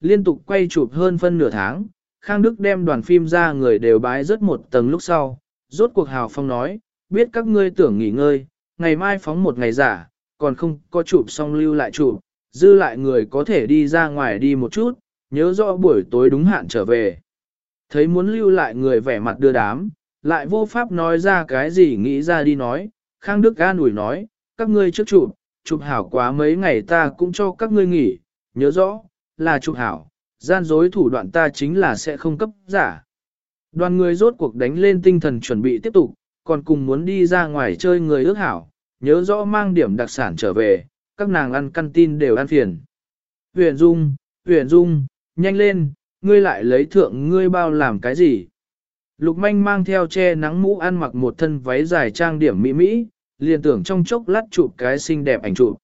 liên tục quay chụp hơn phân nửa tháng, Khang Đức đem đoàn phim ra người đều bái rất một tầng lúc sau, rốt cuộc hào phong nói, biết các ngươi tưởng nghỉ ngơi, ngày mai phóng một ngày giả, còn không có chụp xong lưu lại chụp, dư lại người có thể đi ra ngoài đi một chút, nhớ rõ buổi tối đúng hạn trở về. Thấy muốn lưu lại người vẻ mặt đưa đám, lại vô pháp nói ra cái gì nghĩ ra đi nói, Khang Đức an ủi nói, các ngươi trước chụp, chụp hảo quá mấy ngày ta cũng cho các ngươi nghỉ, nhớ rõ, là trục hảo, gian dối thủ đoạn ta chính là sẽ không cấp giả. Đoàn người rốt cuộc đánh lên tinh thần chuẩn bị tiếp tục, còn cùng muốn đi ra ngoài chơi người ước hảo, nhớ rõ mang điểm đặc sản trở về, các nàng ăn căn tin đều ăn phiền. Huyền Dung, Huyền Dung, nhanh lên, ngươi lại lấy thượng ngươi bao làm cái gì? Lục manh mang theo che nắng mũ ăn mặc một thân váy dài trang điểm mỹ mỹ, liền tưởng trong chốc lát chụp cái xinh đẹp ảnh chụp.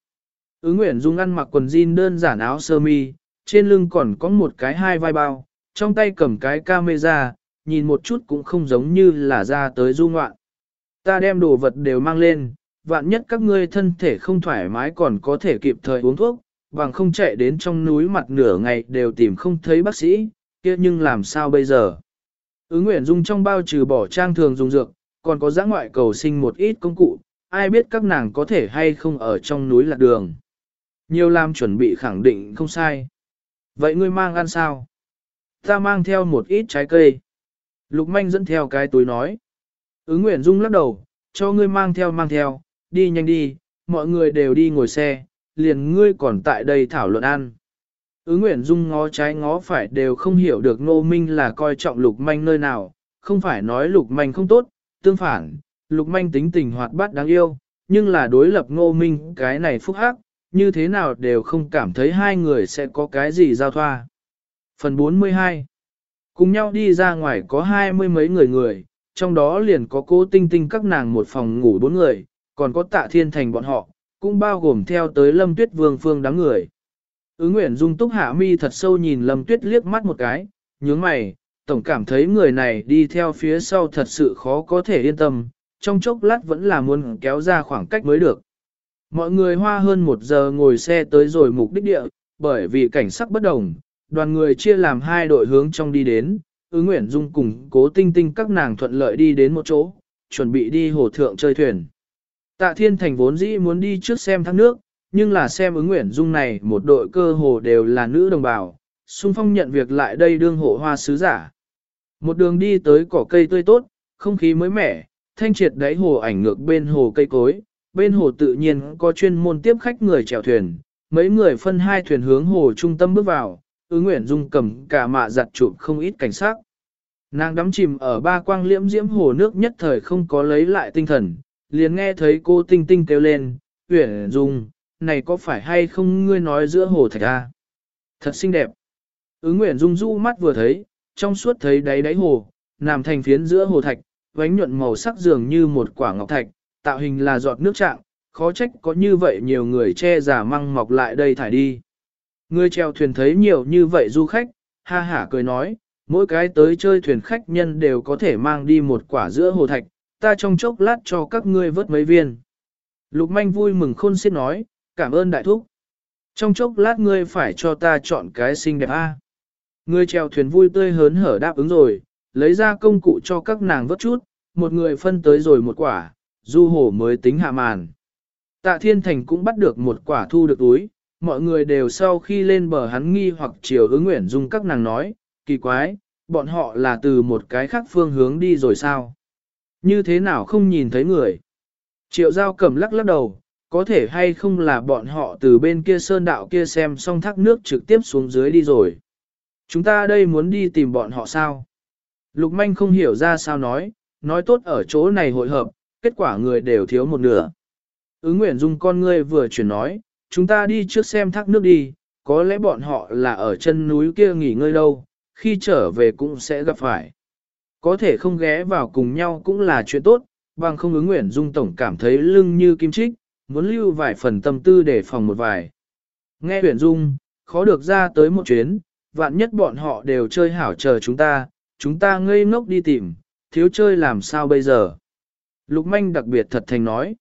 Ứng Nguyễn Dung ăn mặc quần jean đơn giản áo sơ mi, trên lưng còn có một cái hai vai bao, trong tay cầm cái camera, nhìn một chút cũng không giống như là ra tới du ngoạn. Ta đem đồ vật đều mang lên, vạn nhất các ngươi thân thể không thoải mái còn có thể kịp thời uống thuốc, bằng không chạy đến trong núi mặt nửa ngày đều tìm không thấy bác sĩ, kia nhưng làm sao bây giờ? Ứng Nguyễn Dung trong bao trừ bỏ trang thường dùng dược, còn có giã ngoại cầu sinh một ít công cụ, ai biết các nàng có thể hay không ở trong núi lạc đường. Nhiều làm chuẩn bị khẳng định không sai. Vậy ngươi mang ăn sao? Ta mang theo một ít trái cây. Lục manh dẫn theo cái túi nói. Ứng Nguyễn Dung lắc đầu, cho ngươi mang theo mang theo, đi nhanh đi, mọi người đều đi ngồi xe, liền ngươi còn tại đây thảo luận ăn. Ứng Nguyễn Dung ngó trái ngó phải đều không hiểu được Ngô Minh là coi trọng lục manh nơi nào, không phải nói lục manh không tốt, tương phản, lục manh tính tình hoạt bát đáng yêu, nhưng là đối lập Ngô Minh cái này phúc hắc, như thế nào đều không cảm thấy hai người sẽ có cái gì giao thoa. Phần 42 Cùng nhau đi ra ngoài có hai mươi mấy người người, trong đó liền có cố tinh tinh các nàng một phòng ngủ bốn người, còn có tạ thiên thành bọn họ, cũng bao gồm theo tới lâm tuyết vương phương đám người. Ứng Nguyễn Dung túc hạ mi thật sâu nhìn lâm tuyết liếc mắt một cái, nhướng mày, tổng cảm thấy người này đi theo phía sau thật sự khó có thể yên tâm, trong chốc lát vẫn là muốn kéo ra khoảng cách mới được. Mọi người hoa hơn một giờ ngồi xe tới rồi mục đích địa, bởi vì cảnh sắc bất đồng, đoàn người chia làm hai đội hướng trong đi đến, ứng Nguyễn Dung cùng cố tinh tinh các nàng thuận lợi đi đến một chỗ, chuẩn bị đi hồ thượng chơi thuyền. Tạ Thiên Thành vốn dĩ muốn đi trước xem thác nước, nhưng là xem ứng Nguyễn Dung này một đội cơ hồ đều là nữ đồng bào, xung phong nhận việc lại đây đương hộ hoa sứ giả. Một đường đi tới cỏ cây tươi tốt, không khí mới mẻ, thanh triệt đáy hồ ảnh ngược bên hồ cây cối, bên hồ tự nhiên có chuyên môn tiếp khách người chèo thuyền, mấy người phân hai thuyền hướng hồ trung tâm bước vào, ứng Nguyễn Dung cầm cả mạ giặt chụp không ít cảnh sát. Nàng đắm chìm ở ba quang liễm diễm hồ nước nhất thời không có lấy lại tinh thần, liền nghe thấy cô Tinh Tinh kêu lên, Uyển Dung, này có phải hay không ngươi nói giữa hồ thạch a? Thật xinh đẹp. Ứng Nguyễn Dung du mắt vừa thấy, trong suốt thấy đáy đáy hồ, nằm thành phiến giữa hồ thạch, vánh nhuận màu sắc dường như một quả ngọc thạch, tạo hình là giọt nước trạng, khó trách có như vậy nhiều người che giả măng mọc lại đây thải đi. Người treo thuyền thấy nhiều như vậy du khách, ha hả cười nói, mỗi cái tới chơi thuyền khách nhân đều có thể mang đi một quả giữa hồ thạch, ta trong chốc lát cho các ngươi vớt mấy viên. Lục manh vui mừng khôn xiết nói, cảm ơn đại thúc. Trong chốc lát ngươi phải cho ta chọn cái xinh đẹp a. Ngươi treo thuyền vui tươi hớn hở đáp ứng rồi, lấy ra công cụ cho các nàng vớt chút, một người phân tới rồi một quả, du hổ mới tính hạ màn. Tạ Thiên Thành cũng bắt được một quả thu được túi, mọi người đều sau khi lên bờ hắn nghi hoặc chiều ứng nguyện dung các nàng nói, kỳ quái, bọn họ là từ một cái khác phương hướng đi rồi sao? Như thế nào không nhìn thấy người? Triệu giao cầm lắc lắc đầu, có thể hay không là bọn họ từ bên kia sơn đạo kia xem xong thác nước trực tiếp xuống dưới đi rồi. Chúng ta đây muốn đi tìm bọn họ sao? Lục manh không hiểu ra sao nói, nói tốt ở chỗ này hội hợp, kết quả người đều thiếu một nửa. Ứng Nguyễn Dung con ngươi vừa chuyển nói, chúng ta đi trước xem thác nước đi, có lẽ bọn họ là ở chân núi kia nghỉ ngơi đâu, khi trở về cũng sẽ gặp phải. Có thể không ghé vào cùng nhau cũng là chuyện tốt, bằng không ứng Nguyễn Dung Tổng cảm thấy lưng như kim trích, muốn lưu vài phần tâm tư để phòng một vài. Nghe Nguyễn Dung, khó được ra tới một chuyến, vạn nhất bọn họ đều chơi hảo chờ chúng ta, chúng ta ngây ngốc đi tìm, thiếu chơi làm sao bây giờ. Lục manh đặc biệt thật thành nói.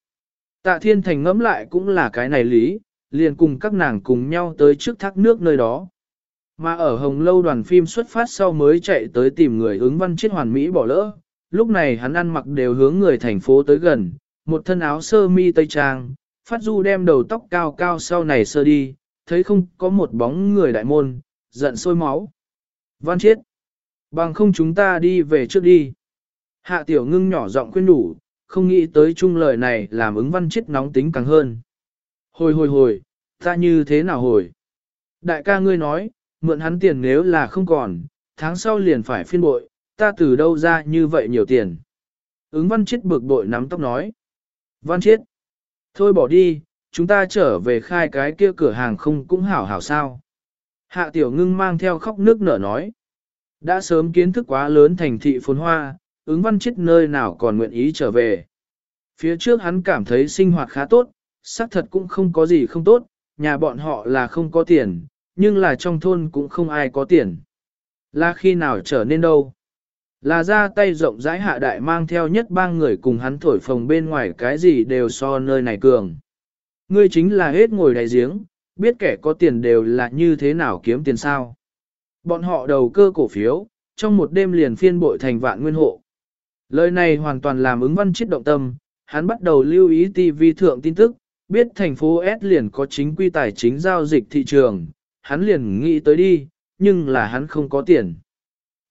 Tạ thiên thành ngẫm lại cũng là cái này lý, liền cùng các nàng cùng nhau tới trước thác nước nơi đó. Mà ở Hồng Lâu đoàn phim xuất phát sau mới chạy tới tìm người ứng văn chết hoàn mỹ bỏ lỡ, lúc này hắn ăn mặc đều hướng người thành phố tới gần, một thân áo sơ mi tây trang, phát du đem đầu tóc cao cao sau này sơ đi, thấy không có một bóng người đại môn, giận sôi máu. Văn chết, bằng không chúng ta đi về trước đi. Hạ tiểu ngưng nhỏ giọng khuyên đủ, không nghĩ tới chung lời này làm ứng văn chết nóng tính càng hơn. Hồi hồi hồi, ta như thế nào hồi? Đại ca ngươi nói, mượn hắn tiền nếu là không còn, tháng sau liền phải phiên bội, ta từ đâu ra như vậy nhiều tiền. Ứng văn chết bực bội nắm tóc nói. Văn chết, thôi bỏ đi, chúng ta trở về khai cái kia cửa hàng không cũng hảo hảo sao. Hạ tiểu ngưng mang theo khóc nước nở nói. Đã sớm kiến thức quá lớn thành thị phồn hoa, ứng văn chết nơi nào còn nguyện ý trở về. Phía trước hắn cảm thấy sinh hoạt khá tốt, xác thật cũng không có gì không tốt, nhà bọn họ là không có tiền, nhưng là trong thôn cũng không ai có tiền. Là khi nào trở nên đâu? Là ra tay rộng rãi hạ đại mang theo nhất ba người cùng hắn thổi phồng bên ngoài cái gì đều so nơi này cường. Ngươi chính là hết ngồi đại giếng, biết kẻ có tiền đều là như thế nào kiếm tiền sao. Bọn họ đầu cơ cổ phiếu, trong một đêm liền phiên bội thành vạn nguyên hộ. Lời này hoàn toàn làm ứng văn chết động tâm, hắn bắt đầu lưu ý TV thượng tin tức, biết thành phố S liền có chính quy tài chính giao dịch thị trường, hắn liền nghĩ tới đi, nhưng là hắn không có tiền.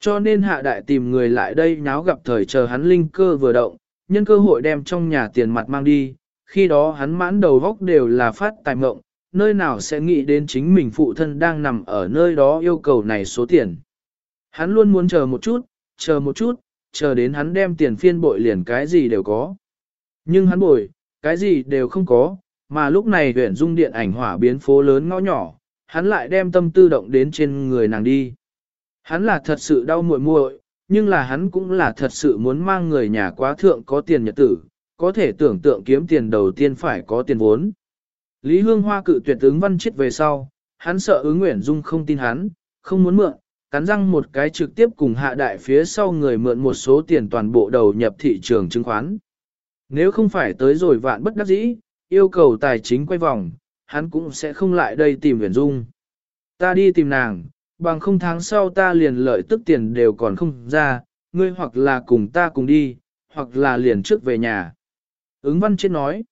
Cho nên hạ đại tìm người lại đây nháo gặp thời chờ hắn linh cơ vừa động, nhân cơ hội đem trong nhà tiền mặt mang đi, khi đó hắn mãn đầu góc đều là phát tài mộng, nơi nào sẽ nghĩ đến chính mình phụ thân đang nằm ở nơi đó yêu cầu này số tiền. Hắn luôn muốn chờ một chút, chờ một chút, chờ đến hắn đem tiền phiên bội liền cái gì đều có. Nhưng hắn bội, cái gì đều không có, mà lúc này huyện dung điện ảnh hỏa biến phố lớn ngõ nhỏ, hắn lại đem tâm tư động đến trên người nàng đi. Hắn là thật sự đau muội muội, nhưng là hắn cũng là thật sự muốn mang người nhà quá thượng có tiền nhật tử, có thể tưởng tượng kiếm tiền đầu tiên phải có tiền vốn. Lý Hương Hoa cự tuyệt ứng văn chết về sau, hắn sợ ứng Nguyễn Dung không tin hắn, không muốn mượn, cắn răng một cái trực tiếp cùng hạ đại phía sau người mượn một số tiền toàn bộ đầu nhập thị trường chứng khoán. Nếu không phải tới rồi vạn bất đắc dĩ, yêu cầu tài chính quay vòng, hắn cũng sẽ không lại đây tìm huyền Dung. Ta đi tìm nàng, bằng không tháng sau ta liền lợi tức tiền đều còn không ra, ngươi hoặc là cùng ta cùng đi, hoặc là liền trước về nhà. Ứng văn chết nói,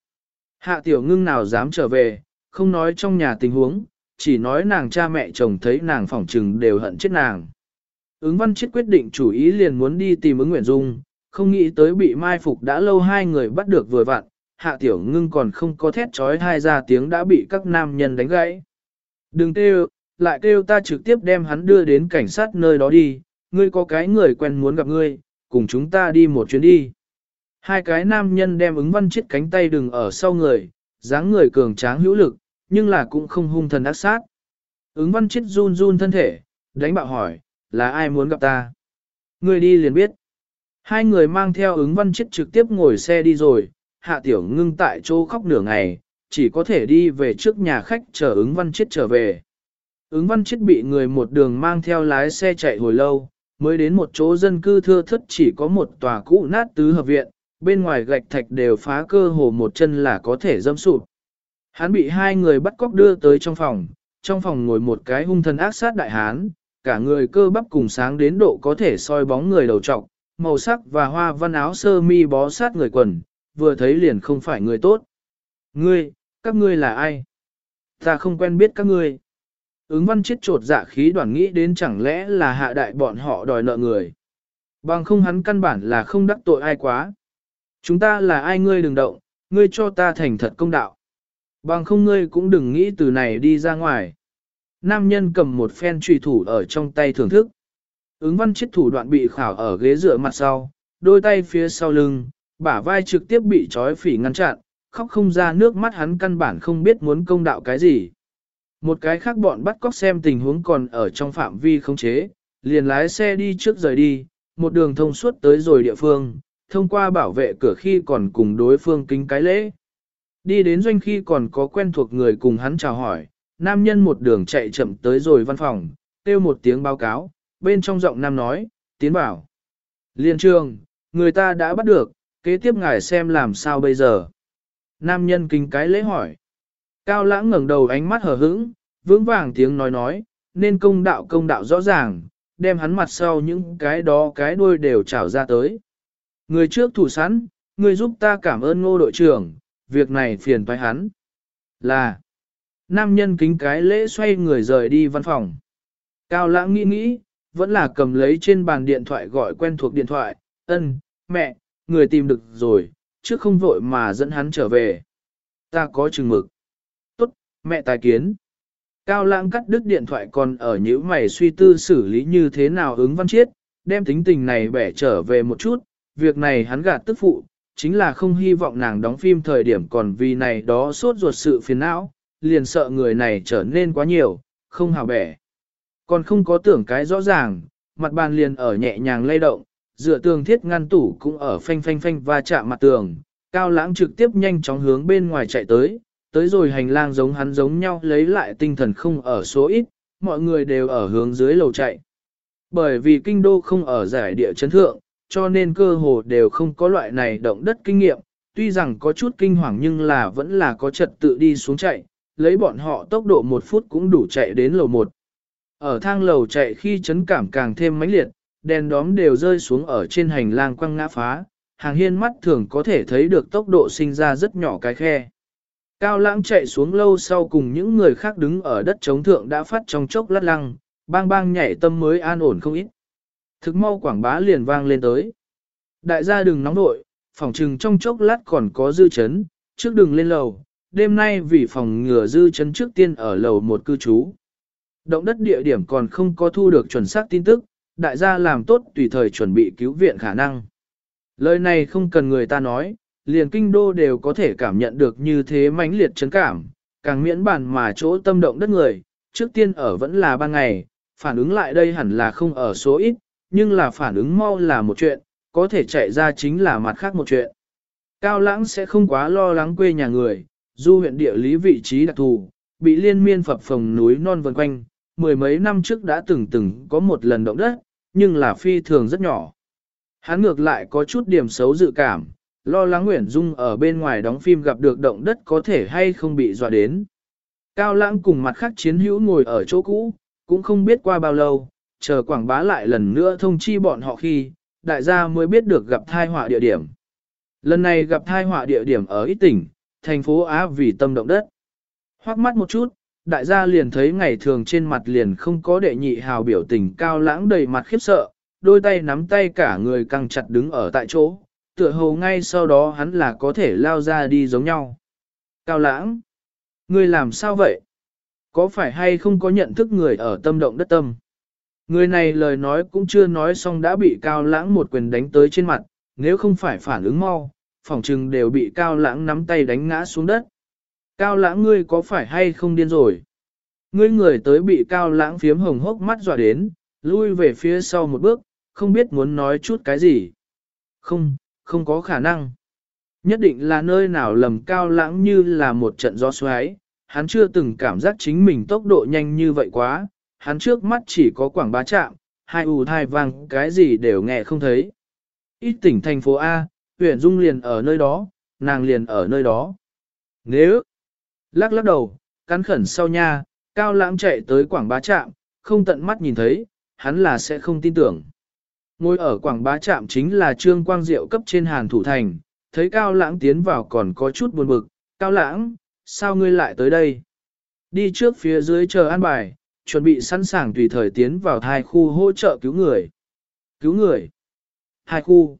hạ tiểu ngưng nào dám trở về, không nói trong nhà tình huống, chỉ nói nàng cha mẹ chồng thấy nàng phỏng trừng đều hận chết nàng. Ứng văn chết quyết định chủ ý liền muốn đi tìm ứng Nguyễn Dung, không nghĩ tới bị mai phục đã lâu hai người bắt được vừa vặn, hạ tiểu ngưng còn không có thét trói hai ra tiếng đã bị các nam nhân đánh gãy. Đừng kêu, lại kêu ta trực tiếp đem hắn đưa đến cảnh sát nơi đó đi, ngươi có cái người quen muốn gặp ngươi, cùng chúng ta đi một chuyến đi. Hai cái nam nhân đem ứng văn chết cánh tay đừng ở sau người, dáng người cường tráng hữu lực, nhưng là cũng không hung thần ác sát. Ứng văn chết run run thân thể, đánh bạo hỏi, là ai muốn gặp ta? Người đi liền biết. Hai người mang theo ứng văn chết trực tiếp ngồi xe đi rồi, hạ tiểu ngưng tại chỗ khóc nửa ngày, chỉ có thể đi về trước nhà khách chờ ứng văn chết trở về. Ứng văn chết bị người một đường mang theo lái xe chạy hồi lâu, mới đến một chỗ dân cư thưa thất chỉ có một tòa cũ nát tứ hợp viện, bên ngoài gạch thạch đều phá cơ hồ một chân là có thể dâm sụp. Hắn bị hai người bắt cóc đưa tới trong phòng, trong phòng ngồi một cái hung thần ác sát đại hán, cả người cơ bắp cùng sáng đến độ có thể soi bóng người đầu trọc, màu sắc và hoa văn áo sơ mi bó sát người quần, vừa thấy liền không phải người tốt. Ngươi, các ngươi là ai? Ta không quen biết các ngươi. Ứng văn chết trột dạ khí đoàn nghĩ đến chẳng lẽ là hạ đại bọn họ đòi nợ người. Bằng không hắn căn bản là không đắc tội ai quá. Chúng ta là ai ngươi đừng động, ngươi cho ta thành thật công đạo. Bằng không ngươi cũng đừng nghĩ từ này đi ra ngoài. Nam nhân cầm một phen trùy thủ ở trong tay thưởng thức. Ứng văn chết thủ đoạn bị khảo ở ghế dựa mặt sau, đôi tay phía sau lưng, bả vai trực tiếp bị trói phỉ ngăn chặn, khóc không ra nước mắt hắn căn bản không biết muốn công đạo cái gì. Một cái khác bọn bắt cóc xem tình huống còn ở trong phạm vi không chế, liền lái xe đi trước rời đi, một đường thông suốt tới rồi địa phương, thông qua bảo vệ cửa khi còn cùng đối phương kính cái lễ. Đi đến doanh khi còn có quen thuộc người cùng hắn chào hỏi, nam nhân một đường chạy chậm tới rồi văn phòng, kêu một tiếng báo cáo, bên trong giọng nam nói, tiến bảo. Liên trường, người ta đã bắt được, kế tiếp ngài xem làm sao bây giờ. Nam nhân kinh cái lễ hỏi. Cao lãng ngẩng đầu ánh mắt hờ hững, vững vàng tiếng nói nói, nên công đạo công đạo rõ ràng, đem hắn mặt sau những cái đó cái đuôi đều trảo ra tới. Người trước thủ sẵn, người giúp ta cảm ơn ngô đội trưởng, việc này phiền phải hắn. Là, nam nhân kính cái lễ xoay người rời đi văn phòng. Cao lãng nghĩ nghĩ, vẫn là cầm lấy trên bàn điện thoại gọi quen thuộc điện thoại, ân, mẹ, người tìm được rồi, trước không vội mà dẫn hắn trở về. Ta có chừng mực. Tốt, mẹ tài kiến. Cao lãng cắt đứt điện thoại còn ở những mày suy tư xử lý như thế nào ứng văn chiết, đem tính tình này bẻ trở về một chút, việc này hắn gạt tức phụ, chính là không hy vọng nàng đóng phim thời điểm còn vì này đó sốt ruột sự phiền não, liền sợ người này trở nên quá nhiều, không hào bẻ. Còn không có tưởng cái rõ ràng, mặt bàn liền ở nhẹ nhàng lay động, dựa tường thiết ngăn tủ cũng ở phanh phanh phanh va chạm mặt tường, cao lãng trực tiếp nhanh chóng hướng bên ngoài chạy tới, tới rồi hành lang giống hắn giống nhau lấy lại tinh thần không ở số ít, mọi người đều ở hướng dưới lầu chạy. Bởi vì kinh đô không ở giải địa chấn thượng, cho nên cơ hồ đều không có loại này động đất kinh nghiệm, tuy rằng có chút kinh hoàng nhưng là vẫn là có trật tự đi xuống chạy, lấy bọn họ tốc độ một phút cũng đủ chạy đến lầu một. Ở thang lầu chạy khi chấn cảm càng thêm mãnh liệt, đèn đóm đều rơi xuống ở trên hành lang quăng ngã phá, hàng hiên mắt thường có thể thấy được tốc độ sinh ra rất nhỏ cái khe. Cao lãng chạy xuống lâu sau cùng những người khác đứng ở đất chống thượng đã phát trong chốc lát lăng, bang bang nhảy tâm mới an ổn không ít. Thực mau quảng bá liền vang lên tới. Đại gia đừng nóng nội, phòng trừng trong chốc lát còn có dư chấn, trước đừng lên lầu, đêm nay vì phòng ngừa dư chấn trước tiên ở lầu một cư trú. Động đất địa điểm còn không có thu được chuẩn xác tin tức, đại gia làm tốt tùy thời chuẩn bị cứu viện khả năng. Lời này không cần người ta nói, liền kinh đô đều có thể cảm nhận được như thế mãnh liệt chấn cảm, càng miễn bàn mà chỗ tâm động đất người, trước tiên ở vẫn là ban ngày, phản ứng lại đây hẳn là không ở số ít, nhưng là phản ứng mau là một chuyện, có thể chạy ra chính là mặt khác một chuyện. Cao lãng sẽ không quá lo lắng quê nhà người, du huyện địa lý vị trí đặc thù, bị liên miên phập phồng núi non vần quanh, mười mấy năm trước đã từng từng có một lần động đất, nhưng là phi thường rất nhỏ. Hắn ngược lại có chút điểm xấu dự cảm, lo lắng Nguyễn Dung ở bên ngoài đóng phim gặp được động đất có thể hay không bị dọa đến. Cao lãng cùng mặt khác chiến hữu ngồi ở chỗ cũ, cũng không biết qua bao lâu, chờ quảng bá lại lần nữa thông chi bọn họ khi, đại gia mới biết được gặp thai họa địa điểm. Lần này gặp thai họa địa điểm ở ít tỉnh, thành phố Á vì tâm động đất. Hoác mắt một chút, đại gia liền thấy ngày thường trên mặt liền không có đệ nhị hào biểu tình cao lãng đầy mặt khiếp sợ, đôi tay nắm tay cả người căng chặt đứng ở tại chỗ, tựa hồ ngay sau đó hắn là có thể lao ra đi giống nhau. Cao lãng, ngươi làm sao vậy? Có phải hay không có nhận thức người ở tâm động đất tâm? Người này lời nói cũng chưa nói xong đã bị cao lãng một quyền đánh tới trên mặt, nếu không phải phản ứng mau, phòng trừng đều bị cao lãng nắm tay đánh ngã xuống đất. Cao lãng ngươi có phải hay không điên rồi? Ngươi người tới bị cao lãng phiếm hồng hốc mắt dọa đến, lui về phía sau một bước, không biết muốn nói chút cái gì. Không, không có khả năng. Nhất định là nơi nào lầm cao lãng như là một trận gió xoáy, hắn chưa từng cảm giác chính mình tốc độ nhanh như vậy quá, hắn trước mắt chỉ có quảng bá trạm, hai ù thai vang cái gì đều nghe không thấy. Ít tỉnh thành phố A, huyện Dung liền ở nơi đó, nàng liền ở nơi đó. Nếu, lắc lắc đầu, cắn khẩn sau nha, cao lãng chạy tới quảng bá trạm, không tận mắt nhìn thấy, hắn là sẽ không tin tưởng. Ngồi ở quảng bá trạm chính là trương quang diệu cấp trên hàn thủ thành, thấy cao lãng tiến vào còn có chút buồn bực, cao lãng, sao ngươi lại tới đây? Đi trước phía dưới chờ an bài, chuẩn bị sẵn sàng tùy thời tiến vào hai khu hỗ trợ cứu người. Cứu người? Hai khu?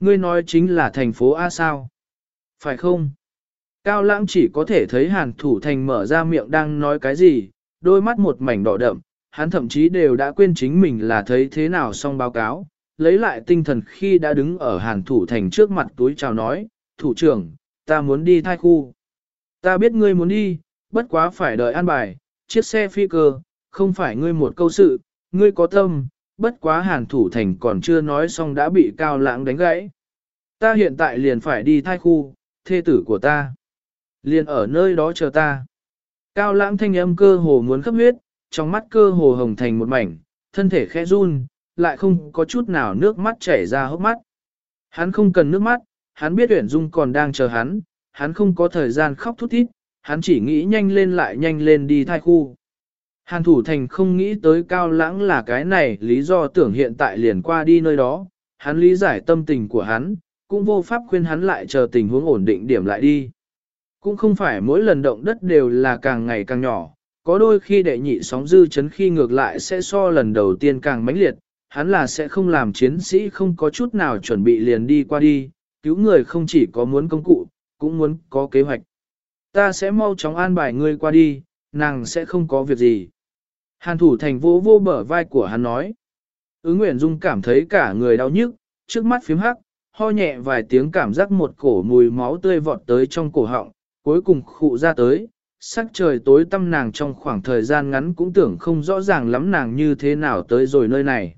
Ngươi nói chính là thành phố A sao? Phải không? Cao lãng chỉ có thể thấy hàn thủ thành mở ra miệng đang nói cái gì, đôi mắt một mảnh đỏ đậm, hắn thậm chí đều đã quên chính mình là thấy thế nào xong báo cáo, lấy lại tinh thần khi đã đứng ở hàn thủ thành trước mặt túi chào nói, thủ trưởng, ta muốn đi thai khu. Ta biết ngươi muốn đi, bất quá phải đợi an bài, chiếc xe phi cơ, không phải ngươi một câu sự, ngươi có tâm, bất quá hàn thủ thành còn chưa nói xong đã bị cao lãng đánh gãy. Ta hiện tại liền phải đi thai khu, thê tử của ta. Liền ở nơi đó chờ ta. Cao lãng thanh âm cơ hồ muốn khắp huyết, trong mắt cơ hồ hồng thành một mảnh, thân thể khẽ run, lại không có chút nào nước mắt chảy ra hốc mắt. Hắn không cần nước mắt, hắn biết Uyển Dung còn đang chờ hắn, hắn không có thời gian khóc thút thít, hắn chỉ nghĩ nhanh lên lại nhanh lên đi thai khu. Hàn thủ thành không nghĩ tới cao lãng là cái này lý do tưởng hiện tại liền qua đi nơi đó, hắn lý giải tâm tình của hắn, cũng vô pháp khuyên hắn lại chờ tình huống ổn định điểm lại đi. Cũng không phải mỗi lần động đất đều là càng ngày càng nhỏ, có đôi khi đệ nhị sóng dư chấn khi ngược lại sẽ so lần đầu tiên càng mãnh liệt, hắn là sẽ không làm chiến sĩ không có chút nào chuẩn bị liền đi qua đi, cứu người không chỉ có muốn công cụ, cũng muốn có kế hoạch. Ta sẽ mau chóng an bài ngươi qua đi, nàng sẽ không có việc gì. Hàn thủ thành vô vô bờ vai của hắn nói. Ứ Nguyễn Dung cảm thấy cả người đau nhức, trước mắt phím hắc, ho nhẹ vài tiếng cảm giác một cổ mùi máu tươi vọt tới trong cổ họng, cuối cùng khụ ra tới. Sắc trời tối tăm nàng trong khoảng thời gian ngắn cũng tưởng không rõ ràng lắm nàng như thế nào tới rồi nơi này.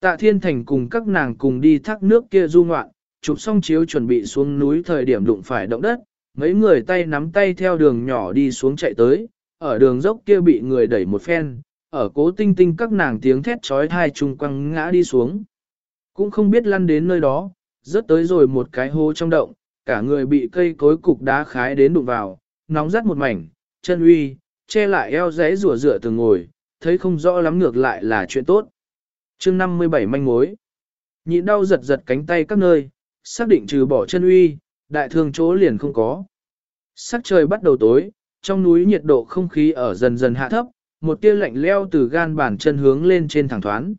Tạ Thiên Thành cùng các nàng cùng đi thác nước kia du ngoạn, chụp xong chiếu chuẩn bị xuống núi thời điểm đụng phải động đất, mấy người tay nắm tay theo đường nhỏ đi xuống chạy tới, ở đường dốc kia bị người đẩy một phen, ở cố tinh tinh các nàng tiếng thét trói thai chung quăng ngã đi xuống. Cũng không biết lăn đến nơi đó, rớt tới rồi một cái hố trong động, cả người bị cây cối cục đá khái đến đụng vào, nóng rát một mảnh, chân uy, che lại eo rẽ rủa rửa từng ngồi, thấy không rõ lắm ngược lại là chuyện tốt. chương 57 manh mối. Nhịn đau giật giật cánh tay các nơi, xác định trừ bỏ chân uy, đại thương chỗ liền không có. Sắc trời bắt đầu tối, trong núi nhiệt độ không khí ở dần dần hạ thấp, một tia lạnh leo từ gan bàn chân hướng lên trên thẳng thoán.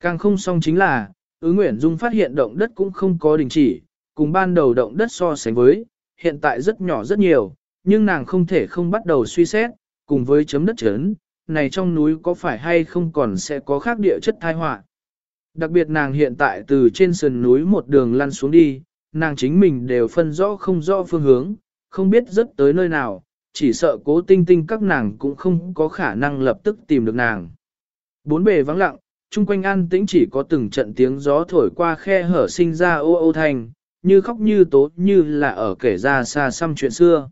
Càng không xong chính là, ứ Nguyễn Dung phát hiện động đất cũng không có đình chỉ, cùng ban đầu động đất so sánh với, hiện tại rất nhỏ rất nhiều, nhưng nàng không thể không bắt đầu suy xét, cùng với chấm đất chấn, này trong núi có phải hay không còn sẽ có khác địa chất thai họa. Đặc biệt nàng hiện tại từ trên sườn núi một đường lăn xuống đi, nàng chính mình đều phân rõ không rõ phương hướng, không biết rất tới nơi nào, chỉ sợ cố tinh tinh các nàng cũng không có khả năng lập tức tìm được nàng. Bốn bề vắng lặng, chung quanh an tĩnh chỉ có từng trận tiếng gió thổi qua khe hở sinh ra ô ô thành, như khóc như tố như là ở kể ra xa xăm chuyện xưa.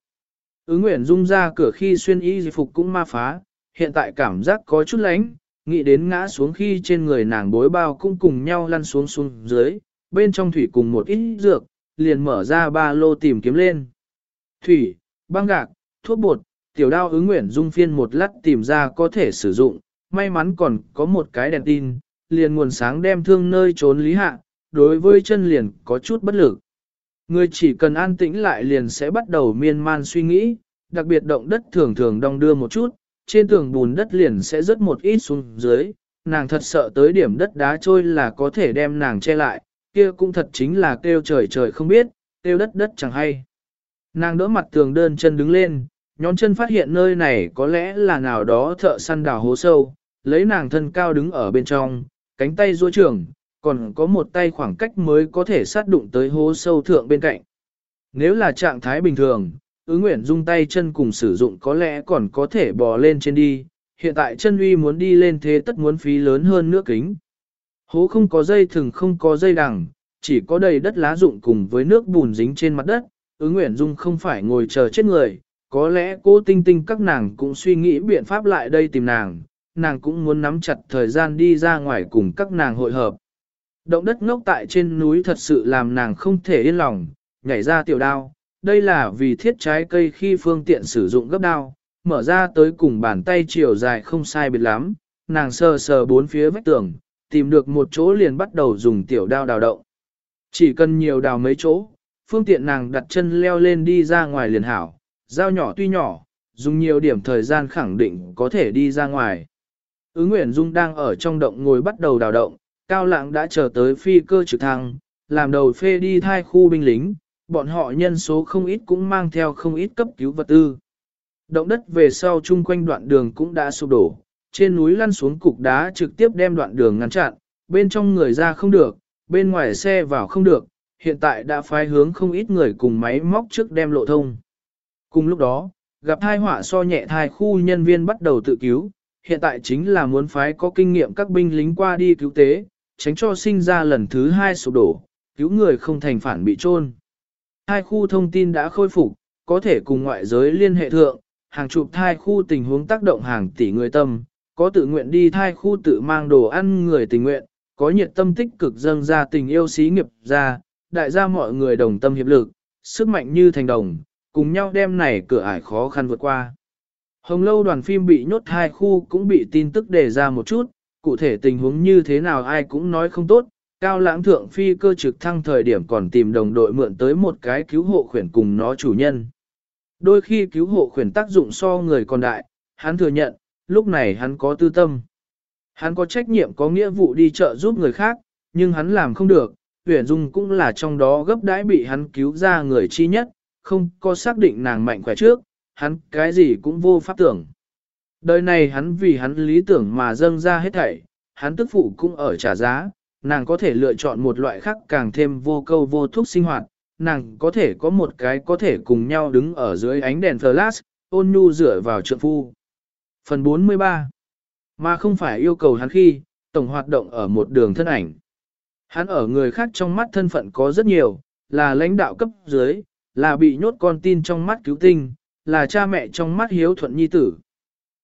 Ứng Nguyễn Dung ra cửa khi xuyên y phục cũng ma phá, hiện tại cảm giác có chút lánh, nghĩ đến ngã xuống khi trên người nàng bối bao cũng cùng nhau lăn xuống xuống dưới, bên trong thủy cùng một ít dược, liền mở ra ba lô tìm kiếm lên. Thủy, băng gạc, thuốc bột, tiểu đao ứng nguyện dung phiên một lát tìm ra có thể sử dụng, may mắn còn có một cái đèn tin, liền nguồn sáng đem thương nơi trốn lý hạ, đối với chân liền có chút bất lực. Người chỉ cần an tĩnh lại liền sẽ bắt đầu miên man suy nghĩ, đặc biệt động đất thường thường đong đưa một chút, trên tường bùn đất liền sẽ rớt một ít xuống dưới, nàng thật sợ tới điểm đất đá trôi là có thể đem nàng che lại, kia cũng thật chính là kêu trời trời không biết, kêu đất đất chẳng hay. Nàng đỡ mặt tường đơn chân đứng lên, nhón chân phát hiện nơi này có lẽ là nào đó thợ săn đào hố sâu, lấy nàng thân cao đứng ở bên trong, cánh tay duỗi trường, còn có một tay khoảng cách mới có thể sát đụng tới hố sâu thượng bên cạnh. Nếu là trạng thái bình thường, ứ nguyện dung tay chân cùng sử dụng có lẽ còn có thể bò lên trên đi, hiện tại chân uy muốn đi lên thế tất muốn phí lớn hơn nước kính. Hố không có dây thừng không có dây đằng, chỉ có đầy đất lá rụng cùng với nước bùn dính trên mặt đất, ứ nguyện dung không phải ngồi chờ chết người, có lẽ cô tinh tinh các nàng cũng suy nghĩ biện pháp lại đây tìm nàng, nàng cũng muốn nắm chặt thời gian đi ra ngoài cùng các nàng hội hợp. Động đất ngốc tại trên núi thật sự làm nàng không thể yên lòng, nhảy ra tiểu đao, đây là vì thiết trái cây khi phương tiện sử dụng gấp đao, mở ra tới cùng bàn tay chiều dài không sai biệt lắm, nàng sờ sờ bốn phía vách tường, tìm được một chỗ liền bắt đầu dùng tiểu đao đào động. Chỉ cần nhiều đào mấy chỗ, phương tiện nàng đặt chân leo lên đi ra ngoài liền hảo, dao nhỏ tuy nhỏ, dùng nhiều điểm thời gian khẳng định có thể đi ra ngoài. Ứng Nguyễn Dung đang ở trong động ngồi bắt đầu đào động, Cao Lãng đã chờ tới phi cơ trực thăng, làm đầu phê đi thai khu binh lính, bọn họ nhân số không ít cũng mang theo không ít cấp cứu vật tư. Động đất về sau chung quanh đoạn đường cũng đã sụp đổ, trên núi lăn xuống cục đá trực tiếp đem đoạn đường ngăn chặn, bên trong người ra không được, bên ngoài xe vào không được, hiện tại đã phái hướng không ít người cùng máy móc trước đem lộ thông. Cùng lúc đó, gặp thai họa so nhẹ thai khu nhân viên bắt đầu tự cứu, hiện tại chính là muốn phái có kinh nghiệm các binh lính qua đi cứu tế, tránh cho sinh ra lần thứ hai sụp đổ, cứu người không thành phản bị trôn. Hai khu thông tin đã khôi phục, có thể cùng ngoại giới liên hệ thượng, hàng chục thai khu tình huống tác động hàng tỷ người tâm, có tự nguyện đi thai khu tự mang đồ ăn người tình nguyện, có nhiệt tâm tích cực dâng ra tình yêu xí nghiệp ra, đại gia mọi người đồng tâm hiệp lực, sức mạnh như thành đồng, cùng nhau đem này cửa ải khó khăn vượt qua. Hồng lâu đoàn phim bị nhốt hai khu cũng bị tin tức đề ra một chút, cụ thể tình huống như thế nào ai cũng nói không tốt. Cao lãng thượng phi cơ trực thăng thời điểm còn tìm đồng đội mượn tới một cái cứu hộ khuyển cùng nó chủ nhân. Đôi khi cứu hộ khuyển tác dụng so người còn đại, hắn thừa nhận, lúc này hắn có tư tâm. Hắn có trách nhiệm có nghĩa vụ đi chợ giúp người khác, nhưng hắn làm không được, Huyền Dung cũng là trong đó gấp đãi bị hắn cứu ra người chi nhất, không có xác định nàng mạnh khỏe trước, hắn cái gì cũng vô pháp tưởng. Đời này hắn vì hắn lý tưởng mà dâng ra hết thảy, hắn tức phụ cũng ở trả giá, nàng có thể lựa chọn một loại khác càng thêm vô câu vô thuốc sinh hoạt, nàng có thể có một cái có thể cùng nhau đứng ở dưới ánh đèn flash, ôn nhu dựa vào trượng phu. Phần 43 Mà không phải yêu cầu hắn khi, tổng hoạt động ở một đường thân ảnh. Hắn ở người khác trong mắt thân phận có rất nhiều, là lãnh đạo cấp dưới, là bị nhốt con tin trong mắt cứu tinh, là cha mẹ trong mắt hiếu thuận nhi tử.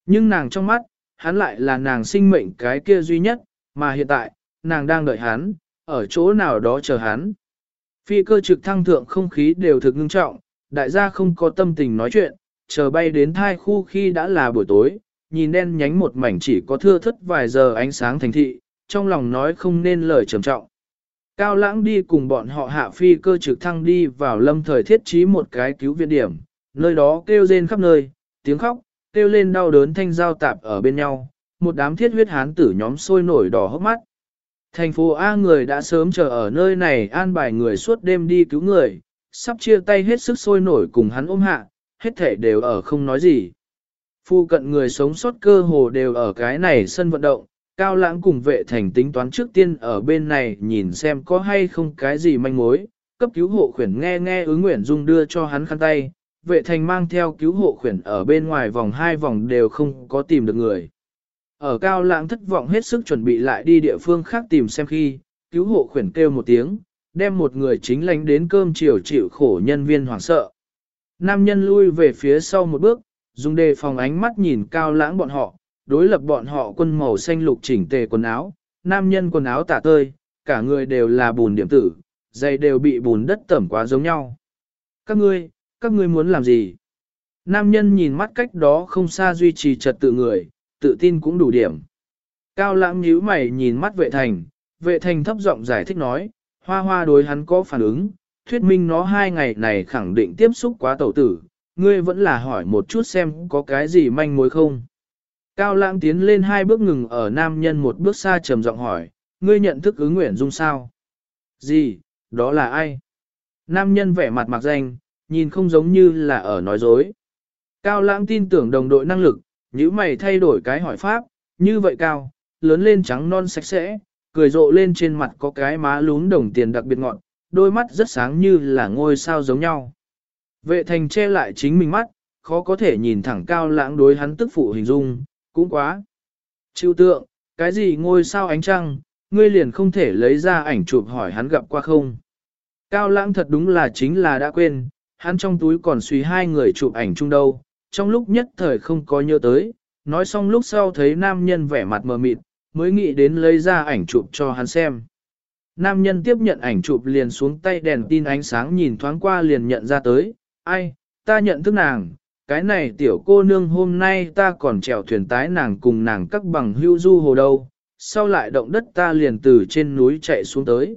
Nhưng nàng trong mắt, hắn lại là nàng sinh mệnh cái kia duy nhất, mà hiện tại, nàng đang đợi hắn, ở chỗ nào đó chờ hắn. Phi cơ trực thăng thượng không khí đều thực ngưng trọng, đại gia không có tâm tình nói chuyện, chờ bay đến thai khu khi đã là buổi tối, nhìn đen nhánh một mảnh chỉ có thưa thất vài giờ ánh sáng thành thị, trong lòng nói không nên lời trầm trọng. Cao lãng đi cùng bọn họ hạ phi cơ trực thăng đi vào lâm thời thiết trí một cái cứu viện điểm, nơi đó kêu rên khắp nơi, tiếng khóc, kêu lên đau đớn thanh giao tạp ở bên nhau, một đám thiết huyết hán tử nhóm sôi nổi đỏ hốc mắt. Thành phố A người đã sớm chờ ở nơi này an bài người suốt đêm đi cứu người, sắp chia tay hết sức sôi nổi cùng hắn ôm hạ, hết thể đều ở không nói gì. Phu cận người sống sót cơ hồ đều ở cái này sân vận động, cao lãng cùng vệ thành tính toán trước tiên ở bên này nhìn xem có hay không cái gì manh mối, cấp cứu hộ khuyển nghe nghe ứng nguyện dung đưa cho hắn khăn tay, vệ thành mang theo cứu hộ khuyển ở bên ngoài vòng hai vòng đều không có tìm được người. Ở cao lãng thất vọng hết sức chuẩn bị lại đi địa phương khác tìm xem khi, cứu hộ khuyển kêu một tiếng, đem một người chính lánh đến cơm chiều chịu khổ nhân viên hoảng sợ. Nam nhân lui về phía sau một bước, dùng đề phòng ánh mắt nhìn cao lãng bọn họ, đối lập bọn họ quân màu xanh lục chỉnh tề quần áo, nam nhân quần áo tả tơi, cả người đều là bùn điểm tử, giày đều bị bùn đất tẩm quá giống nhau. Các ngươi, các ngươi muốn làm gì? Nam nhân nhìn mắt cách đó không xa duy trì trật tự người, tự tin cũng đủ điểm. Cao lãng nhíu mày nhìn mắt vệ thành, vệ thành thấp giọng giải thích nói, hoa hoa đối hắn có phản ứng, thuyết minh nó hai ngày này khẳng định tiếp xúc quá tẩu tử, ngươi vẫn là hỏi một chút xem có cái gì manh mối không. Cao lãng tiến lên hai bước ngừng ở nam nhân một bước xa trầm giọng hỏi, ngươi nhận thức ứng nguyện dung sao? Gì, đó là ai? Nam nhân vẻ mặt mặc danh, nhìn không giống như là ở nói dối. Cao lãng tin tưởng đồng đội năng lực, nếu mày thay đổi cái hỏi pháp, như vậy cao, lớn lên trắng non sạch sẽ, cười rộ lên trên mặt có cái má lún đồng tiền đặc biệt ngọn, đôi mắt rất sáng như là ngôi sao giống nhau. Vệ thành che lại chính mình mắt, khó có thể nhìn thẳng cao lãng đối hắn tức phụ hình dung, cũng quá. Chịu tượng, cái gì ngôi sao ánh trăng, ngươi liền không thể lấy ra ảnh chụp hỏi hắn gặp qua không. Cao lãng thật đúng là chính là đã quên, hắn trong túi còn suy hai người chụp ảnh chung đâu, trong lúc nhất thời không có nhớ tới, nói xong lúc sau thấy nam nhân vẻ mặt mờ mịt, mới nghĩ đến lấy ra ảnh chụp cho hắn xem. Nam nhân tiếp nhận ảnh chụp liền xuống tay đèn tin ánh sáng nhìn thoáng qua liền nhận ra tới, ai, ta nhận thức nàng, cái này tiểu cô nương hôm nay ta còn trèo thuyền tái nàng cùng nàng các bằng hưu du hồ đâu, sau lại động đất ta liền từ trên núi chạy xuống tới.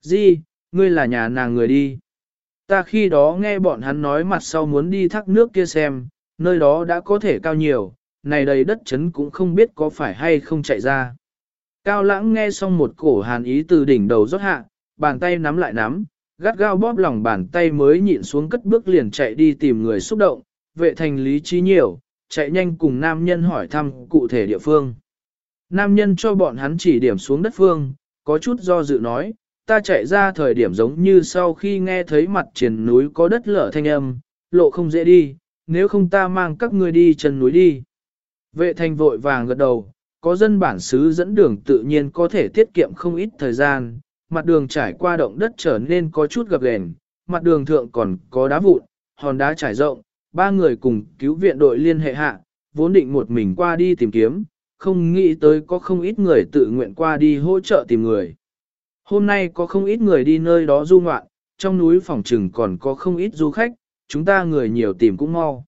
Di, ngươi là nhà nàng người đi. Ta khi đó nghe bọn hắn nói mặt sau muốn đi thác nước kia xem, nơi đó đã có thể cao nhiều, này đầy đất chấn cũng không biết có phải hay không chạy ra. Cao lãng nghe xong một cổ hàn ý từ đỉnh đầu rót hạ, bàn tay nắm lại nắm, gắt gao bóp lòng bàn tay mới nhịn xuống cất bước liền chạy đi tìm người xúc động, vệ thành lý trí nhiều, chạy nhanh cùng nam nhân hỏi thăm cụ thể địa phương. Nam nhân cho bọn hắn chỉ điểm xuống đất phương, có chút do dự nói, ta chạy ra thời điểm giống như sau khi nghe thấy mặt triển núi có đất lở thanh âm, lộ không dễ đi, nếu không ta mang các ngươi đi chân núi đi. Vệ thành vội vàng gật đầu, có dân bản xứ dẫn đường tự nhiên có thể tiết kiệm không ít thời gian, mặt đường trải qua động đất trở nên có chút gập ghềnh, mặt đường thượng còn có đá vụn, hòn đá trải rộng, ba người cùng cứu viện đội liên hệ hạ, vốn định một mình qua đi tìm kiếm, không nghĩ tới có không ít người tự nguyện qua đi hỗ trợ tìm người. Hôm nay có không ít người đi nơi đó du ngoạn, trong núi phòng trừng còn có không ít du khách, chúng ta người nhiều tìm cũng mau.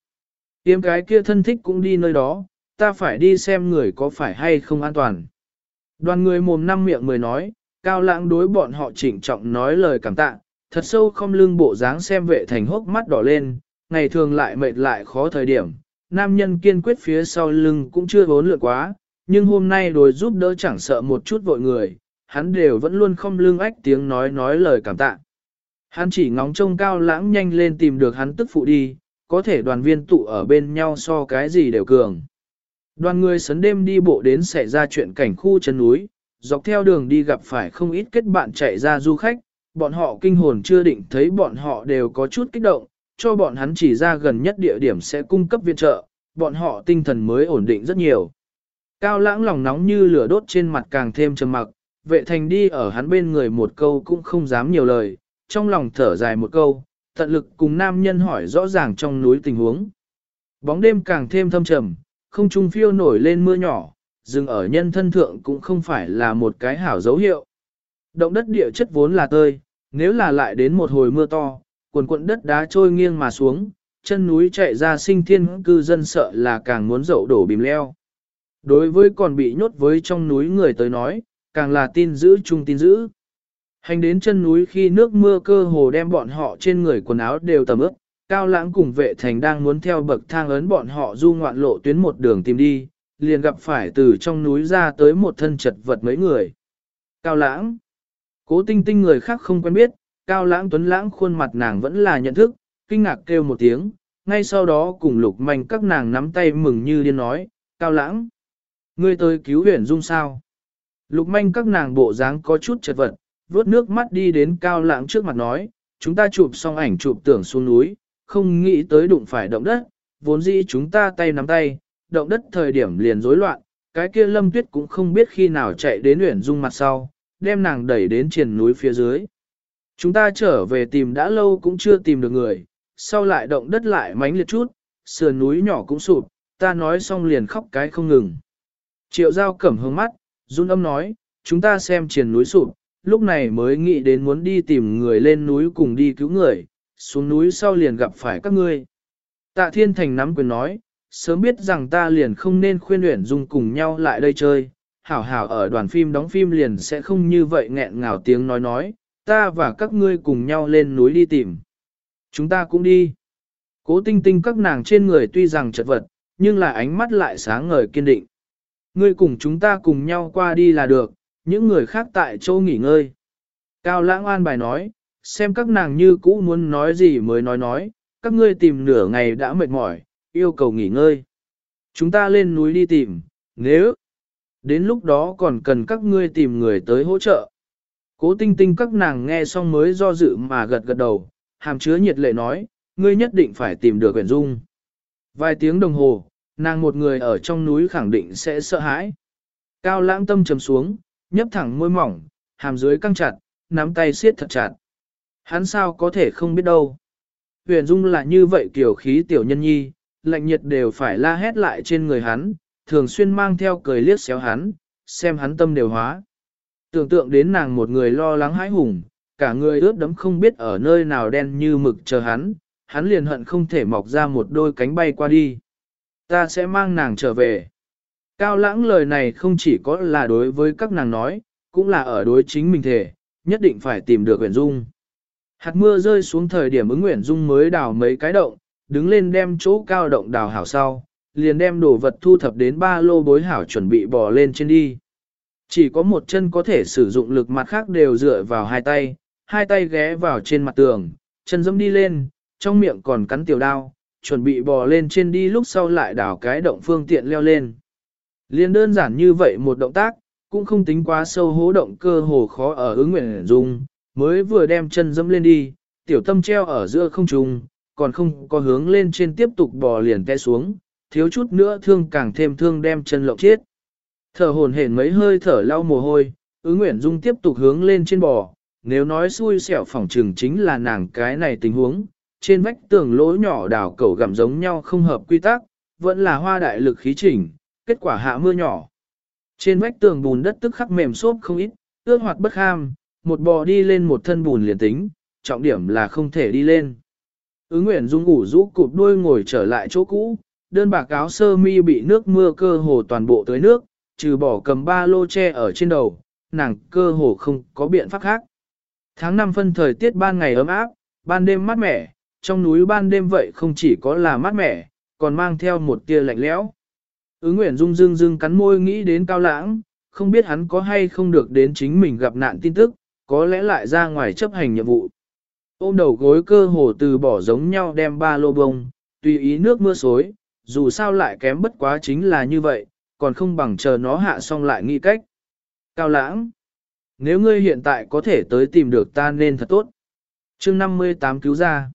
Tiếm cái kia thân thích cũng đi nơi đó, ta phải đi xem người có phải hay không an toàn. Đoàn người mồm năm miệng mười nói, cao lãng đối bọn họ chỉnh trọng nói lời cảm tạ, thật sâu không lưng bộ dáng xem vệ thành hốc mắt đỏ lên, ngày thường lại mệt lại khó thời điểm. Nam nhân kiên quyết phía sau lưng cũng chưa vốn lượt quá, nhưng hôm nay đối giúp đỡ chẳng sợ một chút vội người, hắn đều vẫn luôn không lưng ách tiếng nói nói lời cảm tạ. Hắn chỉ ngóng trông cao lãng nhanh lên tìm được hắn tức phụ đi, có thể đoàn viên tụ ở bên nhau so cái gì đều cường. Đoàn người sấn đêm đi bộ đến xảy ra chuyện cảnh khu chân núi, dọc theo đường đi gặp phải không ít kết bạn chạy ra du khách, bọn họ kinh hồn chưa định thấy bọn họ đều có chút kích động, cho bọn hắn chỉ ra gần nhất địa điểm sẽ cung cấp viện trợ, bọn họ tinh thần mới ổn định rất nhiều. Cao lãng lòng nóng như lửa đốt trên mặt càng thêm trầm mặc, vệ thành đi ở hắn bên người một câu cũng không dám nhiều lời, trong lòng thở dài một câu, tận lực cùng nam nhân hỏi rõ ràng trong núi tình huống. Bóng đêm càng thêm thâm trầm, không trung phiêu nổi lên mưa nhỏ, dừng ở nhân thân thượng cũng không phải là một cái hảo dấu hiệu. Động đất địa chất vốn là tơi, nếu là lại đến một hồi mưa to, quần quận đất đá trôi nghiêng mà xuống, chân núi chạy ra sinh thiên cư dân sợ là càng muốn dậu đổ bìm leo. Đối với còn bị nhốt với trong núi người tới nói, càng là tin giữ chung tin giữ. Hành đến chân núi khi nước mưa cơ hồ đem bọn họ trên người quần áo đều tầm ướt, Cao lãng cùng vệ thành đang muốn theo bậc thang ấn bọn họ du ngoạn lộ tuyến một đường tìm đi, liền gặp phải từ trong núi ra tới một thân chật vật mấy người. Cao lãng. Cố tinh tinh người khác không quen biết, cao lãng tuấn lãng khuôn mặt nàng vẫn là nhận thức, kinh ngạc kêu một tiếng, ngay sau đó cùng lục manh các nàng nắm tay mừng như điên nói, cao lãng. Ngươi tới cứu huyền dung sao? Lục manh các nàng bộ dáng có chút chật vật, vuốt nước mắt đi đến cao lãng trước mặt nói, chúng ta chụp xong ảnh chụp tưởng xuống núi, không nghĩ tới đụng phải động đất, vốn dĩ chúng ta tay nắm tay, động đất thời điểm liền rối loạn, cái kia lâm tuyết cũng không biết khi nào chạy đến uyển dung mặt sau, đem nàng đẩy đến triền núi phía dưới. Chúng ta trở về tìm đã lâu cũng chưa tìm được người, sau lại động đất lại mánh liệt chút, sườn núi nhỏ cũng sụp, ta nói xong liền khóc cái không ngừng. Triệu giao cẩm hướng mắt, run âm nói, chúng ta xem triền núi sụp, lúc này mới nghĩ đến muốn đi tìm người lên núi cùng đi cứu người, xuống núi sau liền gặp phải các ngươi. Tạ Thiên Thành nắm quyền nói, sớm biết rằng ta liền không nên khuyên luyện dung cùng nhau lại đây chơi, hảo hảo ở đoàn phim đóng phim liền sẽ không như vậy nghẹn ngào tiếng nói nói, ta và các ngươi cùng nhau lên núi đi tìm. Chúng ta cũng đi. Cố tinh tinh các nàng trên người tuy rằng chật vật, nhưng là ánh mắt lại sáng ngời kiên định. Ngươi cùng chúng ta cùng nhau qua đi là được, những người khác tại chỗ nghỉ ngơi. Cao lãng an bài nói, xem các nàng như cũ muốn nói gì mới nói nói, các ngươi tìm nửa ngày đã mệt mỏi, yêu cầu nghỉ ngơi. Chúng ta lên núi đi tìm, nếu đến lúc đó còn cần các ngươi tìm người tới hỗ trợ. Cố tinh tinh các nàng nghe xong mới do dự mà gật gật đầu, hàm chứa nhiệt lệ nói, ngươi nhất định phải tìm được quyển dung. Vài tiếng đồng hồ, nàng một người ở trong núi khẳng định sẽ sợ hãi. Cao lãng tâm trầm xuống, nhấp thẳng môi mỏng, hàm dưới căng chặt, nắm tay siết thật chặt. Hắn sao có thể không biết đâu. Huyền Dung là như vậy kiểu khí tiểu nhân nhi, lạnh nhiệt đều phải la hét lại trên người hắn, thường xuyên mang theo cười liếc xéo hắn, xem hắn tâm đều hóa. Tưởng tượng đến nàng một người lo lắng hãi hùng, cả người ướt đấm không biết ở nơi nào đen như mực chờ hắn, hắn liền hận không thể mọc ra một đôi cánh bay qua đi. Ta sẽ mang nàng trở về. Cao lãng lời này không chỉ có là đối với các nàng nói, cũng là ở đối chính mình thể, nhất định phải tìm được Nguyễn Dung. Hạt mưa rơi xuống thời điểm ứng Nguyễn dung mới đào mấy cái động, đứng lên đem chỗ cao động đào hảo sau, liền đem đồ vật thu thập đến ba lô bối hảo chuẩn bị bò lên trên đi. Chỉ có một chân có thể sử dụng lực mặt khác đều dựa vào hai tay, hai tay ghé vào trên mặt tường, chân dẫm đi lên, trong miệng còn cắn tiểu đao, chuẩn bị bò lên trên đi lúc sau lại đào cái động phương tiện leo lên. Liên đơn giản như vậy một động tác, cũng không tính quá sâu hố động cơ hồ khó ở ứng nguyện dung, mới vừa đem chân dẫm lên đi, tiểu tâm treo ở giữa không trung, còn không có hướng lên trên tiếp tục bò liền té xuống, thiếu chút nữa thương càng thêm thương đem chân lộng chết. Thở hồn hển mấy hơi thở lau mồ hôi, ứ Nguyễn Dung tiếp tục hướng lên trên bò, nếu nói xui xẻo phỏng trừng chính là nàng cái này tình huống, trên vách tường lỗ nhỏ đào cẩu gặm giống nhau không hợp quy tắc, vẫn là hoa đại lực khí chỉnh, kết quả hạ mưa nhỏ. Trên vách tường bùn đất tức khắc mềm xốp không ít, ướt hoạt bất ham, một bò đi lên một thân bùn liền tính, trọng điểm là không thể đi lên. Ứng Nguyễn Dung ngủ rũ cụp đuôi ngồi trở lại chỗ cũ, đơn bạc áo sơ mi bị nước mưa cơ hồ toàn bộ tới nước, trừ bỏ cầm ba lô che ở trên đầu, nàng cơ hồ không có biện pháp khác. Tháng 5 phân thời tiết ban ngày ấm áp, ban đêm mát mẻ, trong núi ban đêm vậy không chỉ có là mát mẻ, còn mang theo một tia lạnh lẽo. Ứng Nguyễn Dung dưng dưng cắn môi nghĩ đến cao lãng, không biết hắn có hay không được đến chính mình gặp nạn tin tức, có lẽ lại ra ngoài chấp hành nhiệm vụ. Ôm đầu gối cơ hồ từ bỏ giống nhau đem ba lô bông, tùy ý nước mưa xối, dù sao lại kém bất quá chính là như vậy, còn không bằng chờ nó hạ xong lại nghĩ cách. Cao lãng, nếu ngươi hiện tại có thể tới tìm được ta nên thật tốt. chương 58 cứu ra.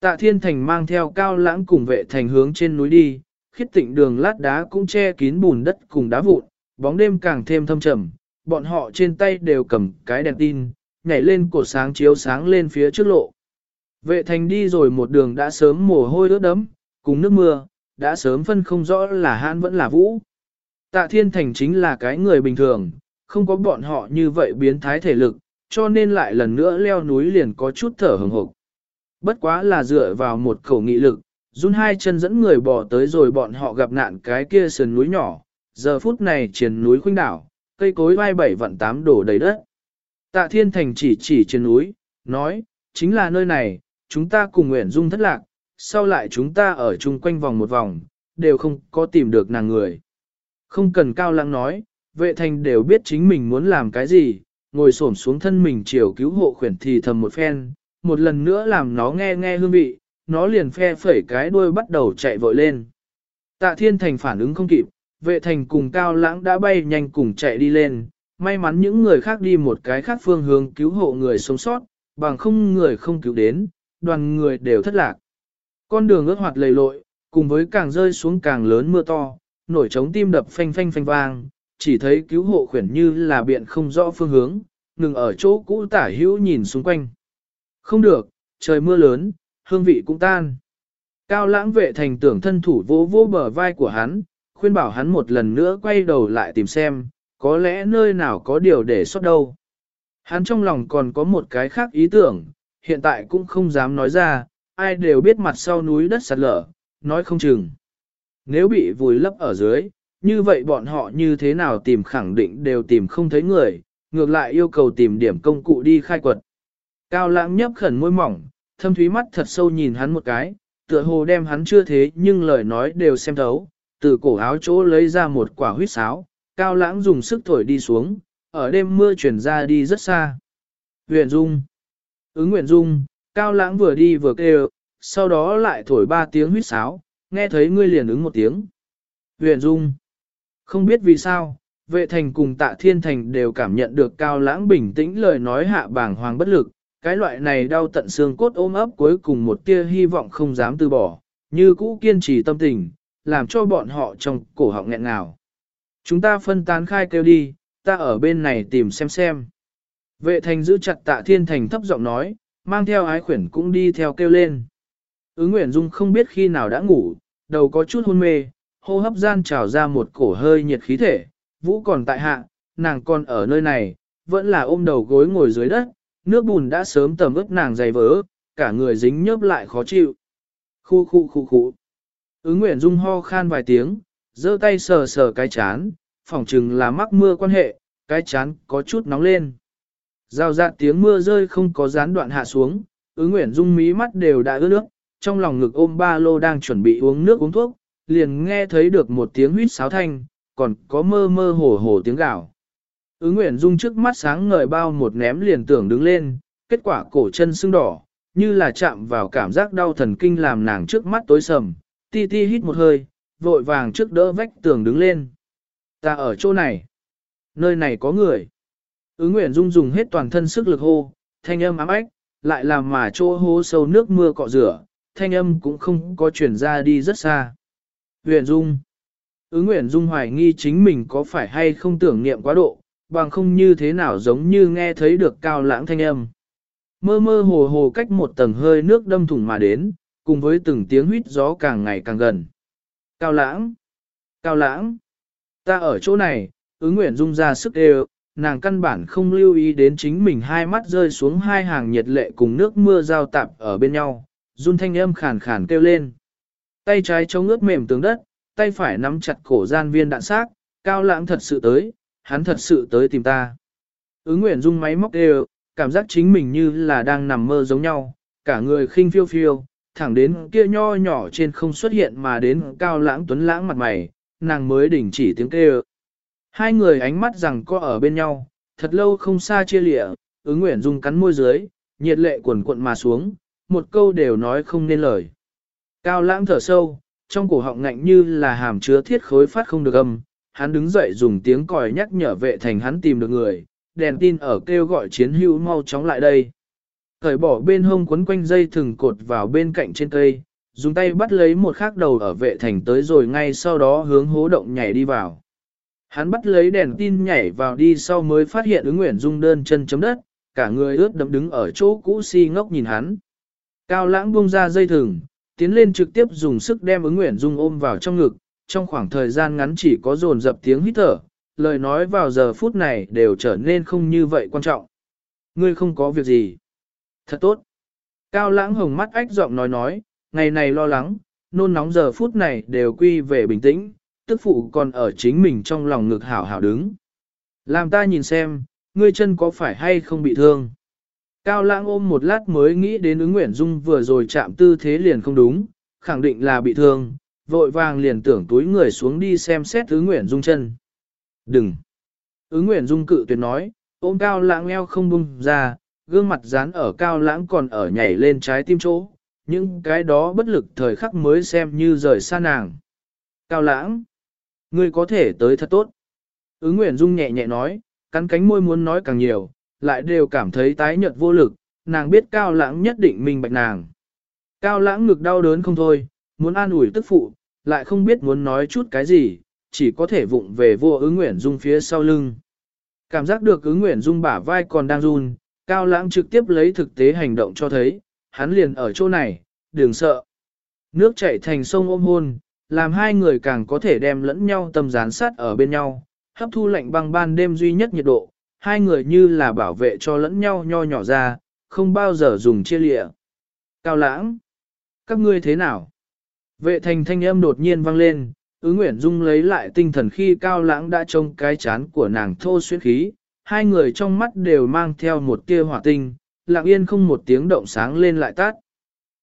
Tạ Thiên Thành mang theo cao lãng cùng vệ thành hướng trên núi đi, khiết tịnh đường lát đá cũng che kín bùn đất cùng đá vụn, bóng đêm càng thêm thâm trầm, bọn họ trên tay đều cầm cái đèn tin, nhảy lên cột sáng chiếu sáng lên phía trước lộ. Vệ thành đi rồi một đường đã sớm mồ hôi ướt đấm, cùng nước mưa, đã sớm phân không rõ là hãn vẫn là vũ. Tạ Thiên Thành chính là cái người bình thường, không có bọn họ như vậy biến thái thể lực, cho nên lại lần nữa leo núi liền có chút thở hừng hộp. Bất quá là dựa vào một khẩu nghị lực, run hai chân dẫn người bỏ tới rồi bọn họ gặp nạn cái kia sườn núi nhỏ, giờ phút này trên núi khuynh đảo, cây cối vai bảy vặn tám đổ đầy đất. Tạ Thiên Thành chỉ chỉ trên núi, nói, chính là nơi này, chúng ta cùng nguyện dung thất lạc, sau lại chúng ta ở chung quanh vòng một vòng, đều không có tìm được nàng người. Không cần cao Lăng nói, vệ thành đều biết chính mình muốn làm cái gì, ngồi xổm xuống thân mình chiều cứu hộ khuyển thì thầm một phen, một lần nữa làm nó nghe nghe hương vị, nó liền phe phẩy cái đuôi bắt đầu chạy vội lên. Tạ thiên thành phản ứng không kịp, vệ thành cùng cao lãng đã bay nhanh cùng chạy đi lên, may mắn những người khác đi một cái khác phương hướng cứu hộ người sống sót, bằng không người không cứu đến, đoàn người đều thất lạc. Con đường ướt hoạt lầy lội, cùng với càng rơi xuống càng lớn mưa to, nổi trống tim đập phanh phanh phanh vang, chỉ thấy cứu hộ khuyển như là biện không rõ phương hướng, ngừng ở chỗ cũ tả hữu nhìn xung quanh. Không được, trời mưa lớn, hương vị cũng tan. Cao lãng vệ thành tưởng thân thủ vô vô bờ vai của hắn, khuyên bảo hắn một lần nữa quay đầu lại tìm xem, có lẽ nơi nào có điều để sót đâu. Hắn trong lòng còn có một cái khác ý tưởng, hiện tại cũng không dám nói ra, ai đều biết mặt sau núi đất sạt lở, nói không chừng. Nếu bị vùi lấp ở dưới, như vậy bọn họ như thế nào tìm khẳng định đều tìm không thấy người, ngược lại yêu cầu tìm điểm công cụ đi khai quật. Cao lãng nhấp khẩn môi mỏng, thâm thúy mắt thật sâu nhìn hắn một cái, tựa hồ đem hắn chưa thế nhưng lời nói đều xem thấu, từ cổ áo chỗ lấy ra một quả huyết sáo, cao lãng dùng sức thổi đi xuống, ở đêm mưa chuyển ra đi rất xa. Huyền Dung Ứng Nguyễn Dung, cao lãng vừa đi vừa kêu, sau đó lại thổi ba tiếng huyết sáo, nghe thấy ngươi liền ứng một tiếng. Huyền Dung Không biết vì sao, vệ thành cùng tạ thiên thành đều cảm nhận được cao lãng bình tĩnh lời nói hạ bảng hoàng bất lực, cái loại này đau tận xương cốt ôm ấp cuối cùng một tia hy vọng không dám từ bỏ, như cũ kiên trì tâm tình, làm cho bọn họ trong cổ họng nghẹn ngào. Chúng ta phân tán khai kêu đi, ta ở bên này tìm xem xem. Vệ thành giữ chặt tạ thiên thành thấp giọng nói, mang theo ái khuyển cũng đi theo kêu lên. Ứng Nguyễn Dung không biết khi nào đã ngủ, đầu có chút hôn mê, hô hấp gian trào ra một cổ hơi nhiệt khí thể, vũ còn tại hạ, nàng còn ở nơi này, vẫn là ôm đầu gối ngồi dưới đất, nước bùn đã sớm tầm ướt nàng dày vỡ, cả người dính nhớp lại khó chịu. Khu khu khu khu. Ứng Nguyễn Dung ho khan vài tiếng, giơ tay sờ sờ cái chán, phỏng chừng là mắc mưa quan hệ, cái chán có chút nóng lên. Giao dạ tiếng mưa rơi không có gián đoạn hạ xuống, ứng Nguyễn Dung mí mắt đều đã ướt nước, trong lòng ngực ôm ba lô đang chuẩn bị uống nước uống thuốc, liền nghe thấy được một tiếng huýt sáo thanh, còn có mơ mơ hồ hồ tiếng gào. Ứng Nguyễn Dung trước mắt sáng ngời bao một ném liền tưởng đứng lên, kết quả cổ chân sưng đỏ, như là chạm vào cảm giác đau thần kinh làm nàng trước mắt tối sầm, ti ti hít một hơi, vội vàng trước đỡ vách tường đứng lên. Ta ở chỗ này. Nơi này có người. Ứng Nguyễn Dung dùng hết toàn thân sức lực hô, thanh âm ám ách, lại làm mà chỗ hô sâu nước mưa cọ rửa, thanh âm cũng không có chuyển ra đi rất xa. Nguyễn Dung. Ứng Nguyễn Dung hoài nghi chính mình có phải hay không tưởng niệm quá độ, bằng không như thế nào giống như nghe thấy được cao lãng thanh âm. Mơ mơ hồ hồ cách một tầng hơi nước đâm thủng mà đến, cùng với từng tiếng huyết gió càng ngày càng gần. Cao lãng! Cao lãng! Ta ở chỗ này, ứng nguyện dung ra sức đều, nàng căn bản không lưu ý đến chính mình hai mắt rơi xuống hai hàng nhiệt lệ cùng nước mưa giao tạp ở bên nhau, run thanh âm khàn khàn kêu lên. Tay trái chống ướt mềm tướng đất, tay phải nắm chặt cổ gian viên đạn xác, cao lãng thật sự tới, hắn thật sự tới tìm ta. Ứng Nguyện Dung máy móc đều, cảm giác chính mình như là đang nằm mơ giống nhau, cả người khinh phiêu phiêu, thẳng đến kia nho nhỏ trên không xuất hiện mà đến cao lãng tuấn lãng mặt mày, nàng mới đình chỉ tiếng kêu. Hai người ánh mắt rằng có ở bên nhau, thật lâu không xa chia lịa, ứng nguyện Dung cắn môi dưới, nhiệt lệ cuộn cuộn mà xuống, một câu đều nói không nên lời. Cao lãng thở sâu, trong cổ họng ngạnh như là hàm chứa thiết khối phát không được âm, hắn đứng dậy dùng tiếng còi nhắc nhở vệ thành hắn tìm được người, đèn tin ở kêu gọi chiến hữu mau chóng lại đây. Cởi bỏ bên hông quấn quanh dây thừng cột vào bên cạnh trên cây, dùng tay bắt lấy một khắc đầu ở vệ thành tới rồi ngay sau đó hướng hố động nhảy đi vào. Hắn bắt lấy đèn tin nhảy vào đi sau mới phát hiện ứng nguyện dung đơn chân chấm đất, cả người ướt đẫm đứng ở chỗ cũ si ngốc nhìn hắn. Cao lãng buông ra dây thừng, tiến lên trực tiếp dùng sức đem ứng nguyện dung ôm vào trong ngực, trong khoảng thời gian ngắn chỉ có dồn dập tiếng hít thở, lời nói vào giờ phút này đều trở nên không như vậy quan trọng. Ngươi không có việc gì. Thật tốt. Cao lãng hồng mắt ách giọng nói nói, ngày này lo lắng, nôn nóng giờ phút này đều quy về bình tĩnh, tức phụ còn ở chính mình trong lòng ngực hảo hảo đứng. Làm ta nhìn xem, ngươi chân có phải hay không bị thương. Cao lãng ôm một lát mới nghĩ đến ứng Nguyễn Dung vừa rồi chạm tư thế liền không đúng, khẳng định là bị thương, vội vàng liền tưởng túi người xuống đi xem xét ứng Nguyễn Dung chân. Đừng! Ứng Nguyễn Dung cự tuyệt nói, ôm cao lãng eo không bung ra, gương mặt dán ở cao lãng còn ở nhảy lên trái tim chỗ, những cái đó bất lực thời khắc mới xem như rời xa nàng. Cao lãng! Ngươi có thể tới thật tốt. Ứng Nguyễn Dung nhẹ nhẹ nói, cắn cánh môi muốn nói càng nhiều, lại đều cảm thấy tái nhợt vô lực, nàng biết cao lãng nhất định mình bạch nàng. Cao lãng ngực đau đớn không thôi, muốn an ủi tức phụ, lại không biết muốn nói chút cái gì, chỉ có thể vụng về vô ứng Nguyễn Dung phía sau lưng. Cảm giác được ứng Nguyễn Dung bả vai còn đang run, cao lãng trực tiếp lấy thực tế hành động cho thấy, hắn liền ở chỗ này, đừng sợ. Nước chảy thành sông ôm hôn, làm hai người càng có thể đem lẫn nhau tâm gián sát ở bên nhau, hấp thu lạnh băng ban đêm duy nhất nhiệt độ, hai người như là bảo vệ cho lẫn nhau nho nhỏ ra, không bao giờ dùng chia lịa. Cao lãng, các ngươi thế nào? Vệ thành thanh âm đột nhiên vang lên, ứ Nguyễn Dung lấy lại tinh thần khi cao lãng đã trông cái chán của nàng thô xuyên khí, hai người trong mắt đều mang theo một tia hỏa tinh, lặng yên không một tiếng động sáng lên lại tắt.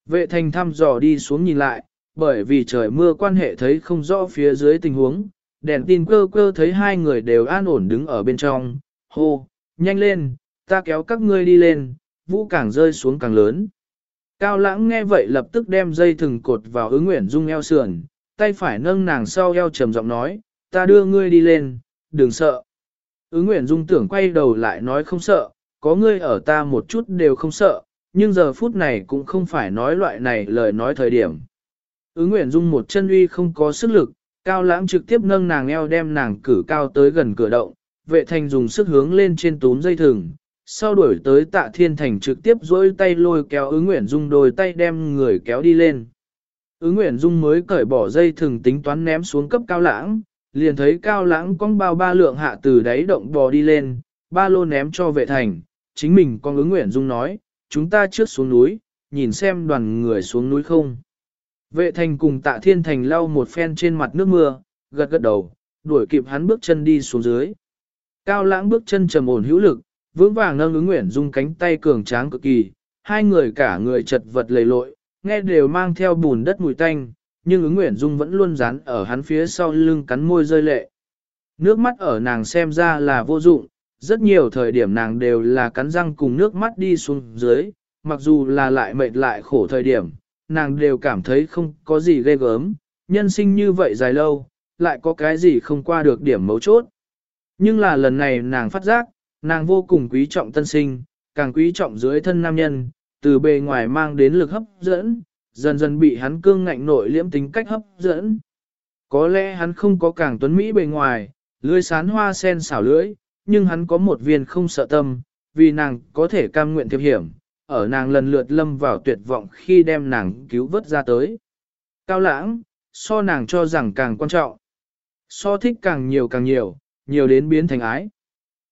Vệ thành thăm dò đi xuống nhìn lại, bởi vì trời mưa quan hệ thấy không rõ phía dưới tình huống, đèn tin cơ cơ thấy hai người đều an ổn đứng ở bên trong, hô, nhanh lên, ta kéo các ngươi đi lên, vũ càng rơi xuống càng lớn. Cao lãng nghe vậy lập tức đem dây thừng cột vào ứng nguyện dung eo sườn, tay phải nâng nàng sau eo trầm giọng nói, ta đưa ngươi đi lên, đừng sợ. Ứng nguyện dung tưởng quay đầu lại nói không sợ, có ngươi ở ta một chút đều không sợ, nhưng giờ phút này cũng không phải nói loại này lời nói thời điểm. Ứng nguyện dung một chân uy không có sức lực, cao lãng trực tiếp nâng nàng eo đem nàng cử cao tới gần cửa động, vệ thành dùng sức hướng lên trên túm dây thừng, sau đuổi tới tạ thiên thành trực tiếp dỗi tay lôi kéo ứng nguyện dung đôi tay đem người kéo đi lên. Ứng nguyện dung mới cởi bỏ dây thừng tính toán ném xuống cấp cao lãng, liền thấy cao lãng cong bao ba lượng hạ từ đáy động bò đi lên, ba lô ném cho vệ thành, chính mình con ứng nguyện dung nói, chúng ta trước xuống núi, nhìn xem đoàn người xuống núi không. Vệ thành cùng tạ thiên thành lau một phen trên mặt nước mưa, gật gật đầu, đuổi kịp hắn bước chân đi xuống dưới. Cao lãng bước chân trầm ổn hữu lực, vững vàng nâng ứng nguyện dung cánh tay cường tráng cực kỳ, hai người cả người chật vật lầy lội, nghe đều mang theo bùn đất mùi tanh, nhưng ứng nguyện dung vẫn luôn dán ở hắn phía sau lưng cắn môi rơi lệ. Nước mắt ở nàng xem ra là vô dụng, rất nhiều thời điểm nàng đều là cắn răng cùng nước mắt đi xuống dưới, mặc dù là lại mệt lại khổ thời điểm, nàng đều cảm thấy không có gì ghê gớm, nhân sinh như vậy dài lâu, lại có cái gì không qua được điểm mấu chốt. Nhưng là lần này nàng phát giác, nàng vô cùng quý trọng tân sinh, càng quý trọng dưới thân nam nhân, từ bề ngoài mang đến lực hấp dẫn, dần dần bị hắn cương ngạnh nội liễm tính cách hấp dẫn. Có lẽ hắn không có càng tuấn Mỹ bề ngoài, lưới sán hoa sen xảo lưỡi, nhưng hắn có một viên không sợ tâm, vì nàng có thể cam nguyện thiệp hiểm, ở nàng lần lượt lâm vào tuyệt vọng khi đem nàng cứu vớt ra tới. Cao lãng, so nàng cho rằng càng quan trọng. So thích càng nhiều càng nhiều, nhiều đến biến thành ái.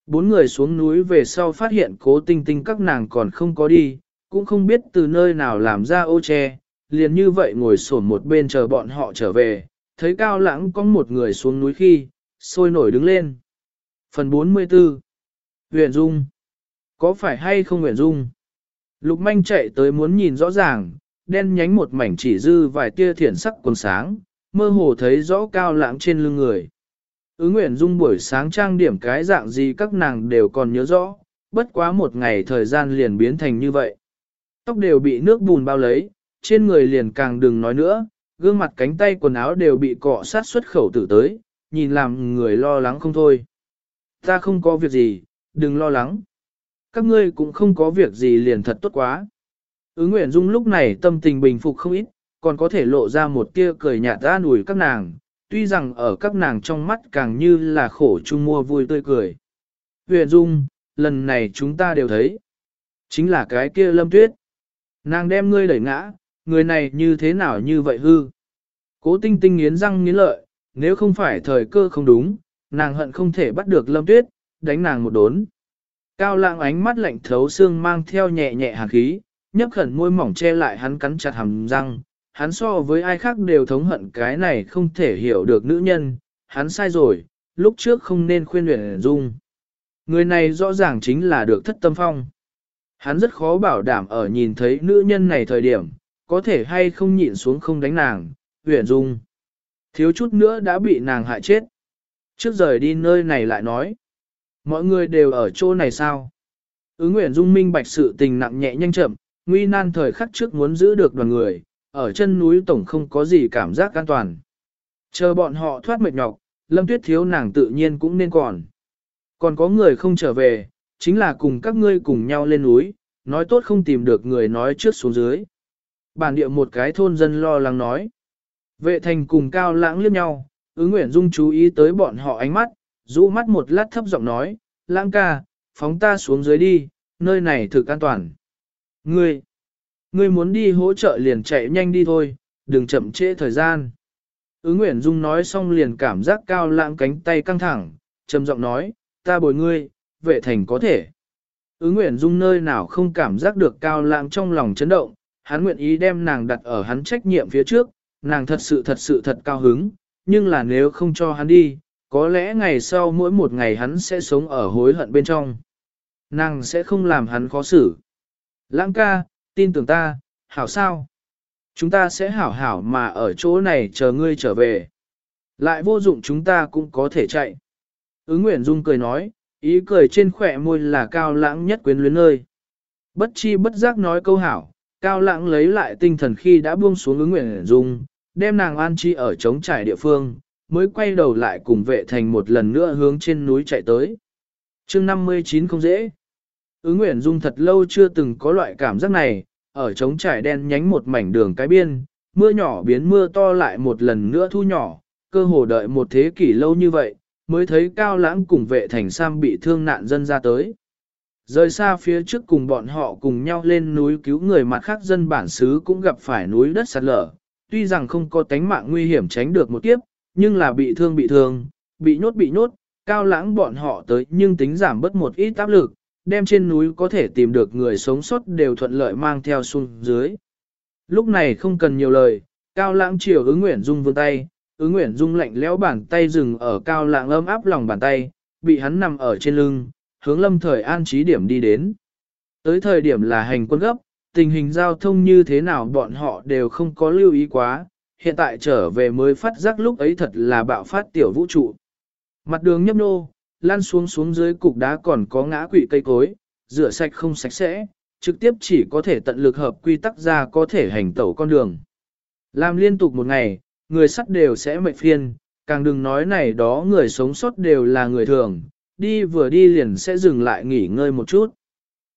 Bốn người xuống núi về sau phát hiện cố tinh tinh các nàng còn không có đi, cũng không biết từ nơi nào làm ra ô che, liền như vậy ngồi sổn một bên chờ bọn họ trở về, thấy cao lãng có một người xuống núi khi, sôi nổi đứng lên. Phần 44 Huyền Dung Có phải hay không Huyền Dung? Lục manh chạy tới muốn nhìn rõ ràng, đen nhánh một mảnh chỉ dư vài tia thiển sắc quần sáng, mơ hồ thấy rõ cao lãng trên lưng người. Ứng Nguyễn Dung buổi sáng trang điểm cái dạng gì các nàng đều còn nhớ rõ, bất quá một ngày thời gian liền biến thành như vậy. Tóc đều bị nước bùn bao lấy, trên người liền càng đừng nói nữa, gương mặt cánh tay quần áo đều bị cọ sát xuất khẩu tử tới, nhìn làm người lo lắng không thôi. Ta không có việc gì, đừng lo lắng. Các ngươi cũng không có việc gì liền thật tốt quá. Ứng Nguyễn Dung lúc này tâm tình bình phục không ít, còn có thể lộ ra một tia cười nhạt ra nủi các nàng, tuy rằng ở các nàng trong mắt càng như là khổ chung mua vui tươi cười. Nguyễn Dung, lần này chúng ta đều thấy. Chính là cái kia lâm tuyết. Nàng đem ngươi đẩy ngã, người này như thế nào như vậy hư. Cố tinh tinh nghiến răng nghiến lợi, nếu không phải thời cơ không đúng, nàng hận không thể bắt được lâm tuyết, đánh nàng một đốn. Cao lãng ánh mắt lạnh thấu xương mang theo nhẹ nhẹ hàn khí, nhấp khẩn môi mỏng che lại hắn cắn chặt hàm răng. Hắn so với ai khác đều thống hận cái này không thể hiểu được nữ nhân, hắn sai rồi, lúc trước không nên khuyên luyện dung. Người này rõ ràng chính là được thất tâm phong. Hắn rất khó bảo đảm ở nhìn thấy nữ nhân này thời điểm, có thể hay không nhịn xuống không đánh nàng, huyền dung. Thiếu chút nữa đã bị nàng hại chết. Trước rời đi nơi này lại nói. Mọi người đều ở chỗ này sao? Ứng Nguyễn Dung minh bạch sự tình nặng nhẹ nhanh chậm, nguy nan thời khắc trước muốn giữ được đoàn người, ở chân núi tổng không có gì cảm giác an toàn. Chờ bọn họ thoát mệt nhọc, Lâm Tuyết thiếu nàng tự nhiên cũng nên còn. Còn có người không trở về, chính là cùng các ngươi cùng nhau lên núi, nói tốt không tìm được người nói trước xuống dưới. Bản địa một cái thôn dân lo lắng nói. Vệ thành cùng cao lãng liếc nhau, ứng nguyễn dung chú ý tới bọn họ ánh mắt, rũ mắt một lát thấp giọng nói, lãng ca, phóng ta xuống dưới đi, nơi này thực an toàn. Ngươi, ngươi muốn đi hỗ trợ liền chạy nhanh đi thôi, đừng chậm trễ thời gian. Ứng Nguyễn Dung nói xong liền cảm giác cao lãng cánh tay căng thẳng, trầm giọng nói, ta bồi ngươi, vệ thành có thể. Ứng Nguyễn Dung nơi nào không cảm giác được cao lãng trong lòng chấn động, hắn nguyện ý đem nàng đặt ở hắn trách nhiệm phía trước, nàng thật sự thật sự thật cao hứng, nhưng là nếu không cho hắn đi, có lẽ ngày sau mỗi một ngày hắn sẽ sống ở hối hận bên trong. Nàng sẽ không làm hắn khó xử. Lãng ca, tin tưởng ta, hảo sao? Chúng ta sẽ hảo hảo mà ở chỗ này chờ ngươi trở về. Lại vô dụng chúng ta cũng có thể chạy. Ứng Nguyễn Dung cười nói, ý cười trên khỏe môi là cao lãng nhất quyến luyến nơi. Bất chi bất giác nói câu hảo, cao lãng lấy lại tinh thần khi đã buông xuống ứng nguyện Dung, đem nàng an chi ở trống trải địa phương, mới quay đầu lại cùng vệ thành một lần nữa hướng trên núi chạy tới. chương 59 không dễ. Ứng nguyện Dung thật lâu chưa từng có loại cảm giác này, ở trống trải đen nhánh một mảnh đường cái biên, mưa nhỏ biến mưa to lại một lần nữa thu nhỏ, cơ hồ đợi một thế kỷ lâu như vậy, mới thấy cao lãng cùng vệ thành Sam bị thương nạn dân ra tới. Rời xa phía trước cùng bọn họ cùng nhau lên núi cứu người mặt khác dân bản xứ cũng gặp phải núi đất sạt lở, tuy rằng không có tánh mạng nguy hiểm tránh được một kiếp, nhưng là bị thương bị thương, bị nhốt bị nhốt, cao lãng bọn họ tới nhưng tính giảm bớt một ít áp lực, đem trên núi có thể tìm được người sống sót đều thuận lợi mang theo xuống dưới. Lúc này không cần nhiều lời, cao lãng chiều ứng nguyện dung vươn tay, ứng nguyện dung lạnh lẽo bàn tay dừng ở cao lãng ấm áp lòng bàn tay, bị hắn nằm ở trên lưng, hướng lâm thời an trí điểm đi đến. Tới thời điểm là hành quân gấp, tình hình giao thông như thế nào bọn họ đều không có lưu ý quá, hiện tại trở về mới phát giác lúc ấy thật là bạo phát tiểu vũ trụ. Mặt đường nhấp nô, lan xuống xuống dưới cục đá còn có ngã quỵ cây cối, rửa sạch không sạch sẽ, trực tiếp chỉ có thể tận lực hợp quy tắc ra có thể hành tẩu con đường. Làm liên tục một ngày, người sắt đều sẽ mệt phiên, càng đừng nói này đó người sống sót đều là người thường, đi vừa đi liền sẽ dừng lại nghỉ ngơi một chút.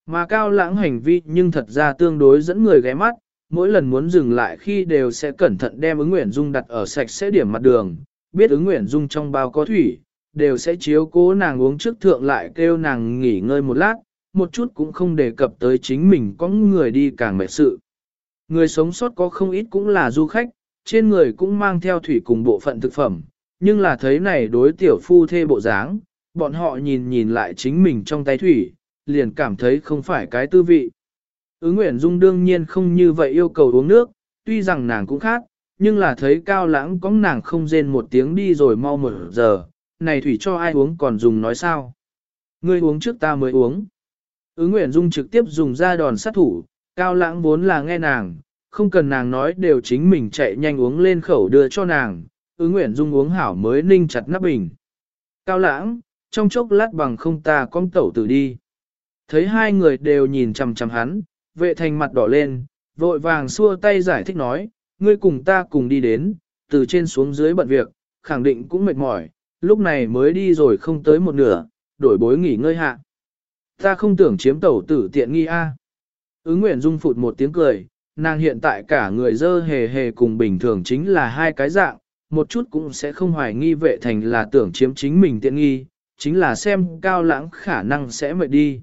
Mà cao lãng hành vi nhưng thật ra tương đối dẫn người ghé mắt, mỗi lần muốn dừng lại khi đều sẽ cẩn thận đem ứng nguyện dung đặt ở sạch sẽ điểm mặt đường, biết ứng nguyện dung trong bao có thủy, đều sẽ chiếu cố nàng uống trước thượng lại kêu nàng nghỉ ngơi một lát, một chút cũng không đề cập tới chính mình có người đi càng mệt sự. Người sống sót có không ít cũng là du khách, trên người cũng mang theo thủy cùng bộ phận thực phẩm, nhưng là thấy này đối tiểu phu thê bộ dáng, bọn họ nhìn nhìn lại chính mình trong tay thủy, liền cảm thấy không phải cái tư vị. Ứng Nguyễn Dung đương nhiên không như vậy yêu cầu uống nước, tuy rằng nàng cũng khác, nhưng là thấy cao lãng có nàng không rên một tiếng đi rồi mau một giờ, này thủy cho ai uống còn dùng nói sao. Ngươi uống trước ta mới uống. Ứng Nguyễn Dung trực tiếp dùng ra đòn sát thủ, cao lãng vốn là nghe nàng, không cần nàng nói đều chính mình chạy nhanh uống lên khẩu đưa cho nàng, ứng Nguyễn Dung uống hảo mới ninh chặt nắp bình. Cao lãng, trong chốc lát bằng không ta con tẩu tử đi. Thấy hai người đều nhìn chằm chằm hắn, vệ thành mặt đỏ lên, vội vàng xua tay giải thích nói, ngươi cùng ta cùng đi đến, từ trên xuống dưới bận việc, khẳng định cũng mệt mỏi, lúc này mới đi rồi không tới một nửa, đổi bối nghỉ ngơi hạ. Ta không tưởng chiếm tẩu tử tiện nghi a. Ứng Nguyễn Dung phụt một tiếng cười, nàng hiện tại cả người dơ hề hề cùng bình thường chính là hai cái dạng, một chút cũng sẽ không hoài nghi vệ thành là tưởng chiếm chính mình tiện nghi, chính là xem cao lãng khả năng sẽ mệt đi.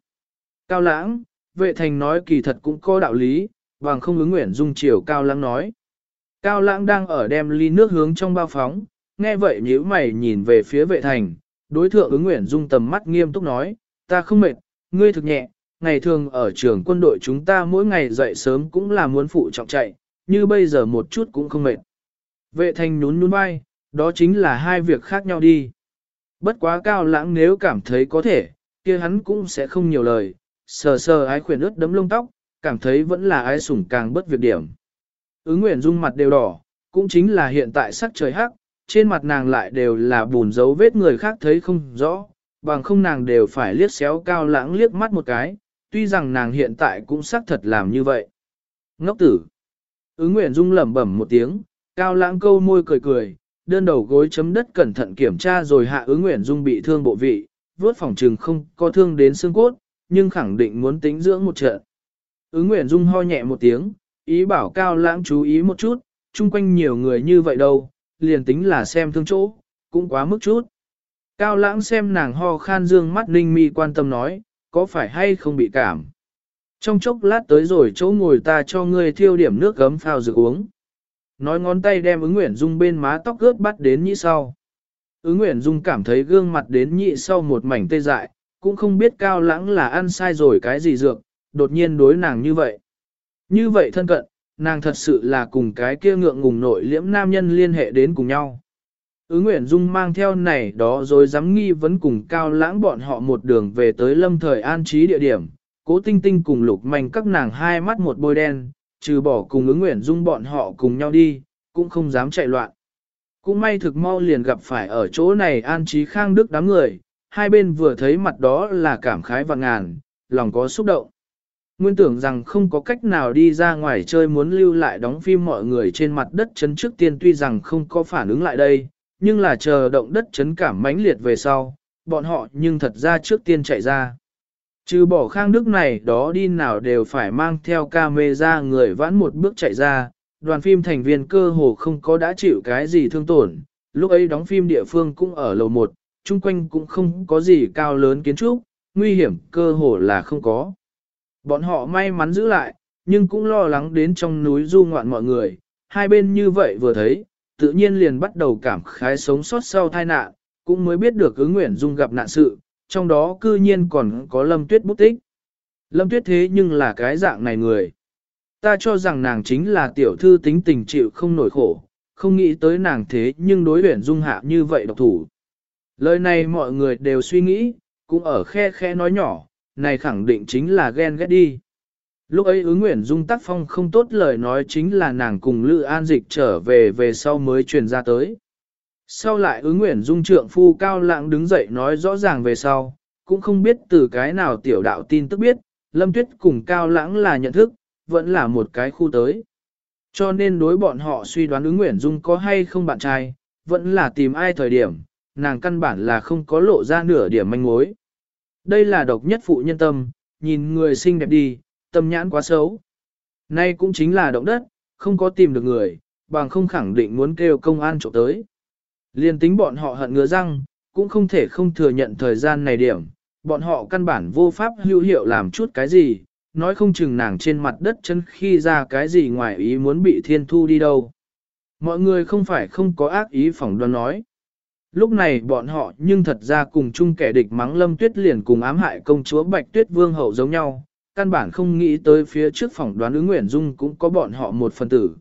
Cao lãng, vệ thành nói kỳ thật cũng có đạo lý, bằng không ứng nguyện dung chiều cao lãng nói. Cao lãng đang ở đem ly nước hướng trong bao phóng, nghe vậy nhíu mày nhìn về phía vệ thành, đối thượng ứng nguyện dung tầm mắt nghiêm túc nói, ta không mệt, ngươi thực nhẹ, ngày thường ở trường quân đội chúng ta mỗi ngày dậy sớm cũng là muốn phụ trọng chạy, như bây giờ một chút cũng không mệt. Vệ thành nhún nhún vai, đó chính là hai việc khác nhau đi. Bất quá cao lãng nếu cảm thấy có thể, kia hắn cũng sẽ không nhiều lời, sờ sờ ái khuyển ướt đấm lông tóc, cảm thấy vẫn là ái sủng càng bất việc điểm. Ứng nguyện dung mặt đều đỏ, cũng chính là hiện tại sắc trời hắc, trên mặt nàng lại đều là bùn dấu vết người khác thấy không rõ, bằng không nàng đều phải liếc xéo cao lãng liếc mắt một cái, tuy rằng nàng hiện tại cũng xác thật làm như vậy. Ngốc tử. Ứng nguyện dung lẩm bẩm một tiếng, cao lãng câu môi cười cười, đơn đầu gối chấm đất cẩn thận kiểm tra rồi hạ ứng nguyện dung bị thương bộ vị, vớt phòng trừng không có thương đến xương cốt, nhưng khẳng định muốn tính dưỡng một trận. Ứng nguyện dung ho nhẹ một tiếng, ý bảo cao lãng chú ý một chút, chung quanh nhiều người như vậy đâu, liền tính là xem thương chỗ, cũng quá mức chút. Cao lãng xem nàng ho khan dương mắt ninh mi quan tâm nói, có phải hay không bị cảm. Trong chốc lát tới rồi chỗ ngồi ta cho ngươi thiêu điểm nước gấm phao rực uống. Nói ngón tay đem ứng nguyện dung bên má tóc ướt bắt đến nhị sau. Ứng nguyện dung cảm thấy gương mặt đến nhị sau một mảnh tê dại, cũng không biết cao lãng là ăn sai rồi cái gì dược, đột nhiên đối nàng như vậy. Như vậy thân cận, nàng thật sự là cùng cái kia ngượng ngùng nội liễm nam nhân liên hệ đến cùng nhau. ứng Nguyễn Dung mang theo này đó rồi dám nghi vấn cùng cao lãng bọn họ một đường về tới lâm thời an trí địa điểm, cố tinh tinh cùng lục manh các nàng hai mắt một bôi đen, trừ bỏ cùng ứng nguyện Dung bọn họ cùng nhau đi, cũng không dám chạy loạn. Cũng may thực mau liền gặp phải ở chỗ này an trí khang đức đám người, hai bên vừa thấy mặt đó là cảm khái và ngàn, lòng có xúc động. Nguyên tưởng rằng không có cách nào đi ra ngoài chơi muốn lưu lại đóng phim mọi người trên mặt đất chấn trước tiên tuy rằng không có phản ứng lại đây, nhưng là chờ động đất chấn cảm mãnh liệt về sau, bọn họ nhưng thật ra trước tiên chạy ra. Trừ bỏ khang đức này đó đi nào đều phải mang theo camera người vãn một bước chạy ra, đoàn phim thành viên cơ hồ không có đã chịu cái gì thương tổn, lúc ấy đóng phim địa phương cũng ở lầu 1, chung quanh cũng không có gì cao lớn kiến trúc, nguy hiểm cơ hồ là không có. Bọn họ may mắn giữ lại, nhưng cũng lo lắng đến trong núi du ngoạn mọi người, hai bên như vậy vừa thấy, tự nhiên liền bắt đầu cảm khái sống sót sau tai nạn, cũng mới biết được ứng nguyện dung gặp nạn sự, trong đó cư nhiên còn có lâm tuyết bút tích. Lâm tuyết thế nhưng là cái dạng này người. Ta cho rằng nàng chính là tiểu thư tính tình chịu không nổi khổ, không nghĩ tới nàng thế nhưng đối luyện dung hạ như vậy độc thủ. Lời này mọi người đều suy nghĩ, cũng ở khe khe nói nhỏ, này khẳng định chính là ghen ghét đi. Lúc ấy ứng nguyện dung tác phong không tốt lời nói chính là nàng cùng Lữ An Dịch trở về về sau mới truyền ra tới. Sau lại ứng nguyện dung trượng phu cao lãng đứng dậy nói rõ ràng về sau, cũng không biết từ cái nào tiểu đạo tin tức biết, Lâm Tuyết cùng cao lãng là nhận thức, vẫn là một cái khu tới. Cho nên đối bọn họ suy đoán ứng nguyện dung có hay không bạn trai, vẫn là tìm ai thời điểm, nàng căn bản là không có lộ ra nửa điểm manh mối. Đây là độc nhất phụ nhân tâm, nhìn người xinh đẹp đi, tâm nhãn quá xấu. Nay cũng chính là động đất, không có tìm được người, bằng không khẳng định muốn kêu công an trộm tới. Liên tính bọn họ hận ngứa răng, cũng không thể không thừa nhận thời gian này điểm, bọn họ căn bản vô pháp hữu hiệu làm chút cái gì, nói không chừng nàng trên mặt đất chân khi ra cái gì ngoài ý muốn bị thiên thu đi đâu. Mọi người không phải không có ác ý phỏng đoán nói. Lúc này bọn họ nhưng thật ra cùng chung kẻ địch mắng lâm tuyết liền cùng ám hại công chúa Bạch Tuyết Vương hậu giống nhau, căn bản không nghĩ tới phía trước phỏng đoán ứng Nguyễn Dung cũng có bọn họ một phần tử.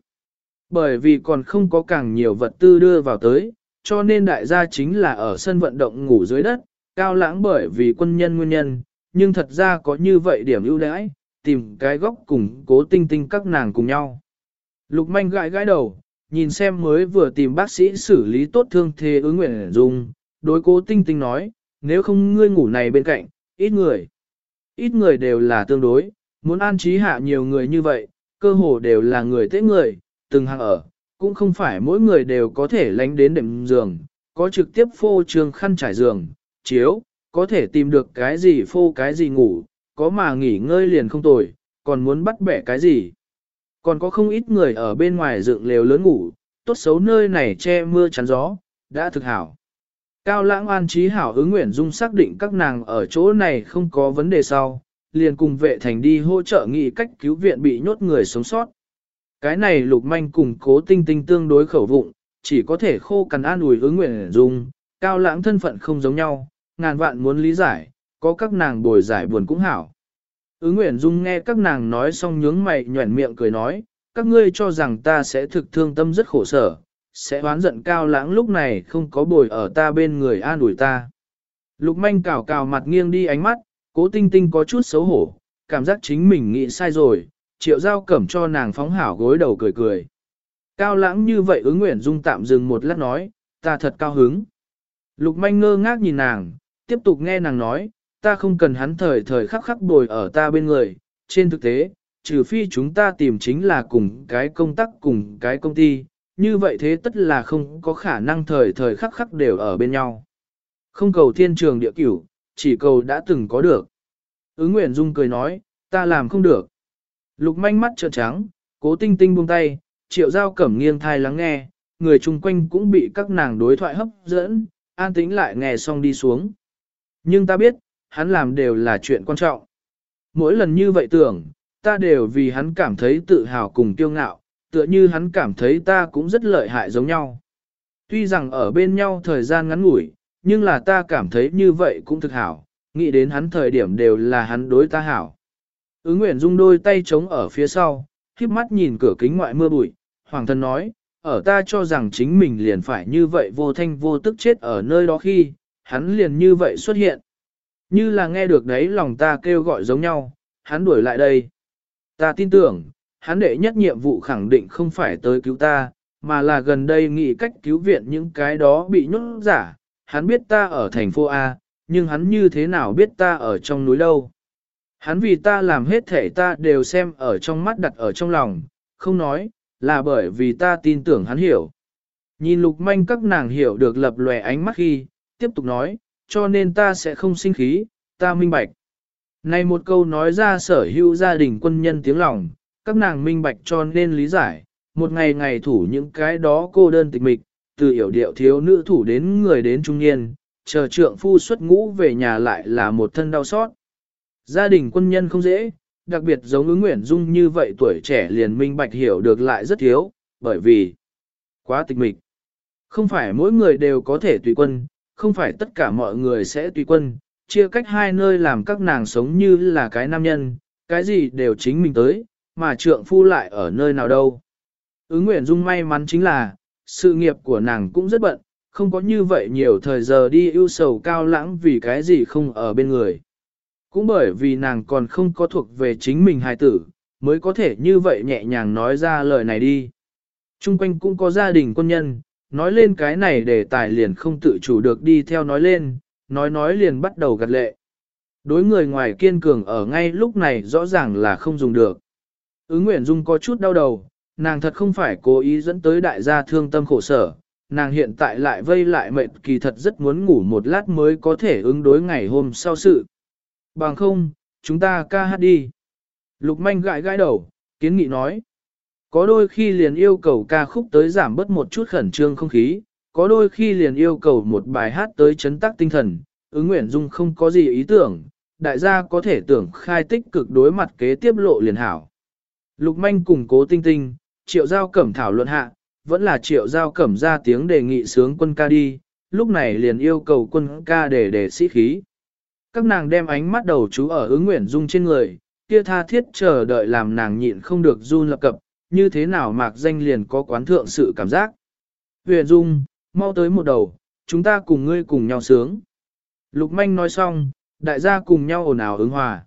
Bởi vì còn không có càng nhiều vật tư đưa vào tới, cho nên đại gia chính là ở sân vận động ngủ dưới đất, cao lãng bởi vì quân nhân nguyên nhân, nhưng thật ra có như vậy điểm ưu đãi, tìm cái góc cùng cố tinh tinh các nàng cùng nhau. Lục manh gãi gãi đầu, nhìn xem mới vừa tìm bác sĩ xử lý tốt thương thế ứng nguyện dung, đối cố tinh tinh nói, nếu không ngươi ngủ này bên cạnh, ít người. Ít người đều là tương đối, muốn an trí hạ nhiều người như vậy, cơ hồ đều là người tế người, từng hàng ở, cũng không phải mỗi người đều có thể lánh đến đệm giường, có trực tiếp phô trường khăn trải giường, chiếu, có thể tìm được cái gì phô cái gì ngủ, có mà nghỉ ngơi liền không tồi, còn muốn bắt bẻ cái gì. Còn có không ít người ở bên ngoài dựng lều lớn ngủ, tốt xấu nơi này che mưa chắn gió, đã thực hảo. Cao lãng an trí hảo ứng nguyện dung xác định các nàng ở chỗ này không có vấn đề sau, liền cùng vệ thành đi hỗ trợ nghị cách cứu viện bị nhốt người sống sót. Cái này lục manh cùng cố tinh tinh tương đối khẩu vụng, chỉ có thể khô cằn an ủi ứng nguyện dung, cao lãng thân phận không giống nhau, ngàn vạn muốn lý giải, có các nàng bồi giải buồn cũng hảo. Ứng nguyện Dung nghe các nàng nói xong nhướng mày nhuẩn miệng cười nói, các ngươi cho rằng ta sẽ thực thương tâm rất khổ sở, sẽ oán giận cao lãng lúc này không có bồi ở ta bên người an ủi ta. Lục manh cào cào mặt nghiêng đi ánh mắt, cố tinh tinh có chút xấu hổ, cảm giác chính mình nghĩ sai rồi, triệu giao cẩm cho nàng phóng hảo gối đầu cười cười. Cao lãng như vậy ứng nguyện dung tạm dừng một lát nói, ta thật cao hứng. Lục manh ngơ ngác nhìn nàng, tiếp tục nghe nàng nói, ta không cần hắn thời thời khắc khắc bồi ở ta bên người, trên thực tế, trừ phi chúng ta tìm chính là cùng cái công tác cùng cái công ty, như vậy thế tất là không có khả năng thời thời khắc khắc đều ở bên nhau. Không cầu thiên trường địa cửu, chỉ cầu đã từng có được. Ứng Nguyễn Dung cười nói, ta làm không được. Lục manh mắt trợn trắng, cố tinh tinh buông tay, triệu giao cẩm nghiêng thai lắng nghe, người chung quanh cũng bị các nàng đối thoại hấp dẫn, an tĩnh lại nghe xong đi xuống. Nhưng ta biết, hắn làm đều là chuyện quan trọng. Mỗi lần như vậy tưởng, ta đều vì hắn cảm thấy tự hào cùng kiêu ngạo, tựa như hắn cảm thấy ta cũng rất lợi hại giống nhau. Tuy rằng ở bên nhau thời gian ngắn ngủi, nhưng là ta cảm thấy như vậy cũng thực hảo, nghĩ đến hắn thời điểm đều là hắn đối ta hảo. Ứng Nguyễn Dung đôi tay trống ở phía sau, khiếp mắt nhìn cửa kính ngoại mưa bụi, Hoàng thân nói, ở ta cho rằng chính mình liền phải như vậy vô thanh vô tức chết ở nơi đó khi, hắn liền như vậy xuất hiện. Như là nghe được đấy lòng ta kêu gọi giống nhau, hắn đuổi lại đây. Ta tin tưởng, hắn đệ nhất nhiệm vụ khẳng định không phải tới cứu ta, mà là gần đây nghĩ cách cứu viện những cái đó bị nhốt giả. Hắn biết ta ở thành phố A, nhưng hắn như thế nào biết ta ở trong núi đâu. Hắn vì ta làm hết thể ta đều xem ở trong mắt đặt ở trong lòng, không nói, là bởi vì ta tin tưởng hắn hiểu. Nhìn lục manh các nàng hiểu được lập lòe ánh mắt khi, tiếp tục nói, cho nên ta sẽ không sinh khí, ta minh bạch. Này một câu nói ra sở hữu gia đình quân nhân tiếng lòng, các nàng minh bạch cho nên lý giải, một ngày ngày thủ những cái đó cô đơn tịch mịch, từ hiểu điệu thiếu nữ thủ đến người đến trung niên, chờ trượng phu xuất ngũ về nhà lại là một thân đau xót. Gia đình quân nhân không dễ, đặc biệt giống ứng nguyện dung như vậy tuổi trẻ liền minh bạch hiểu được lại rất thiếu, bởi vì quá tịch mịch. Không phải mỗi người đều có thể tùy quân, không phải tất cả mọi người sẽ tùy quân, chia cách hai nơi làm các nàng sống như là cái nam nhân, cái gì đều chính mình tới, mà trượng phu lại ở nơi nào đâu. Ứng Nguyễn Dung may mắn chính là, sự nghiệp của nàng cũng rất bận, không có như vậy nhiều thời giờ đi ưu sầu cao lãng vì cái gì không ở bên người. Cũng bởi vì nàng còn không có thuộc về chính mình hài tử, mới có thể như vậy nhẹ nhàng nói ra lời này đi. Trung quanh cũng có gia đình quân nhân, nói lên cái này để tài liền không tự chủ được đi theo nói lên, nói nói liền bắt đầu gật lệ. Đối người ngoài kiên cường ở ngay lúc này rõ ràng là không dùng được. Ứng Nguyễn Dung có chút đau đầu, nàng thật không phải cố ý dẫn tới đại gia thương tâm khổ sở, nàng hiện tại lại vây lại mệt kỳ thật rất muốn ngủ một lát mới có thể ứng đối ngày hôm sau sự. Bằng không, chúng ta ca hát đi. Lục manh gãi gãi đầu, kiến nghị nói. Có đôi khi liền yêu cầu ca khúc tới giảm bớt một chút khẩn trương không khí, có đôi khi liền yêu cầu một bài hát tới chấn tác tinh thần, ứng nguyện dung không có gì ý tưởng, đại gia có thể tưởng khai tích cực đối mặt kế tiếp lộ liền hảo. Lục manh cùng cố tinh tinh, triệu giao cẩm thảo luận hạ, vẫn là triệu giao cẩm ra tiếng đề nghị sướng quân ca đi, lúc này liền yêu cầu quân ca để để sĩ khí. Các nàng đem ánh mắt đầu chú ở ứng nguyện dung trên người, kia tha thiết chờ đợi làm nàng nhịn không được run lập cập, như thế nào mạc danh liền có quán thượng sự cảm giác. Huyền Dung, mau tới một đầu, chúng ta cùng ngươi cùng nhau sướng. Lục manh nói xong, đại gia cùng nhau ồn ào ứng hòa.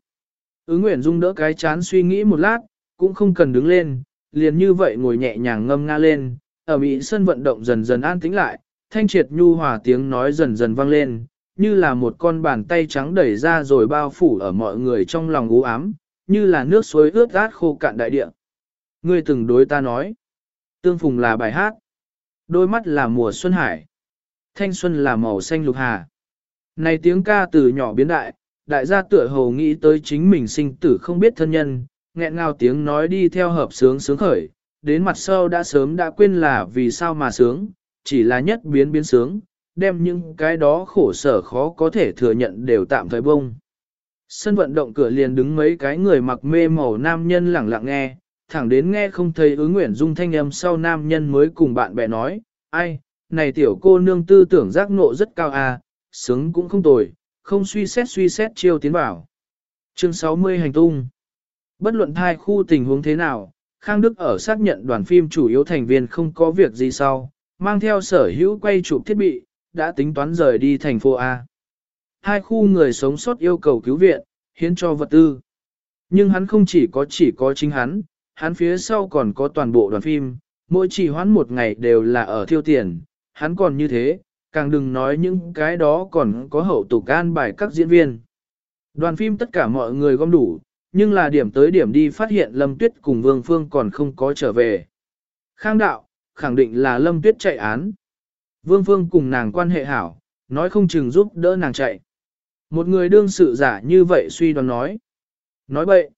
Ứng Nguyễn Dung đỡ cái chán suy nghĩ một lát, cũng không cần đứng lên, liền như vậy ngồi nhẹ nhàng ngâm nga lên, ở Mỹ sân vận động dần dần an tĩnh lại, thanh triệt nhu hòa tiếng nói dần dần vang lên, như là một con bàn tay trắng đẩy ra rồi bao phủ ở mọi người trong lòng u ám, như là nước suối ướt át khô cạn đại địa. Ngươi từng đối ta nói, tương phùng là bài hát, đôi mắt là mùa xuân hải, thanh xuân là màu xanh lục hà. Này tiếng ca từ nhỏ biến đại, đại gia tựa hồ nghĩ tới chính mình sinh tử không biết thân nhân, nghẹn ngào tiếng nói đi theo hợp sướng sướng khởi, đến mặt sau đã sớm đã quên là vì sao mà sướng, chỉ là nhất biến biến sướng, đem những cái đó khổ sở khó có thể thừa nhận đều tạm thời bông. Sân vận động cửa liền đứng mấy cái người mặc mê màu nam nhân lẳng lặng nghe, thẳng đến nghe không thấy ứng nguyện dung thanh âm sau nam nhân mới cùng bạn bè nói, ai, này tiểu cô nương tư tưởng giác ngộ rất cao à, sướng cũng không tồi, không suy xét suy xét chiêu tiến vào. Chương 60 hành tung Bất luận thai khu tình huống thế nào, Khang Đức ở xác nhận đoàn phim chủ yếu thành viên không có việc gì sau, mang theo sở hữu quay chụp thiết bị, đã tính toán rời đi thành phố A. Hai khu người sống sót yêu cầu cứu viện, hiến cho vật tư. Nhưng hắn không chỉ có chỉ có chính hắn, hắn phía sau còn có toàn bộ đoàn phim, mỗi chỉ hoãn một ngày đều là ở thiêu tiền, hắn còn như thế, càng đừng nói những cái đó còn có hậu tục an bài các diễn viên. Đoàn phim tất cả mọi người gom đủ, nhưng là điểm tới điểm đi phát hiện Lâm Tuyết cùng Vương Phương còn không có trở về. Khang đạo, khẳng định là Lâm Tuyết chạy án. Vương Phương cùng nàng quan hệ hảo, nói không chừng giúp đỡ nàng chạy. Một người đương sự giả như vậy suy đoán nói. Nói bậy.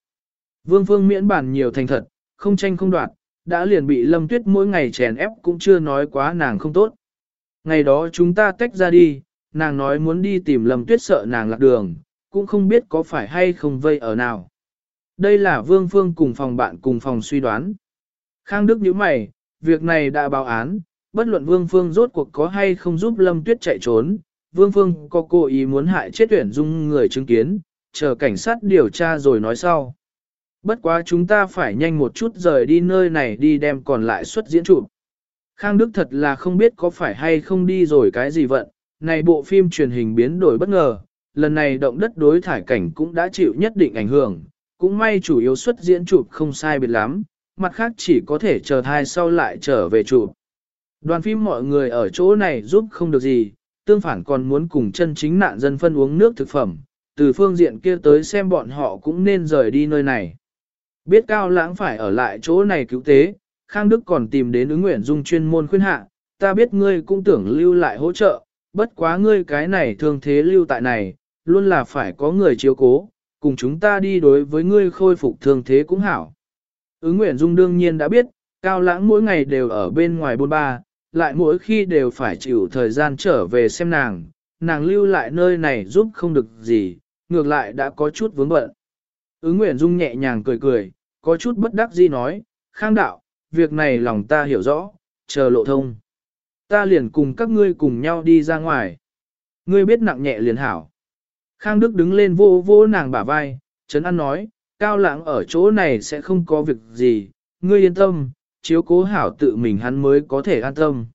Vương Phương miễn bản nhiều thành thật, không tranh không đoạt, đã liền bị Lâm Tuyết mỗi ngày chèn ép cũng chưa nói quá nàng không tốt. Ngày đó chúng ta tách ra đi, nàng nói muốn đi tìm Lâm Tuyết sợ nàng lạc đường, cũng không biết có phải hay không vây ở nào. Đây là Vương Phương cùng phòng bạn cùng phòng suy đoán. Khang Đức nhíu mày, việc này đã báo án, bất luận Vương Phương rốt cuộc có hay không giúp Lâm Tuyết chạy trốn, Vương Phương có cố ý muốn hại chết tuyển dung người chứng kiến, chờ cảnh sát điều tra rồi nói sau. Bất quá chúng ta phải nhanh một chút rời đi nơi này đi đem còn lại suất diễn chụp. Khang Đức thật là không biết có phải hay không đi rồi cái gì vận, này bộ phim truyền hình biến đổi bất ngờ, lần này động đất đối thải cảnh cũng đã chịu nhất định ảnh hưởng, cũng may chủ yếu suất diễn chụp không sai biệt lắm, mặt khác chỉ có thể chờ thai sau lại trở về chụp. Đoàn phim mọi người ở chỗ này giúp không được gì, tương phản còn muốn cùng chân chính nạn dân phân uống nước thực phẩm, từ phương diện kia tới xem bọn họ cũng nên rời đi nơi này. Biết cao lãng phải ở lại chỗ này cứu tế, Khang Đức còn tìm đến ứng nguyện dung chuyên môn khuyên hạ, ta biết ngươi cũng tưởng lưu lại hỗ trợ, bất quá ngươi cái này thương thế lưu tại này, luôn là phải có người chiếu cố, cùng chúng ta đi đối với ngươi khôi phục thương thế cũng hảo. Ứng nguyện Dung đương nhiên đã biết, Cao Lãng mỗi ngày đều ở bên ngoài bôn ba, lại mỗi khi đều phải chịu thời gian trở về xem nàng, nàng lưu lại nơi này giúp không được gì, ngược lại đã có chút vướng bận. Ứng Nguyễn Dung nhẹ nhàng cười cười, có chút bất đắc dĩ nói, Khang đạo, việc này lòng ta hiểu rõ, chờ lộ thông. Ta liền cùng các ngươi cùng nhau đi ra ngoài. Ngươi biết nặng nhẹ liền hảo. Khang Đức đứng lên vô vô nàng bả vai, Trấn An nói, cao lãng ở chỗ này sẽ không có việc gì, ngươi yên tâm, chiếu cố hảo tự mình hắn mới có thể an tâm.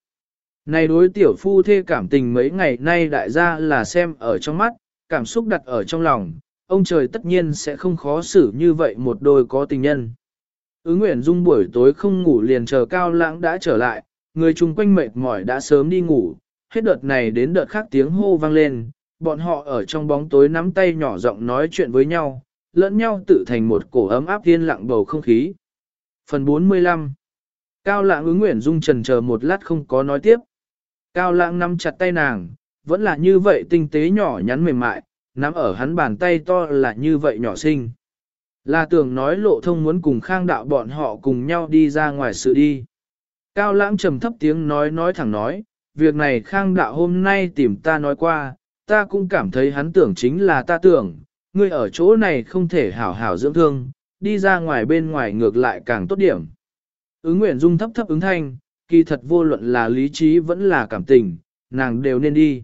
Này đối tiểu phu thê cảm tình mấy ngày nay đại gia là xem ở trong mắt, cảm xúc đặt ở trong lòng, ông trời tất nhiên sẽ không khó xử như vậy một đôi có tình nhân. Ứng Nguyễn Dung buổi tối không ngủ liền chờ cao lãng đã trở lại, người chung quanh mệt mỏi đã sớm đi ngủ, hết đợt này đến đợt khác tiếng hô vang lên, bọn họ ở trong bóng tối nắm tay nhỏ giọng nói chuyện với nhau, lẫn nhau tự thành một cổ ấm áp thiên lặng bầu không khí. Phần 45 Cao lãng ứng nguyện Dung trần chờ một lát không có nói tiếp. Cao lãng nắm chặt tay nàng, vẫn là như vậy tinh tế nhỏ nhắn mềm mại, nắm ở hắn bàn tay to là như vậy nhỏ xinh. Là tưởng nói lộ thông muốn cùng khang đạo bọn họ cùng nhau đi ra ngoài sự đi. Cao lãng trầm thấp tiếng nói nói thẳng nói, việc này khang đạo hôm nay tìm ta nói qua, ta cũng cảm thấy hắn tưởng chính là ta tưởng, ngươi ở chỗ này không thể hảo hảo dưỡng thương, đi ra ngoài bên ngoài ngược lại càng tốt điểm. Ứng nguyện dung thấp thấp ứng thanh, kỳ thật vô luận là lý trí vẫn là cảm tình, nàng đều nên đi.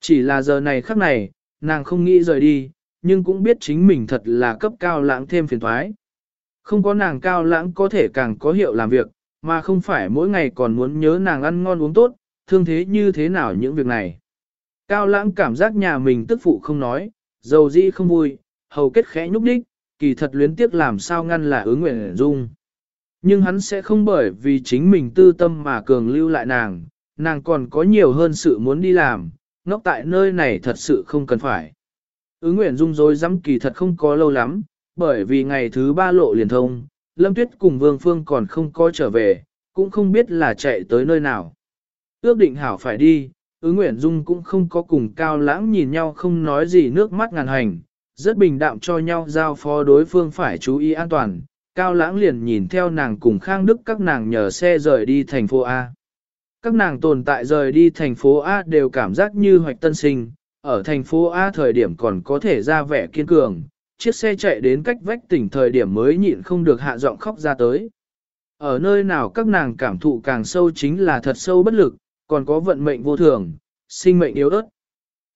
Chỉ là giờ này khắc này, nàng không nghĩ rời đi, nhưng cũng biết chính mình thật là cấp cao lãng thêm phiền thoái. Không có nàng cao lãng có thể càng có hiệu làm việc, mà không phải mỗi ngày còn muốn nhớ nàng ăn ngon uống tốt, thương thế như thế nào những việc này. Cao lãng cảm giác nhà mình tức phụ không nói, dầu dĩ không vui, hầu kết khẽ nhúc đích, kỳ thật luyến tiếc làm sao ngăn là ứng nguyện dung. Nhưng hắn sẽ không bởi vì chính mình tư tâm mà cường lưu lại nàng, nàng còn có nhiều hơn sự muốn đi làm, ngốc tại nơi này thật sự không cần phải. Ứng nguyện dung dối dám kỳ thật không có lâu lắm, bởi vì ngày thứ ba lộ liền thông, Lâm Tuyết cùng Vương Phương còn không có trở về, cũng không biết là chạy tới nơi nào. Ước định hảo phải đi, ứng nguyện dung cũng không có cùng cao lãng nhìn nhau không nói gì nước mắt ngàn hành, rất bình đạm cho nhau giao phó đối phương phải chú ý an toàn. Cao lãng liền nhìn theo nàng cùng Khang Đức các nàng nhờ xe rời đi thành phố A. Các nàng tồn tại rời đi thành phố A đều cảm giác như hoạch tân sinh, ở thành phố A thời điểm còn có thể ra vẻ kiên cường, chiếc xe chạy đến cách vách tỉnh thời điểm mới nhịn không được hạ giọng khóc ra tới. Ở nơi nào các nàng cảm thụ càng sâu chính là thật sâu bất lực, còn có vận mệnh vô thường, sinh mệnh yếu ớt.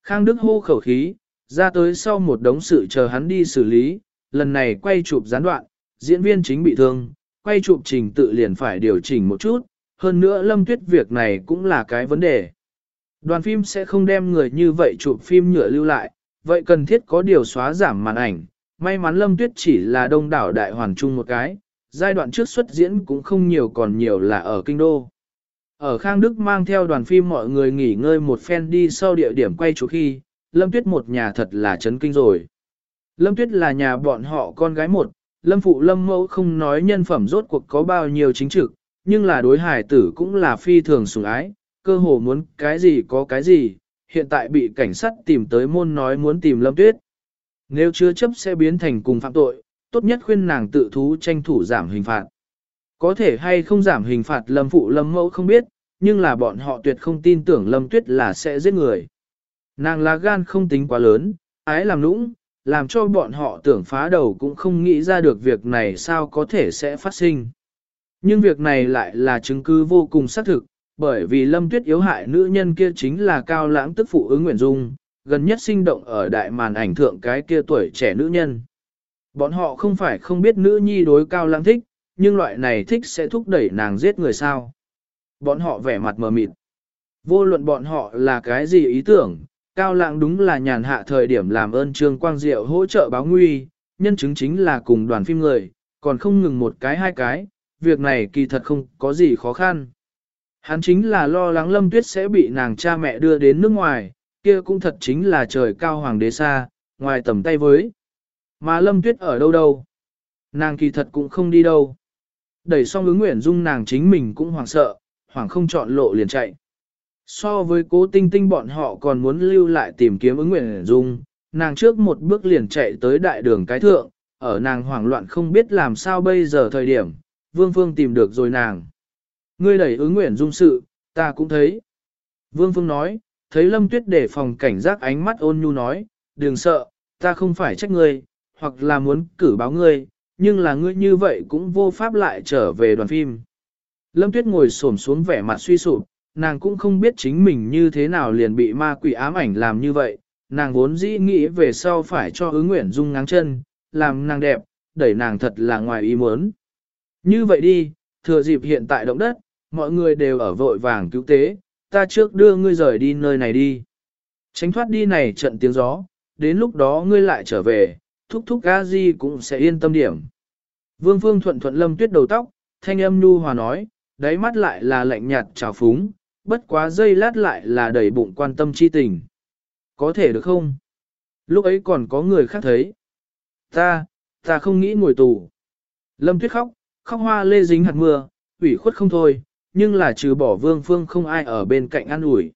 Khang Đức hô khẩu khí, ra tới sau một đống sự chờ hắn đi xử lý, lần này quay chụp gián đoạn, diễn viên chính bị thương, quay chụp trình tự liền phải điều chỉnh một chút, hơn nữa lâm tuyết việc này cũng là cái vấn đề. Đoàn phim sẽ không đem người như vậy chụp phim nhựa lưu lại, vậy cần thiết có điều xóa giảm màn ảnh. May mắn Lâm Tuyết chỉ là đông đảo đại hoàn trung một cái, giai đoạn trước xuất diễn cũng không nhiều còn nhiều là ở kinh đô. Ở Khang Đức mang theo đoàn phim mọi người nghỉ ngơi một phen đi sau địa điểm quay chụp khi, Lâm Tuyết một nhà thật là chấn kinh rồi. Lâm Tuyết là nhà bọn họ con gái một, Lâm Phụ Lâm Mẫu không nói nhân phẩm rốt cuộc có bao nhiêu chính trực, nhưng là đối hải tử cũng là phi thường sủng ái, cơ hồ muốn cái gì có cái gì, hiện tại bị cảnh sát tìm tới môn nói muốn tìm Lâm Tuyết. Nếu chưa chấp sẽ biến thành cùng phạm tội, tốt nhất khuyên nàng tự thú tranh thủ giảm hình phạt. Có thể hay không giảm hình phạt Lâm Phụ Lâm Mẫu không biết, nhưng là bọn họ tuyệt không tin tưởng Lâm Tuyết là sẽ giết người. Nàng lá gan không tính quá lớn, ái làm nũng, làm cho bọn họ tưởng phá đầu cũng không nghĩ ra được việc này sao có thể sẽ phát sinh. Nhưng việc này lại là chứng cứ vô cùng xác thực, bởi vì Lâm Tuyết yếu hại nữ nhân kia chính là cao lãng tức phụ ứng Nguyễn Dung, gần nhất sinh động ở đại màn ảnh thượng cái kia tuổi trẻ nữ nhân. Bọn họ không phải không biết nữ nhi đối cao lãng thích, nhưng loại này thích sẽ thúc đẩy nàng giết người sao. Bọn họ vẻ mặt mờ mịt. Vô luận bọn họ là cái gì ý tưởng, cao lãng đúng là nhàn hạ thời điểm làm ơn Trương Quang Diệu hỗ trợ báo nguy, nhân chứng chính là cùng đoàn phim người, còn không ngừng một cái hai cái, việc này kỳ thật không có gì khó khăn. Hắn chính là lo lắng Lâm Tuyết sẽ bị nàng cha mẹ đưa đến nước ngoài, kia cũng thật chính là trời cao hoàng đế xa, ngoài tầm tay với. Mà Lâm Tuyết ở đâu đâu? Nàng kỳ thật cũng không đi đâu. Đẩy xong ứng nguyện dung nàng chính mình cũng hoảng sợ, hoảng không chọn lộ liền chạy. So với cố tinh tinh bọn họ còn muốn lưu lại tìm kiếm ứng nguyện dung, nàng trước một bước liền chạy tới đại đường cái thượng, ở nàng hoảng loạn không biết làm sao bây giờ thời điểm, Vương Phương tìm được rồi nàng. Ngươi đẩy ứng nguyện dung sự, ta cũng thấy. Vương Phương nói, thấy Lâm Tuyết để phòng cảnh giác ánh mắt ôn nhu nói, đừng sợ, ta không phải trách ngươi, hoặc là muốn cử báo ngươi, nhưng là ngươi như vậy cũng vô pháp lại trở về đoàn phim. Lâm Tuyết ngồi xổm xuống vẻ mặt suy sụp, nàng cũng không biết chính mình như thế nào liền bị ma quỷ ám ảnh làm như vậy, nàng vốn dĩ nghĩ về sau phải cho ứng nguyện dung ngáng chân, làm nàng đẹp, đẩy nàng thật là ngoài ý muốn. Như vậy đi, thừa dịp hiện tại động đất, mọi người đều ở vội vàng cứu tế, ta trước đưa ngươi rời đi nơi này đi. Tránh thoát đi này trận tiếng gió, đến lúc đó ngươi lại trở về, thúc thúc gà di cũng sẽ yên tâm điểm. Vương Phương thuận thuận lâm tuyết đầu tóc, thanh âm nu hòa nói, đáy mắt lại là lạnh nhạt trào phúng, bất quá dây lát lại là đầy bụng quan tâm chi tình. Có thể được không? Lúc ấy còn có người khác thấy. Ta, ta không nghĩ ngồi tù. Lâm tuyết khóc, khóc hoa lê dính hạt mưa, ủy khuất không thôi, nhưng là trừ bỏ vương phương không ai ở bên cạnh an ủi.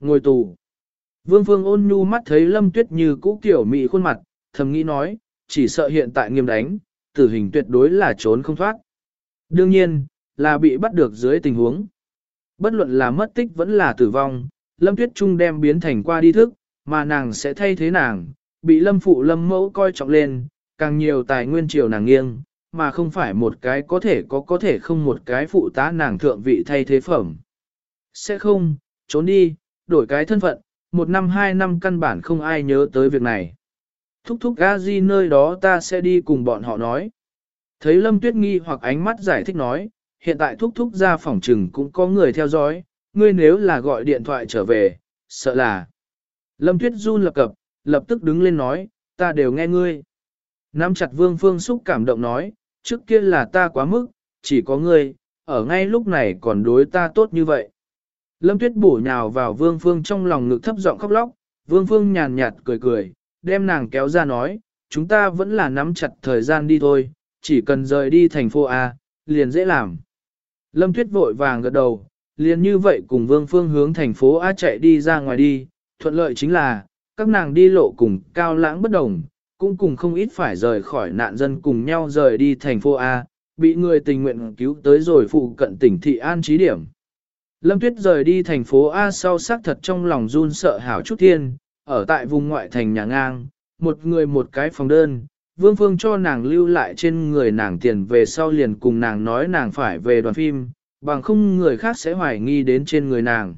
Ngồi tù. Vương phương ôn nhu mắt thấy lâm tuyết như cũ kiểu mị khuôn mặt, thầm nghĩ nói, chỉ sợ hiện tại nghiêm đánh, tử hình tuyệt đối là trốn không thoát. Đương nhiên, là bị bắt được dưới tình huống. Bất luận là mất tích vẫn là tử vong, lâm tuyết trung đem biến thành qua đi thức, mà nàng sẽ thay thế nàng, bị lâm phụ lâm mẫu coi trọng lên, càng nhiều tài nguyên triều nàng nghiêng, mà không phải một cái có thể có có thể không một cái phụ tá nàng thượng vị thay thế phẩm. Sẽ không, trốn đi, đổi cái thân phận, một năm hai năm căn bản không ai nhớ tới việc này. Thúc thúc Gazi nơi đó ta sẽ đi cùng bọn họ nói. Thấy Lâm Tuyết nghi hoặc ánh mắt giải thích nói, hiện tại thúc thúc ra phòng trừng cũng có người theo dõi, ngươi nếu là gọi điện thoại trở về, sợ là. Lâm Tuyết run lập cập, lập tức đứng lên nói, ta đều nghe ngươi. Nắm chặt Vương Phương xúc cảm động nói, trước kia là ta quá mức, chỉ có ngươi, ở ngay lúc này còn đối ta tốt như vậy. Lâm Tuyết bổ nhào vào Vương Phương trong lòng ngực thấp giọng khóc lóc, Vương Phương nhàn nhạt cười cười, đem nàng kéo ra nói, chúng ta vẫn là nắm chặt thời gian đi thôi, chỉ cần rời đi thành phố A, liền dễ làm. Lâm Tuyết vội vàng gật đầu, liền như vậy cùng Vương Phương hướng thành phố A chạy đi ra ngoài đi, thuận lợi chính là, các nàng đi lộ cùng cao lãng bất đồng, cũng cùng không ít phải rời khỏi nạn dân cùng nhau rời đi thành phố A, bị người tình nguyện cứu tới rồi phụ cận tỉnh Thị An trí điểm. Lâm Tuyết rời đi thành phố A sau xác thật trong lòng run sợ hảo chút thiên, ở tại vùng ngoại thành nhà ngang, một người một cái phòng đơn, Vương Phương cho nàng lưu lại trên người nàng tiền về sau liền cùng nàng nói nàng phải về đoàn phim, bằng không người khác sẽ hoài nghi đến trên người nàng.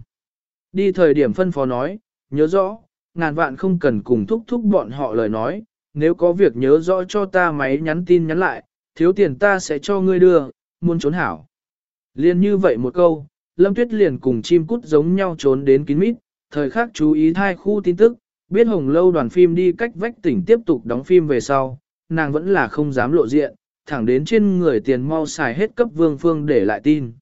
Đi thời điểm phân phó nói, nhớ rõ, ngàn vạn không cần cùng thúc thúc bọn họ lời nói, nếu có việc nhớ rõ cho ta máy nhắn tin nhắn lại, thiếu tiền ta sẽ cho ngươi đưa, muốn trốn hảo. Liên như vậy một câu, Lâm Tuyết liền cùng chim cút giống nhau trốn đến kín mít, thời khắc chú ý thai khu tin tức, biết hồng lâu đoàn phim đi cách vách tỉnh tiếp tục đóng phim về sau, nàng vẫn là không dám lộ diện, thẳng đến trên người tiền mau xài hết cấp Vương Phương để lại tin.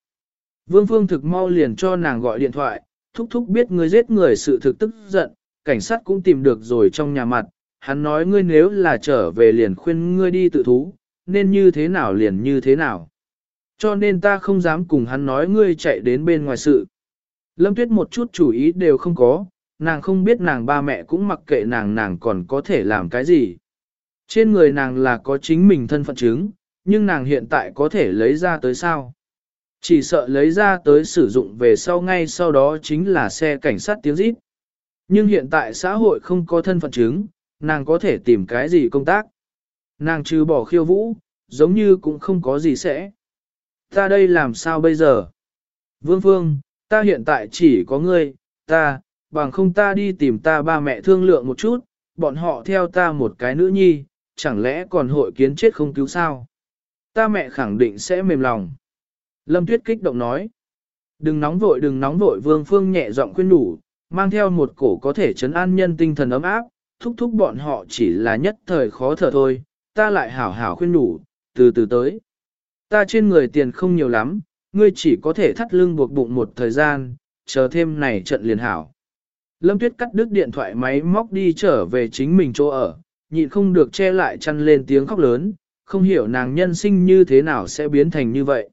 Vương Phương thực mau liền cho nàng gọi điện thoại, thúc thúc biết ngươi giết người sự thực tức giận, cảnh sát cũng tìm được rồi trong nhà mặt, hắn nói ngươi nếu là trở về liền khuyên ngươi đi tự thú, nên như thế nào liền như thế nào. Cho nên ta không dám cùng hắn nói ngươi chạy đến bên ngoài sự. Lâm Tuyết một chút chủ ý đều không có, nàng không biết nàng ba mẹ cũng mặc kệ nàng nàng còn có thể làm cái gì. Trên người nàng là có chính mình thân phận chứng, nhưng nàng hiện tại có thể lấy ra tới sao. Chỉ sợ lấy ra tới sử dụng về sau ngay sau đó chính là xe cảnh sát tiếng rít. Nhưng hiện tại xã hội không có thân phận chứng, nàng có thể tìm cái gì công tác. Nàng trừ bỏ khiêu vũ, giống như cũng không có gì sẽ. Ta đây làm sao bây giờ? Vương Phương, ta hiện tại chỉ có ngươi, ta, bằng không ta đi tìm ta ba mẹ thương lượng một chút, bọn họ theo ta một cái nữ nhi, chẳng lẽ còn hội kiến chết không cứu sao? Ta mẹ khẳng định sẽ mềm lòng. Lâm Tuyết kích động nói. Đừng nóng vội đừng nóng vội Vương Phương nhẹ giọng khuyên đủ, mang theo một cổ có thể chấn an nhân tinh thần ấm áp, thúc thúc bọn họ chỉ là nhất thời khó thở thôi, ta lại hảo hảo khuyên đủ, từ từ tới. Ta trên người tiền không nhiều lắm, ngươi chỉ có thể thắt lưng buộc bụng một thời gian, chờ thêm này trận liền hảo. Lâm Tuyết cắt đứt điện thoại máy móc đi trở về chính mình chỗ ở, nhịn không được che lại chăn lên tiếng khóc lớn, không hiểu nàng nhân sinh như thế nào sẽ biến thành như vậy.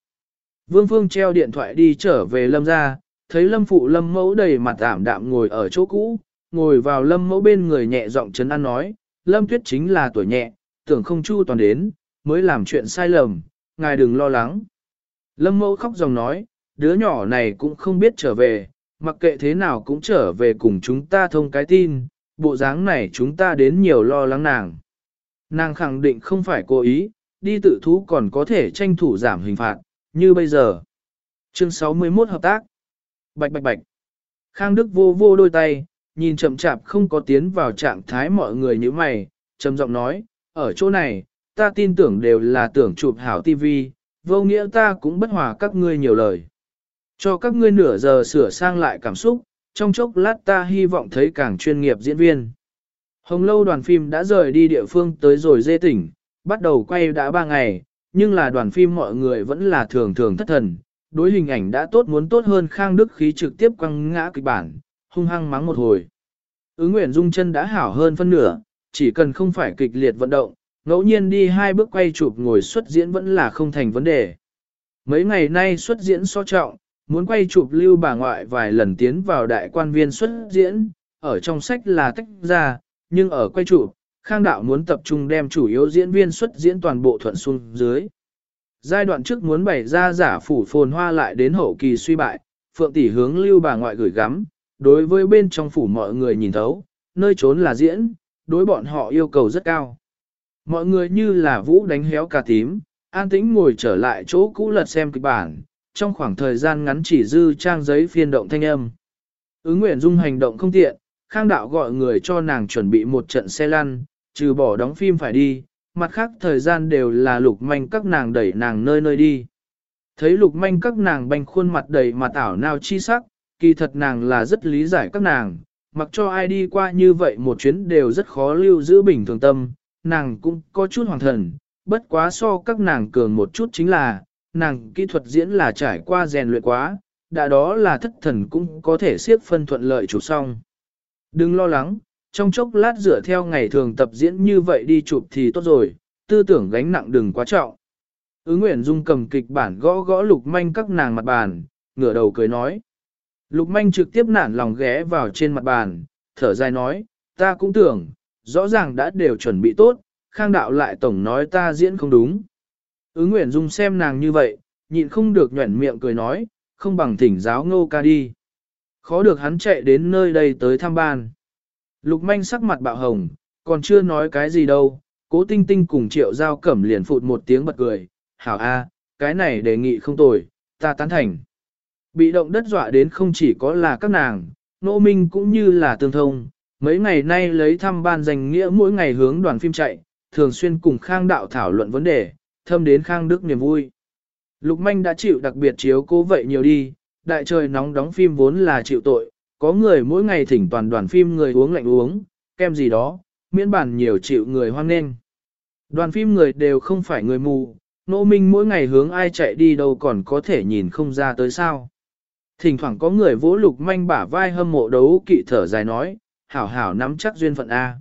Vương Phương treo điện thoại đi trở về Lâm ra, thấy Lâm Phụ Lâm Mẫu đầy mặt ảm đạm ngồi ở chỗ cũ, ngồi vào Lâm Mẫu bên người nhẹ giọng chấn an nói, Lâm Tuyết chính là tuổi nhẹ, tưởng không chu toàn đến, mới làm chuyện sai lầm, ngài đừng lo lắng. Lâm Mẫu khóc dòng nói, đứa nhỏ này cũng không biết trở về, mặc kệ thế nào cũng trở về cùng chúng ta thông cái tin, bộ dáng này chúng ta đến nhiều lo lắng nàng. Nàng khẳng định không phải cố ý, đi tự thú còn có thể tranh thủ giảm hình phạt, như bây giờ. Chương 61 hợp tác. Bạch bạch bạch. Khang Đức vô vô đôi tay, nhìn chậm chạp không có tiến vào trạng thái mọi người như mày, trầm giọng nói, ở chỗ này, ta tin tưởng đều là tưởng chụp hảo tivi, vô nghĩa ta cũng bất hòa các ngươi nhiều lời. Cho các ngươi nửa giờ sửa sang lại cảm xúc, trong chốc lát ta hy vọng thấy càng chuyên nghiệp diễn viên. Hồng lâu đoàn phim đã rời đi địa phương tới rồi dê tỉnh, bắt đầu quay đã ba ngày, nhưng là đoàn phim mọi người vẫn là thường thường thất thần. Đối hình ảnh đã tốt muốn tốt hơn Khang Đức khí trực tiếp quăng ngã kịch bản, hung hăng mắng một hồi. Ứng Nguyễn Dung chân đã hảo hơn phân nửa, chỉ cần không phải kịch liệt vận động, ngẫu nhiên đi hai bước quay chụp ngồi xuất diễn vẫn là không thành vấn đề. Mấy ngày nay xuất diễn so trọng, muốn quay chụp lưu bà ngoại vài lần tiến vào đại quan viên xuất diễn, ở trong sách là tách ra, nhưng ở quay chụp, Khang Đạo muốn tập trung đem chủ yếu diễn viên xuất diễn toàn bộ thuận xuống dưới. Giai đoạn trước muốn bày ra giả phủ phồn hoa lại đến hậu kỳ suy bại, Phượng Tỷ hướng lưu bà ngoại gửi gắm, đối với bên trong phủ mọi người nhìn thấu, nơi trốn là diễn, đối bọn họ yêu cầu rất cao. Mọi người như là vũ đánh héo cà tím, an tĩnh ngồi trở lại chỗ cũ lật xem kịch bản, trong khoảng thời gian ngắn chỉ dư trang giấy phiên động thanh âm. Ứng Nguyện Dung hành động không tiện, Khang Đạo gọi người cho nàng chuẩn bị một trận xe lăn, trừ bỏ đóng phim phải đi, mặt khác thời gian đều là lục manh các nàng đẩy nàng nơi nơi đi. Thấy lục manh các nàng banh khuôn mặt đầy mặt ảo nào chi sắc, kỳ thật nàng là rất lý giải các nàng, mặc cho ai đi qua như vậy một chuyến đều rất khó lưu giữ bình thường tâm, nàng cũng có chút hoàng thần, bất quá so các nàng cường một chút chính là, nàng kỹ thuật diễn là trải qua rèn luyện quá, đã đó là thất thần cũng có thể siết phân thuận lợi chụp xong. Đừng lo lắng, trong chốc lát dựa theo ngày thường tập diễn như vậy đi chụp thì tốt rồi, tư tưởng gánh nặng đừng quá trọng. Ứ Nguyễn Dung cầm kịch bản gõ gõ lục manh các nàng mặt bàn, ngửa đầu cười nói. Lục manh trực tiếp nản lòng ghé vào trên mặt bàn, thở dài nói, ta cũng tưởng, rõ ràng đã đều chuẩn bị tốt, khang đạo lại tổng nói ta diễn không đúng. Ứ Nguyễn Dung xem nàng như vậy, nhịn không được nhuẩn miệng cười nói, không bằng thỉnh giáo ngô ca đi. Khó được hắn chạy đến nơi đây tới thăm ban. Lục manh sắc mặt bạo hồng, còn chưa nói cái gì đâu, cố tinh tinh cùng triệu giao cẩm liền phụt một tiếng bật cười, hảo a, cái này đề nghị không tồi, ta tán thành. Bị động đất dọa đến không chỉ có là các nàng, nô minh cũng như là tương thông, mấy ngày nay lấy thăm ban danh nghĩa mỗi ngày hướng đoàn phim chạy, thường xuyên cùng Khang Đạo thảo luận vấn đề, thâm đến Khang Đức niềm vui. Lục Manh đã chịu đặc biệt chiếu cố vậy nhiều đi, đại trời nóng đóng phim vốn là chịu tội, có người mỗi ngày thỉnh toàn đoàn phim người uống lạnh uống, kem gì đó, miễn bản nhiều chịu người hoang nghênh. Đoàn phim người đều không phải người mù, nô minh mỗi ngày hướng ai chạy đi đâu còn có thể nhìn không ra tới sao. Thỉnh thoảng có người vỗ lục manh bả vai hâm mộ đấu kỵ thở dài nói, hảo hảo nắm chắc duyên phận A.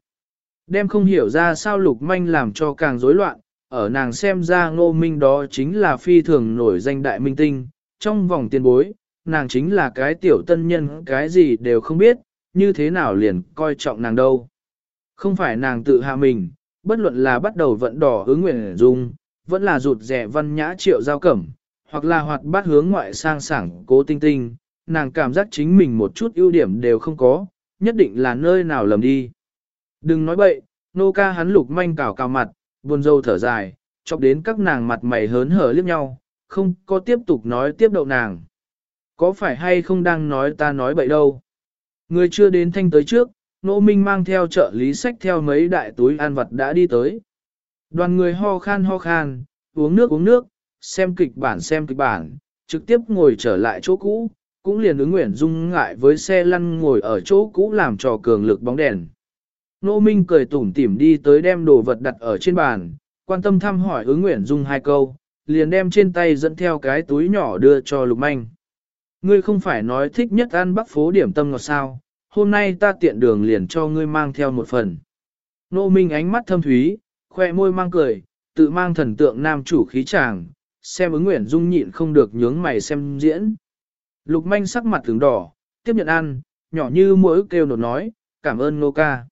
Đem không hiểu ra sao lục manh làm cho càng rối loạn, ở nàng xem ra ngô minh đó chính là phi thường nổi danh đại minh tinh, trong vòng tiền bối, nàng chính là cái tiểu tân nhân cái gì đều không biết, như thế nào liền coi trọng nàng đâu. Không phải nàng tự hạ mình, bất luận là bắt đầu vận đỏ hướng nguyện dung, vẫn là rụt rẻ văn nhã triệu giao cẩm, hoặc là hoạt bát hướng ngoại sang sảng cố tinh tinh, nàng cảm giác chính mình một chút ưu điểm đều không có, nhất định là nơi nào lầm đi. Đừng nói bậy, nô ca hắn lục manh cào cào mặt, buồn dâu thở dài, chọc đến các nàng mặt mày hớn hở liếc nhau, không có tiếp tục nói tiếp đậu nàng. Có phải hay không đang nói ta nói bậy đâu? Người chưa đến thanh tới trước, nỗ minh mang theo trợ lý sách theo mấy đại túi ăn vật đã đi tới. Đoàn người ho khan ho khan, uống nước uống nước, xem kịch bản xem kịch bản, trực tiếp ngồi trở lại chỗ cũ, cũng liền ứng nguyện dung ngại với xe lăn ngồi ở chỗ cũ làm trò cường lực bóng đèn. Nô Minh cười tủm tỉm đi tới đem đồ vật đặt ở trên bàn, quan tâm thăm hỏi ứng nguyện dung hai câu, liền đem trên tay dẫn theo cái túi nhỏ đưa cho Lục Manh. Ngươi không phải nói thích nhất ăn bắc phố điểm tâm ngọt sao, hôm nay ta tiện đường liền cho ngươi mang theo một phần. Nô Minh ánh mắt thâm thúy, khoe môi mang cười, tự mang thần tượng nam chủ khí chàng, xem ứng nguyện dung nhịn không được nhướng mày xem diễn. Lục manh sắc mặt tướng đỏ, tiếp nhận ăn, nhỏ như mỗi kêu nột nói, cảm ơn nô ca.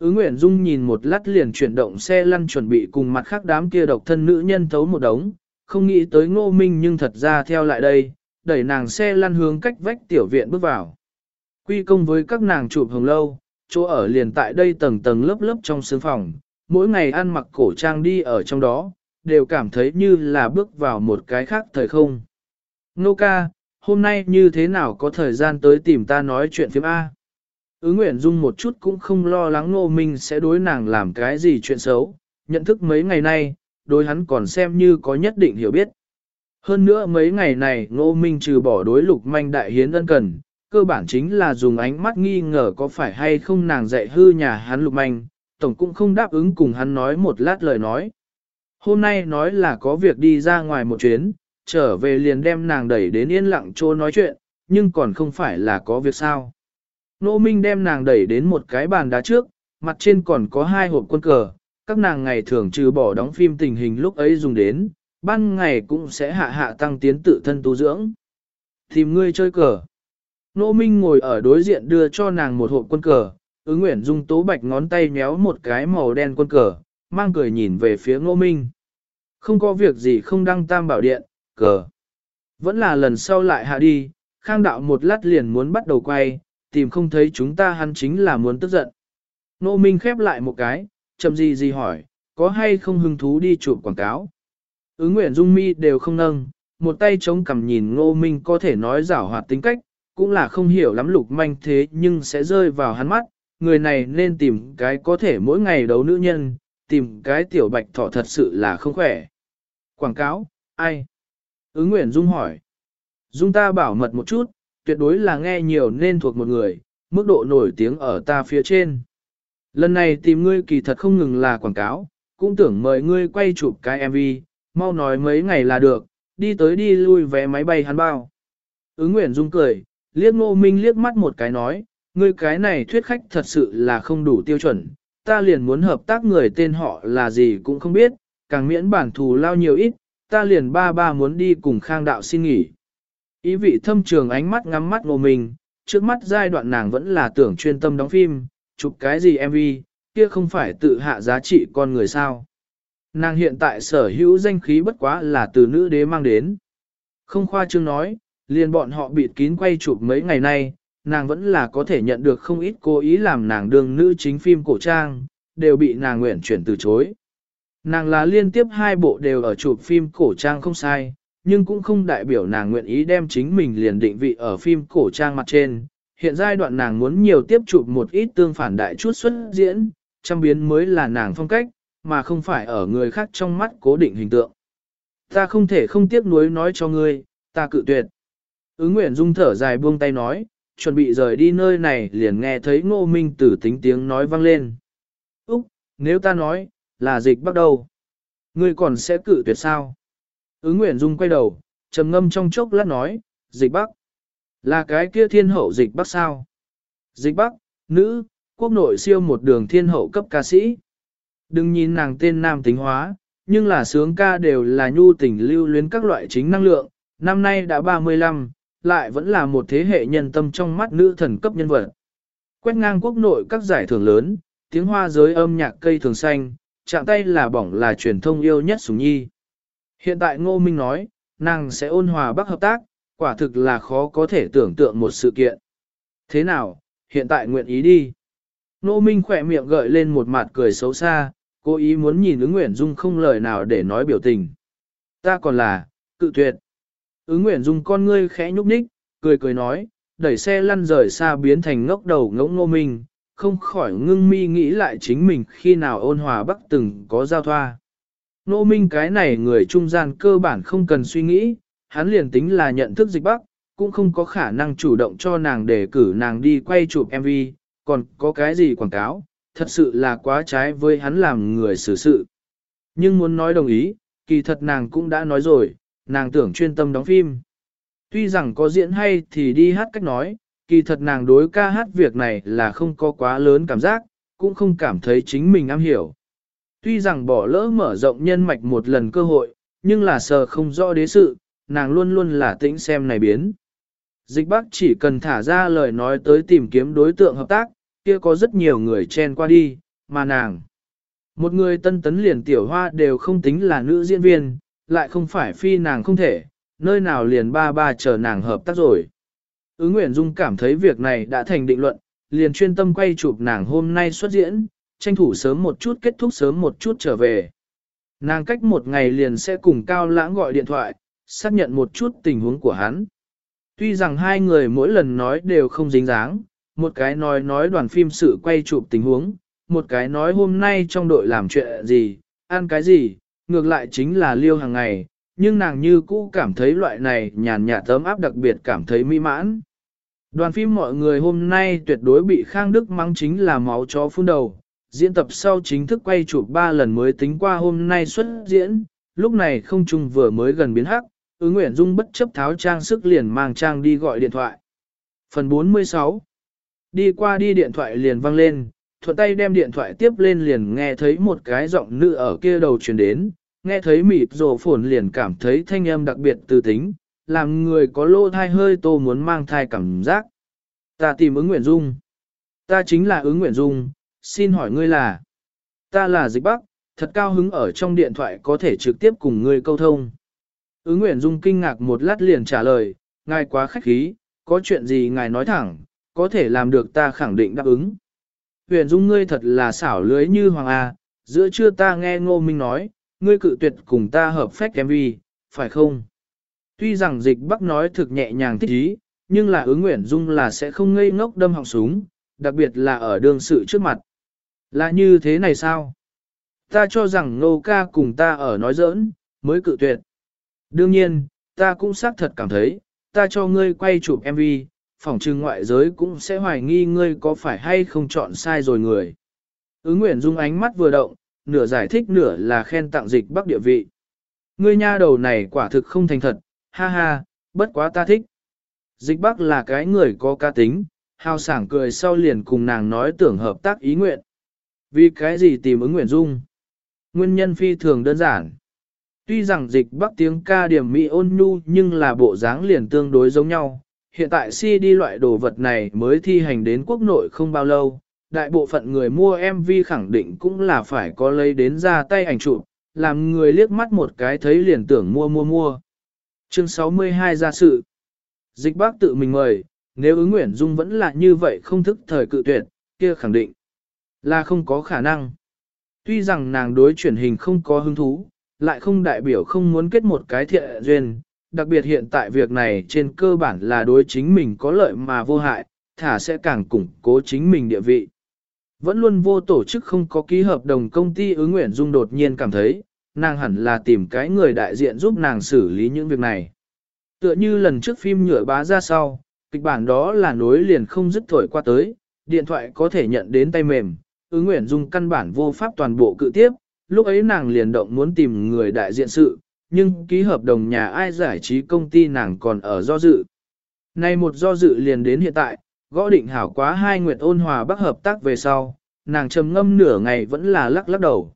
Ứng Nguyễn Dung nhìn một lát liền chuyển động xe lăn chuẩn bị cùng mặt khác đám kia độc thân nữ nhân thấu một đống, không nghĩ tới ngô minh nhưng thật ra theo lại đây, đẩy nàng xe lăn hướng cách vách tiểu viện bước vào. Quy công với các nàng chụp hồng lâu, chỗ ở liền tại đây tầng tầng lớp lớp trong sương phòng, mỗi ngày ăn mặc cổ trang đi ở trong đó, đều cảm thấy như là bước vào một cái khác thời không. Nô ca, hôm nay như thế nào có thời gian tới tìm ta nói chuyện phim A? Ứ Nguyễn Dung một chút cũng không lo lắng Ngô Minh sẽ đối nàng làm cái gì chuyện xấu, nhận thức mấy ngày nay, đối hắn còn xem như có nhất định hiểu biết. Hơn nữa mấy ngày này Ngô Minh trừ bỏ đối lục manh đại hiến ân cần, cơ bản chính là dùng ánh mắt nghi ngờ có phải hay không nàng dạy hư nhà hắn lục manh, tổng cũng không đáp ứng cùng hắn nói một lát lời nói. Hôm nay nói là có việc đi ra ngoài một chuyến, trở về liền đem nàng đẩy đến yên lặng chỗ nói chuyện, nhưng còn không phải là có việc sao. Nô Minh đem nàng đẩy đến một cái bàn đá trước, mặt trên còn có hai hộp quân cờ, các nàng ngày thường trừ bỏ đóng phim tình hình lúc ấy dùng đến, ban ngày cũng sẽ hạ hạ tăng tiến tự thân tu dưỡng. Tìm ngươi chơi cờ. Nô Minh ngồi ở đối diện đưa cho nàng một hộp quân cờ, ứng nguyện dung tố bạch ngón tay nhéo một cái màu đen quân cờ, mang cười nhìn về phía Nô Minh. Không có việc gì không đăng tam bảo điện, cờ. Vẫn là lần sau lại hạ đi, khang đạo một lát liền muốn bắt đầu quay, tìm không thấy chúng ta hắn chính là muốn tức giận. Nô Minh khép lại một cái, chậm gì gì hỏi, có hay không hứng thú đi chụp quảng cáo. Ứng nguyện dung mi đều không nâng, một tay chống cằm nhìn Ngô Minh có thể nói giảo hoạt tính cách, cũng là không hiểu lắm lục manh thế nhưng sẽ rơi vào hắn mắt, người này nên tìm cái có thể mỗi ngày đấu nữ nhân, tìm cái tiểu bạch thỏ thật sự là không khỏe. Quảng cáo, ai? Ứng Nguyễn Dung hỏi. Dung ta bảo mật một chút, tuyệt đối là nghe nhiều nên thuộc một người, mức độ nổi tiếng ở ta phía trên. Lần này tìm ngươi kỳ thật không ngừng là quảng cáo, cũng tưởng mời ngươi quay chụp cái MV, mau nói mấy ngày là được, đi tới đi lui vé máy bay hắn bao. Ứng Nguyễn Dung cười, liếc ngô minh liếc mắt một cái nói, ngươi cái này thuyết khách thật sự là không đủ tiêu chuẩn, ta liền muốn hợp tác người tên họ là gì cũng không biết, càng miễn bản thù lao nhiều ít, ta liền ba ba muốn đi cùng khang đạo xin nghỉ. Ý vị thâm trường ánh mắt ngắm mắt ngô mình trước mắt giai đoạn nàng vẫn là tưởng chuyên tâm đóng phim, chụp cái gì MV, kia không phải tự hạ giá trị con người sao. Nàng hiện tại sở hữu danh khí bất quá là từ nữ đế mang đến. Không khoa trương nói, liền bọn họ bịt kín quay chụp mấy ngày nay, nàng vẫn là có thể nhận được không ít cố ý làm nàng đương nữ chính phim cổ trang, đều bị nàng nguyện chuyển từ chối. Nàng là liên tiếp hai bộ đều ở chụp phim cổ trang không sai, nhưng cũng không đại biểu nàng nguyện ý đem chính mình liền định vị ở phim cổ trang mặt trên. Hiện giai đoạn nàng muốn nhiều tiếp chụp một ít tương phản đại chút xuất diễn, trăm biến mới là nàng phong cách, mà không phải ở người khác trong mắt cố định hình tượng. Ta không thể không tiếc nuối nói cho ngươi, ta cự tuyệt. Ứng Nguyễn Dung thở dài buông tay nói, chuẩn bị rời đi nơi này liền nghe thấy ngô minh tử tính tiếng nói vang lên. Úc, nếu ta nói, là dịch bắt đầu. Ngươi còn sẽ cự tuyệt sao? Ứng Nguyễn Dung quay đầu, trầm ngâm trong chốc lát nói, dịch bắc. Là cái kia thiên hậu dịch bắc sao? Dịch bắc, nữ, quốc nội siêu một đường thiên hậu cấp ca sĩ. Đừng nhìn nàng tên nam tính hóa, nhưng là sướng ca đều là nhu tình lưu luyến các loại chính năng lượng, năm nay đã 35, lại vẫn là một thế hệ nhân tâm trong mắt nữ thần cấp nhân vật. Quét ngang quốc nội các giải thưởng lớn, tiếng hoa giới âm nhạc cây thường xanh, chạm tay là bỏng là truyền thông yêu nhất sủng nhi. Hiện tại Ngô Minh nói, nàng sẽ ôn hòa bắc hợp tác, quả thực là khó có thể tưởng tượng một sự kiện. Thế nào, hiện tại nguyện ý đi. Ngô Minh khỏe miệng gợi lên một mặt cười xấu xa, cố ý muốn nhìn ứng Nguyễn Dung không lời nào để nói biểu tình. Ta còn là, cự tuyệt. Ứng Nguyễn Dung con ngươi khẽ nhúc nhích, cười cười nói, đẩy xe lăn rời xa biến thành ngốc đầu ngỗng ngô minh, không khỏi ngưng mi nghĩ lại chính mình khi nào ôn hòa bắc từng có giao thoa. Nô minh cái này người trung gian cơ bản không cần suy nghĩ, hắn liền tính là nhận thức dịch bắc, cũng không có khả năng chủ động cho nàng để cử nàng đi quay chụp MV, còn có cái gì quảng cáo, thật sự là quá trái với hắn làm người xử sự. Nhưng muốn nói đồng ý, kỳ thật nàng cũng đã nói rồi, nàng tưởng chuyên tâm đóng phim. Tuy rằng có diễn hay thì đi hát cách nói, kỳ thật nàng đối ca hát việc này là không có quá lớn cảm giác, cũng không cảm thấy chính mình am hiểu. Tuy rằng bỏ lỡ mở rộng nhân mạch một lần cơ hội, nhưng là sờ không rõ đế sự, nàng luôn luôn là tĩnh xem này biến. Dịch bắc chỉ cần thả ra lời nói tới tìm kiếm đối tượng hợp tác, kia có rất nhiều người chen qua đi, mà nàng. Một người tân tấn liền tiểu hoa đều không tính là nữ diễn viên, lại không phải phi nàng không thể, nơi nào liền ba ba chờ nàng hợp tác rồi. Ứng Nguyễn Dung cảm thấy việc này đã thành định luận, liền chuyên tâm quay chụp nàng hôm nay xuất diễn, tranh thủ sớm một chút kết thúc sớm một chút trở về. Nàng cách một ngày liền sẽ cùng Cao Lãng gọi điện thoại, xác nhận một chút tình huống của hắn. Tuy rằng hai người mỗi lần nói đều không dính dáng, một cái nói nói đoàn phim sự quay chụp tình huống, một cái nói hôm nay trong đội làm chuyện gì, ăn cái gì, ngược lại chính là liêu hàng ngày, nhưng nàng như cũ cảm thấy loại này nhàn nhạt tấm áp đặc biệt cảm thấy mỹ mãn. Đoàn phim mọi người hôm nay tuyệt đối bị Khang Đức mắng chính là máu chó phun đầu. Diễn tập sau chính thức quay chụp 3 lần mới tính qua hôm nay xuất diễn, lúc này không trung vừa mới gần biến hắc, ứng Nguyễn Dung bất chấp tháo trang sức liền mang trang đi gọi điện thoại. Phần 46 Đi qua đi điện thoại liền vang lên, thuận tay đem điện thoại tiếp lên liền nghe thấy một cái giọng nữ ở kia đầu truyền đến, nghe thấy mịt rồ phồn liền cảm thấy thanh âm đặc biệt từ tính, làm người có lô thai hơi tô muốn mang thai cảm giác. Ta tìm ứng Nguyễn Dung. Ta chính là ứng Nguyễn Dung, xin hỏi ngươi là. Ta là Dịch Bắc, thật cao hứng ở trong điện thoại có thể trực tiếp cùng ngươi câu thông. Ứng Nguyễn Dung kinh ngạc một lát liền trả lời, ngài quá khách khí, có chuyện gì ngài nói thẳng, có thể làm được ta khẳng định đáp ứng. Huyền Dung ngươi thật là xảo lưới như hoàng A, giữa trưa ta nghe Ngô Minh nói, ngươi cự tuyệt cùng ta hợp phách MV, phải không? Tuy rằng dịch bắc nói thực nhẹ nhàng thích ý, nhưng là ứng nguyện dung là sẽ không ngây ngốc đâm họng súng, đặc biệt là ở đương sự trước mặt. Là như thế này sao? Ta cho rằng nô ca cùng ta ở nói giỡn, mới cự tuyệt. Đương nhiên, ta cũng xác thật cảm thấy, ta cho ngươi quay chụp MV, phòng trừng ngoại giới cũng sẽ hoài nghi ngươi có phải hay không chọn sai rồi người. Ứng Nguyễn Dung ánh mắt vừa động, nửa giải thích nửa là khen tặng dịch bắc địa vị. Ngươi nha đầu này quả thực không thành thật, ha ha, bất quá ta thích. Dịch bắc là cái người có ca tính, hào sảng cười sau liền cùng nàng nói tưởng hợp tác ý nguyện. Vì cái gì tìm ứng Nguyễn Dung? Nguyên nhân phi thường đơn giản. Tuy rằng dịch bắc tiếng ca điểm mỹ ôn nhu nhưng là bộ dáng liền tương đối giống nhau. Hiện tại CD loại đồ vật này mới thi hành đến quốc nội không bao lâu. Đại bộ phận người mua MV khẳng định cũng là phải có lấy đến ra tay ảnh chụp, làm người liếc mắt một cái thấy liền tưởng mua mua mua. Chương 62 ra sự. Dịch bác tự mình mời, nếu ứng nguyện dung vẫn là như vậy không thức thời cự tuyệt, kia khẳng định là không có khả năng. Tuy rằng nàng đối chuyển hình không có hứng thú, lại không đại biểu không muốn kết một cái thiện duyên, đặc biệt hiện tại việc này trên cơ bản là đối chính mình có lợi mà vô hại, thả sẽ càng củng cố chính mình địa vị. Vẫn luôn vô tổ chức không có ký hợp đồng công ty ứng nguyện dung đột nhiên cảm thấy, nàng hẳn là tìm cái người đại diện giúp nàng xử lý những việc này. Tựa như lần trước phim nhựa bá ra sau, kịch bản đó là nối liền không dứt thổi qua tới, điện thoại có thể nhận đến tay mềm, ứng nguyện dung căn bản vô pháp toàn bộ cự tiếp, lúc ấy nàng liền động muốn tìm người đại diện sự, nhưng ký hợp đồng nhà ai giải trí công ty nàng còn ở do dự. Nay một do dự liền đến hiện tại, gõ định hảo quá hai nguyệt ôn hòa bắc hợp tác về sau, nàng trầm ngâm nửa ngày vẫn là lắc lắc đầu.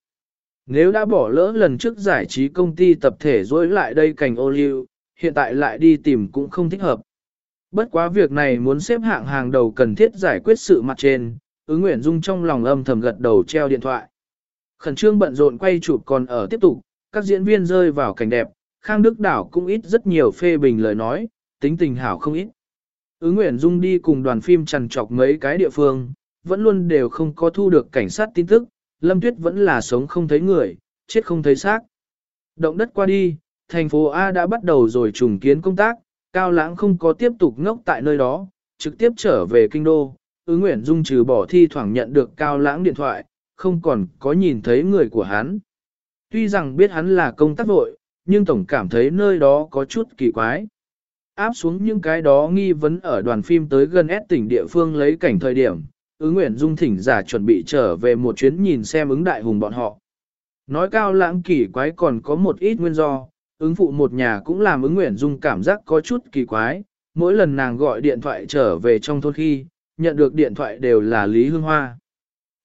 Nếu đã bỏ lỡ lần trước giải trí công ty tập thể dối lại đây cành ô liu, hiện tại lại đi tìm cũng không thích hợp. Bất quá việc này muốn xếp hạng hàng đầu cần thiết giải quyết sự mặt trên, ứng nguyện dung trong lòng âm thầm gật đầu treo điện thoại. Khẩn trương bận rộn quay chụp còn ở tiếp tục, các diễn viên rơi vào cảnh đẹp, Khang Đức Đảo cũng ít rất nhiều phê bình lời nói, tính tình hảo không ít. Ứng nguyện dung đi cùng đoàn phim trằn trọc mấy cái địa phương, vẫn luôn đều không có thu được cảnh sát tin tức, Lâm Tuyết vẫn là sống không thấy người, chết không thấy xác. Động đất qua đi, thành phố A đã bắt đầu rồi trùng kiến công tác, Cao Lãng không có tiếp tục ngốc tại nơi đó, trực tiếp trở về kinh đô. Ứng nguyện Dung trừ bỏ thi thoảng nhận được Cao Lãng điện thoại, không còn có nhìn thấy người của hắn. Tuy rằng biết hắn là công tác vội, nhưng tổng cảm thấy nơi đó có chút kỳ quái. Áp xuống những cái đó nghi vấn ở đoàn phim tới gần S tỉnh địa phương lấy cảnh thời điểm, ứng nguyện dung thỉnh giả chuẩn bị trở về một chuyến nhìn xem ứng đại hùng bọn họ. Nói cao lãng kỳ quái còn có một ít nguyên do, ứng phụ một nhà cũng làm ứng nguyện dung cảm giác có chút kỳ quái, mỗi lần nàng gọi điện thoại trở về trong thôn khi, nhận được điện thoại đều là Lý Hương Hoa.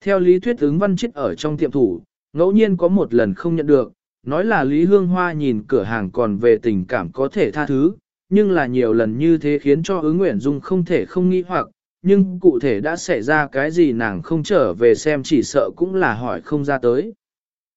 Theo lý thuyết ứng văn chết ở trong tiệm thủ, ngẫu nhiên có một lần không nhận được, nói là Lý Hương Hoa nhìn cửa hàng còn về tình cảm có thể tha thứ, nhưng là nhiều lần như thế khiến cho ứng nguyện dung không thể không nghĩ hoặc, nhưng cụ thể đã xảy ra cái gì nàng không trở về xem chỉ sợ cũng là hỏi không ra tới.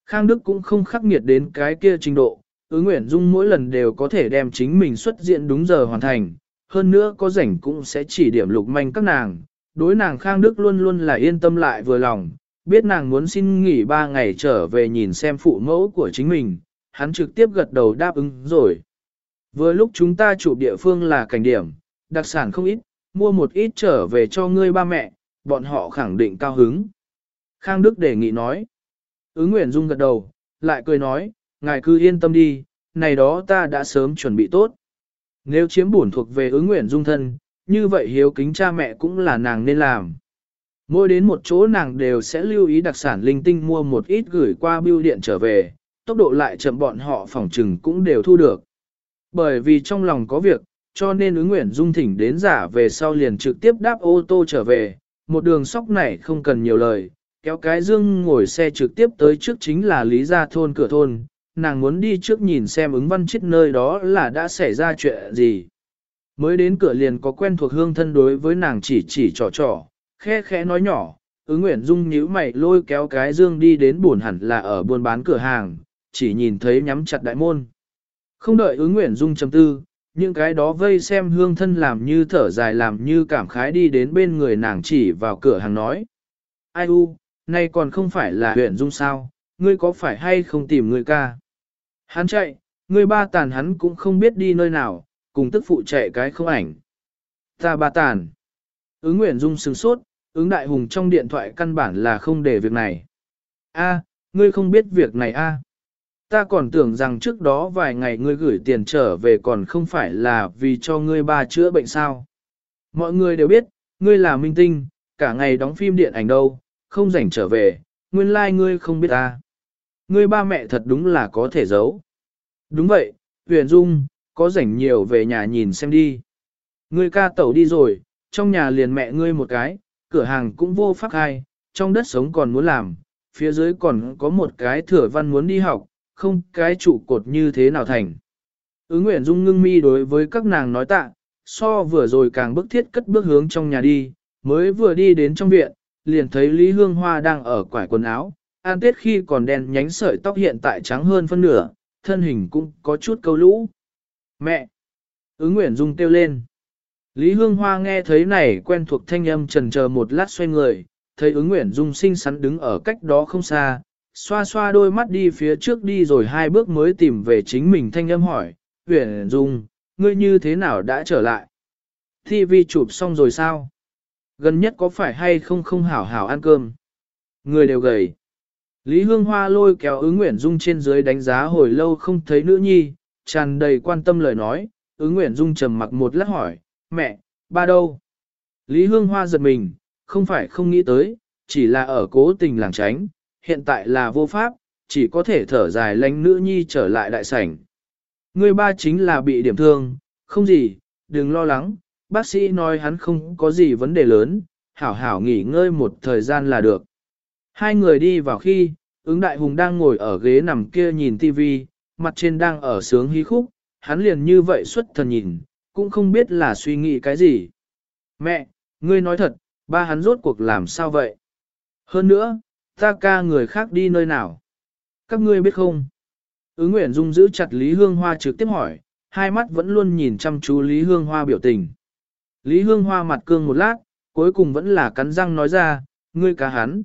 Khang Đức cũng không khắc nghiệt đến cái kia trình độ, ứng Nguyễn Dung mỗi lần đều có thể đem chính mình xuất diện đúng giờ hoàn thành, hơn nữa có rảnh cũng sẽ chỉ điểm lục manh các nàng, đối nàng Khang Đức luôn luôn là yên tâm lại vừa lòng, biết nàng muốn xin nghỉ ba ngày trở về nhìn xem phụ mẫu của chính mình, hắn trực tiếp gật đầu đáp ứng rồi. Vừa lúc chúng ta chụp địa phương là cảnh điểm, đặc sản không ít, mua một ít trở về cho ngươi ba mẹ, bọn họ khẳng định cao hứng. Khang Đức đề nghị nói. Ứng Nguyễn Dung gật đầu, lại cười nói, ngài cứ yên tâm đi, này đó ta đã sớm chuẩn bị tốt. Nếu chiếm bổn thuộc về ứng nguyện Dung thân, như vậy hiếu kính cha mẹ cũng là nàng nên làm. Mỗi đến một chỗ nàng đều sẽ lưu ý đặc sản linh tinh mua một ít gửi qua bưu điện trở về, tốc độ lại chậm bọn họ phòng trừng cũng đều thu được. Bởi vì trong lòng có việc, cho nên ứng nguyện dung thỉnh đến giả về sau liền trực tiếp đáp ô tô trở về, một đường sóc này không cần nhiều lời, kéo cái dương ngồi xe trực tiếp tới trước chính là Lý Gia Thôn cửa thôn, nàng muốn đi trước nhìn xem ứng văn chết nơi đó là đã xảy ra chuyện gì. Mới đến cửa liền có quen thuộc hương thân đối với nàng chỉ chỉ trò trò, khe khẽ nói nhỏ, ứng nguyện dung nhíu mày lôi kéo cái dương đi đến buồn hẳn là ở buôn bán cửa hàng, chỉ nhìn thấy nhắm chặt đại môn. Không đợi ứng nguyện dung chấm tư, những cái đó vây xem hương thân làm như thở dài làm như cảm khái đi đến bên người nàng chỉ vào cửa hàng nói. Ai u, nay còn không phải là huyện dung sao, ngươi có phải hay không tìm người ca? Hắn chạy, ngươi ba tàn hắn cũng không biết đi nơi nào, cùng tức phụ chạy cái không ảnh. Ta ba tàn. Ứng Nguyễn Dung sừng sốt, ứng đại hùng trong điện thoại căn bản là không để việc này. A, ngươi không biết việc này a? Ta còn tưởng rằng trước đó vài ngày ngươi gửi tiền trở về còn không phải là vì cho ngươi ba chữa bệnh sao. Mọi người đều biết, ngươi là minh tinh, cả ngày đóng phim điện ảnh đâu, không rảnh trở về, nguyên lai like ngươi không biết ta. Ngươi ba mẹ thật đúng là có thể giấu. Đúng vậy, huyền dung, có rảnh nhiều về nhà nhìn xem đi. Ngươi ca tẩu đi rồi, trong nhà liền mẹ ngươi một cái, cửa hàng cũng vô pháp hai, trong đất sống còn muốn làm, phía dưới còn có một cái thừa văn muốn đi học, không cái trụ cột như thế nào thành. Ứng Nguyễn Dung ngưng mi đối với các nàng nói tạ, so vừa rồi càng bức thiết cất bước hướng trong nhà đi, mới vừa đi đến trong viện, liền thấy Lý Hương Hoa đang ở quải quần áo, an tết khi còn đen nhánh sợi tóc hiện tại trắng hơn phân nửa, thân hình cũng có chút câu lũ. Mẹ! Ứng Nguyễn Dung kêu lên. Lý Hương Hoa nghe thấy này quen thuộc thanh âm trần chờ một lát xoay người, thấy ứng Nguyễn Dung xinh xắn đứng ở cách đó không xa, xoa xoa đôi mắt đi phía trước đi rồi hai bước mới tìm về chính mình thanh âm hỏi, Nguyễn Dung, ngươi như thế nào đã trở lại? Thi vi chụp xong rồi sao? Gần nhất có phải hay không không hảo hảo ăn cơm? Người đều gầy. Lý Hương Hoa lôi kéo ứng Nguyễn Dung trên dưới đánh giá hồi lâu không thấy nữ nhi, tràn đầy quan tâm lời nói, ứng Nguyễn Dung trầm mặc một lát hỏi, mẹ, ba đâu? Lý Hương Hoa giật mình, không phải không nghĩ tới, chỉ là ở cố tình làng tránh, hiện tại là vô pháp, chỉ có thể thở dài lánh nữ nhi trở lại đại sảnh. Người ba chính là bị điểm thương, không gì, đừng lo lắng, bác sĩ nói hắn không có gì vấn đề lớn, hảo hảo nghỉ ngơi một thời gian là được. Hai người đi vào khi, ứng đại hùng đang ngồi ở ghế nằm kia nhìn tivi, mặt trên đang ở sướng hí khúc, hắn liền như vậy xuất thần nhìn, cũng không biết là suy nghĩ cái gì. Mẹ, ngươi nói thật, ba hắn rốt cuộc làm sao vậy? Hơn nữa, ta ca người khác đi nơi nào? Các ngươi biết không? Ứng Nguyễn Dung giữ chặt Lý Hương Hoa trực tiếp hỏi, hai mắt vẫn luôn nhìn chăm chú Lý Hương Hoa biểu tình. Lý Hương Hoa mặt cương một lát, cuối cùng vẫn là cắn răng nói ra, ngươi cá hắn.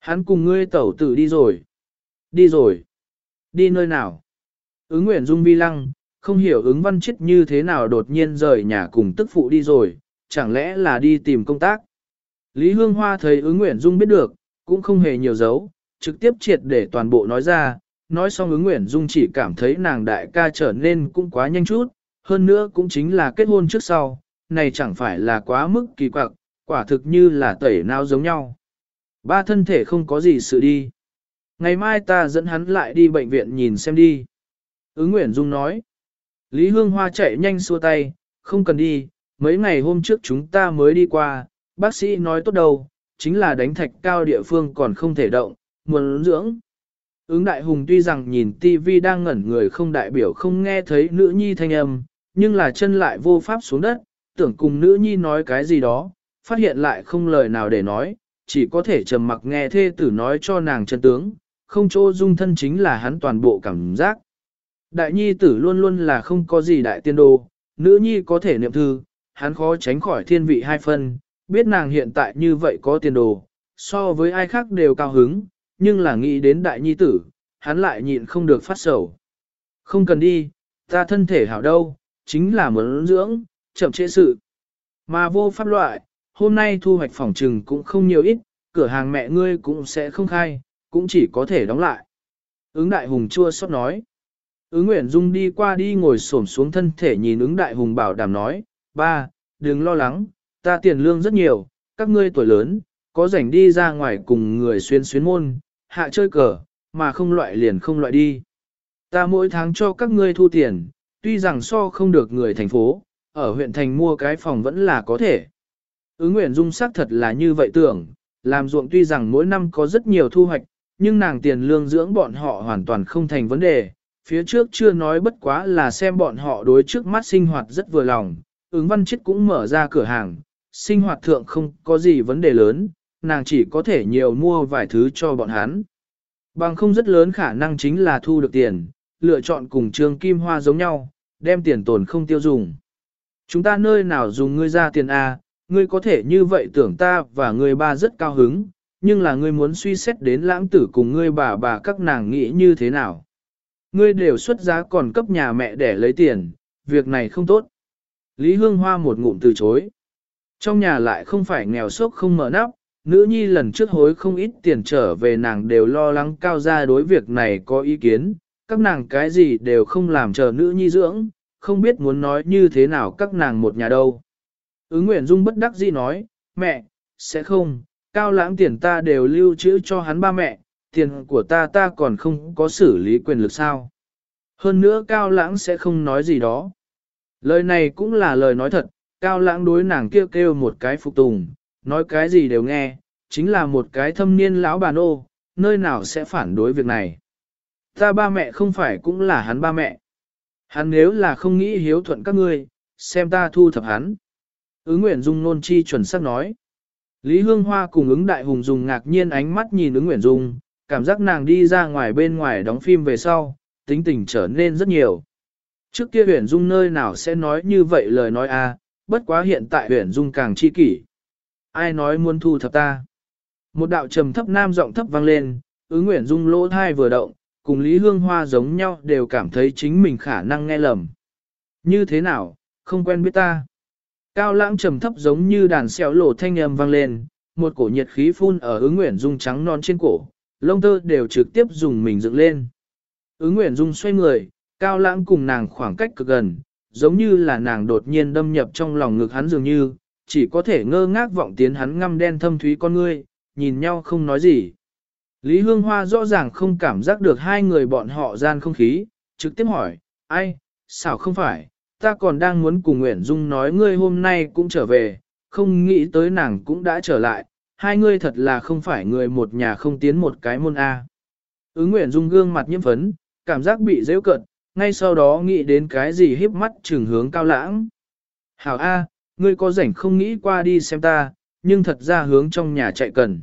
Hắn cùng ngươi tẩu tử đi rồi. Đi rồi. Đi nơi nào? Ứng Nguyễn Dung Vi lăng, không hiểu ứng văn chết như thế nào đột nhiên rời nhà cùng tức phụ đi rồi, chẳng lẽ là đi tìm công tác. Lý Hương Hoa thấy ứng Nguyễn Dung biết được, cũng không hề nhiều dấu, trực tiếp triệt để toàn bộ nói ra, nói xong ứng Nguyễn Dung chỉ cảm thấy nàng đại ca trở nên cũng quá nhanh chút, hơn nữa cũng chính là kết hôn trước sau, này chẳng phải là quá mức kỳ quặc, quả thực như là tẩy não giống nhau. Ba thân thể không có gì sự đi. Ngày mai ta dẫn hắn lại đi bệnh viện nhìn xem đi. Ứng Nguyễn Dung nói. Lý Hương Hoa chạy nhanh xua tay, không cần đi, mấy ngày hôm trước chúng ta mới đi qua, bác sĩ nói tốt đâu, chính là đánh thạch cao địa phương còn không thể động, muốn dưỡng. Ứng đại hùng tuy rằng nhìn TV đang ngẩn người không đại biểu không nghe thấy nữ nhi thanh âm, nhưng là chân lại vô pháp xuống đất, tưởng cùng nữ nhi nói cái gì đó, phát hiện lại không lời nào để nói, chỉ có thể trầm mặc nghe thê tử nói cho nàng chân tướng, không chỗ dung thân chính là hắn toàn bộ cảm giác. Đại nhi tử luôn luôn là không có gì đại tiên đồ, nữ nhi có thể niệm thư, hắn khó tránh khỏi thiên vị hai phân, biết nàng hiện tại như vậy có tiền đồ, so với ai khác đều cao hứng, nhưng là nghĩ đến đại nhi tử, hắn lại nhịn không được phát sầu. Không cần đi, ta thân thể hảo đâu, chính là muốn dưỡng, chậm trễ sự. Mà vô pháp loại, hôm nay thu hoạch phòng trừng cũng không nhiều ít, cửa hàng mẹ ngươi cũng sẽ không khai, cũng chỉ có thể đóng lại. Ứng đại hùng chua xót nói. Ứng Nguyễn Dung đi qua đi ngồi xổm xuống thân thể nhìn ứng đại hùng bảo đảm nói, ba, đừng lo lắng, ta tiền lương rất nhiều, các ngươi tuổi lớn, có rảnh đi ra ngoài cùng người xuyên xuyên môn, hạ chơi cờ, mà không loại liền không loại đi. Ta mỗi tháng cho các ngươi thu tiền, tuy rằng so không được người thành phố, ở huyện thành mua cái phòng vẫn là có thể. Ứng Nguyễn Dung xác thật là như vậy tưởng, làm ruộng tuy rằng mỗi năm có rất nhiều thu hoạch, nhưng nàng tiền lương dưỡng bọn họ hoàn toàn không thành vấn đề. Phía trước chưa nói bất quá là xem bọn họ đối trước mắt sinh hoạt rất vừa lòng, ứng văn chết cũng mở ra cửa hàng, sinh hoạt thượng không có gì vấn đề lớn, nàng chỉ có thể nhiều mua vài thứ cho bọn hắn. Bằng không rất lớn khả năng chính là thu được tiền, lựa chọn cùng trương kim hoa giống nhau, đem tiền tồn không tiêu dùng. Chúng ta nơi nào dùng ngươi ra tiền A, ngươi có thể như vậy tưởng ta và ngươi ba rất cao hứng, nhưng là ngươi muốn suy xét đến lãng tử cùng ngươi bà bà các nàng nghĩ như thế nào. Ngươi đều xuất giá còn cấp nhà mẹ để lấy tiền, việc này không tốt. Lý Hương Hoa một ngụm từ chối. Trong nhà lại không phải nghèo sốc không mở nắp, nữ nhi lần trước hối không ít tiền trở về nàng đều lo lắng cao ra đối việc này có ý kiến, các nàng cái gì đều không làm chờ nữ nhi dưỡng, không biết muốn nói như thế nào các nàng một nhà đâu. Ứng Nguyễn Dung bất đắc dĩ nói, mẹ, sẽ không, cao lãng tiền ta đều lưu trữ cho hắn ba mẹ, tiền của ta ta còn không có xử lý quyền lực sao. Hơn nữa cao lãng sẽ không nói gì đó. Lời này cũng là lời nói thật, cao lãng đối nàng kêu kêu một cái phục tùng, nói cái gì đều nghe, chính là một cái thâm niên lão bà nô, nơi nào sẽ phản đối việc này. Ta ba mẹ không phải cũng là hắn ba mẹ. Hắn nếu là không nghĩ hiếu thuận các ngươi, xem ta thu thập hắn. Ứng nguyện Dung nôn chi chuẩn xác nói. Lý Hương Hoa cùng ứng đại hùng dùng ngạc nhiên ánh mắt nhìn ứng nguyện Dung, cảm giác nàng đi ra ngoài bên ngoài đóng phim về sau, tính tình trở nên rất nhiều. Trước kia Nguyễn Dung nơi nào sẽ nói như vậy lời nói a, bất quá hiện tại Nguyễn Dung càng chi kỷ. Ai nói muốn thu thập ta? Một đạo trầm thấp nam giọng thấp vang lên, ứng Nguyễn Dung lỗ thai vừa động, cùng Lý Hương Hoa giống nhau đều cảm thấy chính mình khả năng nghe lầm. Như thế nào, không quen biết ta. Cao lãng trầm thấp giống như đàn xéo lộ thanh âm vang lên, một cổ nhiệt khí phun ở ứng Nguyện Dung trắng non trên cổ, lông tơ đều trực tiếp dùng mình dựng lên. Ứng Nguyện Dung xoay người, cao lãng cùng nàng khoảng cách cực gần, giống như là nàng đột nhiên đâm nhập trong lòng ngực hắn dường như, chỉ có thể ngơ ngác vọng tiến hắn ngăm đen thâm thúy con ngươi, nhìn nhau không nói gì. Lý Hương Hoa rõ ràng không cảm giác được hai người bọn họ gian không khí, trực tiếp hỏi, ai, sao không phải, ta còn đang muốn cùng Nguyễn Dung nói ngươi hôm nay cũng trở về, không nghĩ tới nàng cũng đã trở lại, hai ngươi thật là không phải người một nhà không tiến một cái môn A. Ứng Nguyễn Dung gương mặt nhiễm phấn, cảm giác bị dễ cận, ngay sau đó nghĩ đến cái gì híp mắt trừng hướng cao lãng. Hảo A, ngươi có rảnh không nghĩ qua đi xem ta, nhưng thật ra hướng trong nhà chạy cần.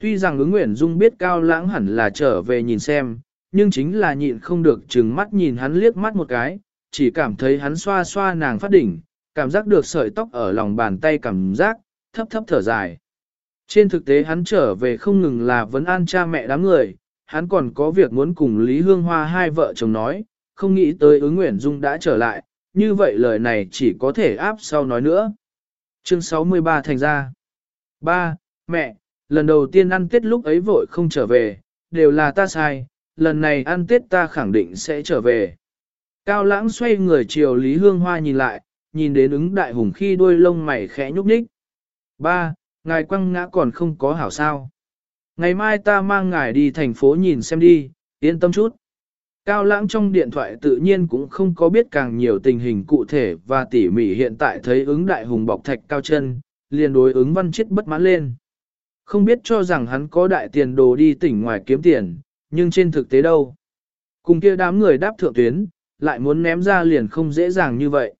Tuy rằng ứng Nguyễn Dung biết cao lãng hẳn là trở về nhìn xem, nhưng chính là nhịn không được trừng mắt nhìn hắn liếc mắt một cái, chỉ cảm thấy hắn xoa xoa nàng phát đỉnh, cảm giác được sợi tóc ở lòng bàn tay cảm giác, thấp thấp thở dài. Trên thực tế hắn trở về không ngừng là vấn an cha mẹ đám người, hắn còn có việc muốn cùng Lý Hương Hoa hai vợ chồng nói, không nghĩ tới ứng Nguyễn Dung đã trở lại, như vậy lời này chỉ có thể áp sau nói nữa. Chương 63 thành ra. Ba, Mẹ, lần đầu tiên ăn Tết lúc ấy vội không trở về, đều là ta sai, lần này ăn Tết ta khẳng định sẽ trở về. Cao lãng xoay người chiều Lý Hương Hoa nhìn lại, nhìn đến ứng đại hùng khi đuôi lông mày khẽ nhúc nhích. Ba, ngài quăng ngã còn không có hảo sao. Ngày mai ta mang ngài đi thành phố nhìn xem đi, yên tâm chút. Cao lãng trong điện thoại tự nhiên cũng không có biết càng nhiều tình hình cụ thể và tỉ mỉ hiện tại thấy ứng đại hùng bọc thạch cao chân, liền đối ứng văn chết bất mãn lên. Không biết cho rằng hắn có đại tiền đồ đi tỉnh ngoài kiếm tiền, nhưng trên thực tế đâu. Cùng kia đám người đáp thượng tuyến, lại muốn ném ra liền không dễ dàng như vậy.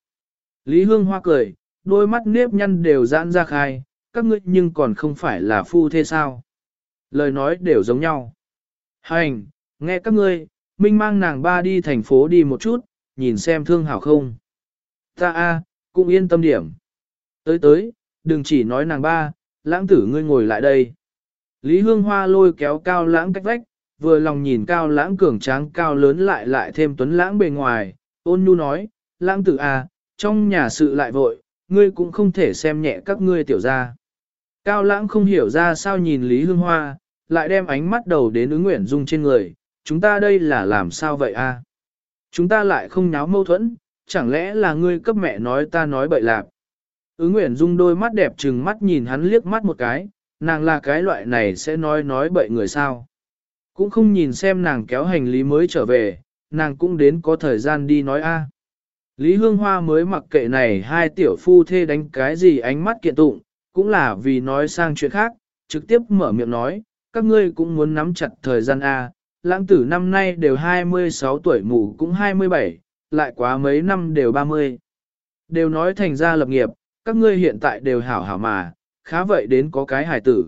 Lý Hương Hoa cười, đôi mắt nếp nhăn đều giãn ra khai, các ngươi nhưng còn không phải là phu thế sao. Lời nói đều giống nhau. Hành, nghe các ngươi, Minh mang nàng ba đi thành phố đi một chút, nhìn xem thương hảo không. Ta a, cũng yên tâm điểm. Tới tới, đừng chỉ nói nàng ba, lãng tử ngươi ngồi lại đây. Lý Hương Hoa lôi kéo cao lãng cách vách, vừa lòng nhìn cao lãng cường tráng cao lớn lại lại thêm tuấn lãng bề ngoài, ôn nhu nói, lãng tử à, trong nhà sự lại vội, ngươi cũng không thể xem nhẹ các ngươi tiểu gia. Cao lãng không hiểu ra sao nhìn Lý Hương Hoa, lại đem ánh mắt đầu đến ứng nguyện dung trên người, chúng ta đây là làm sao vậy a? À? Chúng ta lại không nháo mâu thuẫn, chẳng lẽ là ngươi cấp mẹ nói ta nói bậy lạp. Ứng nguyện dung đôi mắt đẹp trừng mắt nhìn hắn liếc mắt một cái, nàng là cái loại này sẽ nói nói bậy người sao. Cũng không nhìn xem nàng kéo hành lý mới trở về, nàng cũng đến có thời gian đi nói a. Lý Hương Hoa mới mặc kệ này hai tiểu phu thê đánh cái gì ánh mắt kiện tụng, cũng là vì nói sang chuyện khác, trực tiếp mở miệng nói, các ngươi cũng muốn nắm chặt thời gian A, lãng tử năm nay đều 26 tuổi mù cũng 27, lại quá mấy năm đều 30. Đều nói thành ra lập nghiệp, các ngươi hiện tại đều hảo hảo mà, khá vậy đến có cái hài tử.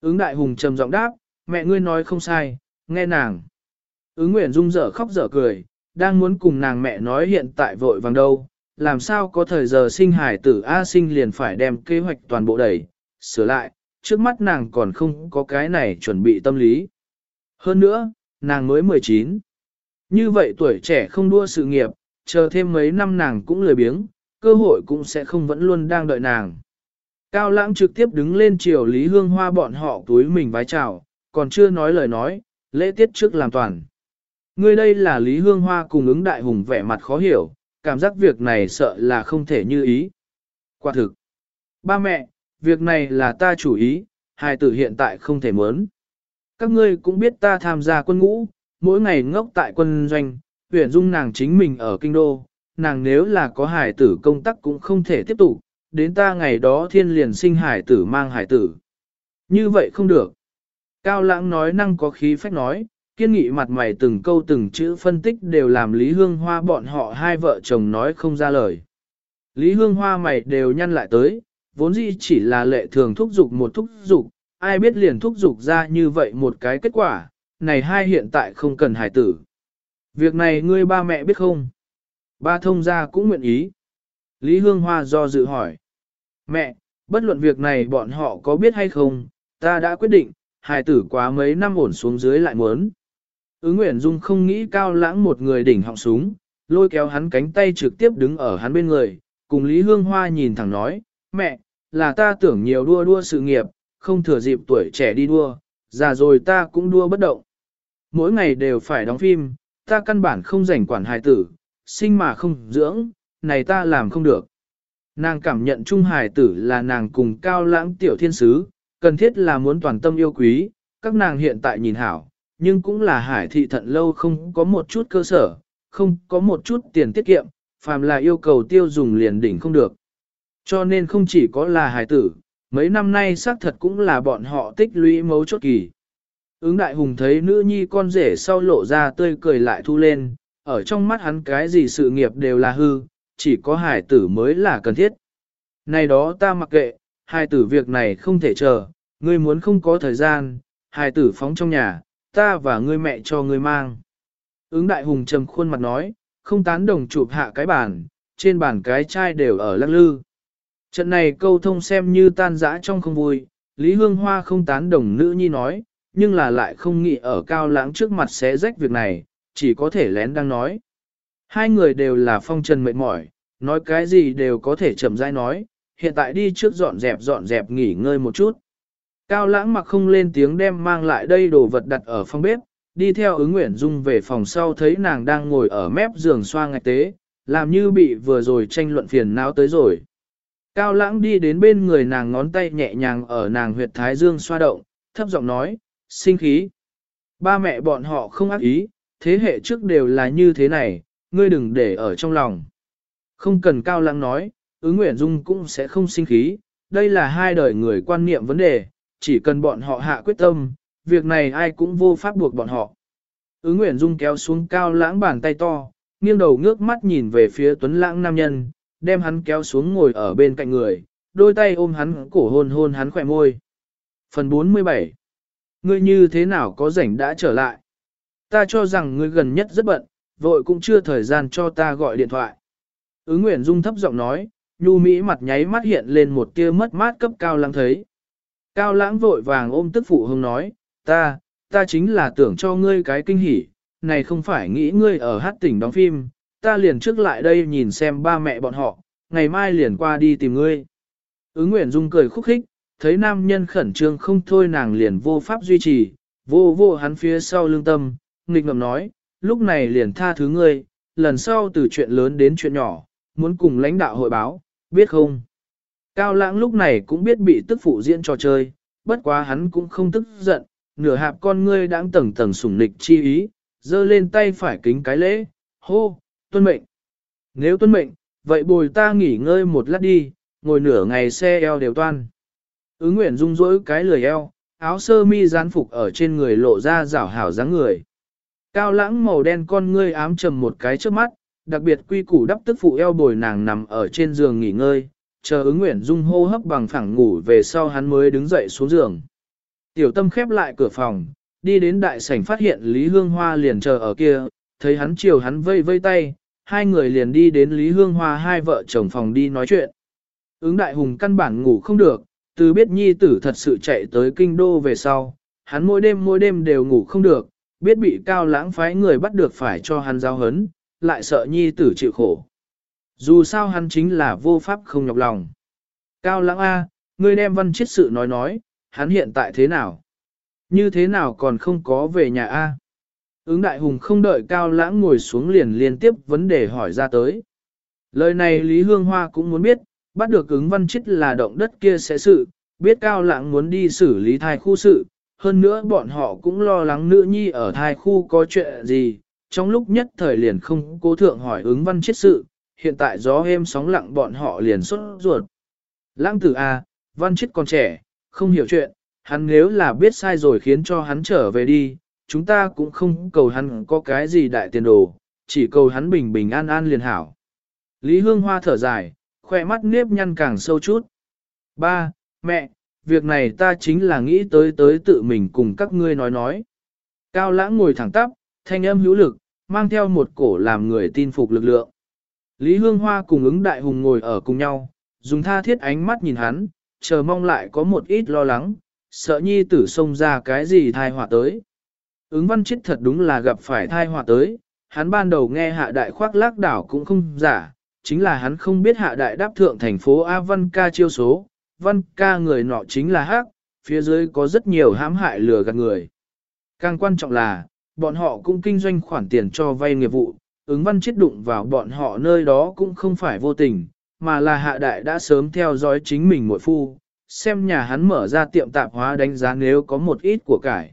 Ứng đại hùng trầm giọng đáp, mẹ ngươi nói không sai, nghe nàng. Ứng Nguyễn Dung dở khóc dở cười, đang muốn cùng nàng mẹ nói hiện tại vội vàng đâu, làm sao có thời giờ sinh hải tử A sinh liền phải đem kế hoạch toàn bộ đẩy, sửa lại, trước mắt nàng còn không có cái này chuẩn bị tâm lý. Hơn nữa, nàng mới 19. Như vậy tuổi trẻ không đua sự nghiệp, chờ thêm mấy năm nàng cũng lười biếng, cơ hội cũng sẽ không vẫn luôn đang đợi nàng. Cao lãng trực tiếp đứng lên chiều Lý Hương Hoa bọn họ túi mình vái chào, còn chưa nói lời nói, lễ tiết trước làm toàn. Ngươi đây là Lý Hương Hoa cùng ứng đại hùng vẻ mặt khó hiểu, cảm giác việc này sợ là không thể như ý. Quả thực, ba mẹ, việc này là ta chủ ý, hài tử hiện tại không thể mớn. Các ngươi cũng biết ta tham gia quân ngũ, mỗi ngày ngốc tại quân doanh, huyện dung nàng chính mình ở kinh đô, nàng nếu là có hài tử công tác cũng không thể tiếp tục, đến ta ngày đó thiên liền sinh hải tử mang hải tử. Như vậy không được. Cao lãng nói năng có khí phách nói, kiên nghị mặt mày từng câu từng chữ phân tích đều làm Lý Hương Hoa bọn họ hai vợ chồng nói không ra lời. Lý Hương Hoa mày đều nhăn lại tới, vốn dĩ chỉ là lệ thường thúc dục một thúc dục, ai biết liền thúc dục ra như vậy một cái kết quả, này hai hiện tại không cần hải tử. Việc này ngươi ba mẹ biết không? Ba thông gia cũng nguyện ý. Lý Hương Hoa do dự hỏi. Mẹ, bất luận việc này bọn họ có biết hay không, ta đã quyết định, hài tử quá mấy năm ổn xuống dưới lại muốn. Ứng Nguyễn Dung không nghĩ cao lãng một người đỉnh họng súng, lôi kéo hắn cánh tay trực tiếp đứng ở hắn bên người, cùng Lý Hương Hoa nhìn thẳng nói, mẹ, là ta tưởng nhiều đua đua sự nghiệp, không thừa dịp tuổi trẻ đi đua, già rồi ta cũng đua bất động. Mỗi ngày đều phải đóng phim, ta căn bản không rảnh quản hài tử, sinh mà không dưỡng, này ta làm không được. Nàng cảm nhận Trung Hải tử là nàng cùng cao lãng tiểu thiên sứ, cần thiết là muốn toàn tâm yêu quý, các nàng hiện tại nhìn hảo, nhưng cũng là hải thị thận lâu không có một chút cơ sở, không có một chút tiền tiết kiệm, phàm là yêu cầu tiêu dùng liền đỉnh không được. Cho nên không chỉ có là hải tử, mấy năm nay xác thật cũng là bọn họ tích lũy mấu chốt kỳ. Ứng đại hùng thấy nữ nhi con rể sau lộ ra tươi cười lại thu lên, ở trong mắt hắn cái gì sự nghiệp đều là hư, chỉ có hải tử mới là cần thiết. Này đó ta mặc kệ, hài tử việc này không thể chờ, ngươi muốn không có thời gian, hài tử phóng trong nhà, ta và ngươi mẹ cho ngươi mang. Ứng đại hùng trầm khuôn mặt nói, không tán đồng chụp hạ cái bàn, trên bàn cái chai đều ở lắc lư. Trận này câu thông xem như tan dã trong không vui, Lý Hương Hoa không tán đồng nữ nhi nói, nhưng là lại không nghĩ ở cao lãng trước mặt sẽ rách việc này, chỉ có thể lén đang nói. Hai người đều là phong trần mệt mỏi, nói cái gì đều có thể chậm rãi nói, hiện tại đi trước dọn dẹp dọn dẹp nghỉ ngơi một chút. Cao lãng mặc không lên tiếng đem mang lại đây đồ vật đặt ở phòng bếp, đi theo ứng nguyện dung về phòng sau thấy nàng đang ngồi ở mép giường xoa ngạch tế, làm như bị vừa rồi tranh luận phiền não tới rồi. Cao lãng đi đến bên người nàng ngón tay nhẹ nhàng ở nàng huyệt thái dương xoa động, thấp giọng nói, sinh khí. Ba mẹ bọn họ không ác ý, thế hệ trước đều là như thế này, ngươi đừng để ở trong lòng. Không cần cao lãng nói, ứng nguyện dung cũng sẽ không sinh khí, đây là hai đời người quan niệm vấn đề, chỉ cần bọn họ hạ quyết tâm, việc này ai cũng vô pháp buộc bọn họ. Ứng nguyện dung kéo xuống cao lãng bàn tay to, nghiêng đầu ngước mắt nhìn về phía tuấn lãng nam nhân, đem hắn kéo xuống ngồi ở bên cạnh người, đôi tay ôm hắn cổ hôn hôn hắn khỏe môi. Phần 47 Ngươi như thế nào có rảnh đã trở lại? Ta cho rằng ngươi gần nhất rất bận, vội cũng chưa thời gian cho ta gọi điện thoại. Ứng Nguyễn Dung thấp giọng nói, nhu mỹ mặt nháy mắt hiện lên một tia mất mát cấp cao lãng thấy. Cao lãng vội vàng ôm tức phụ hông nói, ta, ta chính là tưởng cho ngươi cái kinh hỉ, này không phải nghĩ ngươi ở hát tỉnh đóng phim, ta liền trước lại đây nhìn xem ba mẹ bọn họ, ngày mai liền qua đi tìm ngươi. Ứng Nguyễn Dung cười khúc khích, thấy nam nhân khẩn trương không thôi nàng liền vô pháp duy trì, vô vô hắn phía sau lương tâm, nghịch ngầm nói, lúc này liền tha thứ ngươi, lần sau từ chuyện lớn đến chuyện nhỏ, muốn cùng lãnh đạo hội báo, biết không? Cao lãng lúc này cũng biết bị tức phụ diễn trò chơi, bất quá hắn cũng không tức giận, nửa hạp con ngươi đang tầng tầng sủng nịch chi ý, giơ lên tay phải kính cái lễ, hô, tuân mệnh. Nếu tuân mệnh, vậy bồi ta nghỉ ngơi một lát đi, ngồi nửa ngày xe eo đều toan. Ứng nguyện rung rỗi cái lười eo, áo sơ mi gián phục ở trên người lộ ra rảo hảo dáng người. Cao lãng màu đen con ngươi ám trầm một cái trước mắt, đặc biệt quy củ đắp tức phụ eo bồi nàng nằm ở trên giường nghỉ ngơi, chờ ứng nguyện dung hô hấp bằng phẳng ngủ về sau hắn mới đứng dậy xuống giường. Tiểu tâm khép lại cửa phòng, đi đến đại sảnh phát hiện Lý Hương Hoa liền chờ ở kia, thấy hắn chiều hắn vây vây tay, hai người liền đi đến Lý Hương Hoa hai vợ chồng phòng đi nói chuyện. Ứng đại hùng căn bản ngủ không được, từ biết nhi tử thật sự chạy tới kinh đô về sau, hắn mỗi đêm mỗi đêm đều ngủ không được, biết bị cao lãng phái người bắt được phải cho hắn giao hấn, lại sợ nhi tử chịu khổ. Dù sao hắn chính là vô pháp không nhọc lòng. Cao lãng A, ngươi đem văn chết sự nói nói, hắn hiện tại thế nào? Như thế nào còn không có về nhà A? Ứng đại hùng không đợi cao lãng ngồi xuống liền liên tiếp vấn đề hỏi ra tới. Lời này Lý Hương Hoa cũng muốn biết, bắt được ứng văn chết là động đất kia sẽ sự, biết cao lãng muốn đi xử lý thai khu sự, hơn nữa bọn họ cũng lo lắng nữ nhi ở thai khu có chuyện gì, trong lúc nhất thời liền không cố thượng hỏi ứng văn chết sự, hiện tại gió êm sóng lặng bọn họ liền xuất ruột. Lãng tử A, văn chết còn trẻ, không hiểu chuyện, hắn nếu là biết sai rồi khiến cho hắn trở về đi, chúng ta cũng không cầu hắn có cái gì đại tiền đồ, chỉ cầu hắn bình bình an an liền hảo. Lý Hương Hoa thở dài, khoe mắt nếp nhăn càng sâu chút. Ba, mẹ, việc này ta chính là nghĩ tới tới tự mình cùng các ngươi nói nói. Cao lãng ngồi thẳng tắp, thanh âm hữu lực, mang theo một cổ làm người tin phục lực lượng. Lý Hương Hoa cùng ứng đại hùng ngồi ở cùng nhau, dùng tha thiết ánh mắt nhìn hắn, chờ mong lại có một ít lo lắng, sợ nhi tử xông ra cái gì thai họa tới. Ứng văn chết thật đúng là gặp phải thai họa tới, hắn ban đầu nghe hạ đại khoác lác đảo cũng không giả, chính là hắn không biết hạ đại đáp thượng thành phố A Văn ca chiêu số, Văn ca người nọ chính là hắc, phía dưới có rất nhiều hãm hại lừa gạt người. Càng quan trọng là, bọn họ cũng kinh doanh khoản tiền cho vay nghiệp vụ, ứng văn chết đụng vào bọn họ nơi đó cũng không phải vô tình, mà là hạ đại đã sớm theo dõi chính mình muội phu, xem nhà hắn mở ra tiệm tạp hóa đánh giá nếu có một ít của cải.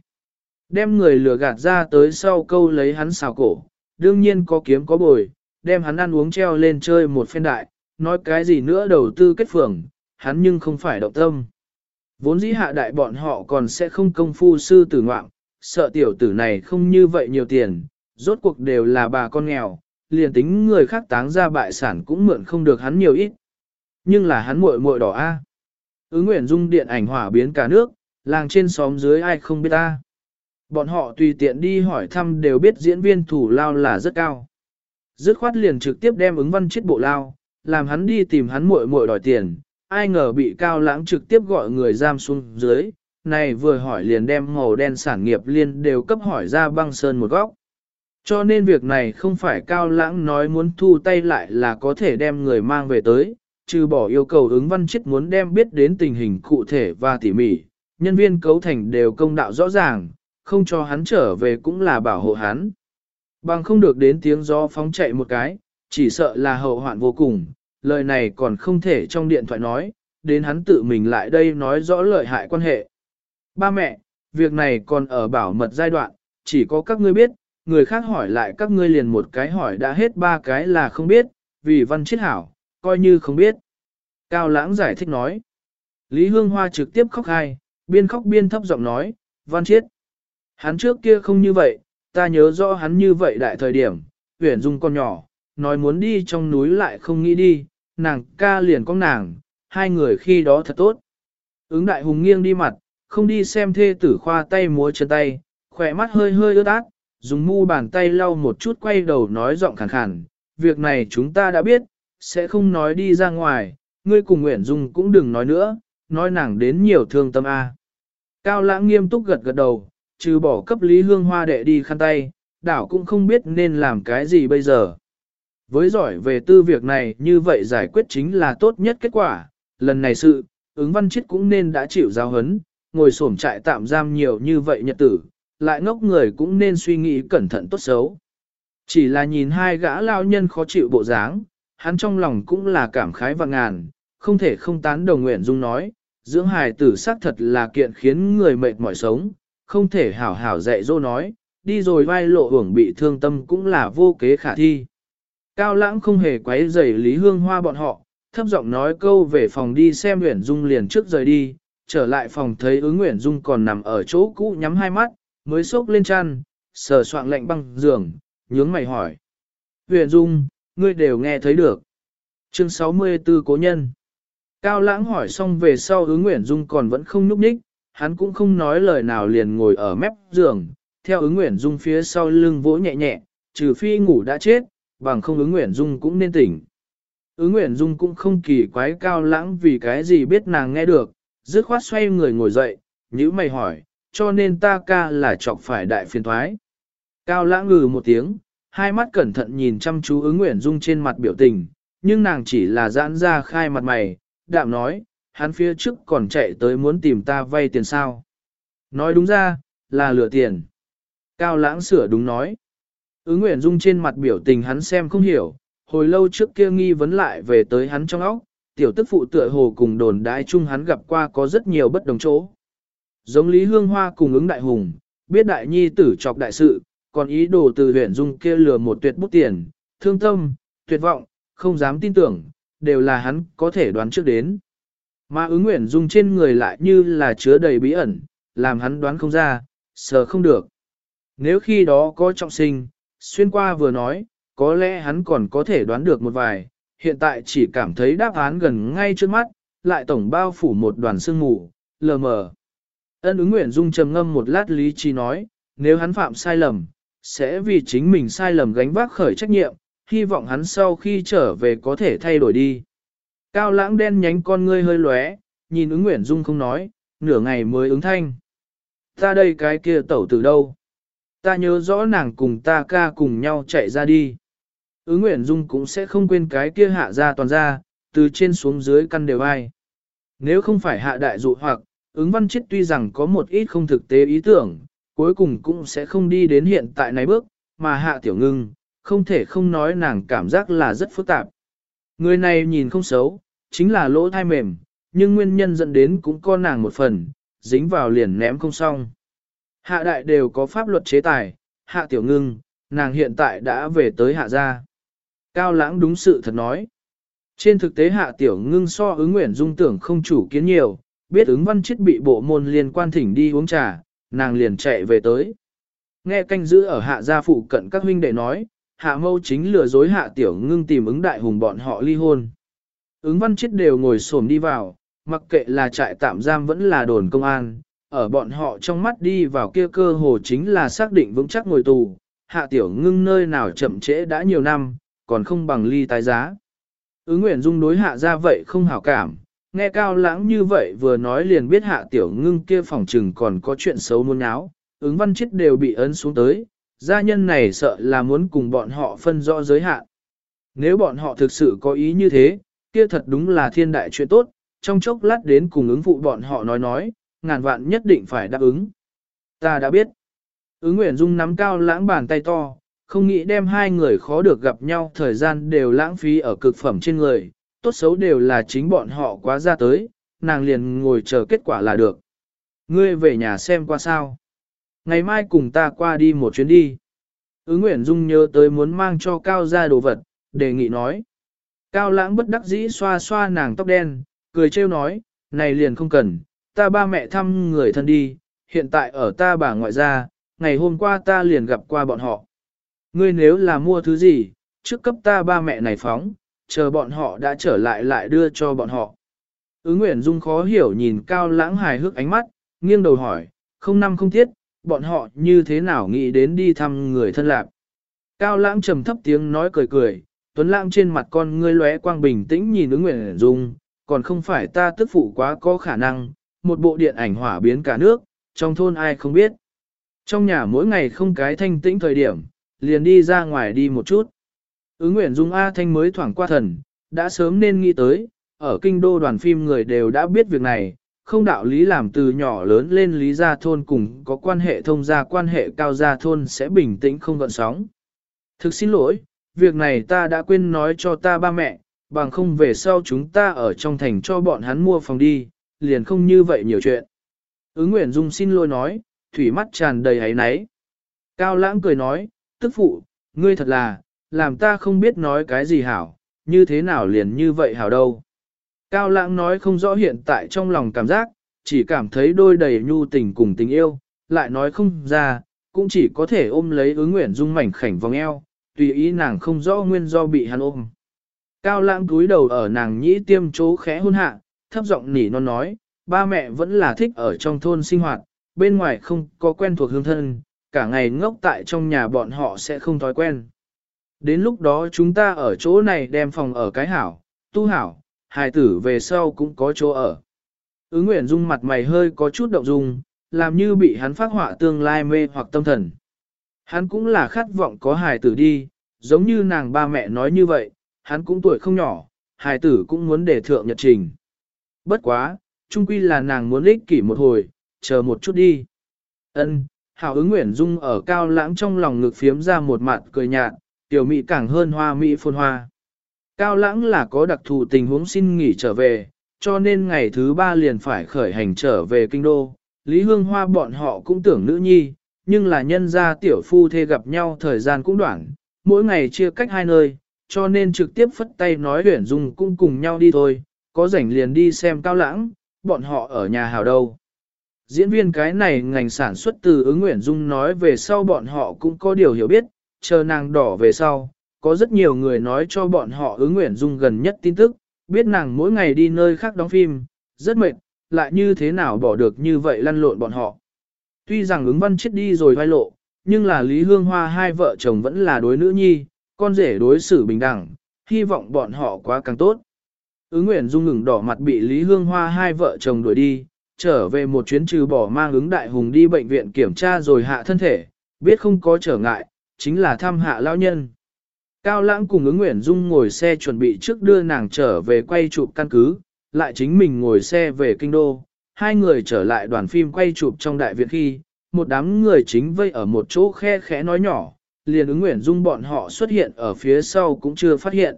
Đem người lừa gạt ra tới sau câu lấy hắn xào cổ, đương nhiên có kiếm có bồi, đem hắn ăn uống treo lên chơi một phen đại, nói cái gì nữa đầu tư kết phường, hắn nhưng không phải động tâm. Vốn dĩ hạ đại bọn họ còn sẽ không công phu sư tử ngoạm, sợ tiểu tử này không như vậy nhiều tiền, rốt cuộc đều là bà con nghèo, liền tính người khác táng ra bại sản cũng mượn không được hắn nhiều ít. Nhưng là hắn muội muội đỏ a. Ứng nguyện dung điện ảnh hỏa biến cả nước, làng trên xóm dưới ai không biết ta. Bọn họ tùy tiện đi hỏi thăm đều biết diễn viên thủ lao là rất cao. Dứt khoát liền trực tiếp đem ứng văn chết bộ lao, làm hắn đi tìm hắn muội muội đòi tiền, ai ngờ bị cao lãng trực tiếp gọi người giam xuống dưới, này vừa hỏi liền đem màu đen sản nghiệp liên đều cấp hỏi ra băng sơn một góc. Cho nên việc này không phải cao lãng nói muốn thu tay lại là có thể đem người mang về tới, trừ bỏ yêu cầu ứng văn chết muốn đem biết đến tình hình cụ thể và tỉ mỉ, nhân viên cấu thành đều công đạo rõ ràng, không cho hắn trở về cũng là bảo hộ hắn. Bằng không được đến tiếng gió phóng chạy một cái, chỉ sợ là hậu hoạn vô cùng, lời này còn không thể trong điện thoại nói, đến hắn tự mình lại đây nói rõ lợi hại quan hệ. Ba mẹ, việc này còn ở bảo mật giai đoạn, chỉ có các ngươi biết, người khác hỏi lại các ngươi liền một cái hỏi đã hết ba cái là không biết, vì văn chết hảo, coi như không biết. Cao lãng giải thích nói. Lý Hương Hoa trực tiếp khóc hai, biên khóc biên thấp giọng nói, văn chết. Hắn trước kia không như vậy, ta nhớ rõ hắn như vậy đại thời điểm, huyển dung con nhỏ, nói muốn đi trong núi lại không nghĩ đi, nàng ca liền con nàng, hai người khi đó thật tốt. Ứng đại hùng nghiêng đi mặt, không đi xem thê tử khoa tay múa chân tay, khỏe mắt hơi hơi ướt át, dùng mu bàn tay lau một chút quay đầu nói giọng khàn khàn, việc này chúng ta đã biết, sẽ không nói đi ra ngoài, ngươi cùng Nguyễn Dung cũng đừng nói nữa, nói nàng đến nhiều thương tâm A. Cao lãng nghiêm túc gật gật đầu, trừ bỏ cấp Lý Hương Hoa đệ đi khăn tay, đảo cũng không biết nên làm cái gì bây giờ. Với giỏi về tư việc này như vậy giải quyết chính là tốt nhất kết quả, lần này sự, ứng văn chết cũng nên đã chịu giáo hấn, ngồi xổm trại tạm giam nhiều như vậy nhật tử, lại ngốc người cũng nên suy nghĩ cẩn thận tốt xấu. Chỉ là nhìn hai gã lao nhân khó chịu bộ dáng, hắn trong lòng cũng là cảm khái và ngàn, không thể không tán đồng nguyện dung nói, dưỡng hài tử xác thật là kiện khiến người mệt mỏi sống, không thể hảo hảo dạy dỗ nói, đi rồi vai lộ hưởng bị thương tâm cũng là vô kế khả thi. Cao lãng không hề quấy rầy Lý Hương Hoa bọn họ, thấp giọng nói câu về phòng đi xem uyển Dung liền trước rời đi, trở lại phòng thấy ứng Nguyễn Dung còn nằm ở chỗ cũ nhắm hai mắt, mới sốc lên chăn, sờ soạn lạnh băng giường, nhướng mày hỏi. Nguyễn Dung, ngươi đều nghe thấy được. Chương 64 Cố Nhân Cao lãng hỏi xong về sau ứng Nguyễn Dung còn vẫn không nhúc nhích, hắn cũng không nói lời nào liền ngồi ở mép giường, theo ứng Nguyễn Dung phía sau lưng vỗ nhẹ nhẹ, trừ phi ngủ đã chết, bằng không ứng Nguyễn Dung cũng nên tỉnh. Ứng Nguyễn Dung cũng không kỳ quái cao lãng vì cái gì biết nàng nghe được, dứt khoát xoay người ngồi dậy, nhữ mày hỏi, cho nên ta ca là chọc phải đại phiền thoái. Cao lãng ngừ một tiếng, hai mắt cẩn thận nhìn chăm chú ứng Nguyễn Dung trên mặt biểu tình, nhưng nàng chỉ là giãn ra khai mặt mày, đạm nói, hắn phía trước còn chạy tới muốn tìm ta vay tiền sao. Nói đúng ra, là lừa tiền. Cao lãng sửa đúng nói. Ứng Nguyễn Dung trên mặt biểu tình hắn xem không hiểu, hồi lâu trước kia nghi vấn lại về tới hắn trong óc, tiểu tức phụ tựa hồ cùng đồn đái chung hắn gặp qua có rất nhiều bất đồng chỗ. Giống Lý Hương Hoa cùng ứng đại hùng, biết đại nhi tử chọc đại sự, còn ý đồ từ huyện dung kia lừa một tuyệt bút tiền, thương tâm, tuyệt vọng, không dám tin tưởng, đều là hắn có thể đoán trước đến. Mà ứng nguyện dung trên người lại như là chứa đầy bí ẩn, làm hắn đoán không ra, sợ không được. Nếu khi đó có trọng sinh, xuyên qua vừa nói, có lẽ hắn còn có thể đoán được một vài, hiện tại chỉ cảm thấy đáp án gần ngay trước mắt, lại tổng bao phủ một đoàn sương mù, lờ mờ. Ân ứng nguyện dung trầm ngâm một lát lý trí nói, nếu hắn phạm sai lầm, sẽ vì chính mình sai lầm gánh vác khởi trách nhiệm, hy vọng hắn sau khi trở về có thể thay đổi đi. Cao lãng đen nhánh con ngươi hơi lóe, nhìn ứng nguyện dung không nói, nửa ngày mới ứng thanh. Ta đây cái kia tẩu từ đâu? Ta nhớ rõ nàng cùng ta ca cùng nhau chạy ra đi. Ứng nguyện dung cũng sẽ không quên cái kia hạ ra toàn ra, từ trên xuống dưới căn đều ai. Nếu không phải hạ đại dụ hoặc, ứng văn chết tuy rằng có một ít không thực tế ý tưởng, cuối cùng cũng sẽ không đi đến hiện tại này bước, mà hạ tiểu ngưng, không thể không nói nàng cảm giác là rất phức tạp. Người này nhìn không xấu, chính là lỗ thai mềm, nhưng nguyên nhân dẫn đến cũng có nàng một phần, dính vào liền ném không xong. Hạ đại đều có pháp luật chế tài, hạ tiểu ngưng, nàng hiện tại đã về tới hạ gia. Cao lãng đúng sự thật nói. Trên thực tế hạ tiểu ngưng so ứng nguyện dung tưởng không chủ kiến nhiều, biết ứng văn chết bị bộ môn liên quan thỉnh đi uống trà, nàng liền chạy về tới. Nghe canh giữ ở hạ gia phụ cận các huynh đệ nói, hạ mâu chính lừa dối hạ tiểu ngưng tìm ứng đại hùng bọn họ ly hôn. Ứng văn chết đều ngồi xổm đi vào, mặc kệ là trại tạm giam vẫn là đồn công an, ở bọn họ trong mắt đi vào kia cơ hồ chính là xác định vững chắc ngồi tù, hạ tiểu ngưng nơi nào chậm trễ đã nhiều năm, còn không bằng ly tái giá. Ứng nguyện dung đối hạ ra vậy không hảo cảm, nghe cao lãng như vậy vừa nói liền biết hạ tiểu ngưng kia phòng trừng còn có chuyện xấu muốn áo, ứng văn chết đều bị ấn xuống tới, gia nhân này sợ là muốn cùng bọn họ phân rõ giới hạn. Nếu bọn họ thực sự có ý như thế, kia thật đúng là thiên đại chuyện tốt, trong chốc lát đến cùng ứng phụ bọn họ nói nói, ngàn vạn nhất định phải đáp ứng. Ta đã biết. Ứng Nguyễn Dung nắm cao lãng bàn tay to, không nghĩ đem hai người khó được gặp nhau thời gian đều lãng phí ở cực phẩm trên người, tốt xấu đều là chính bọn họ quá ra tới, nàng liền ngồi chờ kết quả là được. Ngươi về nhà xem qua sao. Ngày mai cùng ta qua đi một chuyến đi. Ứng Nguyễn Dung nhớ tới muốn mang cho Cao ra đồ vật, đề nghị nói. Cao lãng bất đắc dĩ xoa xoa nàng tóc đen, cười trêu nói, này liền không cần, ta ba mẹ thăm người thân đi, hiện tại ở ta bà ngoại gia, ngày hôm qua ta liền gặp qua bọn họ. Ngươi nếu là mua thứ gì, trước cấp ta ba mẹ này phóng, chờ bọn họ đã trở lại lại đưa cho bọn họ. Ứng Nguyễn Dung khó hiểu nhìn Cao Lãng hài hước ánh mắt, nghiêng đầu hỏi, không năm không thiết, bọn họ như thế nào nghĩ đến đi thăm người thân lạc. Cao Lãng trầm thấp tiếng nói cười cười, Tuấn Lãng trên mặt con ngươi lóe quang bình tĩnh nhìn Ứ Nguyễn Dung, còn không phải ta tức phụ quá có khả năng, một bộ điện ảnh hỏa biến cả nước, trong thôn ai không biết. Trong nhà mỗi ngày không cái thanh tĩnh thời điểm, liền đi ra ngoài đi một chút. Ứng Nguyễn Dung A Thanh mới thoảng qua thần, đã sớm nên nghĩ tới, ở kinh đô đoàn phim người đều đã biết việc này, không đạo lý làm từ nhỏ lớn lên lý gia thôn cùng có quan hệ thông gia quan hệ cao gia thôn sẽ bình tĩnh không gợn sóng. Thực xin lỗi, việc này ta đã quên nói cho ta ba mẹ, bằng không về sau chúng ta ở trong thành cho bọn hắn mua phòng đi, liền không như vậy nhiều chuyện. Ứng Nguyễn Dung xin lỗi nói, thủy mắt tràn đầy hấy náy. Cao lãng cười nói, tức phụ, ngươi thật là, làm ta không biết nói cái gì hảo, như thế nào liền như vậy hảo đâu. Cao lãng nói không rõ hiện tại trong lòng cảm giác, chỉ cảm thấy đôi đầy nhu tình cùng tình yêu, lại nói không ra, cũng chỉ có thể ôm lấy ứng nguyện dung mảnh khảnh vòng eo, tùy ý nàng không rõ nguyên do bị hắn ôm. Cao lãng cúi đầu ở nàng nhĩ tiêm chỗ khẽ hôn hạ, thấp giọng nỉ non nói, ba mẹ vẫn là thích ở trong thôn sinh hoạt, bên ngoài không có quen thuộc hương thân, cả ngày ngốc tại trong nhà bọn họ sẽ không thói quen. Đến lúc đó chúng ta ở chỗ này đem phòng ở cái hảo, tu hảo, hài tử về sau cũng có chỗ ở. Ứng Nguyễn Dung mặt mày hơi có chút động dung, làm như bị hắn phát họa tương lai mê hoặc tâm thần. Hắn cũng là khát vọng có hài tử đi, giống như nàng ba mẹ nói như vậy, hắn cũng tuổi không nhỏ, hài tử cũng muốn để thượng nhật trình. Bất quá, trung quy là nàng muốn ích kỷ một hồi, chờ một chút đi. Ân, hảo ứng Nguyễn Dung ở cao lãng trong lòng ngực phiếm ra một mặt cười nhạt, tiểu mỹ càng hơn hoa mỹ phồn hoa. Cao lãng là có đặc thù tình huống xin nghỉ trở về, cho nên ngày thứ ba liền phải khởi hành trở về kinh đô. Lý Hương Hoa bọn họ cũng tưởng nữ nhi, nhưng là nhân gia tiểu phu thê gặp nhau thời gian cũng đoạn, mỗi ngày chia cách hai nơi, cho nên trực tiếp phất tay nói huyển dung cũng cùng nhau đi thôi, có rảnh liền đi xem cao lãng, bọn họ ở nhà hào đâu. Diễn viên cái này ngành sản xuất từ ứng Nguyễn Dung nói về sau bọn họ cũng có điều hiểu biết, chờ nàng đỏ về sau, có rất nhiều người nói cho bọn họ ứng Nguyễn Dung gần nhất tin tức, biết nàng mỗi ngày đi nơi khác đóng phim, rất mệt, lại như thế nào bỏ được như vậy lăn lộn bọn họ. Tuy rằng ứng văn chết đi rồi vai lộ, nhưng là Lý Hương Hoa hai vợ chồng vẫn là đối nữ nhi, con rể đối xử bình đẳng, hy vọng bọn họ quá càng tốt. Ứng Nguyễn Dung ngừng đỏ mặt bị Lý Hương Hoa hai vợ chồng đuổi đi, trở về một chuyến trừ bỏ mang ứng đại hùng đi bệnh viện kiểm tra rồi hạ thân thể, biết không có trở ngại, chính là thăm hạ lao nhân. Cao Lãng cùng ứng Nguyễn Dung ngồi xe chuẩn bị trước đưa nàng trở về quay chụp căn cứ, lại chính mình ngồi xe về kinh đô. Hai người trở lại đoàn phim quay chụp trong đại viện khi, một đám người chính vây ở một chỗ khe khẽ nói nhỏ, liền ứng Nguyễn Dung bọn họ xuất hiện ở phía sau cũng chưa phát hiện.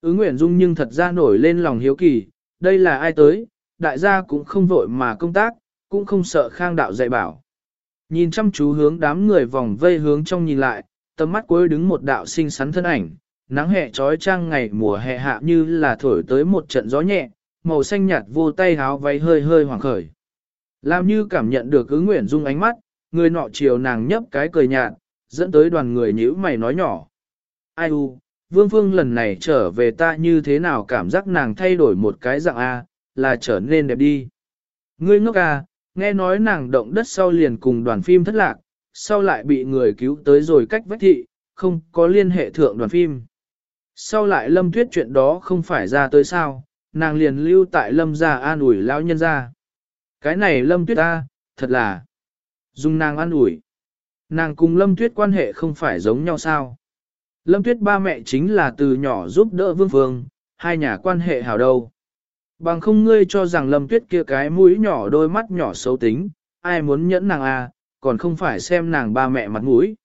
Ứng Nguyễn Dung nhưng thật ra nổi lên lòng hiếu kỳ, đây là ai tới, đại gia cũng không vội mà công tác, cũng không sợ khang đạo dạy bảo. Nhìn chăm chú hướng đám người vòng vây hướng trong nhìn lại, tầm mắt cuối đứng một đạo xinh xắn thân ảnh, nắng hè trói trang ngày mùa hè hạ như là thổi tới một trận gió nhẹ, màu xanh nhạt vô tay háo váy hơi hơi hoàng khởi. Làm như cảm nhận được ứng nguyện dung ánh mắt, người nọ chiều nàng nhấp cái cười nhạt, dẫn tới đoàn người nhíu mày nói nhỏ. Ai u, Vương Phương lần này trở về ta như thế nào cảm giác nàng thay đổi một cái dạng A, là trở nên đẹp đi. Ngươi ngốc à, nghe nói nàng động đất sau liền cùng đoàn phim thất lạc, sau lại bị người cứu tới rồi cách vách thị, không có liên hệ thượng đoàn phim. Sau lại lâm tuyết chuyện đó không phải ra tới sao, nàng liền lưu tại lâm gia an ủi lão nhân gia. Cái này lâm tuyết ta, thật là dùng nàng an ủi. Nàng cùng lâm tuyết quan hệ không phải giống nhau sao. Lâm tuyết ba mẹ chính là từ nhỏ giúp đỡ vương phương, hai nhà quan hệ hảo đâu. Bằng không ngươi cho rằng lâm tuyết kia cái mũi nhỏ đôi mắt nhỏ xấu tính, ai muốn nhẫn nàng à, còn không phải xem nàng ba mẹ mặt mũi.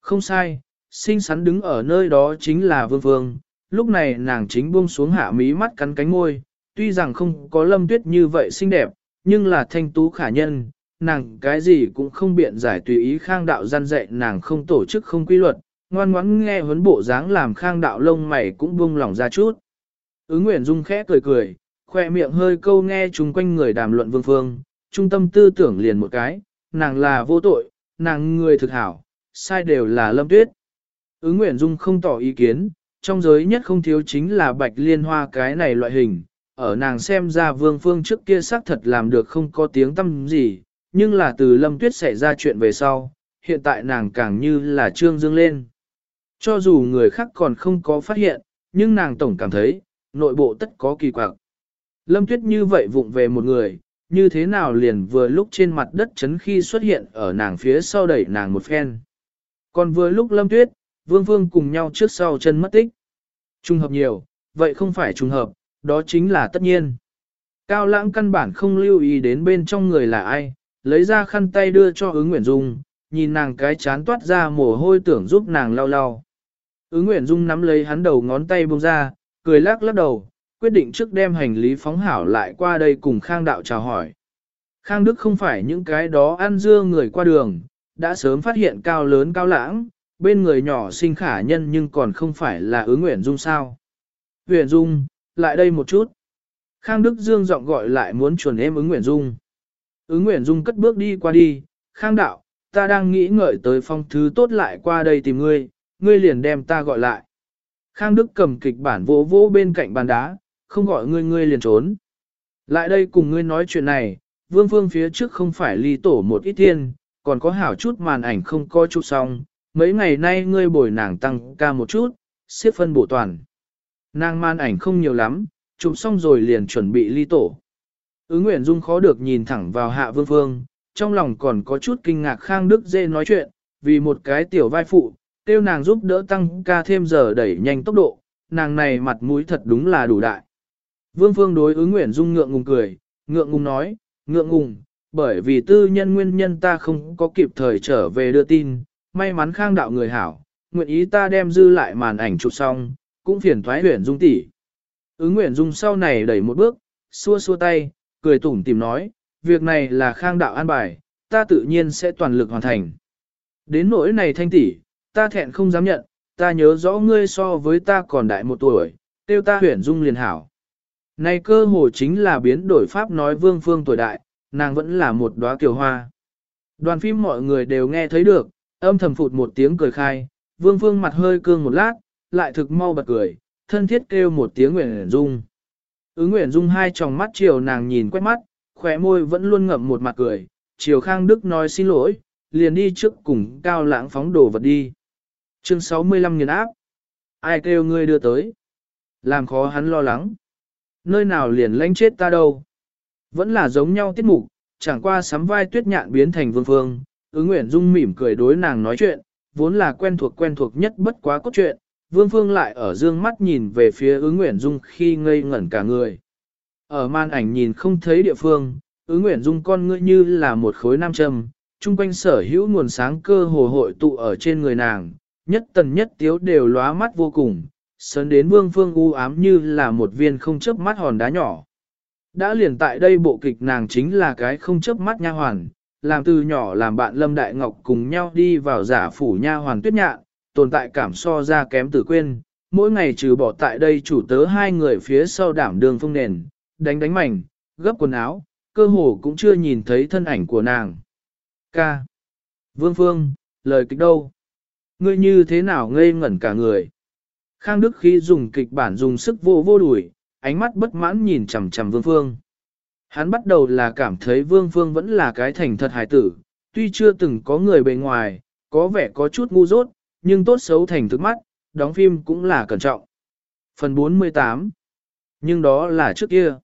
Không sai, xinh xắn đứng ở nơi đó chính là vương vương, lúc này nàng chính buông xuống hạ mí mắt cắn cánh môi, tuy rằng không có lâm tuyết như vậy xinh đẹp, nhưng là thanh tú khả nhân, nàng cái gì cũng không biện giải tùy ý khang đạo gian dạy nàng không tổ chức không quy luật, ngoan ngoãn nghe huấn bộ dáng làm khang đạo lông mày cũng buông lỏng ra chút. Ứng Nguyễn Dung khẽ cười cười, khoe miệng hơi câu nghe chung quanh người đàm luận vương phương, trung tâm tư tưởng liền một cái, nàng là vô tội, nàng người thực hảo, sai đều là lâm tuyết. Ứng Nguyễn Dung không tỏ ý kiến, trong giới nhất không thiếu chính là bạch liên hoa cái này loại hình, ở nàng xem ra vương phương trước kia xác thật làm được không có tiếng tâm gì, nhưng là từ lâm tuyết xảy ra chuyện về sau, hiện tại nàng càng như là trương dương lên. Cho dù người khác còn không có phát hiện, nhưng nàng tổng cảm thấy, nội bộ tất có kỳ quặc. Lâm tuyết như vậy vụng về một người, như thế nào liền vừa lúc trên mặt đất chấn khi xuất hiện ở nàng phía sau đẩy nàng một phen. Còn vừa lúc lâm tuyết, vương vương cùng nhau trước sau chân mất tích. Trùng hợp nhiều, vậy không phải trùng hợp, đó chính là tất nhiên. Cao lãng căn bản không lưu ý đến bên trong người là ai, lấy ra khăn tay đưa cho ứng Nguyễn Dung, nhìn nàng cái chán toát ra mồ hôi tưởng giúp nàng lau lau. Ứng Nguyễn Dung nắm lấy hắn đầu ngón tay buông ra, cười lắc lắc đầu, quyết định trước đem hành lý phóng hảo lại qua đây cùng Khang Đạo chào hỏi. Khang Đức không phải những cái đó ăn dưa người qua đường, đã sớm phát hiện cao lớn cao lãng, bên người nhỏ sinh khả nhân nhưng còn không phải là ứng Nguyễn Dung sao. Nguyễn Dung, lại đây một chút. Khang Đức Dương giọng gọi lại muốn chuẩn em ứng Nguyễn Dung. Ứng Nguyễn Dung cất bước đi qua đi, Khang Đạo, ta đang nghĩ ngợi tới phong thứ tốt lại qua đây tìm ngươi, ngươi liền đem ta gọi lại. Khang Đức cầm kịch bản vỗ vỗ bên cạnh bàn đá, không gọi ngươi ngươi liền trốn. Lại đây cùng ngươi nói chuyện này, vương phương phía trước không phải ly tổ một ít thiên, còn có hảo chút màn ảnh không coi chụp xong, mấy ngày nay ngươi bồi nàng tăng ca một chút, xếp phân bổ toàn. Nàng màn ảnh không nhiều lắm, chụp xong rồi liền chuẩn bị ly tổ. Ứng Nguyễn Dung khó được nhìn thẳng vào hạ vương phương, trong lòng còn có chút kinh ngạc Khang Đức dê nói chuyện, vì một cái tiểu vai phụ, tiêu nàng giúp đỡ tăng ca thêm giờ đẩy nhanh tốc độ, nàng này mặt mũi thật đúng là đủ đại. Vương Phương đối ứng Nguyễn Dung ngượng ngùng cười, ngượng ngùng nói, ngượng ngùng, bởi vì tư nhân nguyên nhân ta không có kịp thời trở về đưa tin, may mắn khang đạo người hảo, nguyện ý ta đem dư lại màn ảnh chụp xong, cũng phiền thoái Nguyễn Dung tỷ. Ứng Nguyễn Dung sau này đẩy một bước, xua xua tay, cười tủm tìm nói, việc này là khang đạo an bài, ta tự nhiên sẽ toàn lực hoàn thành. Đến nỗi này thanh tỷ, ta thẹn không dám nhận, ta nhớ rõ ngươi so với ta còn đại một tuổi, tiêu ta Nguyễn dung liền hảo. Này cơ hồ chính là biến đổi pháp nói vương phương tuổi đại, nàng vẫn là một đóa kiều hoa. Đoàn phim mọi người đều nghe thấy được, âm thầm phụt một tiếng cười khai, vương phương mặt hơi cương một lát, lại thực mau bật cười, thân thiết kêu một tiếng nguyện dung. Ứng nguyện dung hai tròng mắt chiều nàng nhìn quét mắt, khỏe môi vẫn luôn ngậm một mặt cười, chiều khang đức nói xin lỗi, liền đi trước cùng cao lãng phóng đồ vật đi. Chương 65 nghiền áp. Ai kêu ngươi đưa tới? Làm khó hắn lo lắng. Nơi nào liền lãnh chết ta đâu? Vẫn là giống nhau tiết mục, chẳng qua sắm vai tuyết nhạn biến thành vương phương. Ứng Nguyễn Dung mỉm cười đối nàng nói chuyện, vốn là quen thuộc quen thuộc nhất bất quá cốt truyện. Vương Phương lại ở dương mắt nhìn về phía ứng Nguyễn Dung khi ngây ngẩn cả người. Ở màn ảnh nhìn không thấy địa phương, ứng Nguyễn Dung con ngươi như là một khối nam châm, chung quanh sở hữu nguồn sáng cơ hồ hội tụ ở trên người nàng, nhất tần nhất tiếu đều lóa mắt vô cùng, sớn đến vương phương u ám như là một viên không chớp mắt hòn đá nhỏ. Đã liền tại đây bộ kịch nàng chính là cái không chớp mắt nha hoàn, làm từ nhỏ làm bạn Lâm Đại Ngọc cùng nhau đi vào giả phủ nha hoàn tuyết nhạn, tồn tại cảm so ra kém tử quên, mỗi ngày trừ bỏ tại đây chủ tớ hai người phía sau đảm đường phương nền, đánh đánh mảnh, gấp quần áo, cơ hồ cũng chưa nhìn thấy thân ảnh của nàng. Ca. Vương Phương, lời kịch đâu? Ngươi như thế nào ngây ngẩn cả người? Khang Đức khi dùng kịch bản dùng sức vô vô đuổi, ánh mắt bất mãn nhìn chằm chằm Vương Phương. Hắn bắt đầu là cảm thấy Vương Phương vẫn là cái thành thật hài tử, tuy chưa từng có người bề ngoài, có vẻ có chút ngu dốt, nhưng tốt xấu thành thức mắt, đóng phim cũng là cẩn trọng. Phần 48 Nhưng đó là trước kia.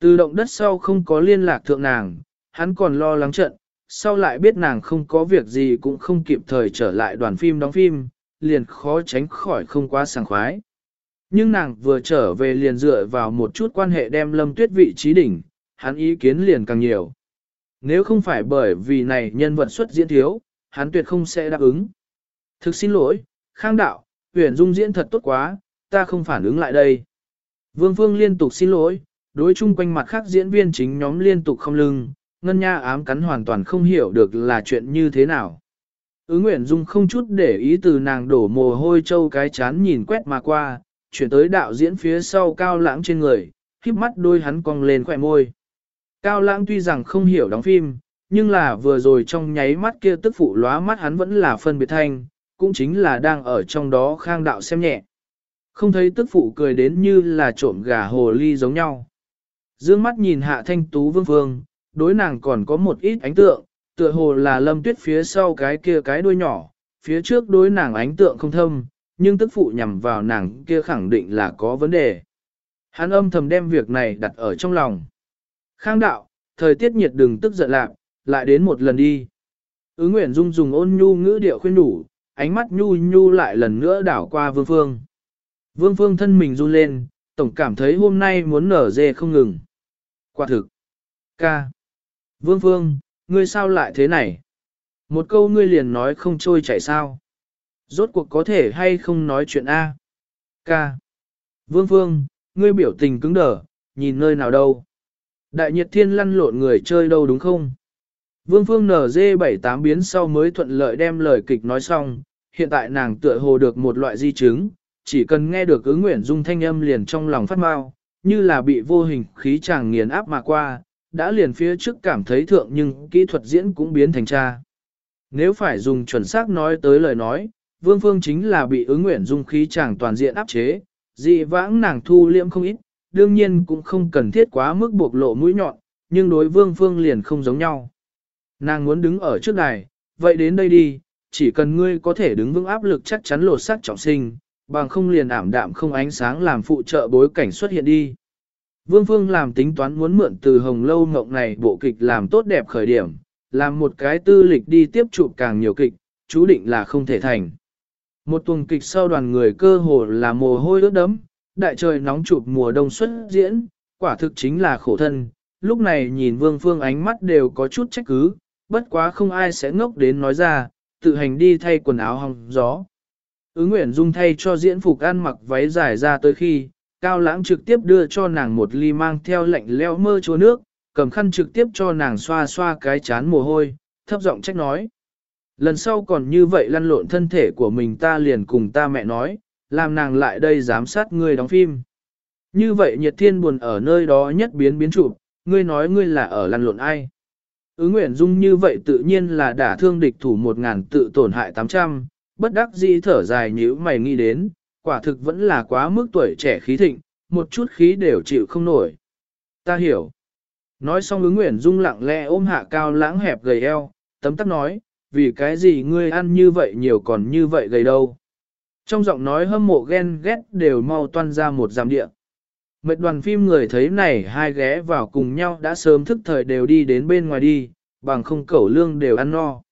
Từ động đất sau không có liên lạc thượng nàng, hắn còn lo lắng trận, sau lại biết nàng không có việc gì cũng không kịp thời trở lại đoàn phim đóng phim, liền khó tránh khỏi không quá sảng khoái. Nhưng nàng vừa trở về liền dựa vào một chút quan hệ đem lâm tuyết vị trí đỉnh, hắn ý kiến liền càng nhiều. Nếu không phải bởi vì này nhân vật xuất diễn thiếu, hắn tuyệt không sẽ đáp ứng. Thực xin lỗi, khang đạo, huyền dung diễn thật tốt quá, ta không phản ứng lại đây. Vương Phương liên tục xin lỗi, đối chung quanh mặt khác diễn viên chính nhóm liên tục không lưng, ngân nha ám cắn hoàn toàn không hiểu được là chuyện như thế nào. Ứ Nguyễn Dung không chút để ý từ nàng đổ mồ hôi trâu cái chán nhìn quét mà qua, chuyển tới đạo diễn phía sau cao lãng trên người, khiếp mắt đôi hắn cong lên khỏe môi. Cao lãng tuy rằng không hiểu đóng phim, nhưng là vừa rồi trong nháy mắt kia tức phụ lóa mắt hắn vẫn là phân biệt thanh, cũng chính là đang ở trong đó khang đạo xem nhẹ. Không thấy tức phụ cười đến như là trộm gà hồ ly giống nhau. Dương mắt nhìn hạ thanh tú vương vương, đối nàng còn có một ít ánh tượng, tựa hồ là lâm tuyết phía sau cái kia cái đuôi nhỏ, phía trước đối nàng ánh tượng không thâm, nhưng tức phụ nhằm vào nàng kia khẳng định là có vấn đề. Hắn âm thầm đem việc này đặt ở trong lòng. Khang đạo, thời tiết nhiệt đừng tức giận lạc, lại đến một lần đi. Ứ Nguyễn Dung dùng ôn nhu ngữ điệu khuyên đủ, ánh mắt nhu nhu lại lần nữa đảo qua Vương Phương. Vương Phương thân mình run lên, tổng cảm thấy hôm nay muốn nở dê không ngừng. Quả thực. Ca. Vương Phương, ngươi sao lại thế này? Một câu ngươi liền nói không trôi chảy sao? Rốt cuộc có thể hay không nói chuyện A? Ca. Vương Phương, ngươi biểu tình cứng đờ, nhìn nơi nào đâu? Đại nhiệt thiên lăn lộn người chơi đâu đúng không? Vương Phương NG78 biến sau mới thuận lợi đem lời kịch nói xong, hiện tại nàng tựa hồ được một loại di chứng, chỉ cần nghe được ứng nguyện dung thanh âm liền trong lòng phát mau, như là bị vô hình khí chàng nghiền áp mà qua, đã liền phía trước cảm thấy thượng nhưng kỹ thuật diễn cũng biến thành cha. Nếu phải dùng chuẩn xác nói tới lời nói, Vương Phương chính là bị ứng nguyện dung khí chàng toàn diện áp chế, dị vãng nàng thu liễm không ít, đương nhiên cũng không cần thiết quá mức buộc lộ mũi nhọn, nhưng đối Vương Phương liền không giống nhau. Nàng muốn đứng ở trước đài, vậy đến đây đi, chỉ cần ngươi có thể đứng vững áp lực chắc chắn lột xác trọng sinh, bằng không liền ảm đạm không ánh sáng làm phụ trợ bối cảnh xuất hiện đi. Vương Phương làm tính toán muốn mượn từ hồng lâu mộng này bộ kịch làm tốt đẹp khởi điểm, làm một cái tư lịch đi tiếp chụp càng nhiều kịch, chú định là không thể thành. Một tuần kịch sau đoàn người cơ hồ là mồ hôi ướt đấm, đại trời nóng chụp mùa đông xuất diễn, quả thực chính là khổ thân, lúc này nhìn vương phương ánh mắt đều có chút trách cứ, bất quá không ai sẽ ngốc đến nói ra, tự hành đi thay quần áo hong gió. Ứng Nguyễn Dung thay cho diễn phục ăn mặc váy dài ra tới khi, Cao Lãng trực tiếp đưa cho nàng một ly mang theo lạnh leo mơ chua nước, cầm khăn trực tiếp cho nàng xoa xoa cái chán mồ hôi, thấp giọng trách nói. Lần sau còn như vậy lăn lộn thân thể của mình ta liền cùng ta mẹ nói, làm nàng lại đây giám sát ngươi đóng phim. Như vậy nhiệt thiên buồn ở nơi đó nhất biến biến chụp, ngươi nói ngươi là ở lăn lộn ai. Ứ Nguyễn Dung như vậy tự nhiên là đả thương địch thủ một ngàn tự tổn hại tám trăm, bất đắc dĩ thở dài nhíu mày nghĩ đến, quả thực vẫn là quá mức tuổi trẻ khí thịnh, một chút khí đều chịu không nổi. Ta hiểu. Nói xong ứng Nguyễn Dung lặng lẽ ôm hạ cao lãng hẹp gầy eo, tấm tắc nói, vì cái gì ngươi ăn như vậy nhiều còn như vậy gầy đâu. Trong giọng nói hâm mộ ghen ghét đều mau toan ra một giam địa. Mệt đoàn phim người thấy này hai ghé vào cùng nhau đã sớm thức thời đều đi đến bên ngoài đi, bằng không cẩu lương đều ăn no.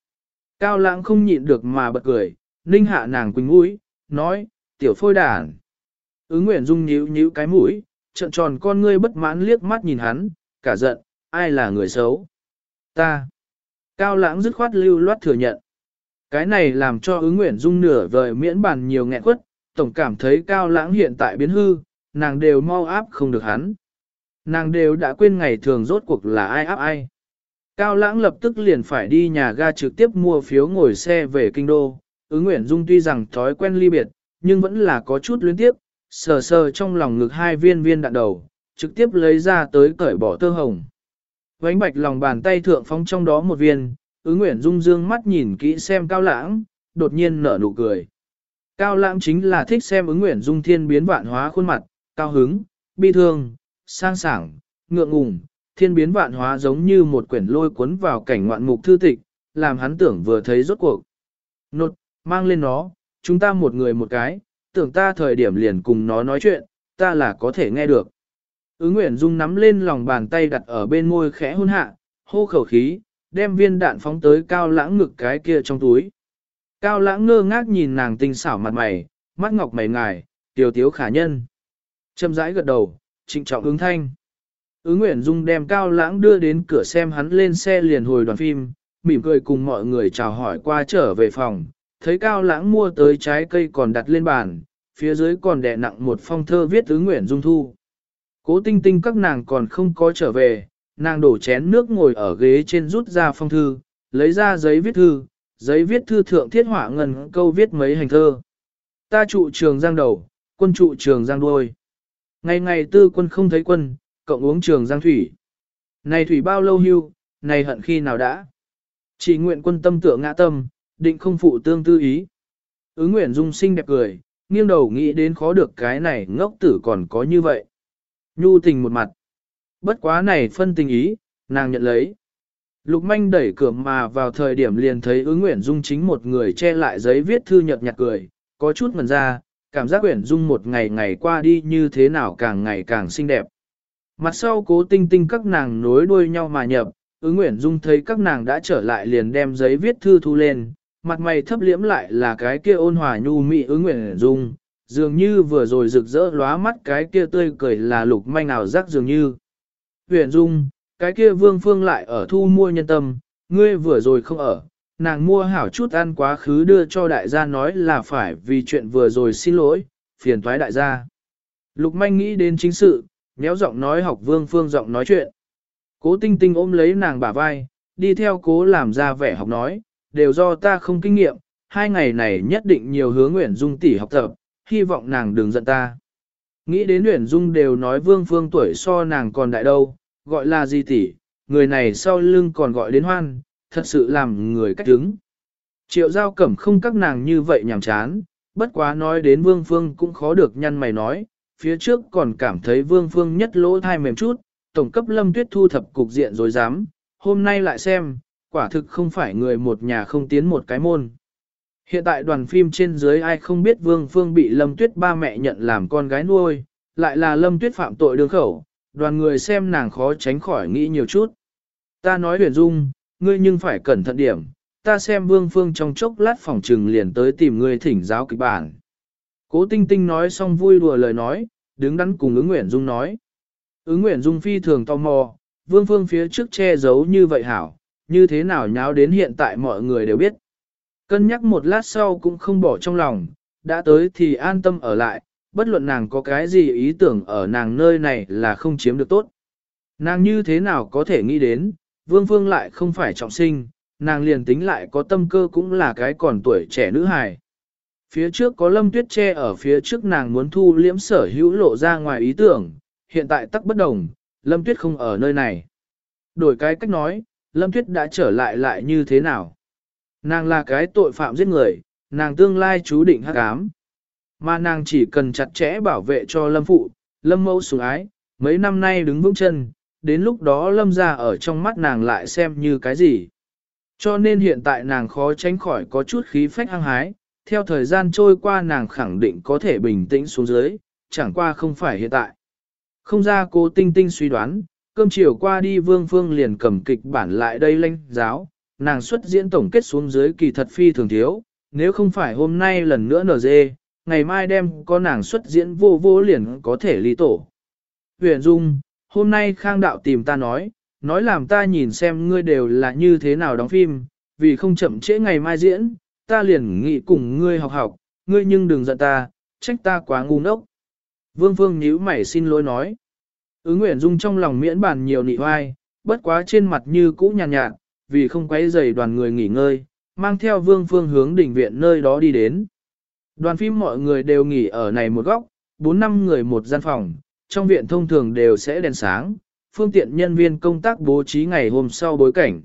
Cao lãng không nhịn được mà bật cười, ninh hạ nàng quỳnh mũi, nói, tiểu phôi đàn. Ứng Nguyễn Dung nhíu nhíu cái mũi, trợn tròn con ngươi bất mãn liếc mắt nhìn hắn, cả giận, ai là người xấu? Ta. Cao lãng dứt khoát lưu loát thừa nhận. Cái này làm cho ứng Nguyễn Dung nửa vời miễn bàn nhiều nghẹn quất, tổng cảm thấy cao lãng hiện tại biến hư, nàng đều mau áp không được hắn. Nàng đều đã quên ngày thường rốt cuộc là ai áp ai. Cao lãng lập tức liền phải đi nhà ga trực tiếp mua phiếu ngồi xe về kinh đô. Ứng Nguyễn Dung tuy rằng thói quen ly biệt, nhưng vẫn là có chút luyến tiếp, sờ sờ trong lòng ngực hai viên viên đạn đầu, trực tiếp lấy ra tới cởi bỏ tơ hồng. Vánh bạch lòng bàn tay thượng phóng trong đó một viên, ứng Nguyễn Dung dương mắt nhìn kỹ xem cao lãng, đột nhiên nở nụ cười. Cao lãng chính là thích xem ứng Nguyễn Dung thiên biến vạn hóa khuôn mặt, cao hứng, bi thương, sang sảng, ngượng ngùng, thiên biến vạn hóa giống như một quyển lôi cuốn vào cảnh ngoạn mục thư tịch, làm hắn tưởng vừa thấy rốt cuộc. Nột, mang lên nó, chúng ta một người một cái, tưởng ta thời điểm liền cùng nó nói chuyện, ta là có thể nghe được. Ứng Nguyễn Dung nắm lên lòng bàn tay đặt ở bên môi khẽ hôn hạ, hô khẩu khí, đem viên đạn phóng tới cao lãng ngực cái kia trong túi. Cao lãng ngơ ngác nhìn nàng tinh xảo mặt mày, mắt ngọc mày ngài, tiểu tiếu khả nhân. Châm rãi gật đầu, trịnh trọng ứng thanh. Ứng Nguyễn Dung đem cao lãng đưa đến cửa xem hắn lên xe liền hồi đoàn phim, mỉm cười cùng mọi người chào hỏi qua trở về phòng, thấy cao lãng mua tới trái cây còn đặt lên bàn, phía dưới còn đè nặng một phong thơ viết tứ nguyện Dung thu. Cố tinh tinh các nàng còn không có trở về, nàng đổ chén nước ngồi ở ghế trên rút ra phong thư, lấy ra giấy viết thư, giấy viết thư thượng thiết họa ngần câu viết mấy hành thơ. Ta trụ trường giang đầu, quân trụ trường giang đuôi. Ngày ngày tư quân không thấy quân, cộng uống trường giang thủy. Này thủy bao lâu hưu, này hận khi nào đã. Chỉ nguyện quân tâm tựa ngã tâm, định không phụ tương tư ý. Ứng Nguyễn dung sinh đẹp cười, nghiêng đầu nghĩ đến khó được cái này ngốc tử còn có như vậy. Nhu tình một mặt. Bất quá này phân tình ý, nàng nhận lấy. Lục manh đẩy cửa mà vào thời điểm liền thấy ứng Nguyễn dung chính một người che lại giấy viết thư nhật nhạt cười, có chút ngần ra, cảm giác Nguyễn dung một ngày ngày qua đi như thế nào càng ngày càng xinh đẹp. Mặt sau cố tinh tinh các nàng nối đuôi nhau mà nhập, ứng Nguyễn dung thấy các nàng đã trở lại liền đem giấy viết thư thu lên, mặt mày thấp liễm lại là cái kia ôn hòa nhu mị ứng nguyện dung, dường như vừa rồi rực rỡ lóa mắt cái kia tươi cười là lục manh nào rắc dường như. Huyền Dung, cái kia vương phương lại ở thu mua nhân tâm, ngươi vừa rồi không ở, nàng mua hảo chút ăn quá khứ đưa cho đại gia nói là phải vì chuyện vừa rồi xin lỗi, phiền toái đại gia. Lục manh nghĩ đến chính sự, nhéo giọng nói học vương phương giọng nói chuyện. Cố tinh tinh ôm lấy nàng bả vai, đi theo cố làm ra vẻ học nói, đều do ta không kinh nghiệm, hai ngày này nhất định nhiều hướng Nguyễn dung tỷ học tập, hy vọng nàng đừng giận ta. Nghĩ đến Uyển Dung đều nói Vương Phương tuổi so nàng còn đại đâu, gọi là gì tỷ, người này sau lưng còn gọi đến hoan, thật sự làm người cách đứng. Triệu giao cẩm không các nàng như vậy nhàm chán, bất quá nói đến Vương Phương cũng khó được nhăn mày nói, phía trước còn cảm thấy Vương Phương nhất lỗ thai mềm chút, tổng cấp lâm tuyết thu thập cục diện rồi dám, hôm nay lại xem, quả thực không phải người một nhà không tiến một cái môn. Hiện tại đoàn phim trên dưới ai không biết Vương Phương bị Lâm Tuyết ba mẹ nhận làm con gái nuôi, lại là Lâm Tuyết phạm tội đường khẩu, đoàn người xem nàng khó tránh khỏi nghĩ nhiều chút. Ta nói huyền dung, ngươi nhưng phải cẩn thận điểm, ta xem Vương Phương trong chốc lát phòng trừng liền tới tìm ngươi thỉnh giáo kịch bản. Cố Tinh Tinh nói xong vui đùa lời nói, đứng đắn cùng ứng Nguyễn Dung nói. Ứng Nguyễn Dung phi thường tò mò, Vương Phương phía trước che giấu như vậy hảo, như thế nào nháo đến hiện tại mọi người đều biết. Cân nhắc một lát sau cũng không bỏ trong lòng, đã tới thì an tâm ở lại, bất luận nàng có cái gì ý tưởng ở nàng nơi này là không chiếm được tốt. Nàng như thế nào có thể nghĩ đến, Vương Phương lại không phải trọng sinh, nàng liền tính lại có tâm cơ cũng là cái còn tuổi trẻ nữ hài. Phía trước có lâm tuyết che ở phía trước nàng muốn thu liễm sở hữu lộ ra ngoài ý tưởng, hiện tại tắc bất đồng, lâm tuyết không ở nơi này. Đổi cái cách nói, lâm tuyết đã trở lại lại như thế nào? Nàng là cái tội phạm giết người, nàng tương lai chú định hắc ám. Mà nàng chỉ cần chặt chẽ bảo vệ cho lâm phụ, lâm mẫu sủng ái, mấy năm nay đứng vững chân, đến lúc đó lâm ra ở trong mắt nàng lại xem như cái gì. Cho nên hiện tại nàng khó tránh khỏi có chút khí phách hăng hái, theo thời gian trôi qua nàng khẳng định có thể bình tĩnh xuống dưới, chẳng qua không phải hiện tại. Không ra cô tinh tinh suy đoán, cơm chiều qua đi vương phương liền cầm kịch bản lại đây lanh giáo, nàng xuất diễn tổng kết xuống dưới kỳ thật phi thường thiếu, nếu không phải hôm nay lần nữa nở dê, ngày mai đem có nàng xuất diễn vô vô liền có thể ly tổ. Huyền Dung, hôm nay Khang Đạo tìm ta nói, nói làm ta nhìn xem ngươi đều là như thế nào đóng phim, vì không chậm trễ ngày mai diễn, ta liền nghị cùng ngươi học học, ngươi nhưng đừng giận ta, trách ta quá ngu ngốc. Vương Phương nhíu mày xin lỗi nói. Ứng Nguyễn Dung trong lòng miễn bàn nhiều nị hoai, bất quá trên mặt như cũ nhàn nhạt, nhạt, vì không quấy rầy đoàn người nghỉ ngơi, mang theo Vương Phương hướng đỉnh viện nơi đó đi đến. Đoàn phim mọi người đều nghỉ ở này một góc, 4 năm người một gian phòng, trong viện thông thường đều sẽ đèn sáng, phương tiện nhân viên công tác bố trí ngày hôm sau bối cảnh.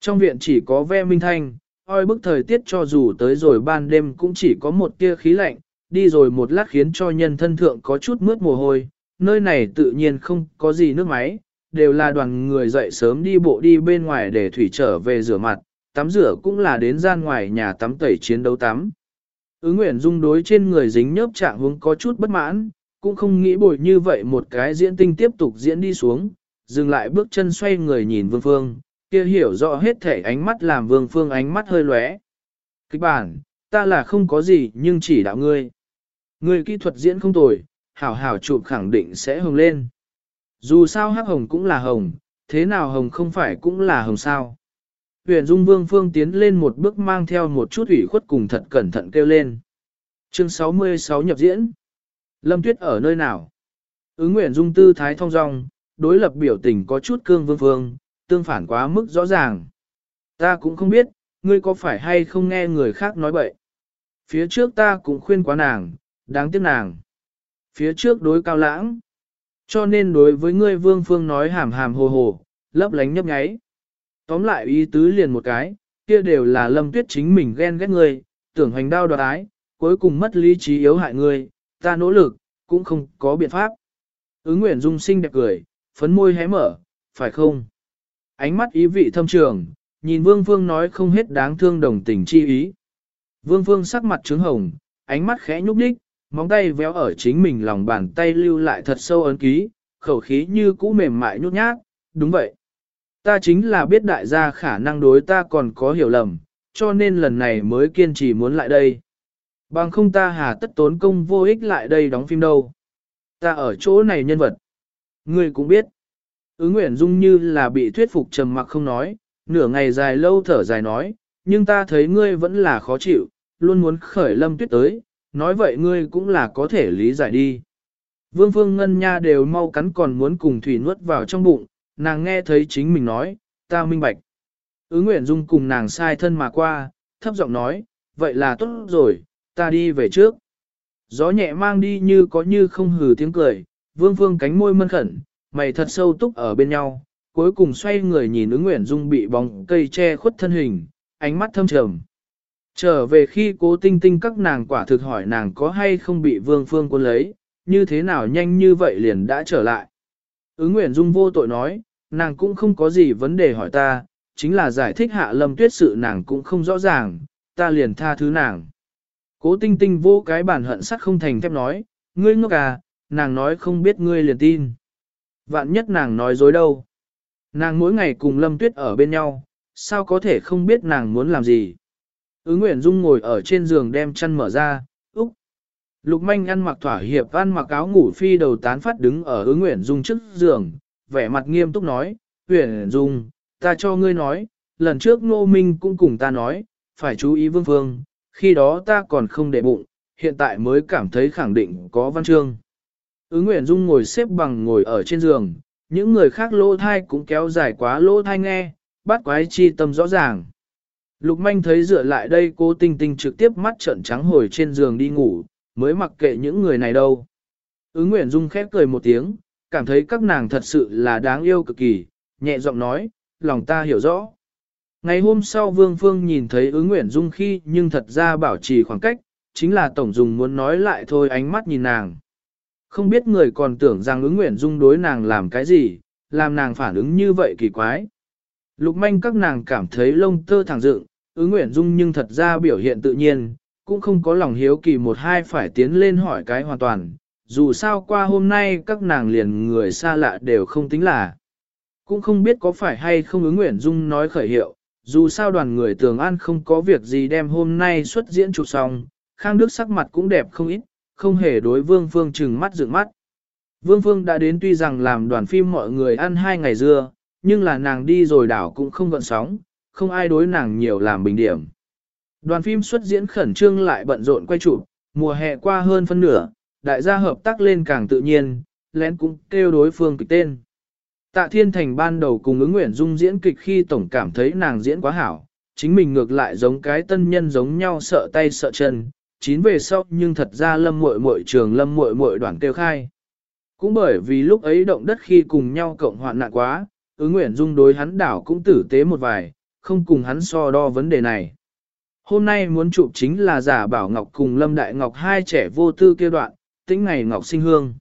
Trong viện chỉ có ve minh thanh, oi bức thời tiết cho dù tới rồi ban đêm cũng chỉ có một tia khí lạnh, đi rồi một lát khiến cho nhân thân thượng có chút mướt mồ hôi, nơi này tự nhiên không có gì nước máy, đều là đoàn người dậy sớm đi bộ đi bên ngoài để thủy trở về rửa mặt, tắm rửa cũng là đến gian ngoài nhà tắm tẩy chiến đấu tắm. Ứng Nguyễn Dung đối trên người dính nhớp trạng hướng có chút bất mãn, cũng không nghĩ bồi như vậy một cái diễn tinh tiếp tục diễn đi xuống, dừng lại bước chân xoay người nhìn Vương Phương, kia hiểu rõ hết thể ánh mắt làm Vương Phương ánh mắt hơi lóe. Kịch bản, ta là không có gì nhưng chỉ đạo ngươi. Ngươi kỹ thuật diễn không tồi, hảo hảo chụp khẳng định sẽ hồng lên. Dù sao hắc hồng cũng là hồng, thế nào hồng không phải cũng là hồng sao. Huyền Dung Vương Phương tiến lên một bước mang theo một chút ủy khuất cùng thật cẩn thận kêu lên. Chương 66 nhập diễn. Lâm Tuyết ở nơi nào? Ứng Nguyễn Dung tư thái thông dong, đối lập biểu tình có chút cương Vương vương tương phản quá mức rõ ràng. Ta cũng không biết, ngươi có phải hay không nghe người khác nói bậy. Phía trước ta cũng khuyên quá nàng, đáng tiếc nàng. Phía trước đối cao lãng. Cho nên đối với ngươi Vương Phương nói hàm hàm hồ hồ, lấp lánh nhấp nháy. Tóm lại ý tứ liền một cái, kia đều là lâm tuyết chính mình ghen ghét ngươi, tưởng hành đao đoạt ái, cuối cùng mất lý trí yếu hại ngươi, ta nỗ lực, cũng không có biện pháp. Ứng Nguyễn Dung xinh đẹp cười, phấn môi hé mở, phải không? Ánh mắt ý vị thâm trường, nhìn Vương Phương nói không hết đáng thương đồng tình chi ý. Vương Phương sắc mặt trướng hồng, ánh mắt khẽ nhúc đích, móng tay véo ở chính mình lòng bàn tay lưu lại thật sâu ấn ký, khẩu khí như cũ mềm mại nhút nhát, đúng vậy. Ta chính là biết đại gia khả năng đối ta còn có hiểu lầm, cho nên lần này mới kiên trì muốn lại đây. Bằng không ta hà tất tốn công vô ích lại đây đóng phim đâu. Ta ở chỗ này nhân vật. Ngươi cũng biết. Ứng Nguyễn Dung như là bị thuyết phục trầm mặc không nói, nửa ngày dài lâu thở dài nói, nhưng ta thấy ngươi vẫn là khó chịu, luôn muốn khởi lâm tuyết tới, nói vậy ngươi cũng là có thể lý giải đi. Vương Phương Ngân Nha đều mau cắn còn muốn cùng Thủy nuốt vào trong bụng, nàng nghe thấy chính mình nói, ta minh bạch. Ứng Nguyễn Dung cùng nàng sai thân mà qua, thấp giọng nói, vậy là tốt rồi, ta đi về trước. Gió nhẹ mang đi như có như không hừ tiếng cười, vương phương cánh môi mân khẩn, mày thật sâu túc ở bên nhau, cuối cùng xoay người nhìn ứng Nguyễn Dung bị bóng cây che khuất thân hình, ánh mắt thâm trầm. Trở về khi cố tinh tinh các nàng quả thực hỏi nàng có hay không bị vương phương quân lấy, như thế nào nhanh như vậy liền đã trở lại. Ứng Nguyễn Dung vô tội nói, nàng cũng không có gì vấn đề hỏi ta, chính là giải thích hạ lâm tuyết sự nàng cũng không rõ ràng, ta liền tha thứ nàng. Cố tinh tinh vô cái bản hận sắt không thành thép nói, ngươi ngốc à, nàng nói không biết ngươi liền tin. Vạn nhất nàng nói dối đâu. Nàng mỗi ngày cùng lâm tuyết ở bên nhau, sao có thể không biết nàng muốn làm gì. Ứng Nguyễn Dung ngồi ở trên giường đem chăn mở ra, úc. Lục manh ăn mặc thỏa hiệp ăn mặc áo ngủ phi đầu tán phát đứng ở ứng nguyện dung trước giường, vẻ mặt nghiêm túc nói, Nguyễn Dung, ta cho ngươi nói, lần trước Ngô Minh cũng cùng ta nói, phải chú ý vương phương, khi đó ta còn không để bụng, hiện tại mới cảm thấy khẳng định có văn chương. Ứng Nguyễn Dung ngồi xếp bằng ngồi ở trên giường, những người khác lỗ thai cũng kéo dài quá lỗ thai nghe, bắt quái chi tâm rõ ràng. Lục manh thấy dựa lại đây cô tinh tinh trực tiếp mắt trợn trắng hồi trên giường đi ngủ, mới mặc kệ những người này đâu. Ứng Nguyễn Dung khép cười một tiếng, cảm thấy các nàng thật sự là đáng yêu cực kỳ, nhẹ giọng nói, lòng ta hiểu rõ. Ngày hôm sau Vương Phương nhìn thấy ứng Nguyễn Dung khi nhưng thật ra bảo trì khoảng cách, chính là Tổng Dùng muốn nói lại thôi ánh mắt nhìn nàng. Không biết người còn tưởng rằng ứng Nguyễn Dung đối nàng làm cái gì, làm nàng phản ứng như vậy kỳ quái. Lục manh các nàng cảm thấy lông tơ thẳng dựng, ứng Nguyễn Dung nhưng thật ra biểu hiện tự nhiên, cũng không có lòng hiếu kỳ một hai phải tiến lên hỏi cái hoàn toàn, dù sao qua hôm nay các nàng liền người xa lạ đều không tính là. Cũng không biết có phải hay không ứng Nguyễn Dung nói khởi hiệu, dù sao đoàn người tường an không có việc gì đem hôm nay xuất diễn chụp xong, Khang Đức sắc mặt cũng đẹp không ít, không hề đối Vương Phương trừng mắt dựng mắt. Vương Phương đã đến tuy rằng làm đoàn phim mọi người ăn hai ngày dưa, nhưng là nàng đi rồi đảo cũng không gợn sóng, không ai đối nàng nhiều làm bình điểm. Đoàn phim xuất diễn khẩn trương lại bận rộn quay chụp, mùa hè qua hơn phân nửa, đại gia hợp tác lên càng tự nhiên, lén cũng kêu đối phương kịch tên. Tạ Thiên Thành ban đầu cùng ứng nguyện dung diễn kịch khi tổng cảm thấy nàng diễn quá hảo, chính mình ngược lại giống cái tân nhân giống nhau sợ tay sợ chân, chín về sau nhưng thật ra lâm muội muội trường lâm muội muội đoàn kêu khai. Cũng bởi vì lúc ấy động đất khi cùng nhau cộng hoạn nạn quá, ứng nguyện dung đối hắn đảo cũng tử tế một vài, không cùng hắn so đo vấn đề này. Hôm nay muốn chụp chính là giả bảo Ngọc cùng Lâm Đại Ngọc hai trẻ vô tư kia đoạn, tính ngày Ngọc sinh hương.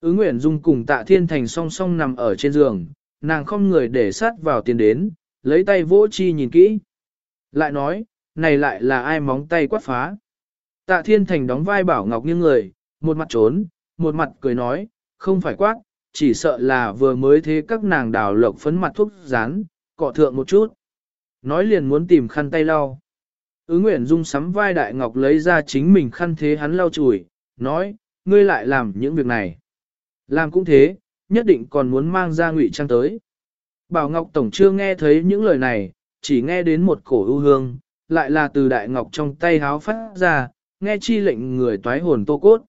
Ứ Nguyễn Dung cùng tạ thiên thành song song nằm ở trên giường, nàng không người để sát vào tiền đến, lấy tay vỗ chi nhìn kỹ. Lại nói, này lại là ai móng tay quát phá. Tạ thiên thành đóng vai bảo ngọc nghiêng người, một mặt trốn, một mặt cười nói, không phải quát, chỉ sợ là vừa mới thế các nàng đào lộc phấn mặt thuốc rán, cọ thượng một chút. Nói liền muốn tìm khăn tay lau. Ứng Nguyễn Dung sắm vai đại ngọc lấy ra chính mình khăn thế hắn lau chùi, nói, ngươi lại làm những việc này. Làm cũng thế, nhất định còn muốn mang ra ngụy trang tới. Bảo Ngọc Tổng chưa nghe thấy những lời này, chỉ nghe đến một cổ ưu hương, lại là từ Đại Ngọc trong tay háo phát ra, nghe chi lệnh người toái hồn tô cốt.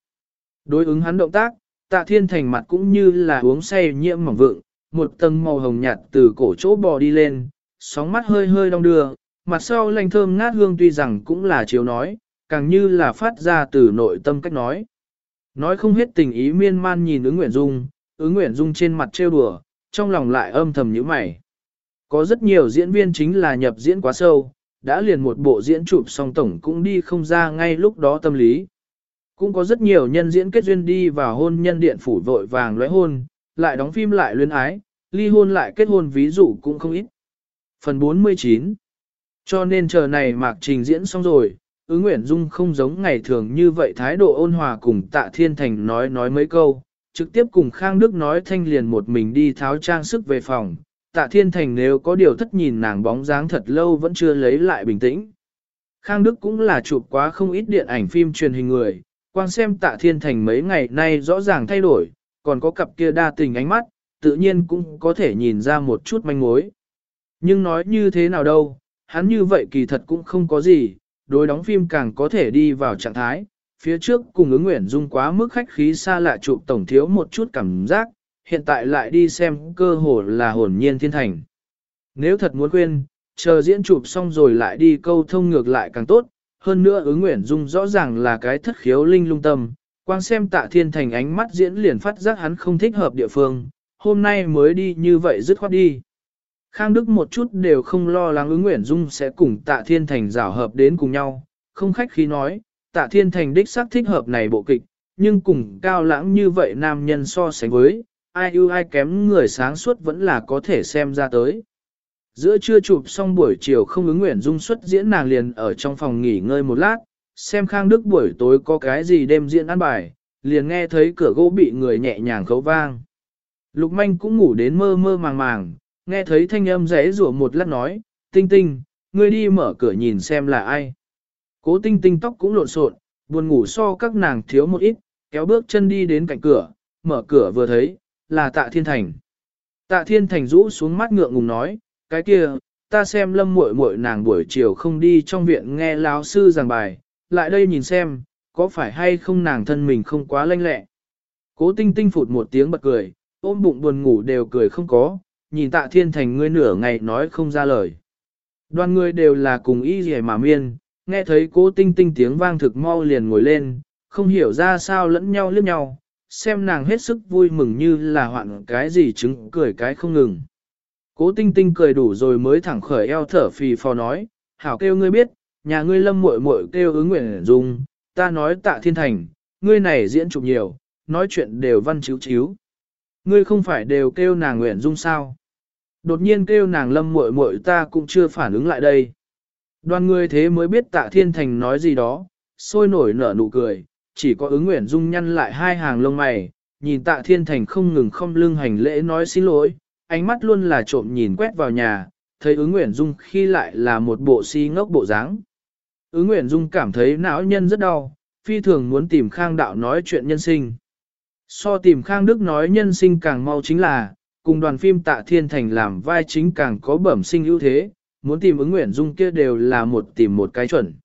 Đối ứng hắn động tác, tạ thiên thành mặt cũng như là uống say nhiễm mỏng vượng, một tầng màu hồng nhạt từ cổ chỗ bò đi lên, sóng mắt hơi hơi đong đưa, mặt sau lành thơm ngát hương tuy rằng cũng là chiếu nói, càng như là phát ra từ nội tâm cách nói. Nói không hết tình ý miên man nhìn ứng Nguyễn Dung, ứng Nguyễn Dung trên mặt trêu đùa, trong lòng lại âm thầm như mày. Có rất nhiều diễn viên chính là nhập diễn quá sâu, đã liền một bộ diễn chụp song tổng cũng đi không ra ngay lúc đó tâm lý. Cũng có rất nhiều nhân diễn kết duyên đi vào hôn nhân điện phủ vội vàng lóe hôn, lại đóng phim lại luyến ái, ly hôn lại kết hôn ví dụ cũng không ít. Phần 49 Cho nên chờ này mạc trình diễn xong rồi, ứng Nguyễn Dung không giống ngày thường như vậy thái độ ôn hòa cùng tạ thiên thành nói nói mấy câu, trực tiếp cùng Khang Đức nói thanh liền một mình đi tháo trang sức về phòng, tạ thiên thành nếu có điều thất nhìn nàng bóng dáng thật lâu vẫn chưa lấy lại bình tĩnh. Khang Đức cũng là chụp quá không ít điện ảnh phim truyền hình người, quan xem tạ thiên thành mấy ngày nay rõ ràng thay đổi, còn có cặp kia đa tình ánh mắt, tự nhiên cũng có thể nhìn ra một chút manh mối. Nhưng nói như thế nào đâu, hắn như vậy kỳ thật cũng không có gì, đối đóng phim càng có thể đi vào trạng thái, phía trước cùng ứng nguyện dung quá mức khách khí xa lạ chụp tổng thiếu một chút cảm giác, hiện tại lại đi xem cơ hồ là hồn nhiên thiên thành. Nếu thật muốn quên, chờ diễn chụp xong rồi lại đi câu thông ngược lại càng tốt, hơn nữa ứng nguyện dung rõ ràng là cái thất khiếu linh lung tâm, quang xem tạ thiên thành ánh mắt diễn liền phát giác hắn không thích hợp địa phương, hôm nay mới đi như vậy dứt khoát đi. Khang Đức một chút đều không lo lắng ứng nguyện dung sẽ cùng tạ thiên thành rảo hợp đến cùng nhau, không khách khí nói, tạ thiên thành đích xác thích hợp này bộ kịch, nhưng cùng cao lãng như vậy nam nhân so sánh với, ai ưu ai kém người sáng suốt vẫn là có thể xem ra tới. Giữa trưa chụp xong buổi chiều không ứng nguyện dung xuất diễn nàng liền ở trong phòng nghỉ ngơi một lát, xem Khang Đức buổi tối có cái gì đêm diễn ăn bài, liền nghe thấy cửa gỗ bị người nhẹ nhàng khấu vang. Lục manh cũng ngủ đến mơ mơ màng màng, nghe thấy thanh âm rẽ rủa một lát nói, tinh tinh, ngươi đi mở cửa nhìn xem là ai. Cố tinh tinh tóc cũng lộn xộn, buồn ngủ so các nàng thiếu một ít, kéo bước chân đi đến cạnh cửa, mở cửa vừa thấy, là tạ thiên thành. Tạ thiên thành rũ xuống mắt ngượng ngùng nói, cái kia, ta xem lâm muội muội nàng buổi chiều không đi trong viện nghe lão sư giảng bài, lại đây nhìn xem, có phải hay không nàng thân mình không quá lanh lẹ. Cố tinh tinh phụt một tiếng bật cười, ôm bụng buồn ngủ đều cười không có, nhìn tạ thiên thành ngươi nửa ngày nói không ra lời. Đoàn người đều là cùng y gì mà miên, nghe thấy cố tinh tinh tiếng vang thực mau liền ngồi lên, không hiểu ra sao lẫn nhau liếc nhau, xem nàng hết sức vui mừng như là hoạn cái gì chứng cười cái không ngừng. Cố tinh tinh cười đủ rồi mới thẳng khởi eo thở phì phò nói, hảo kêu ngươi biết, nhà ngươi lâm muội muội kêu ứng nguyện dung, ta nói tạ thiên thành, ngươi này diễn chụp nhiều, nói chuyện đều văn chiếu chiếu. Ngươi không phải đều kêu nàng nguyện dung sao? Đột nhiên kêu nàng lâm muội muội ta cũng chưa phản ứng lại đây. Đoàn người thế mới biết tạ thiên thành nói gì đó, sôi nổi nở nụ cười, chỉ có ứng nguyện dung nhăn lại hai hàng lông mày, nhìn tạ thiên thành không ngừng không lưng hành lễ nói xin lỗi, ánh mắt luôn là trộm nhìn quét vào nhà, thấy ứng nguyện dung khi lại là một bộ si ngốc bộ dáng. Ứng nguyện dung cảm thấy não nhân rất đau, phi thường muốn tìm khang đạo nói chuyện nhân sinh. So tìm khang đức nói nhân sinh càng mau chính là, cùng đoàn phim tạ thiên thành làm vai chính càng có bẩm sinh ưu thế, muốn tìm ứng nguyện dung kia đều là một tìm một cái chuẩn.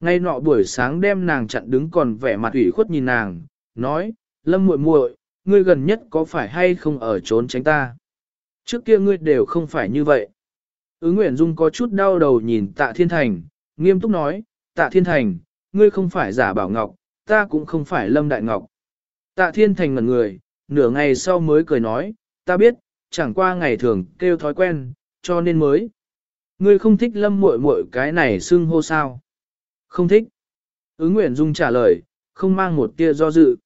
Ngay nọ buổi sáng đem nàng chặn đứng còn vẻ mặt ủy khuất nhìn nàng, nói, lâm muội muội, ngươi gần nhất có phải hay không ở trốn tránh ta? Trước kia ngươi đều không phải như vậy. Ứng Nguyện Dung có chút đau đầu nhìn tạ thiên thành, nghiêm túc nói, tạ thiên thành, ngươi không phải giả bảo ngọc, ta cũng không phải lâm đại ngọc. Tạ thiên thành ngẩn người, nửa ngày sau mới cười nói, ta biết, chẳng qua ngày thường kêu thói quen, cho nên mới. Ngươi không thích lâm muội muội cái này xưng hô sao? Không thích. Ứng Nguyễn Dung trả lời, không mang một tia do dự.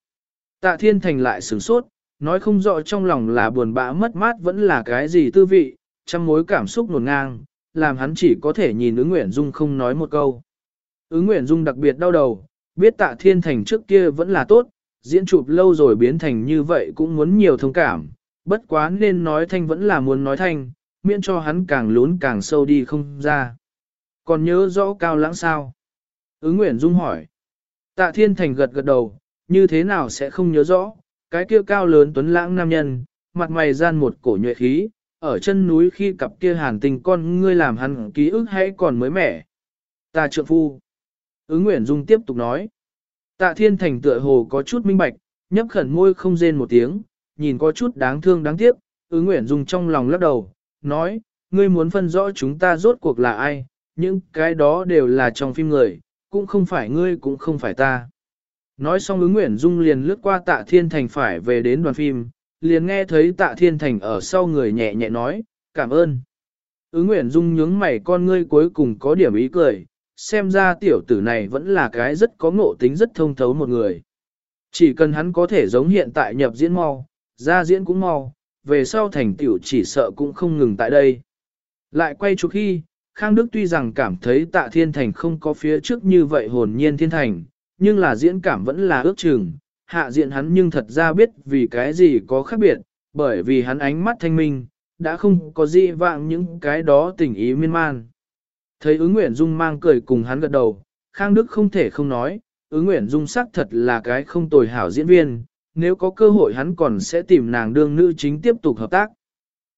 Tạ Thiên Thành lại sửng sốt, nói không rõ trong lòng là buồn bã mất mát vẫn là cái gì tư vị, trăm mối cảm xúc nổn ngang, làm hắn chỉ có thể nhìn ứng Nguyễn Dung không nói một câu. Ứng Nguyễn Dung đặc biệt đau đầu, biết Tạ Thiên Thành trước kia vẫn là tốt, diễn chụp lâu rồi biến thành như vậy cũng muốn nhiều thông cảm, bất quá nên nói thanh vẫn là muốn nói thanh, miễn cho hắn càng lún càng sâu đi không ra. Còn nhớ rõ cao lãng sao? Ứng Nguyễn Dung hỏi. Tạ Thiên Thành gật gật đầu, như thế nào sẽ không nhớ rõ, cái kia cao lớn tuấn lãng nam nhân, mặt mày gian một cổ nhuệ khí, ở chân núi khi cặp kia hàn tình con ngươi làm hắn ký ức hãy còn mới mẻ. Ta trượng phu. Ứng Nguyễn Dung tiếp tục nói. Tạ Thiên Thành tựa hồ có chút minh bạch, nhấp khẩn môi không rên một tiếng, nhìn có chút đáng thương đáng tiếc, ứng Nguyễn Dung trong lòng lắc đầu, nói, ngươi muốn phân rõ chúng ta rốt cuộc là ai, những cái đó đều là trong phim người, cũng không phải ngươi cũng không phải ta. Nói xong ứng Nguyễn Dung liền lướt qua tạ thiên thành phải về đến đoàn phim, liền nghe thấy tạ thiên thành ở sau người nhẹ nhẹ nói, cảm ơn. Ứng Nguyễn Dung nhướng mày con ngươi cuối cùng có điểm ý cười, xem ra tiểu tử này vẫn là cái rất có ngộ tính rất thông thấu một người. Chỉ cần hắn có thể giống hiện tại nhập diễn mau, ra diễn cũng mau, về sau thành tiểu chỉ sợ cũng không ngừng tại đây. Lại quay chụp khi, Khang Đức tuy rằng cảm thấy tạ thiên thành không có phía trước như vậy hồn nhiên thiên thành, nhưng là diễn cảm vẫn là ước chừng, hạ diện hắn nhưng thật ra biết vì cái gì có khác biệt, bởi vì hắn ánh mắt thanh minh, đã không có gì vạng những cái đó tình ý miên man. Thấy ứng nguyện dung mang cười cùng hắn gật đầu, Khang Đức không thể không nói, ứng nguyện dung sắc thật là cái không tồi hảo diễn viên, nếu có cơ hội hắn còn sẽ tìm nàng đương nữ chính tiếp tục hợp tác.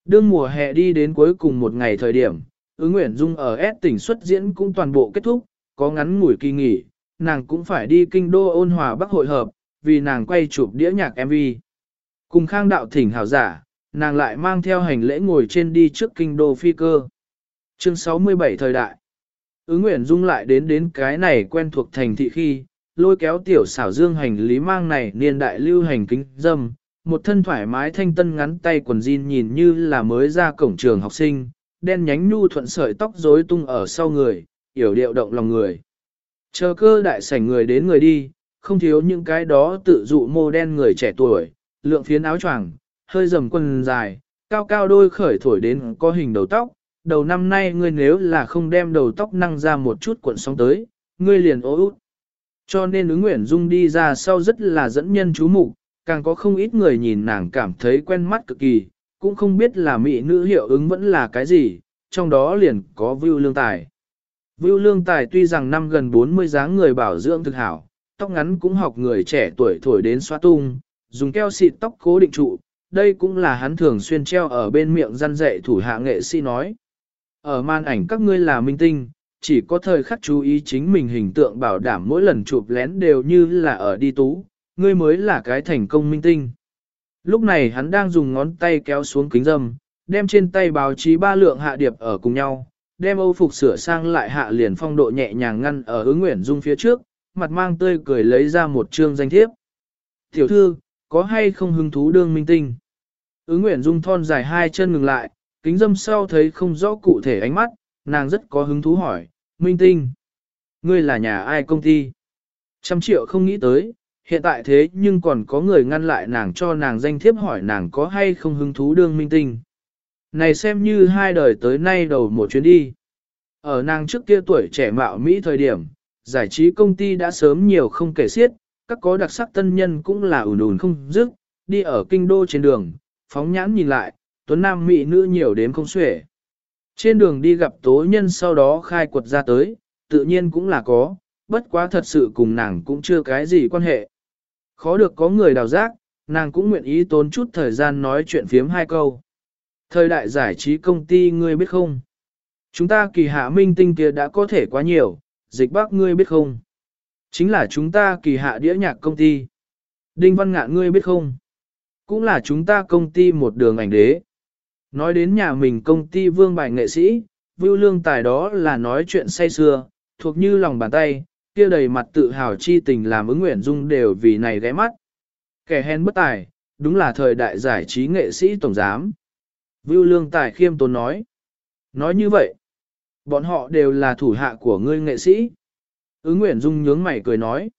Đương mùa hè đi đến cuối cùng một ngày thời điểm, ứng Nguyễn dung ở S tỉnh xuất diễn cũng toàn bộ kết thúc, có ngắn ngủi kỳ nghỉ, nàng cũng phải đi kinh đô ôn hòa bắc hội hợp, vì nàng quay chụp đĩa nhạc MV. Cùng khang đạo thỉnh hảo giả, nàng lại mang theo hành lễ ngồi trên đi trước kinh đô phi cơ. Chương 67 thời đại. Ứng Nguyễn dung lại đến đến cái này quen thuộc thành thị khi, lôi kéo tiểu xảo dương hành lý mang này niên đại lưu hành kính dâm, một thân thoải mái thanh tân ngắn tay quần jean nhìn như là mới ra cổng trường học sinh, đen nhánh nhu thuận sợi tóc rối tung ở sau người, yểu điệu động lòng người. Chờ cơ đại sảnh người đến người đi, không thiếu những cái đó tự dụ mô đen người trẻ tuổi, lượng phiến áo choàng, hơi dầm quần dài, cao cao đôi khởi thổi đến có hình đầu tóc. Đầu năm nay ngươi nếu là không đem đầu tóc năng ra một chút cuộn sóng tới, ngươi liền ố út. Cho nên ứng nguyện dung đi ra sau rất là dẫn nhân chú mục càng có không ít người nhìn nàng cảm thấy quen mắt cực kỳ, cũng không biết là mỹ nữ hiệu ứng vẫn là cái gì, trong đó liền có Vưu Lương Tài. Vưu Lương Tài tuy rằng năm gần 40 dáng người bảo dưỡng thực hảo, tóc ngắn cũng học người trẻ tuổi thổi đến xoa tung, dùng keo xịt tóc cố định trụ, đây cũng là hắn thường xuyên treo ở bên miệng răn dạy thủ hạ nghệ sĩ nói. Ở màn ảnh các ngươi là minh tinh, chỉ có thời khắc chú ý chính mình hình tượng bảo đảm mỗi lần chụp lén đều như là ở đi tú, ngươi mới là cái thành công minh tinh. Lúc này hắn đang dùng ngón tay kéo xuống kính dâm, đem trên tay báo chí ba lượng hạ điệp ở cùng nhau, đem âu phục sửa sang lại hạ liền phong độ nhẹ nhàng ngăn ở ứng nguyện dung phía trước, mặt mang tươi cười lấy ra một chương danh thiếp. Tiểu thư, có hay không hứng thú đương minh tinh? Ứng nguyện dung thon dài hai chân ngừng lại, kính dâm sau thấy không rõ cụ thể ánh mắt, nàng rất có hứng thú hỏi, minh tinh. Ngươi là nhà ai công ty? Trăm triệu không nghĩ tới, hiện tại thế nhưng còn có người ngăn lại nàng cho nàng danh thiếp hỏi nàng có hay không hứng thú đương minh tinh. Này xem như hai đời tới nay đầu một chuyến đi. Ở nàng trước kia tuổi trẻ mạo Mỹ thời điểm, giải trí công ty đã sớm nhiều không kể xiết, các có đặc sắc tân nhân cũng là ủn ủn không dứt, đi ở kinh đô trên đường, phóng nhãn nhìn lại, tuấn nam mỹ nữ nhiều đến không xuể. Trên đường đi gặp tố nhân sau đó khai quật ra tới, tự nhiên cũng là có, bất quá thật sự cùng nàng cũng chưa cái gì quan hệ. Khó được có người đào giác, nàng cũng nguyện ý tốn chút thời gian nói chuyện phiếm hai câu. Thời đại giải trí công ty ngươi biết không? Chúng ta kỳ hạ minh tinh kia đã có thể quá nhiều, dịch bác ngươi biết không? Chính là chúng ta kỳ hạ đĩa nhạc công ty. Đinh Văn Ngạn ngươi biết không? Cũng là chúng ta công ty một đường ảnh đế. Nói đến nhà mình công ty vương bài nghệ sĩ, Vưu Lương Tài đó là nói chuyện say xưa, thuộc như lòng bàn tay, kia đầy mặt tự hào chi tình làm ứng nguyện dung đều vì này ghé mắt. Kẻ hèn bất tài, đúng là thời đại giải trí nghệ sĩ tổng giám. Vưu Lương Tài khiêm tốn nói. Nói như vậy, bọn họ đều là thủ hạ của ngươi nghệ sĩ. Ứng Nguyễn Dung nhướng mày cười nói.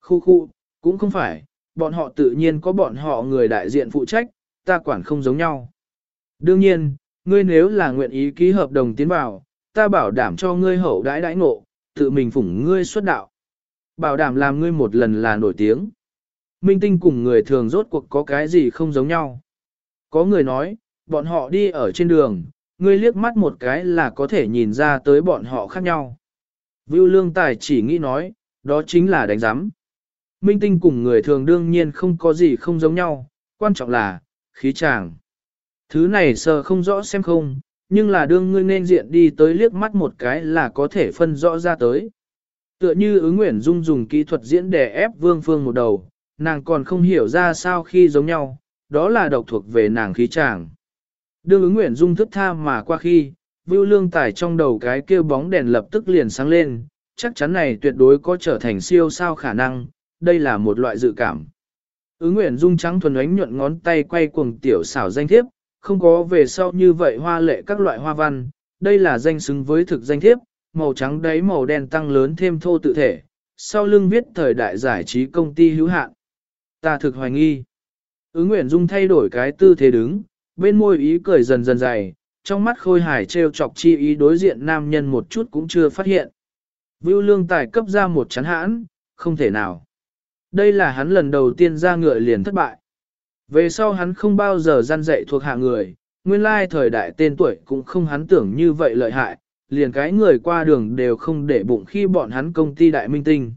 Khu khu, cũng không phải, bọn họ tự nhiên có bọn họ người đại diện phụ trách, ta quản không giống nhau. Đương nhiên, ngươi nếu là nguyện ý ký hợp đồng tiến vào, ta bảo đảm cho ngươi hậu đãi đãi ngộ, tự mình phủng ngươi xuất đạo. Bảo đảm làm ngươi một lần là nổi tiếng. Minh tinh cùng người thường rốt cuộc có cái gì không giống nhau. Có người nói, bọn họ đi ở trên đường, ngươi liếc mắt một cái là có thể nhìn ra tới bọn họ khác nhau. Vưu Lương Tài chỉ nghĩ nói, đó chính là đánh giám. Minh tinh cùng người thường đương nhiên không có gì không giống nhau, quan trọng là, khí chàng. Thứ này sờ không rõ xem không, nhưng là đương ngươi nên diện đi tới liếc mắt một cái là có thể phân rõ ra tới. Tựa như ứng nguyện dung dùng kỹ thuật diễn để ép vương phương một đầu, nàng còn không hiểu ra sao khi giống nhau, đó là độc thuộc về nàng khí tràng. Đương ứng nguyện dung thức tha mà qua khi, Vưu Lương Tài trong đầu cái kêu bóng đèn lập tức liền sáng lên, chắc chắn này tuyệt đối có trở thành siêu sao khả năng, đây là một loại dự cảm. Ứng nguyện dung trắng thuần ánh nhuận ngón tay quay cuồng tiểu xảo danh thiếp, không có về sau như vậy hoa lệ các loại hoa văn, đây là danh xứng với thực danh thiếp, màu trắng đáy màu đen tăng lớn thêm thô tự thể, sau lưng viết thời đại giải trí công ty hữu hạn. Ta thực hoài nghi. Ứng nguyện dung thay đổi cái tư thế đứng, bên môi ý cười dần dần dày, trong mắt khôi hài trêu chọc chi ý đối diện nam nhân một chút cũng chưa phát hiện. Vưu lương tài cấp ra một chán hãn, không thể nào. Đây là hắn lần đầu tiên ra ngựa liền thất bại. Về sau hắn không bao giờ gian dạy thuộc hạ người, nguyên lai thời đại tên tuổi cũng không hắn tưởng như vậy lợi hại, liền cái người qua đường đều không để bụng khi bọn hắn công ty đại minh tinh.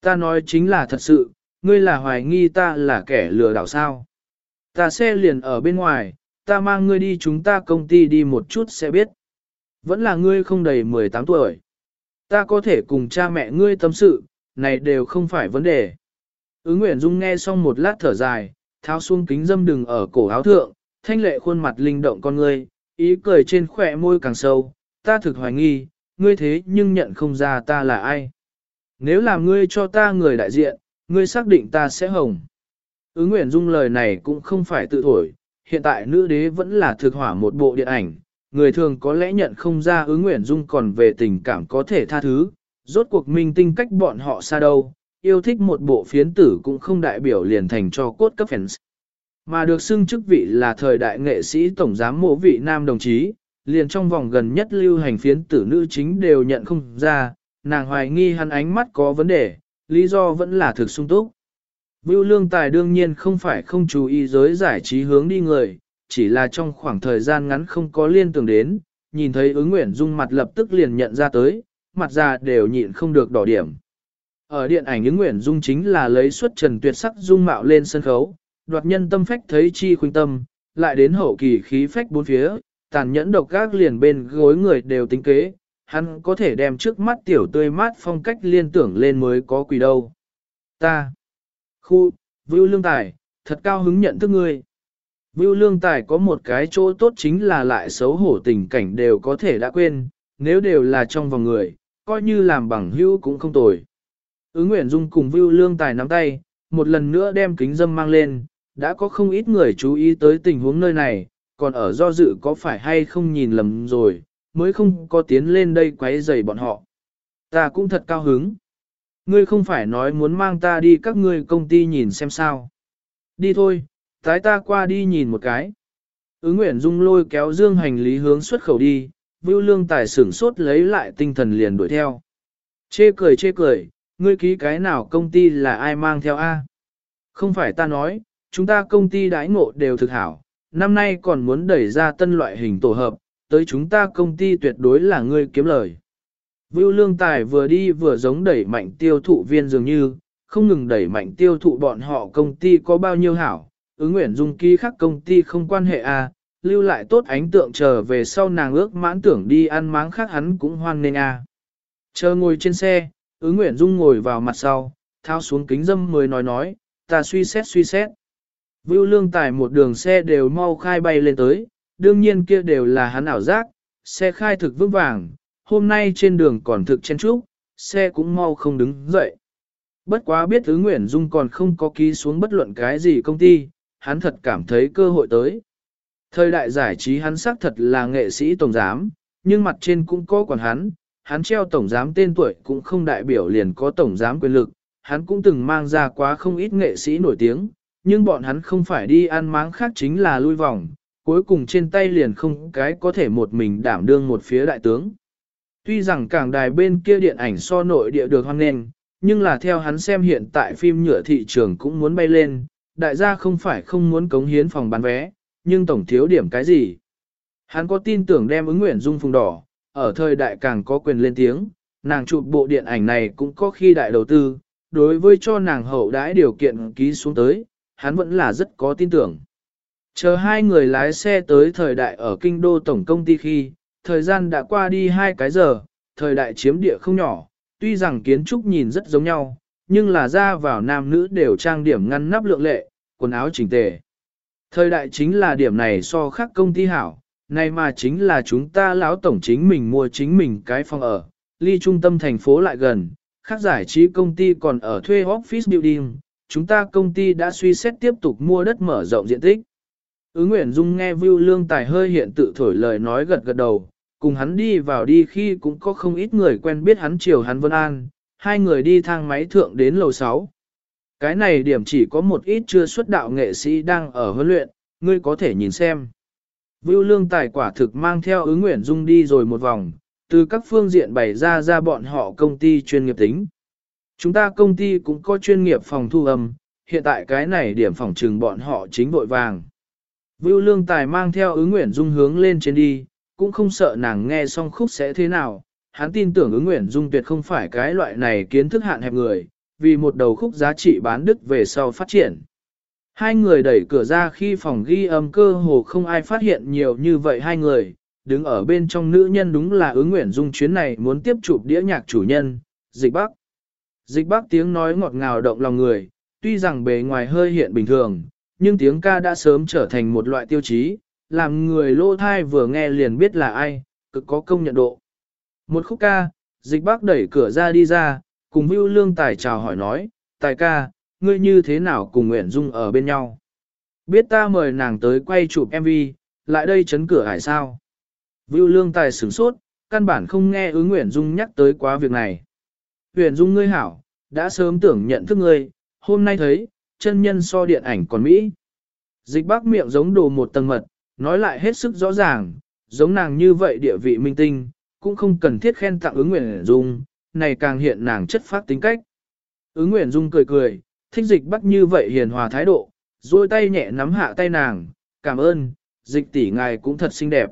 Ta nói chính là thật sự, ngươi là hoài nghi ta là kẻ lừa đảo sao. Ta xe liền ở bên ngoài, ta mang ngươi đi chúng ta công ty đi một chút sẽ biết. Vẫn là ngươi không đầy 18 tuổi. Ta có thể cùng cha mẹ ngươi tâm sự, này đều không phải vấn đề. Ứng Nguyễn Dung nghe xong một lát thở dài, tháo xuống kính dâm đừng ở cổ áo thượng, thanh lệ khuôn mặt linh động con ngươi, ý cười trên khỏe môi càng sâu, ta thực hoài nghi, ngươi thế nhưng nhận không ra ta là ai. Nếu làm ngươi cho ta người đại diện, ngươi xác định ta sẽ hồng. Ứng Nguyễn Dung lời này cũng không phải tự thổi, hiện tại nữ đế vẫn là thực hỏa một bộ điện ảnh, người thường có lẽ nhận không ra ứng Nguyễn Dung còn về tình cảm có thể tha thứ, rốt cuộc minh tinh cách bọn họ xa đâu, yêu thích một bộ phiến tử cũng không đại biểu liền thành cho cốt cấp fans. Mà được xưng chức vị là thời đại nghệ sĩ tổng giám mộ vị nam đồng chí, liền trong vòng gần nhất lưu hành phiến tử nữ chính đều nhận không ra, nàng hoài nghi hắn ánh mắt có vấn đề, lý do vẫn là thực sung túc. Vưu Lương Tài đương nhiên không phải không chú ý giới giải trí hướng đi người, chỉ là trong khoảng thời gian ngắn không có liên tưởng đến, nhìn thấy ứng nguyện dung mặt lập tức liền nhận ra tới, mặt già đều nhịn không được đỏ điểm. Ở điện ảnh những Nguyễn Dung chính là lấy xuất trần tuyệt sắc dung mạo lên sân khấu, đoạt nhân tâm phách thấy chi khuynh tâm, lại đến hậu kỳ khí phách bốn phía, tàn nhẫn độc gác liền bên gối người đều tính kế, hắn có thể đem trước mắt tiểu tươi mát phong cách liên tưởng lên mới có quỷ đâu. Ta, khu, Vưu Lương Tài, thật cao hứng nhận thức ngươi. Vưu Lương Tài có một cái chỗ tốt chính là lại xấu hổ tình cảnh đều có thể đã quên, nếu đều là trong vòng người, coi như làm bằng hữu cũng không tồi. Ứng Nguyễn Dung cùng Vưu Lương Tài nắm tay, một lần nữa đem kính dâm mang lên, đã có không ít người chú ý tới tình huống nơi này, còn ở do dự có phải hay không nhìn lầm rồi, mới không có tiến lên đây quấy rầy bọn họ. Ta cũng thật cao hứng. Ngươi không phải nói muốn mang ta đi các ngươi công ty nhìn xem sao. Đi thôi, tái ta qua đi nhìn một cái. Ứng Nguyễn Dung lôi kéo dương hành lý hướng xuất khẩu đi, Vưu Lương Tài sửng sốt lấy lại tinh thần liền đuổi theo. Chê cười chê cười, ngươi ký cái nào công ty là ai mang theo A? Không phải ta nói, chúng ta công ty đãi ngộ đều thực hảo, năm nay còn muốn đẩy ra tân loại hình tổ hợp, tới chúng ta công ty tuyệt đối là ngươi kiếm lời. Vưu Lương Tài vừa đi vừa giống đẩy mạnh tiêu thụ viên dường như, không ngừng đẩy mạnh tiêu thụ bọn họ công ty có bao nhiêu hảo, ứng nguyện dung ký khác công ty không quan hệ a lưu lại tốt ánh tượng chờ về sau nàng ước mãn tưởng đi ăn máng khác hắn cũng hoan nên a Chờ ngồi trên xe, ứng nguyện dung ngồi vào mặt sau, thao xuống kính dâm mới nói nói, ta suy xét suy xét. Vưu lương tài một đường xe đều mau khai bay lên tới, đương nhiên kia đều là hắn ảo giác, xe khai thực vững vàng, hôm nay trên đường còn thực chen trúc, xe cũng mau không đứng dậy. Bất quá biết thứ Nguyễn Dung còn không có ký xuống bất luận cái gì công ty, hắn thật cảm thấy cơ hội tới. Thời đại giải trí hắn xác thật là nghệ sĩ tổng giám, nhưng mặt trên cũng có quản hắn, hắn treo tổng giám tên tuổi cũng không đại biểu liền có tổng giám quyền lực, hắn cũng từng mang ra quá không ít nghệ sĩ nổi tiếng, nhưng bọn hắn không phải đi ăn máng khác chính là lui vòng, cuối cùng trên tay liền không cái có thể một mình đảm đương một phía đại tướng. Tuy rằng cảng đài bên kia điện ảnh so nội địa được hoan nghênh, nhưng là theo hắn xem hiện tại phim nhựa thị trường cũng muốn bay lên, đại gia không phải không muốn cống hiến phòng bán vé, nhưng tổng thiếu điểm cái gì. Hắn có tin tưởng đem ứng nguyện dung phùng đỏ, ở thời đại càng có quyền lên tiếng, nàng chụp bộ điện ảnh này cũng có khi đại đầu tư, đối với cho nàng hậu đãi điều kiện ký xuống tới, hắn vẫn là rất có tin tưởng. Chờ hai người lái xe tới thời đại ở kinh đô tổng công ty khi, thời gian đã qua đi hai cái giờ, thời đại chiếm địa không nhỏ, tuy rằng kiến trúc nhìn rất giống nhau, nhưng là ra vào nam nữ đều trang điểm ngăn nắp lượng lệ, quần áo chỉnh tề. Thời đại chính là điểm này so khác công ty hảo, này mà chính là chúng ta lão tổng chính mình mua chính mình cái phòng ở, ly trung tâm thành phố lại gần, khác giải trí công ty còn ở thuê office building, chúng ta công ty đã suy xét tiếp tục mua đất mở rộng diện tích. Ứng Nguyễn Dung nghe Vưu Lương Tài hơi hiện tự thổi lời nói gật gật đầu, cùng hắn đi vào đi khi cũng có không ít người quen biết hắn chiều hắn Vân An, hai người đi thang máy thượng đến lầu 6. Cái này điểm chỉ có một ít chưa xuất đạo nghệ sĩ đang ở huấn luyện, ngươi có thể nhìn xem. Vưu Lương Tài quả thực mang theo ứng Nguyễn Dung đi rồi một vòng, từ các phương diện bày ra ra bọn họ công ty chuyên nghiệp tính. Chúng ta công ty cũng có chuyên nghiệp phòng thu âm, hiện tại cái này điểm phòng trừng bọn họ chính vội vàng. Vưu Lương Tài mang theo ứng nguyện dung hướng lên trên đi, cũng không sợ nàng nghe xong khúc sẽ thế nào. Hắn tin tưởng ứng nguyện dung tuyệt không phải cái loại này kiến thức hạn hẹp người, vì một đầu khúc giá trị bán đức về sau phát triển. Hai người đẩy cửa ra khi phòng ghi âm cơ hồ không ai phát hiện nhiều như vậy hai người, đứng ở bên trong nữ nhân đúng là ứng nguyện dung chuyến này muốn tiếp chụp đĩa nhạc chủ nhân, dịch bắc. Dịch bắc tiếng nói ngọt ngào động lòng người, tuy rằng bề ngoài hơi hiện bình thường, nhưng tiếng ca đã sớm trở thành một loại tiêu chí, làm người lô thai vừa nghe liền biết là ai, cực có công nhận độ. Một khúc ca, dịch bác đẩy cửa ra đi ra, cùng Vưu Lương Tài chào hỏi nói, Tài ca, ngươi như thế nào cùng Nguyễn Dung ở bên nhau? Biết ta mời nàng tới quay chụp MV, lại đây chấn cửa hải sao? Vưu Lương Tài sửng sốt, căn bản không nghe ứng Nguyễn Dung nhắc tới quá việc này. Nguyễn Dung ngươi hảo, đã sớm tưởng nhận thức ngươi, hôm nay thấy, chân nhân so điện ảnh còn Mỹ. Dịch bác miệng giống đồ một tầng mật, nói lại hết sức rõ ràng, giống nàng như vậy địa vị minh tinh, cũng không cần thiết khen tặng ứng Nguyễn dung, này càng hiện nàng chất phát tính cách. Ứng Nguyễn dung cười cười, thích dịch bắt như vậy hiền hòa thái độ, duỗi tay nhẹ nắm hạ tay nàng, cảm ơn, dịch tỷ ngài cũng thật xinh đẹp.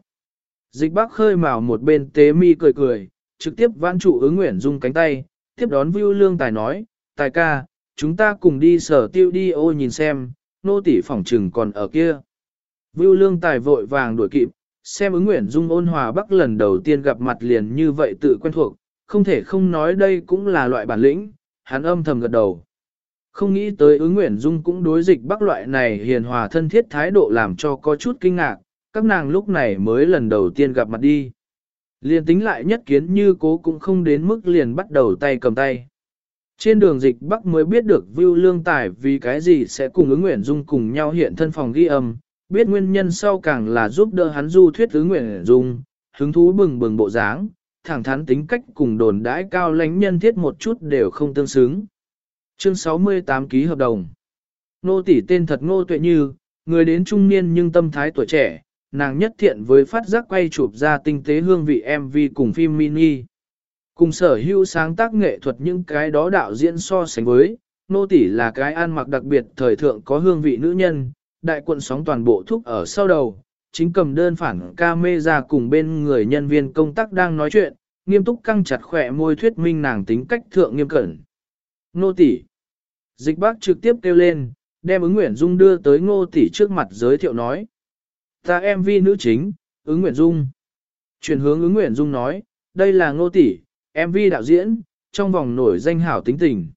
Dịch bác khơi mào một bên tế mi cười cười, trực tiếp vãn trụ ứng nguyện dung cánh tay, tiếp đón Vưu Lương Tài nói, tài ca, chúng ta cùng đi sở tiêu đi ô nhìn xem, nô tỷ phỏng trừng còn ở kia. Vưu lương tài vội vàng đuổi kịp, xem ứng nguyện dung ôn hòa bắc lần đầu tiên gặp mặt liền như vậy tự quen thuộc, không thể không nói đây cũng là loại bản lĩnh, hắn âm thầm gật đầu. Không nghĩ tới ứng Nguyễn dung cũng đối dịch bắc loại này hiền hòa thân thiết thái độ làm cho có chút kinh ngạc, các nàng lúc này mới lần đầu tiên gặp mặt đi. Liền tính lại nhất kiến như cố cũng không đến mức liền bắt đầu tay cầm tay. Trên đường dịch Bắc mới biết được Vưu Lương Tài vì cái gì sẽ cùng ứng Nguyễn dung cùng nhau hiện thân phòng ghi âm, biết nguyên nhân sau càng là giúp đỡ hắn du thuyết ứng Nguyễn dung, hứng thú bừng bừng bộ dáng, thẳng thắn tính cách cùng đồn đãi cao lãnh nhân thiết một chút đều không tương xứng. Chương 68 ký hợp đồng Nô tỷ tên thật ngô tuệ như, người đến trung niên nhưng tâm thái tuổi trẻ, nàng nhất thiện với phát giác quay chụp ra tinh tế hương vị MV cùng phim mini. Cùng sở hữu sáng tác nghệ thuật những cái đó đạo diễn so sánh với, nô tỷ là cái ăn mặc đặc biệt thời thượng có hương vị nữ nhân, đại quận sóng toàn bộ thúc ở sau đầu, chính cầm đơn phản ca mê ra cùng bên người nhân viên công tác đang nói chuyện, nghiêm túc căng chặt khỏe môi thuyết minh nàng tính cách thượng nghiêm cẩn. Nô tỷ Dịch bác trực tiếp kêu lên, đem ứng nguyện dung đưa tới ngô tỷ trước mặt giới thiệu nói. Ta MV nữ chính, ứng nguyện dung. Chuyển hướng ứng nguyện dung nói, đây là ngô tỷ, MV đạo diễn, trong vòng nổi danh hảo tính tình.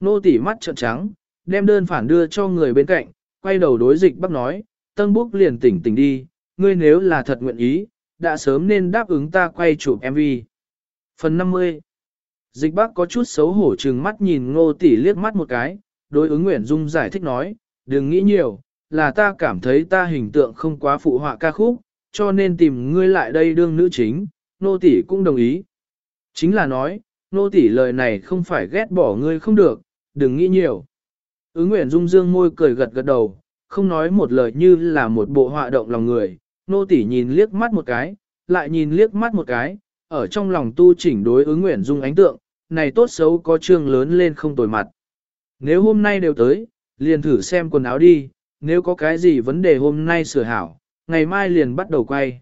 Ngô tỷ mắt trợn trắng, đem đơn phản đưa cho người bên cạnh, quay đầu đối dịch bắc nói, tân búc liền tỉnh tỉnh đi, ngươi nếu là thật nguyện ý, đã sớm nên đáp ứng ta quay chụp MV. Phần 50 Dịch bắc có chút xấu hổ trừng mắt nhìn ngô tỷ liếc mắt một cái, đối ứng Nguyễn Dung giải thích nói, đừng nghĩ nhiều, là ta cảm thấy ta hình tượng không quá phụ họa ca khúc, cho nên tìm ngươi lại đây đương nữ chính, nô tỷ cũng đồng ý. Chính là nói, nô tỷ lời này không phải ghét bỏ ngươi không được, đừng nghĩ nhiều. Ứng Nguyễn Dung dương môi cười gật gật đầu, không nói một lời như là một bộ họa động lòng người, nô tỷ nhìn liếc mắt một cái, lại nhìn liếc mắt một cái, ở trong lòng tu chỉnh đối ứng Nguyễn Dung ánh tượng, này tốt xấu có trương lớn lên không tồi mặt. Nếu hôm nay đều tới, liền thử xem quần áo đi, nếu có cái gì vấn đề hôm nay sửa hảo, ngày mai liền bắt đầu quay.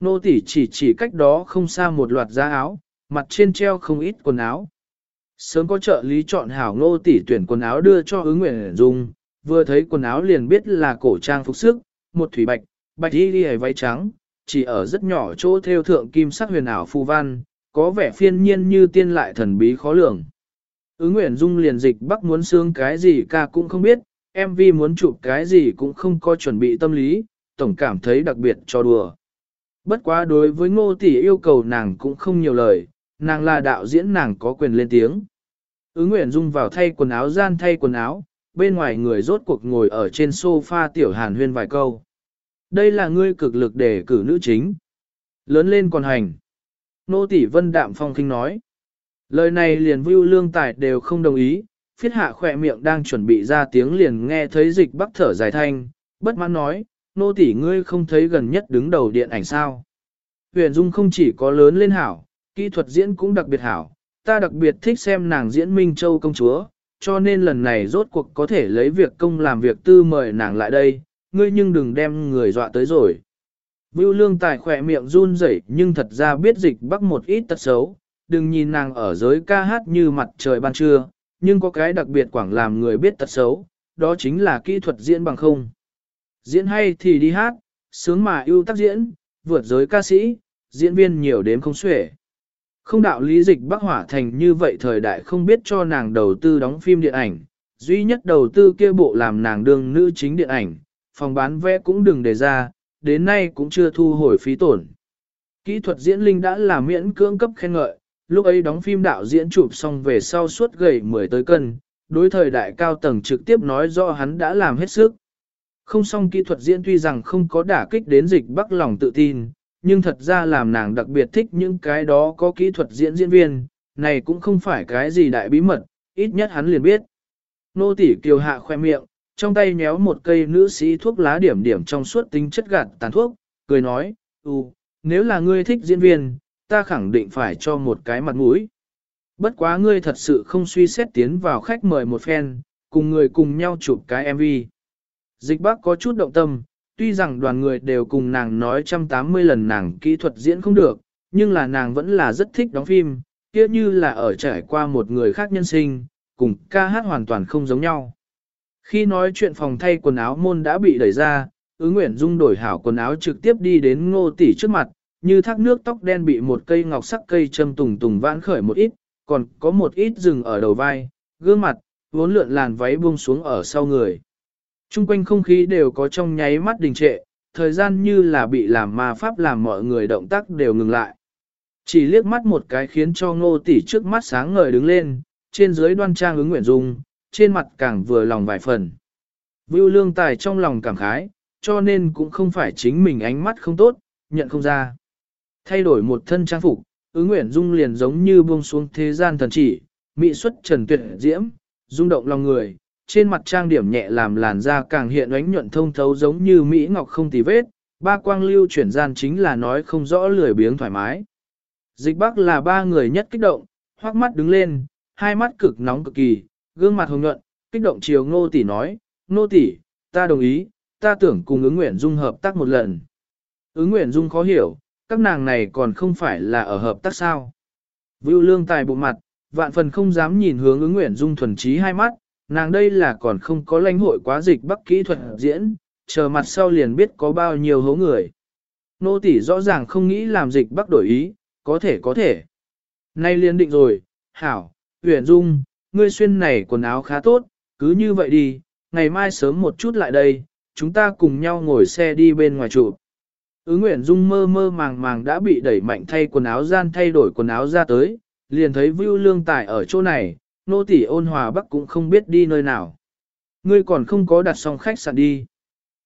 Nô tỷ chỉ chỉ cách đó không xa một loạt giá áo, mặt trên treo không ít quần áo. Sớm có trợ lý chọn hảo nô tỷ tuyển quần áo đưa cho ứng nguyện dùng, vừa thấy quần áo liền biết là cổ trang phục sức, một thủy bạch, bạch y đi váy trắng, chỉ ở rất nhỏ chỗ theo thượng kim sắc huyền ảo phù văn, có vẻ phiên nhiên như tiên lại thần bí khó lường. Ứng Nguyễn Dung liền dịch bắc muốn sướng cái gì ca cũng không biết, MV muốn chụp cái gì cũng không có chuẩn bị tâm lý, tổng cảm thấy đặc biệt cho đùa. Bất quá đối với ngô tỷ yêu cầu nàng cũng không nhiều lời, nàng là đạo diễn nàng có quyền lên tiếng. Ứng Nguyễn Dung vào thay quần áo gian thay quần áo, bên ngoài người rốt cuộc ngồi ở trên sofa tiểu hàn huyên vài câu. Đây là ngươi cực lực để cử nữ chính. Lớn lên còn hành. Nô tỷ vân đạm phong kinh nói. Lời này liền vưu lương tài đều không đồng ý, phiết hạ khỏe miệng đang chuẩn bị ra tiếng liền nghe thấy dịch bắc thở dài thanh, bất mãn nói, nô tỷ ngươi không thấy gần nhất đứng đầu điện ảnh sao. Huyền Dung không chỉ có lớn lên hảo, kỹ thuật diễn cũng đặc biệt hảo, ta đặc biệt thích xem nàng diễn Minh Châu công chúa, cho nên lần này rốt cuộc có thể lấy việc công làm việc tư mời nàng lại đây, ngươi nhưng đừng đem người dọa tới rồi. Vưu lương tài khỏe miệng run rẩy nhưng thật ra biết dịch bắc một ít tật xấu, đừng nhìn nàng ở giới ca hát như mặt trời ban trưa, nhưng có cái đặc biệt quảng làm người biết tật xấu, đó chính là kỹ thuật diễn bằng không. Diễn hay thì đi hát, sướng mà ưu tác diễn, vượt giới ca sĩ, diễn viên nhiều đếm không xuể. Không đạo lý dịch Bắc Hỏa Thành như vậy thời đại không biết cho nàng đầu tư đóng phim điện ảnh, duy nhất đầu tư kia bộ làm nàng đương nữ chính điện ảnh, phòng bán vé cũng đừng đề ra, đến nay cũng chưa thu hồi phí tổn. Kỹ thuật diễn linh đã là miễn cưỡng cấp khen ngợi, lúc ấy đóng phim đạo diễn chụp xong về sau suốt gầy 10 tới cân, đối thời đại cao tầng trực tiếp nói rõ hắn đã làm hết sức. Không xong kỹ thuật diễn tuy rằng không có đả kích đến dịch bắc lòng tự tin, nhưng thật ra làm nàng đặc biệt thích những cái đó có kỹ thuật diễn diễn viên, này cũng không phải cái gì đại bí mật, ít nhất hắn liền biết. Nô tỷ kiều hạ khoe miệng, trong tay nhéo một cây nữ sĩ thuốc lá điểm điểm trong suốt tính chất gạt tàn thuốc, cười nói, ừ, nếu là ngươi thích diễn viên, ta khẳng định phải cho một cái mặt mũi. Bất quá ngươi thật sự không suy xét tiến vào khách mời một phen, cùng người cùng nhau chụp cái MV. Dịch bác có chút động tâm, tuy rằng đoàn người đều cùng nàng nói 180 lần nàng kỹ thuật diễn không được, nhưng là nàng vẫn là rất thích đóng phim, kia như là ở trải qua một người khác nhân sinh, cùng ca hát hoàn toàn không giống nhau. Khi nói chuyện phòng thay quần áo môn đã bị đẩy ra, ứng nguyện dung đổi hảo quần áo trực tiếp đi đến ngô tỷ trước mặt, như thác nước tóc đen bị một cây ngọc sắc cây châm tùng tùng vãn khởi một ít, còn có một ít rừng ở đầu vai, gương mặt, vốn lượn làn váy buông xuống ở sau người. Trung quanh không khí đều có trong nháy mắt đình trệ, thời gian như là bị làm ma pháp làm mọi người động tác đều ngừng lại. Chỉ liếc mắt một cái khiến cho ngô tỷ trước mắt sáng ngời đứng lên, trên dưới đoan trang ứng nguyện dung, trên mặt càng vừa lòng vài phần. Vưu lương tài trong lòng cảm khái, cho nên cũng không phải chính mình ánh mắt không tốt, nhận không ra. Thay đổi một thân trang phục, ứng nguyện dung liền giống như buông xuống thế gian thần chỉ, mỹ xuất trần tuyệt diễm, rung động lòng người, trên mặt trang điểm nhẹ làm làn da càng hiện ánh nhuận thông thấu giống như Mỹ Ngọc không tì vết, ba quang lưu chuyển gian chính là nói không rõ lười biếng thoải mái. Dịch bắc là ba người nhất kích động, hoác mắt đứng lên, hai mắt cực nóng cực kỳ, gương mặt hồng nhuận, kích động chiều ngô tỷ nói, ngô tỷ, ta đồng ý, ta tưởng cùng ứng nguyện dung hợp tác một lần. Ứng nguyện dung khó hiểu, các nàng này còn không phải là ở hợp tác sao. Vưu lương tài bộ mặt, vạn phần không dám nhìn hướng ứng nguyện dung thuần trí hai mắt, nàng đây là còn không có lãnh hội quá dịch bắc kỹ thuật diễn, chờ mặt sau liền biết có bao nhiêu hố người. Nô tỷ rõ ràng không nghĩ làm dịch bắc đổi ý, có thể có thể. Nay liền định rồi, hảo, huyền dung, ngươi xuyên này quần áo khá tốt, cứ như vậy đi, ngày mai sớm một chút lại đây, chúng ta cùng nhau ngồi xe đi bên ngoài trụ. Ứ Nguyễn Dung mơ mơ màng màng đã bị đẩy mạnh thay quần áo gian thay đổi quần áo ra tới, liền thấy Vưu Lương Tài ở chỗ này, nô tỷ ôn hòa bắc cũng không biết đi nơi nào. Ngươi còn không có đặt xong khách sạn đi.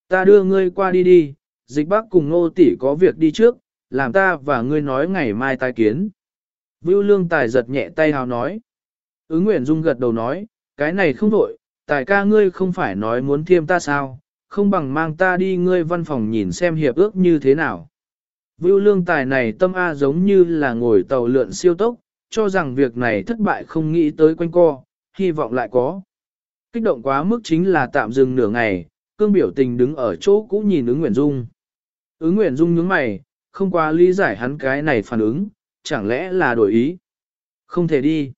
Ta đưa ngươi qua đi đi, dịch bắc cùng nô tỷ có việc đi trước, làm ta và ngươi nói ngày mai tai kiến. Vưu Lương Tài giật nhẹ tay hào nói. Ứ Nguyễn Dung gật đầu nói, cái này không vội, tài ca ngươi không phải nói muốn thiêm ta sao, không bằng mang ta đi ngươi văn phòng nhìn xem hiệp ước như thế nào. Vưu lương tài này tâm A giống như là ngồi tàu lượn siêu tốc, cho rằng việc này thất bại không nghĩ tới quanh co, hy vọng lại có. Kích động quá mức chính là tạm dừng nửa ngày, cương biểu tình đứng ở chỗ cũ nhìn ứng Nguyễn Dung. Ứng Nguyễn Dung nhướng mày, không qua lý giải hắn cái này phản ứng, chẳng lẽ là đổi ý. Không thể đi.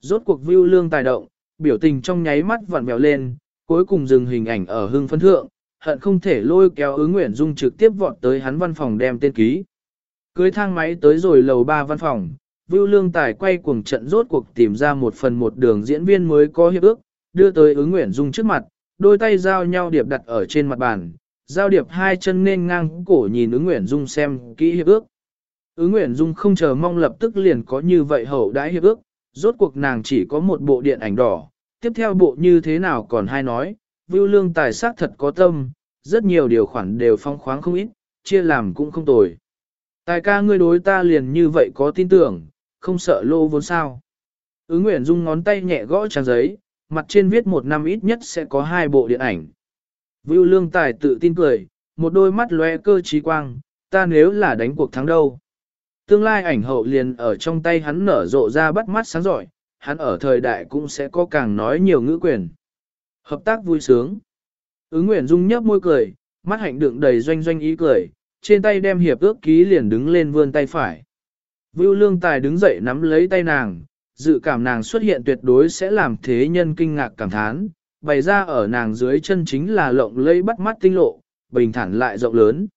Rốt cuộc view lương tài động, biểu tình trong nháy mắt vặn vẹo lên, cuối cùng dừng hình ảnh ở hưng phân thượng, hận không thể lôi kéo ứng Nguyễn Dung trực tiếp vọt tới hắn văn phòng đem tên ký. Cưới thang máy tới rồi lầu ba văn phòng, Vưu Lương Tài quay cuồng trận rốt cuộc tìm ra một phần một đường diễn viên mới có hiệp ước, đưa tới ứng Nguyễn Dung trước mặt, đôi tay giao nhau điệp đặt ở trên mặt bàn, giao điệp hai chân nên ngang cổ nhìn ứng Nguyễn Dung xem kỹ hiệp ước. Ứng Nguyễn Dung không chờ mong lập tức liền có như vậy hậu đãi hiệp ước, rốt cuộc nàng chỉ có một bộ điện ảnh đỏ, tiếp theo bộ như thế nào còn hay nói, Vưu Lương tài sắc thật có tâm, rất nhiều điều khoản đều phong khoáng không ít, chia làm cũng không tồi. Tài ca ngươi đối ta liền như vậy có tin tưởng, không sợ lô vốn sao. Ứng Nguyễn Dung ngón tay nhẹ gõ trang giấy, mặt trên viết một năm ít nhất sẽ có hai bộ điện ảnh. Vưu Lương Tài tự tin cười, một đôi mắt lóe cơ trí quang, ta nếu là đánh cuộc thắng đâu. Tương lai ảnh hậu liền ở trong tay hắn nở rộ ra bắt mắt sáng giỏi, hắn ở thời đại cũng sẽ có càng nói nhiều ngữ quyền. Hợp tác vui sướng. Ứng Nguyễn Dung nhấp môi cười, mắt hạnh đựng đầy doanh doanh ý cười, trên tay đem hiệp ước ký liền đứng lên vươn tay phải. Vưu Lương Tài đứng dậy nắm lấy tay nàng, dự cảm nàng xuất hiện tuyệt đối sẽ làm thế nhân kinh ngạc cảm thán, bày ra ở nàng dưới chân chính là lộng lẫy bắt mắt tinh lộ, bình thản lại rộng lớn.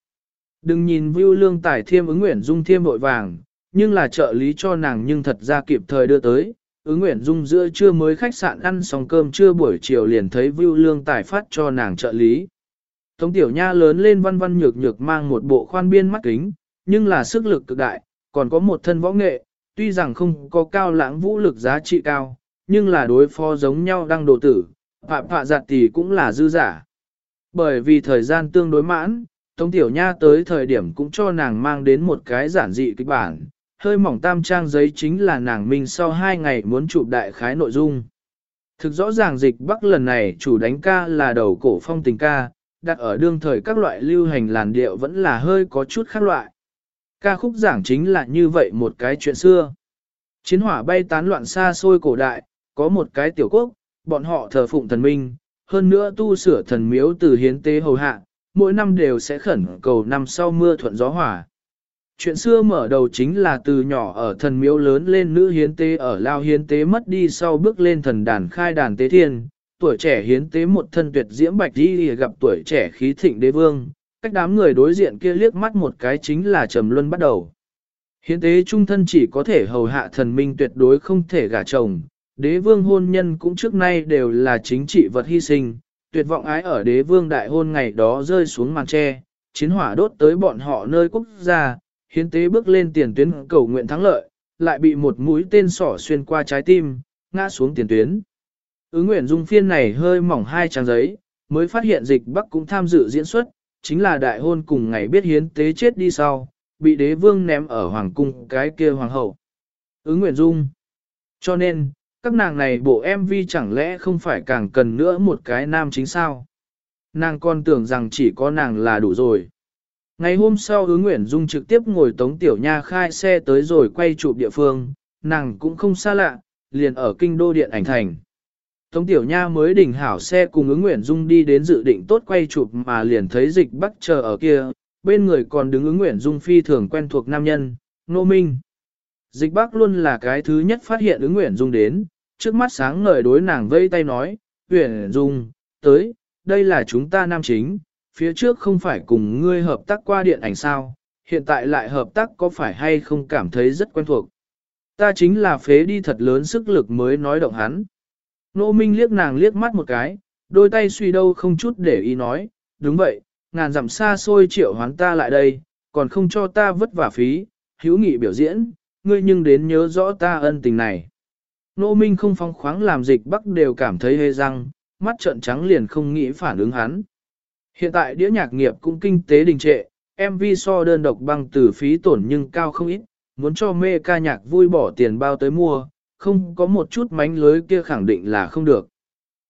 Đừng nhìn Vưu Lương Tài thiêm ứng Nguyễn Dung thiêm vội vàng, nhưng là trợ lý cho nàng nhưng thật ra kịp thời đưa tới, ứng nguyện dung giữa trưa mới khách sạn ăn xong cơm trưa buổi chiều liền thấy Vưu Lương Tài phát cho nàng trợ lý. Tống Tiểu Nha lớn lên văn văn nhược nhược mang một bộ khoan biên mắt kính, nhưng là sức lực cực đại, còn có một thân võ nghệ, tuy rằng không có cao lãng vũ lực giá trị cao, nhưng là đối phó giống nhau đang đồ tử, phạm phạ giặt tỷ cũng là dư giả. Bởi vì thời gian tương đối mãn, Tống Tiểu Nha tới thời điểm cũng cho nàng mang đến một cái giản dị kịch bản, hơi mỏng tam trang giấy chính là nàng mình sau hai ngày muốn chụp đại khái nội dung. Thực rõ ràng dịch bắc lần này chủ đánh ca là đầu cổ phong tình ca, đặt ở đương thời các loại lưu hành làn điệu vẫn là hơi có chút khác loại. Ca khúc giảng chính là như vậy một cái chuyện xưa. Chiến hỏa bay tán loạn xa xôi cổ đại, có một cái tiểu quốc, bọn họ thờ phụng thần minh, hơn nữa tu sửa thần miếu từ hiến tế hầu hạ, mỗi năm đều sẽ khẩn cầu năm sau mưa thuận gió hòa. Chuyện xưa mở đầu chính là từ nhỏ ở thần miếu lớn lên nữ hiến tế ở lao hiến tế mất đi sau bước lên thần đàn khai đàn tế thiên, tuổi trẻ hiến tế một thân tuyệt diễm bạch đi gặp tuổi trẻ khí thịnh đế vương, cách đám người đối diện kia liếc mắt một cái chính là trầm luân bắt đầu. Hiến tế trung thân chỉ có thể hầu hạ thần minh tuyệt đối không thể gả chồng, đế vương hôn nhân cũng trước nay đều là chính trị vật hy sinh, tuyệt vọng ái ở đế vương đại hôn ngày đó rơi xuống màn tre, chiến hỏa đốt tới bọn họ nơi quốc gia, hiến tế bước lên tiền tuyến cầu nguyện thắng lợi, lại bị một mũi tên sỏ xuyên qua trái tim, ngã xuống tiền tuyến. Ứng nguyện dung phiên này hơi mỏng hai trang giấy, mới phát hiện dịch bắc cũng tham dự diễn xuất, chính là đại hôn cùng ngày biết hiến tế chết đi sau, bị đế vương ném ở hoàng cung cái kia hoàng hậu. Ứng nguyện dung. Cho nên, các nàng này bộ MV chẳng lẽ không phải càng cần nữa một cái nam chính sao? Nàng còn tưởng rằng chỉ có nàng là đủ rồi. Ngày hôm sau hứa nguyện dung trực tiếp ngồi tống tiểu nha khai xe tới rồi quay chụp địa phương, nàng cũng không xa lạ, liền ở kinh đô điện ảnh thành. Tống tiểu nha mới đỉnh hảo xe cùng ứng nguyện dung đi đến dự định tốt quay chụp mà liền thấy dịch bắc chờ ở kia, bên người còn đứng ứng nguyện dung phi thường quen thuộc nam nhân, nô minh. Dịch bắc luôn là cái thứ nhất phát hiện ứng nguyện dung đến, trước mắt sáng ngời đối nàng vây tay nói, huyền dung, tới, đây là chúng ta nam chính, phía trước không phải cùng ngươi hợp tác qua điện ảnh sao, hiện tại lại hợp tác có phải hay không cảm thấy rất quen thuộc. Ta chính là phế đi thật lớn sức lực mới nói động hắn. Nô Minh liếc nàng liếc mắt một cái, đôi tay suy đâu không chút để ý nói, đúng vậy, ngàn dặm xa xôi triệu hoán ta lại đây, còn không cho ta vất vả phí, hữu nghị biểu diễn, ngươi nhưng đến nhớ rõ ta ân tình này. Nô Minh không phong khoáng làm dịch bắc đều cảm thấy hê răng, mắt trợn trắng liền không nghĩ phản ứng hắn. Hiện tại đĩa nhạc nghiệp cũng kinh tế đình trệ, MV so đơn độc băng từ phí tổn nhưng cao không ít, muốn cho mê ca nhạc vui bỏ tiền bao tới mua, không có một chút mánh lưới kia khẳng định là không được.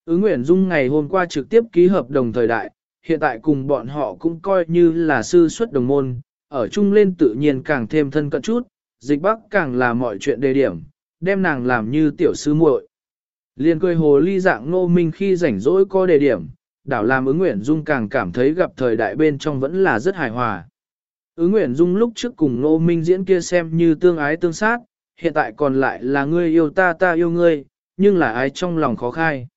Ứng Nguyễn Dung ngày hôm qua trực tiếp ký hợp đồng thời đại, hiện tại cùng bọn họ cũng coi như là sư xuất đồng môn, ở chung lên tự nhiên càng thêm thân cận chút, dịch bắc càng là mọi chuyện đề điểm, đem nàng làm như tiểu sư muội. Liên cười hồ ly dạng nô minh khi rảnh rỗi có đề điểm, đảo làm ứng nguyện dung càng cảm thấy gặp thời đại bên trong vẫn là rất hài hòa. Ứng nguyện dung lúc trước cùng nô minh diễn kia xem như tương ái tương sát, hiện tại còn lại là ngươi yêu ta ta yêu ngươi, nhưng là ai trong lòng khó khai.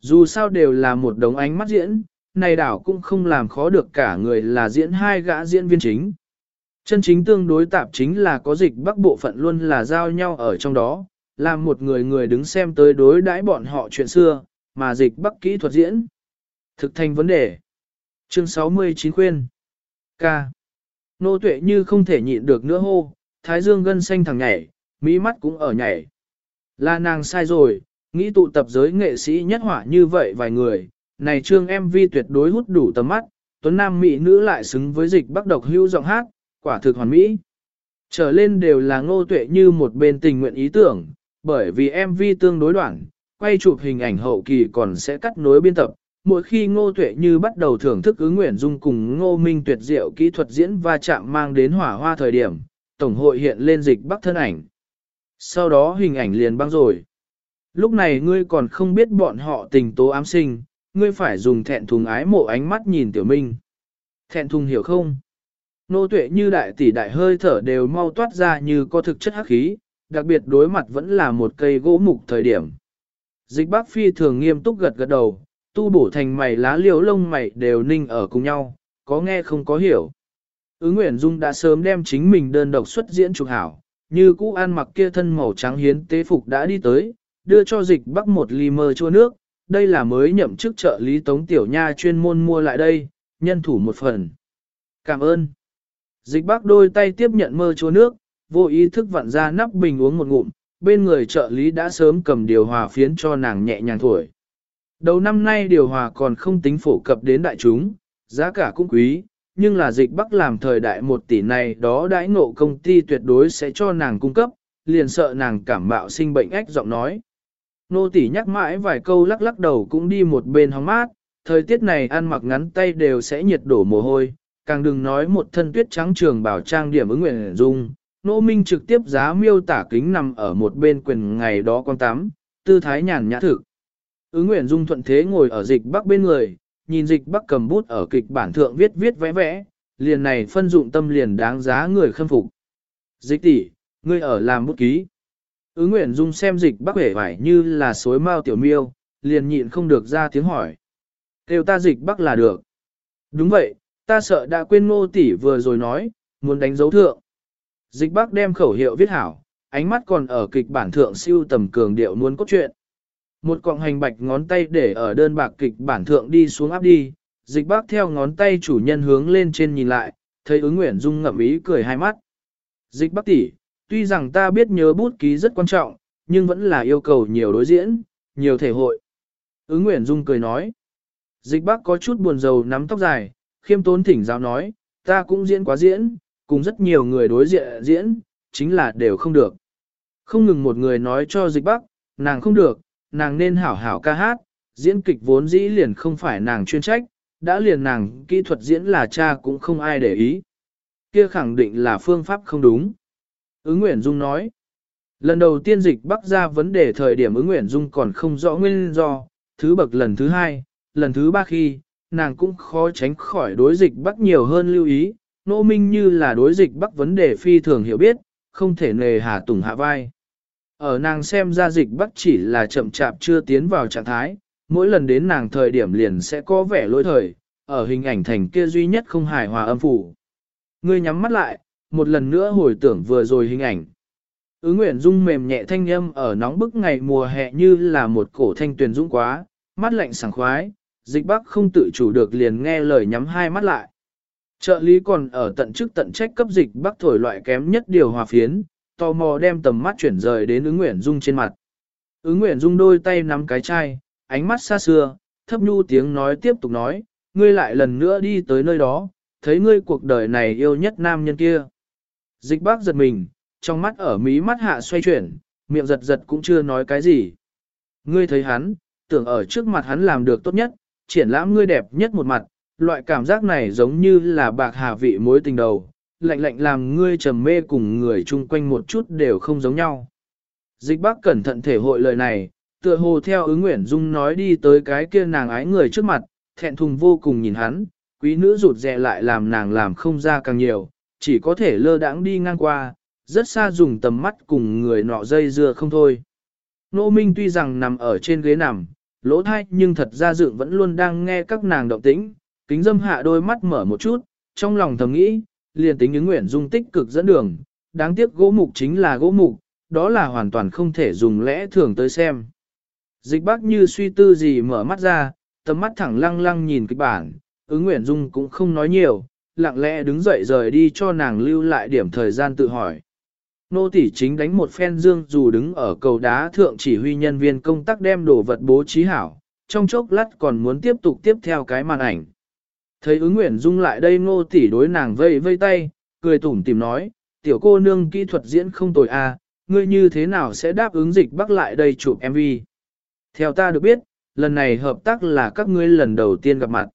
Dù sao đều là một đống ánh mắt diễn, này đảo cũng không làm khó được cả người là diễn hai gã diễn viên chính. Chân chính tương đối tạp chính là có dịch bắc bộ phận luôn là giao nhau ở trong đó, làm một người người đứng xem tới đối đãi bọn họ chuyện xưa, mà dịch bắc kỹ thuật diễn. Thực thành vấn đề. Chương 69 khuyên. Ca. Nô tuệ như không thể nhịn được nữa hô, thái dương gân xanh thẳng nhảy, mỹ mắt cũng ở nhảy. Là nàng sai rồi, nghĩ tụ tập giới nghệ sĩ nhất hỏa như vậy vài người, này trương MV tuyệt đối hút đủ tầm mắt, tuấn nam mỹ nữ lại xứng với dịch bắc độc hưu giọng hát, quả thực hoàn mỹ. Trở lên đều là ngô tuệ như một bên tình nguyện ý tưởng, bởi vì MV tương đối đoạn, quay chụp hình ảnh hậu kỳ còn sẽ cắt nối biên tập. Mỗi khi ngô tuệ như bắt đầu thưởng thức ứng nguyện dung cùng ngô minh tuyệt diệu kỹ thuật diễn va chạm mang đến hỏa hoa thời điểm, tổng hội hiện lên dịch bắc thân ảnh. Sau đó hình ảnh liền băng rồi. Lúc này ngươi còn không biết bọn họ tình tố ám sinh, ngươi phải dùng thẹn thùng ái mộ ánh mắt nhìn tiểu minh. Thẹn thùng hiểu không? Nô tuệ như đại tỷ đại hơi thở đều mau toát ra như có thực chất hắc khí, đặc biệt đối mặt vẫn là một cây gỗ mục thời điểm. Dịch bác phi thường nghiêm túc gật gật đầu, tu bổ thành mày lá liễu lông mày đều ninh ở cùng nhau, có nghe không có hiểu. Ứng Nguyễn Dung đã sớm đem chính mình đơn độc xuất diễn trục hảo, như cũ ăn mặc kia thân màu trắng hiến tế phục đã đi tới, đưa cho dịch bắc một ly mơ chua nước, đây là mới nhậm chức trợ lý Tống Tiểu Nha chuyên môn mua lại đây, nhân thủ một phần. Cảm ơn. Dịch bác đôi tay tiếp nhận mơ chua nước, vô ý thức vặn ra nắp bình uống một ngụm, bên người trợ lý đã sớm cầm điều hòa phiến cho nàng nhẹ nhàng thổi. Đầu năm nay điều hòa còn không tính phổ cập đến đại chúng, giá cả cũng quý, nhưng là dịch bắc làm thời đại một tỷ này đó đãi ngộ công ty tuyệt đối sẽ cho nàng cung cấp, liền sợ nàng cảm mạo sinh bệnh ách giọng nói. Nô tỷ nhắc mãi vài câu lắc lắc đầu cũng đi một bên hóng mát, thời tiết này ăn mặc ngắn tay đều sẽ nhiệt đổ mồ hôi, càng đừng nói một thân tuyết trắng trường bảo trang điểm ứng nguyện dung. nỗ Minh trực tiếp giá miêu tả kính nằm ở một bên quyền ngày đó con tắm, tư thái nhàn nhã thực. Ứng nguyện dung thuận thế ngồi ở dịch bắc bên người, nhìn dịch bắc cầm bút ở kịch bản thượng viết viết vẽ vẽ, liền này phân dụng tâm liền đáng giá người khâm phục. Dịch tỷ, ngươi ở làm bút ký. Ứng Nguyễn Dung xem dịch bắc vẻ vải như là suối mao tiểu miêu, liền nhịn không được ra tiếng hỏi. Kêu ta dịch bắc là được. Đúng vậy, ta sợ đã quên ngô tỷ vừa rồi nói, muốn đánh dấu thượng. Dịch bắc đem khẩu hiệu viết hảo, ánh mắt còn ở kịch bản thượng siêu tầm cường điệu muốn cốt truyện. Một cọng hành bạch ngón tay để ở đơn bạc kịch bản thượng đi xuống áp đi, dịch bác theo ngón tay chủ nhân hướng lên trên nhìn lại, thấy ứng nguyện dung ngậm ý cười hai mắt. Dịch bác tỷ, tuy rằng ta biết nhớ bút ký rất quan trọng, nhưng vẫn là yêu cầu nhiều đối diễn, nhiều thể hội. Ứng nguyện dung cười nói. Dịch bác có chút buồn rầu nắm tóc dài, khiêm tốn thỉnh giáo nói, ta cũng diễn quá diễn, cùng rất nhiều người đối diện diễn, chính là đều không được. Không ngừng một người nói cho dịch Bắc, nàng không được, nàng nên hảo hảo ca hát, diễn kịch vốn dĩ liền không phải nàng chuyên trách, đã liền nàng kỹ thuật diễn là cha cũng không ai để ý. Kia khẳng định là phương pháp không đúng. Ứng Nguyễn Dung nói, lần đầu tiên dịch bắc ra vấn đề thời điểm ứng Nguyễn Dung còn không rõ nguyên do, thứ bậc lần thứ hai, lần thứ ba khi, nàng cũng khó tránh khỏi đối dịch bắc nhiều hơn lưu ý, nô minh như là đối dịch bắc vấn đề phi thường hiểu biết, không thể nề hà tùng hạ vai. Ở nàng xem ra dịch bắc chỉ là chậm chạp chưa tiến vào trạng thái, mỗi lần đến nàng thời điểm liền sẽ có vẻ lỗi thời, ở hình ảnh thành kia duy nhất không hài hòa âm phủ. Ngươi nhắm mắt lại, một lần nữa hồi tưởng vừa rồi hình ảnh. Ứ Nguyễn Dung mềm nhẹ thanh âm ở nóng bức ngày mùa hè như là một cổ thanh tuyền dũng quá, mắt lạnh sảng khoái, dịch bắc không tự chủ được liền nghe lời nhắm hai mắt lại. Trợ lý còn ở tận chức tận trách cấp dịch bắc thổi loại kém nhất điều hòa phiến, tò mò đem tầm mắt chuyển rời đến ứng Nguyễn Dung trên mặt. Ứng Nguyễn Dung đôi tay nắm cái chai, ánh mắt xa xưa, thấp nhu tiếng nói tiếp tục nói, ngươi lại lần nữa đi tới nơi đó, thấy ngươi cuộc đời này yêu nhất nam nhân kia. Dịch bác giật mình, trong mắt ở mí mắt hạ xoay chuyển, miệng giật giật cũng chưa nói cái gì. Ngươi thấy hắn, tưởng ở trước mặt hắn làm được tốt nhất, triển lãm ngươi đẹp nhất một mặt, loại cảm giác này giống như là bạc hà vị mối tình đầu, lạnh lạnh làm ngươi trầm mê cùng người chung quanh một chút đều không giống nhau. Dịch bác cẩn thận thể hội lời này, tựa hồ theo ứng nguyện dung nói đi tới cái kia nàng ái người trước mặt, thẹn thùng vô cùng nhìn hắn, quý nữ rụt rè lại làm nàng làm không ra càng nhiều, chỉ có thể lơ đãng đi ngang qua, rất xa dùng tầm mắt cùng người nọ dây dưa không thôi. Nô Minh tuy rằng nằm ở trên ghế nằm, lỗ thai nhưng thật ra dựng vẫn luôn đang nghe các nàng động tĩnh, kính dâm hạ đôi mắt mở một chút, trong lòng thầm nghĩ, liền tính ứng nguyện dung tích cực dẫn đường, đáng tiếc gỗ mục chính là gỗ mục, đó là hoàn toàn không thể dùng lẽ thường tới xem. Dịch bác như suy tư gì mở mắt ra, tầm mắt thẳng lăng lăng nhìn kịch bản, ứng nguyện dung cũng không nói nhiều, lặng lẽ đứng dậy rời đi cho nàng lưu lại điểm thời gian tự hỏi. Nô tỷ chính đánh một phen dương dù đứng ở cầu đá thượng chỉ huy nhân viên công tác đem đồ vật bố trí hảo, trong chốc lát còn muốn tiếp tục tiếp theo cái màn ảnh. Thấy ứng nguyện dung lại đây nô tỷ đối nàng vây vây tay, cười tủm tìm nói, tiểu cô nương kỹ thuật diễn không tồi a, à, ngươi như thế nào sẽ đáp ứng dịch bắc lại đây chụp MV. Theo ta được biết, lần này hợp tác là các ngươi lần đầu tiên gặp mặt.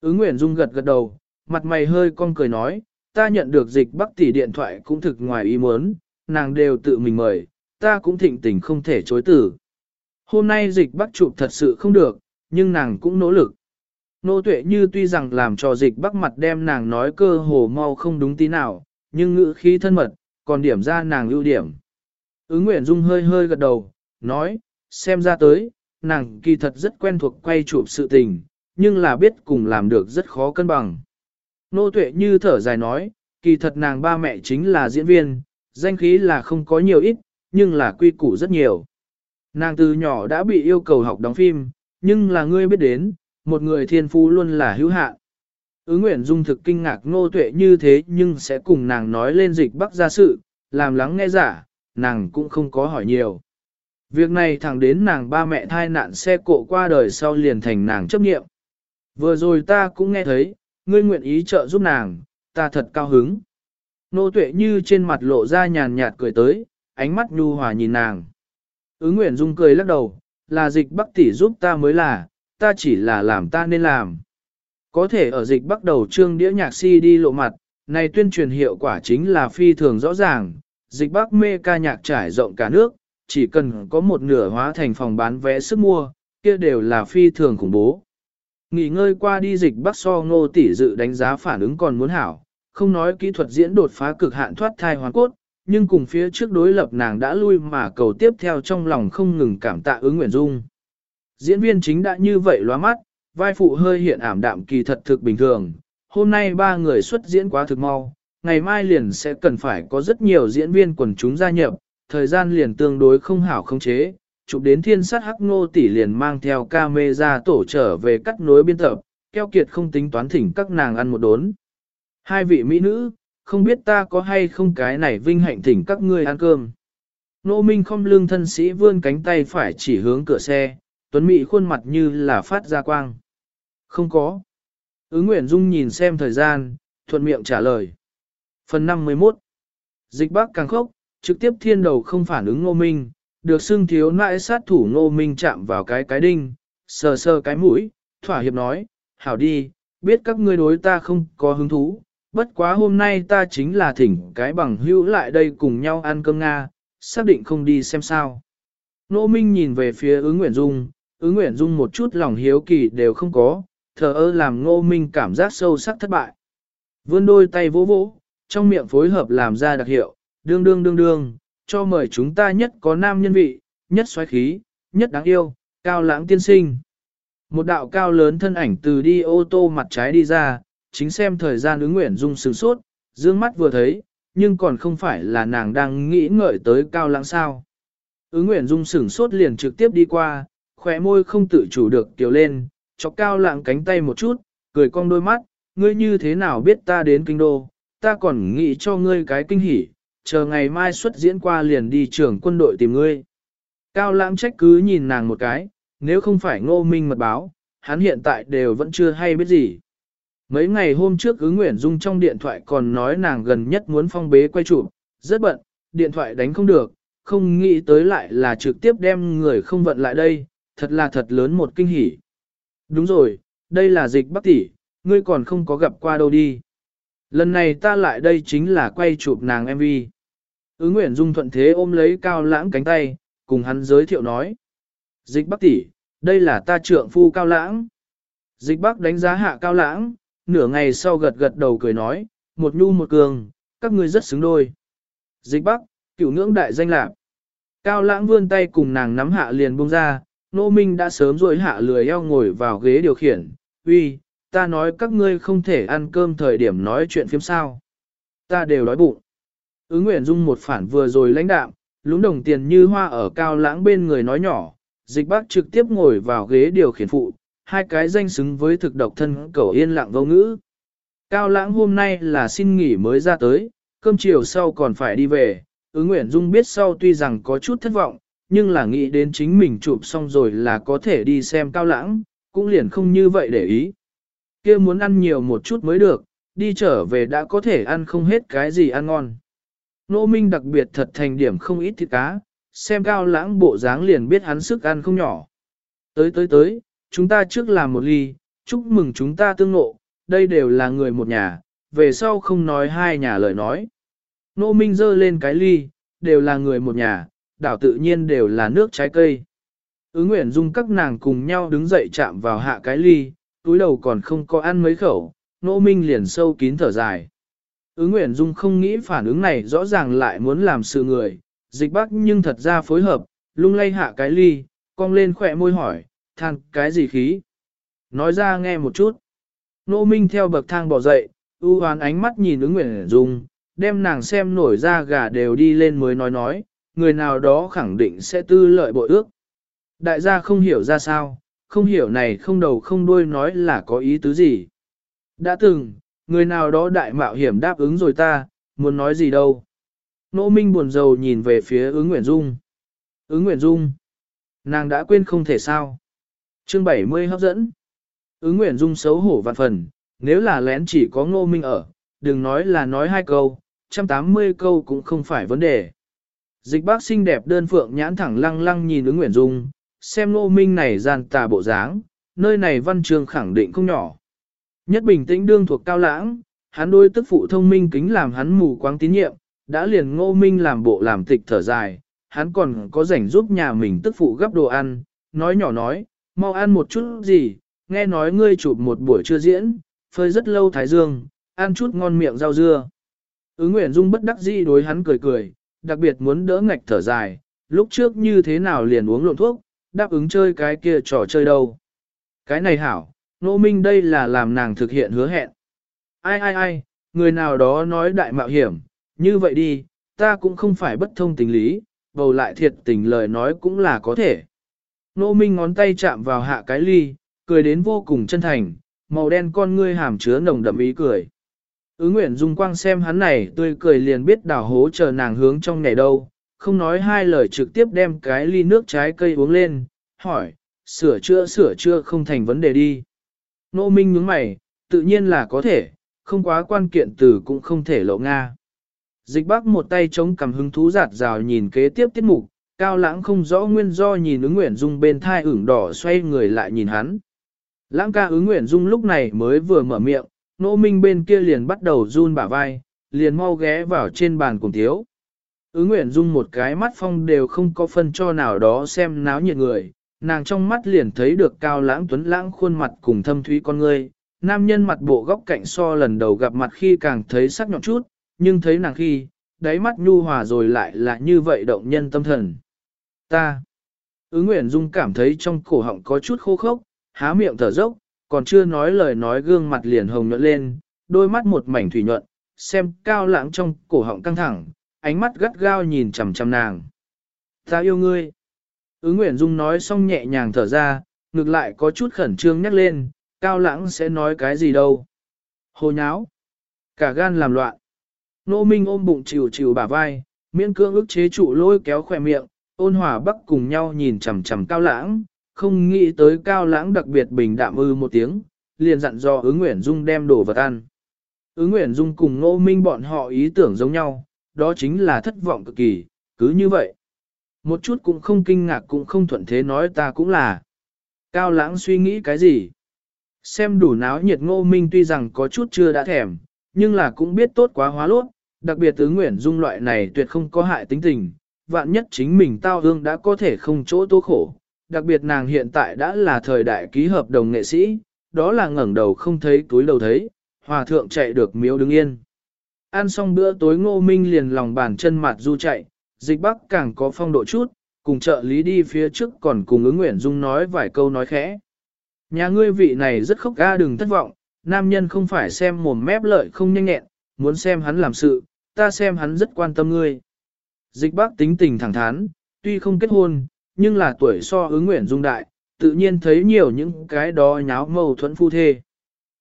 Ứng nguyện dung gật gật đầu, mặt mày hơi cong cười nói, ta nhận được dịch bắc tỷ điện thoại cũng thực ngoài ý muốn, nàng đều tự mình mời, ta cũng thịnh tình không thể chối từ. Hôm nay dịch bắc chụp thật sự không được, nhưng nàng cũng nỗ lực. Nô tuệ như tuy rằng làm cho dịch bắc mặt đem nàng nói cơ hồ mau không đúng tí nào, nhưng ngữ khí thân mật, còn điểm ra nàng ưu điểm. Ứng Nguyễn Dung hơi hơi gật đầu, nói, xem ra tới, nàng kỳ thật rất quen thuộc quay chụp sự tình, nhưng là biết cùng làm được rất khó cân bằng. Nô tuệ như thở dài nói, kỳ thật nàng ba mẹ chính là diễn viên, danh khí là không có nhiều ít, nhưng là quy củ rất nhiều. Nàng từ nhỏ đã bị yêu cầu học đóng phim, nhưng là ngươi biết đến, một người thiên phú luôn là hữu hạn. Ứ Nguyễn Dung thực kinh ngạc ngô tuệ như thế nhưng sẽ cùng nàng nói lên dịch bắc gia sự, làm lắng nghe giả, nàng cũng không có hỏi nhiều. Việc này thẳng đến nàng ba mẹ thai nạn xe cộ qua đời sau liền thành nàng chấp nghiệm. Vừa rồi ta cũng nghe thấy, ngươi nguyện ý trợ giúp nàng, ta thật cao hứng. Nô tuệ như trên mặt lộ ra nhàn nhạt cười tới, ánh mắt nhu hòa nhìn nàng. Ứng Nguyễn Dung cười lắc đầu, là dịch bắc tỷ giúp ta mới là, ta chỉ là làm ta nên làm. Có thể ở dịch bắt đầu trương đĩa nhạc si đi lộ mặt, này tuyên truyền hiệu quả chính là phi thường rõ ràng, dịch bắc mê ca nhạc trải rộng cả nước, chỉ cần có một nửa hóa thành phòng bán vé sức mua, kia đều là phi thường khủng bố. Nghỉ ngơi qua đi dịch bắc so ngô tỷ dự đánh giá phản ứng còn muốn hảo, không nói kỹ thuật diễn đột phá cực hạn thoát thai hoàn cốt, nhưng cùng phía trước đối lập nàng đã lui mà cầu tiếp theo trong lòng không ngừng cảm tạ ứng nguyện dung. Diễn viên chính đã như vậy loa mắt, vai phụ hơi hiện ảm đạm kỳ thật thực bình thường, hôm nay ba người xuất diễn quá thực mau, ngày mai liền sẽ cần phải có rất nhiều diễn viên quần chúng gia nhập, thời gian liền tương đối không hảo không chế, chụp đến thiên sát hắc ngô tỷ liền mang theo camera tổ trở về cắt nối biên tập, keo kiệt không tính toán thỉnh các nàng ăn một đốn. Hai vị mỹ nữ, không biết ta có hay không cái này vinh hạnh thỉnh các ngươi ăn cơm. Nô Minh không lương thân sĩ vươn cánh tay phải chỉ hướng cửa xe, tuấn mỹ khuôn mặt như là phát ra quang. Không có. Ứng Nguyễn Dung nhìn xem thời gian, thuận miệng trả lời. Phần 51 Dịch bác càng khốc, trực tiếp thiên đầu không phản ứng ngô minh, được xưng thiếu nãi sát thủ ngô minh chạm vào cái cái đinh, sờ sờ cái mũi, thỏa hiệp nói, hảo đi, biết các ngươi đối ta không có hứng thú, bất quá hôm nay ta chính là thỉnh cái bằng hữu lại đây cùng nhau ăn cơm Nga, xác định không đi xem sao. Ngô minh nhìn về phía ứng Nguyễn Dung, ứng Nguyễn Dung một chút lòng hiếu kỳ đều không có, thờ ơ làm ngô minh cảm giác sâu sắc thất bại. Vươn đôi tay vỗ vỗ, trong miệng phối hợp làm ra đặc hiệu, đương đương đương đương, cho mời chúng ta nhất có nam nhân vị, nhất xoáy khí, nhất đáng yêu, cao lãng tiên sinh. Một đạo cao lớn thân ảnh từ đi ô tô mặt trái đi ra, chính xem thời gian ứng nguyện dung sướng sốt, dương mắt vừa thấy, nhưng còn không phải là nàng đang nghĩ ngợi tới cao lãng sao. Ứng nguyện dung sửng sốt liền trực tiếp đi qua, khỏe môi không tự chủ được tiểu lên, chọc cao lãng cánh tay một chút, cười cong đôi mắt, ngươi như thế nào biết ta đến kinh đô, ta còn nghĩ cho ngươi cái kinh hỉ, chờ ngày mai xuất diễn qua liền đi trưởng quân đội tìm ngươi. Cao lãng trách cứ nhìn nàng một cái, nếu không phải ngô minh mật báo, hắn hiện tại đều vẫn chưa hay biết gì. Mấy ngày hôm trước ứng Nguyễn Dung trong điện thoại còn nói nàng gần nhất muốn phong bế quay chụp, rất bận, điện thoại đánh không được, không nghĩ tới lại là trực tiếp đem người không vận lại đây, thật là thật lớn một kinh hỉ. Đúng rồi, đây là dịch bắc tỷ, ngươi còn không có gặp qua đâu đi. Lần này ta lại đây chính là quay chụp nàng MV. Ứng Nguyễn Dung thuận thế ôm lấy cao lãng cánh tay, cùng hắn giới thiệu nói. Dịch bắc tỷ, đây là ta trượng phu cao lãng. Dịch bắc đánh giá hạ cao lãng, nửa ngày sau gật gật đầu cười nói, một nhu một cường, các ngươi rất xứng đôi. Dịch bắc, cửu ngưỡng đại danh lạc. Cao lãng vươn tay cùng nàng nắm hạ liền buông ra, nô minh đã sớm rồi hạ lười eo ngồi vào ghế điều khiển. Uy, ta nói các ngươi không thể ăn cơm thời điểm nói chuyện phim sao. Ta đều đói bụng. Ứng Nguyễn Dung một phản vừa rồi lãnh đạm, lúng đồng tiền như hoa ở cao lãng bên người nói nhỏ, dịch bác trực tiếp ngồi vào ghế điều khiển phụ, hai cái danh xứng với thực độc thân cầu yên lặng vô ngữ. Cao lãng hôm nay là xin nghỉ mới ra tới, cơm chiều sau còn phải đi về, ứng Nguyễn Dung biết sau tuy rằng có chút thất vọng, nhưng là nghĩ đến chính mình chụp xong rồi là có thể đi xem cao lãng, cũng liền không như vậy để ý. kia muốn ăn nhiều một chút mới được, đi trở về đã có thể ăn không hết cái gì ăn ngon. Nô Minh đặc biệt thật thành điểm không ít thịt cá, xem cao lãng bộ dáng liền biết hắn sức ăn không nhỏ. Tới tới tới, chúng ta trước làm một ly, chúc mừng chúng ta tương ngộ, đây đều là người một nhà, về sau không nói hai nhà lời nói. Nô Minh dơ lên cái ly, đều là người một nhà, đảo tự nhiên đều là nước trái cây. Ứng Nguyễn Dung các nàng cùng nhau đứng dậy chạm vào hạ cái ly, túi đầu còn không có ăn mấy khẩu, Nô Minh liền sâu kín thở dài. Ứng Nguyễn Dung không nghĩ phản ứng này rõ ràng lại muốn làm sự người, dịch bác nhưng thật ra phối hợp, lung lay hạ cái ly, cong lên khỏe môi hỏi, than cái gì khí? Nói ra nghe một chút. Nô Minh theo bậc thang bỏ dậy, ưu hoán ánh mắt nhìn ứng Nguyễn Dung, đem nàng xem nổi ra gà đều đi lên mới nói nói, người nào đó khẳng định sẽ tư lợi bội ước. Đại gia không hiểu ra sao, không hiểu này không đầu không đuôi nói là có ý tứ gì. Đã từng, người nào đó đại mạo hiểm đáp ứng rồi ta, muốn nói gì đâu. Nô Minh buồn rầu nhìn về phía ứng Nguyễn Dung. Ứng Nguyễn Dung. Nàng đã quên không thể sao. Chương 70 hấp dẫn. Ứng Nguyễn Dung xấu hổ vạn phần, nếu là lén chỉ có Ngô Minh ở, đừng nói là nói hai câu, 180 câu cũng không phải vấn đề. Dịch bác xinh đẹp đơn phượng nhãn thẳng lăng lăng nhìn ứng Nguyễn Dung, xem Ngô Minh này gian tà bộ dáng, nơi này văn trường khẳng định không nhỏ. Nhất bình tĩnh đương thuộc cao lãng, hắn đôi tức phụ thông minh kính làm hắn mù quáng tín nhiệm, đã liền ngô minh làm bộ làm tịch thở dài, hắn còn có rảnh giúp nhà mình tức phụ gấp đồ ăn, nói nhỏ nói, mau ăn một chút gì, nghe nói ngươi chụp một buổi trưa diễn, phơi rất lâu thái dương, ăn chút ngon miệng rau dưa. Ứng Nguyễn Dung bất đắc dĩ đối hắn cười cười, đặc biệt muốn đỡ ngạch thở dài, lúc trước như thế nào liền uống lộn thuốc, đáp ứng chơi cái kia trò chơi đâu. Cái này hảo, nô minh đây là làm nàng thực hiện hứa hẹn. Ai ai ai, người nào đó nói đại mạo hiểm, như vậy đi, ta cũng không phải bất thông tình lý, bầu lại thiệt tình lời nói cũng là có thể. Nô minh ngón tay chạm vào hạ cái ly, cười đến vô cùng chân thành, màu đen con ngươi hàm chứa nồng đậm ý cười. Ứng Nguyễn Dung Quang xem hắn này tươi cười liền biết đảo hố chờ nàng hướng trong ngày đâu, không nói hai lời trực tiếp đem cái ly nước trái cây uống lên, hỏi, sửa chữa sửa chữa không thành vấn đề đi. Nô Minh nhướng mày, tự nhiên là có thể, không quá quan kiện từ cũng không thể lộ Nga. Dịch bác một tay chống cầm hứng thú giạt rào nhìn kế tiếp tiết mục, cao lãng không rõ nguyên do nhìn ứng nguyện dung bên thai ửng đỏ xoay người lại nhìn hắn. Lãng ca ứng nguyện dung lúc này mới vừa mở miệng, Nỗ minh bên kia liền bắt đầu run bả vai, liền mau ghé vào trên bàn cùng thiếu. Ứng nguyện dung một cái mắt phong đều không có phân cho nào đó xem náo nhiệt người, nàng trong mắt liền thấy được cao lãng tuấn lãng khuôn mặt cùng thâm thúy con ngươi, nam nhân mặt bộ góc cạnh so lần đầu gặp mặt khi càng thấy sắc nhọn chút, nhưng thấy nàng khi, đáy mắt nhu hòa rồi lại là như vậy động nhân tâm thần. Ta, ứng Nguyễn dung cảm thấy trong cổ họng có chút khô khốc, há miệng thở dốc, còn chưa nói lời nói gương mặt liền hồng nhuận lên, đôi mắt một mảnh thủy nhuận, xem cao lãng trong cổ họng căng thẳng, ánh mắt gắt gao nhìn chằm chằm nàng. Ta yêu ngươi. Ứng Nguyễn Dung nói xong nhẹ nhàng thở ra, ngược lại có chút khẩn trương nhắc lên, cao lãng sẽ nói cái gì đâu. Hồ nháo. Cả gan làm loạn. Nô Minh ôm bụng chịu chịu bả vai, miễn cưỡng ức chế trụ lôi kéo khỏe miệng, ôn hòa bắc cùng nhau nhìn chằm chằm cao lãng, không nghĩ tới cao lãng đặc biệt bình đạm ư một tiếng, liền dặn dò ứng Nguyễn Dung đem đồ vật ăn. Ứng Nguyễn Dung cùng Ngô Minh bọn họ ý tưởng giống nhau, đó chính là thất vọng cực kỳ, cứ như vậy. Một chút cũng không kinh ngạc cũng không thuận thế nói ta cũng là. Cao lãng suy nghĩ cái gì? Xem đủ náo nhiệt ngô minh tuy rằng có chút chưa đã thèm, nhưng là cũng biết tốt quá hóa lốt, đặc biệt ứng nguyện dung loại này tuyệt không có hại tính tình, vạn nhất chính mình tao hương đã có thể không chỗ tố khổ, đặc biệt nàng hiện tại đã là thời đại ký hợp đồng nghệ sĩ, đó là ngẩng đầu không thấy túi đầu thấy, hòa thượng chạy được miếu đứng yên. Ăn xong bữa tối ngô minh liền lòng bàn chân mặt du chạy, dịch bắc càng có phong độ chút, cùng trợ lý đi phía trước còn cùng ứng nguyện dung nói vài câu nói khẽ. Nhà ngươi vị này rất khóc ga đừng thất vọng, nam nhân không phải xem mồm mép lợi không nhanh nhẹn, muốn xem hắn làm sự, ta xem hắn rất quan tâm ngươi. Dịch bác tính tình thẳng thắn, tuy không kết hôn, nhưng là tuổi so ứng nguyện dung đại, tự nhiên thấy nhiều những cái đó nháo mâu thuẫn phu thê.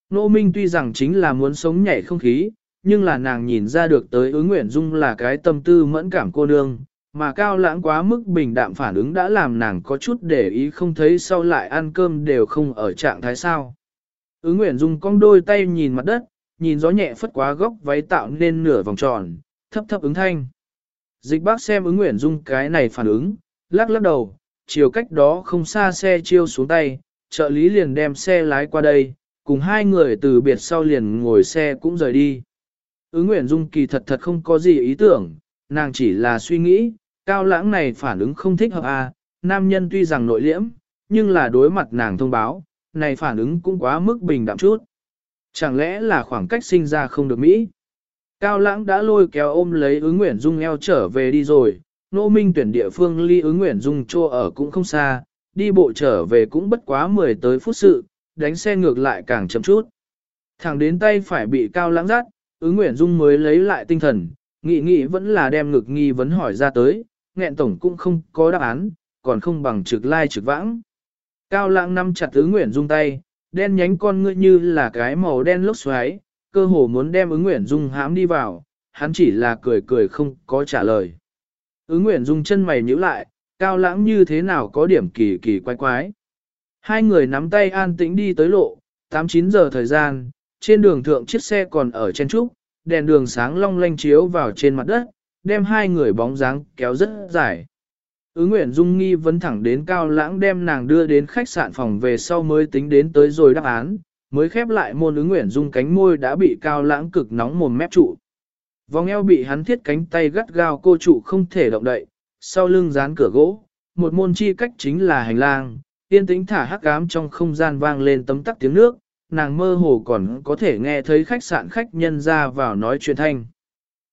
Nô Minh tuy rằng chính là muốn sống nhảy không khí, nhưng là nàng nhìn ra được tới ứng nguyện dung là cái tâm tư mẫn cảm cô nương, mà cao lãng quá mức bình đạm phản ứng đã làm nàng có chút để ý không thấy sau lại ăn cơm đều không ở trạng thái sao. Ứng nguyện dung cong đôi tay nhìn mặt đất, nhìn gió nhẹ phất quá góc váy tạo nên nửa vòng tròn, thấp thấp ứng thanh. Dịch bác xem ứng nguyện dung cái này phản ứng, lắc lắc đầu, chiều cách đó không xa xe chiêu xuống tay, trợ lý liền đem xe lái qua đây, cùng hai người từ biệt sau liền ngồi xe cũng rời đi. Ứng nguyện dung kỳ thật thật không có gì ý tưởng, nàng chỉ là suy nghĩ, cao lãng này phản ứng không thích hợp à, nam nhân tuy rằng nội liễm, nhưng là đối mặt nàng thông báo, này phản ứng cũng quá mức bình đạm chút. Chẳng lẽ là khoảng cách sinh ra không được Mỹ? Cao lãng đã lôi kéo ôm lấy ứng nguyện dung eo trở về đi rồi, nô minh tuyển địa phương ly ứng nguyện dung chô ở cũng không xa, đi bộ trở về cũng bất quá 10 tới phút sự, đánh xe ngược lại càng chậm chút. Thẳng đến tay phải bị cao lãng rát, ứng nguyện dung mới lấy lại tinh thần, nghĩ nghĩ vẫn là đem ngực nghi vấn hỏi ra tới, nghẹn tổng cũng không có đáp án, còn không bằng trực lai trực vãng. Cao lãng nắm chặt ứng nguyện dung tay, đen nhánh con ngươi như là cái màu đen lốc xoáy, cơ hồ muốn đem ứng nguyện dung hãm đi vào, hắn chỉ là cười cười không có trả lời. Ứng nguyện dung chân mày nhíu lại, cao lãng như thế nào có điểm kỳ kỳ quái quái. Hai người nắm tay an tĩnh đi tới lộ, 8-9 giờ thời gian, trên đường thượng chiếc xe còn ở trên trúc, đèn đường sáng long lanh chiếu vào trên mặt đất, đem hai người bóng dáng kéo rất dài. Ứ Nguyễn Dung nghi vấn thẳng đến cao lãng đem nàng đưa đến khách sạn phòng về sau mới tính đến tới rồi đáp án, mới khép lại môn ứng nguyện Dung cánh môi đã bị cao lãng cực nóng mồm mép trụ. Vòng eo bị hắn thiết cánh tay gắt gao cô trụ không thể động đậy, sau lưng dán cửa gỗ, một môn chi cách chính là hành lang, yên tĩnh thả hắc ám trong không gian vang lên tấm tắc tiếng nước, nàng mơ hồ còn có thể nghe thấy khách sạn khách nhân ra vào nói chuyện thanh.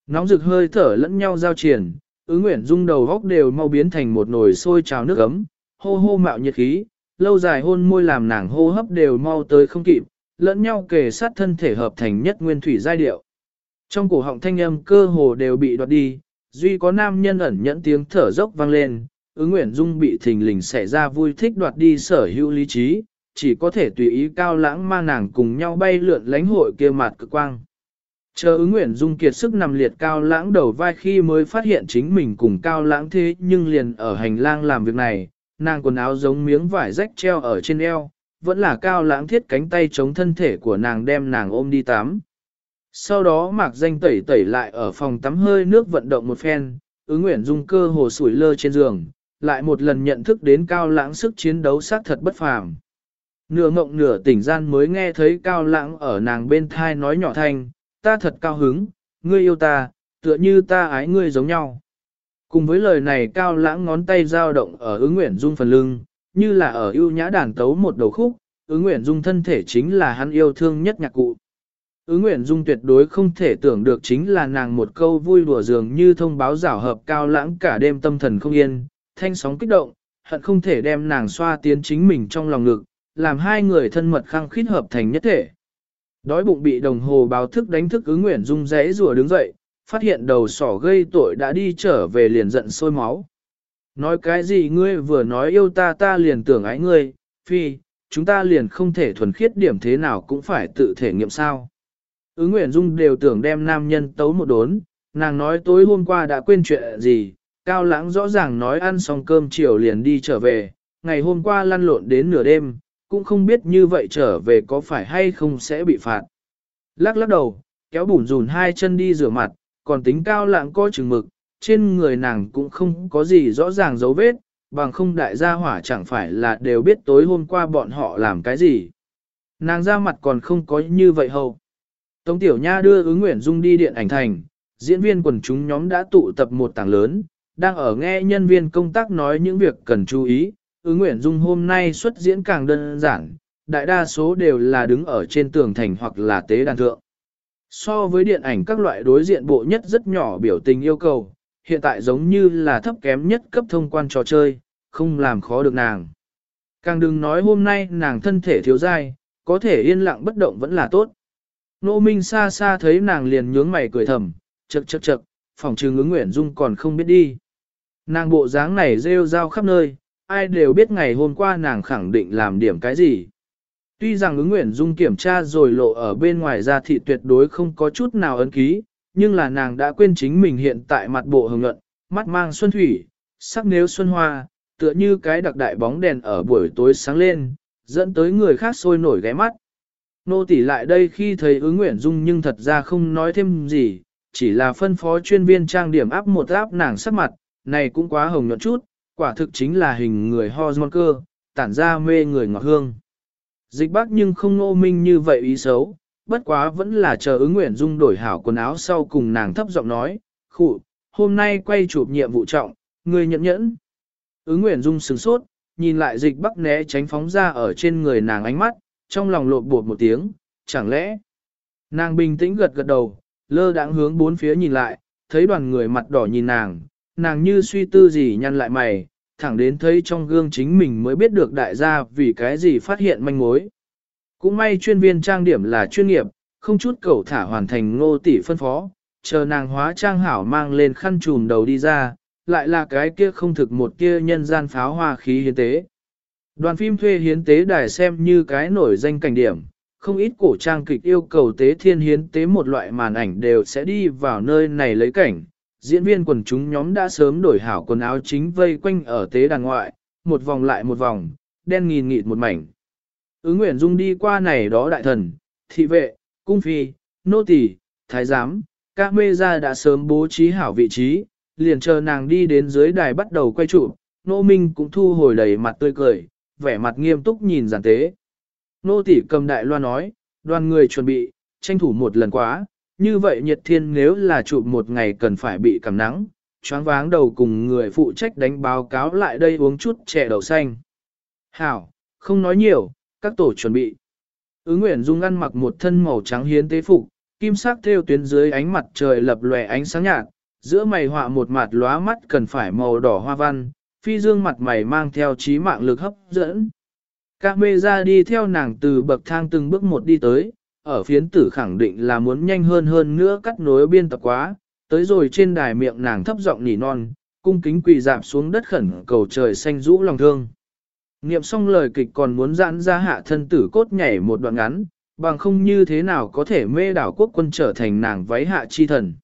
Nóng rực hơi thở lẫn nhau giao triển, ứng nguyện dung đầu góc đều mau biến thành một nồi sôi trào nước ấm, hô hô mạo nhiệt khí, lâu dài hôn môi làm nàng hô hấp đều mau tới không kịp, lẫn nhau kề sát thân thể hợp thành nhất nguyên thủy giai điệu. Trong cổ họng thanh âm cơ hồ đều bị đoạt đi, duy có nam nhân ẩn nhẫn tiếng thở dốc vang lên, ứng nguyện dung bị thình lình xảy ra vui thích đoạt đi sở hữu lý trí, chỉ có thể tùy ý cao lãng mang nàng cùng nhau bay lượn lánh hội kia mặt cực quang. Chờ ứng nguyện dung kiệt sức nằm liệt cao lãng đầu vai khi mới phát hiện chính mình cùng cao lãng thế nhưng liền ở hành lang làm việc này, nàng quần áo giống miếng vải rách treo ở trên eo, vẫn là cao lãng thiết cánh tay chống thân thể của nàng đem nàng ôm đi tắm. Sau đó mạc danh tẩy tẩy lại ở phòng tắm hơi nước vận động một phen, ứng nguyện dung cơ hồ sủi lơ trên giường, lại một lần nhận thức đến cao lãng sức chiến đấu sát thật bất phàm. Nửa mộng nửa tỉnh gian mới nghe thấy cao lãng ở nàng bên thai nói nhỏ thanh, ta thật cao hứng, ngươi yêu ta, tựa như ta ái ngươi giống nhau. Cùng với lời này cao lãng ngón tay dao động ở ứng nguyện dung phần lưng, như là ở ưu nhã đàn tấu một đầu khúc, ứng nguyện dung thân thể chính là hắn yêu thương nhất nhạc cụ. Ứng nguyện dung tuyệt đối không thể tưởng được chính là nàng một câu vui đùa dường như thông báo rảo hợp cao lãng cả đêm tâm thần không yên, thanh sóng kích động, hận không thể đem nàng xoa tiến chính mình trong lòng ngực, làm hai người thân mật khăng khít hợp thành nhất thể. Đói bụng bị đồng hồ báo thức đánh thức ứng nguyện dung rẽ rùa đứng dậy, phát hiện đầu sỏ gây tội đã đi trở về liền giận sôi máu. Nói cái gì ngươi vừa nói yêu ta ta liền tưởng ái ngươi, phi, chúng ta liền không thể thuần khiết điểm thế nào cũng phải tự thể nghiệm sao. Ứng Nguyễn Dung đều tưởng đem nam nhân tấu một đốn, nàng nói tối hôm qua đã quên chuyện gì, cao lãng rõ ràng nói ăn xong cơm chiều liền đi trở về, ngày hôm qua lăn lộn đến nửa đêm, cũng không biết như vậy trở về có phải hay không sẽ bị phạt. Lắc lắc đầu, kéo bùn rùn hai chân đi rửa mặt, còn tính cao lãng coi chừng mực, trên người nàng cũng không có gì rõ ràng dấu vết, bằng không đại gia hỏa chẳng phải là đều biết tối hôm qua bọn họ làm cái gì. Nàng ra mặt còn không có như vậy hầu. Tống Tiểu Nha đưa ứng Nguyễn Dung đi điện ảnh thành, diễn viên quần chúng nhóm đã tụ tập một tảng lớn, đang ở nghe nhân viên công tác nói những việc cần chú ý. Ứng Nguyễn Dung hôm nay xuất diễn càng đơn giản, đại đa số đều là đứng ở trên tường thành hoặc là tế đàn thượng. So với điện ảnh các loại đối diện bộ nhất rất nhỏ biểu tình yêu cầu, hiện tại giống như là thấp kém nhất cấp thông quan trò chơi, không làm khó được nàng. Càng đừng nói hôm nay nàng thân thể thiếu dai, có thể yên lặng bất động vẫn là tốt. Nô Minh xa xa thấy nàng liền nhướng mày cười thầm, chật chật chật, phòng trừ ứng Nguyễn dung còn không biết đi. Nàng bộ dáng này rêu rao khắp nơi, ai đều biết ngày hôm qua nàng khẳng định làm điểm cái gì. Tuy rằng ứng Nguyễn dung kiểm tra rồi lộ ở bên ngoài ra thị tuyệt đối không có chút nào ấn ký, nhưng là nàng đã quên chính mình hiện tại mặt bộ hồng nhuận, mắt mang xuân thủy, sắc nếu xuân hoa, tựa như cái đặc đại bóng đèn ở buổi tối sáng lên, dẫn tới người khác sôi nổi ghé mắt. Nô tỷ lại đây khi thấy ứng nguyện dung nhưng thật ra không nói thêm gì, chỉ là phân phó chuyên viên trang điểm áp một áp nàng sắc mặt, này cũng quá hồng nhuận chút, quả thực chính là hình người hormone cơ, tản ra mê người ngọt hương. Dịch bác nhưng không nô minh như vậy ý xấu, bất quá vẫn là chờ ứng nguyện dung đổi hảo quần áo sau cùng nàng thấp giọng nói, khụ, hôm nay quay chụp nhiệm vụ trọng, người nhẫn nhẫn. Ứng nguyện dung sừng sốt, nhìn lại dịch bắc né tránh phóng ra ở trên người nàng ánh mắt, trong lòng lột bột một tiếng, chẳng lẽ. Nàng bình tĩnh gật gật đầu, lơ đãng hướng bốn phía nhìn lại, thấy đoàn người mặt đỏ nhìn nàng, nàng như suy tư gì nhăn lại mày, thẳng đến thấy trong gương chính mình mới biết được đại gia vì cái gì phát hiện manh mối. Cũng may chuyên viên trang điểm là chuyên nghiệp, không chút cầu thả hoàn thành ngô tỷ phân phó, chờ nàng hóa trang hảo mang lên khăn trùm đầu đi ra, lại là cái kia không thực một kia nhân gian pháo hoa khí hiến tế. Đoàn phim thuê hiến tế đài xem như cái nổi danh cảnh điểm, không ít cổ trang kịch yêu cầu tế thiên hiến tế một loại màn ảnh đều sẽ đi vào nơi này lấy cảnh. Diễn viên quần chúng nhóm đã sớm đổi hảo quần áo chính vây quanh ở tế đàn ngoại, một vòng lại một vòng, đen nghìn nghịt một mảnh. Ứng Nguyễn Dung đi qua này đó đại thần, thị vệ, cung phi, nô tỳ, thái giám, các mê gia đã sớm bố trí hảo vị trí, liền chờ nàng đi đến dưới đài bắt đầu quay trụ, nô minh cũng thu hồi đầy mặt tươi cười, vẻ mặt nghiêm túc nhìn giản tế. Nô tỷ cầm đại loa nói, đoàn người chuẩn bị, tranh thủ một lần quá, như vậy nhiệt thiên nếu là trụ một ngày cần phải bị cảm nắng, choáng váng đầu cùng người phụ trách đánh báo cáo lại đây uống chút chè đậu xanh. Hảo, không nói nhiều, các tổ chuẩn bị. Ứng Nguyễn Dung ăn mặc một thân màu trắng hiến tế phục, kim sắc theo tuyến dưới ánh mặt trời lập lòe ánh sáng nhạt, giữa mày họa một mặt lóa mắt cần phải màu đỏ hoa văn, phi dương mặt mày mang theo trí mạng lực hấp dẫn. Các mê ra đi theo nàng từ bậc thang từng bước một đi tới, ở phiến tử khẳng định là muốn nhanh hơn hơn nữa cắt nối biên tập quá, tới rồi trên đài miệng nàng thấp giọng nỉ non, cung kính quỳ dạp xuống đất khẩn cầu trời xanh rũ lòng thương. Niệm xong lời kịch còn muốn giãn ra hạ thân tử cốt nhảy một đoạn ngắn, bằng không như thế nào có thể mê đảo quốc quân trở thành nàng váy hạ chi thần.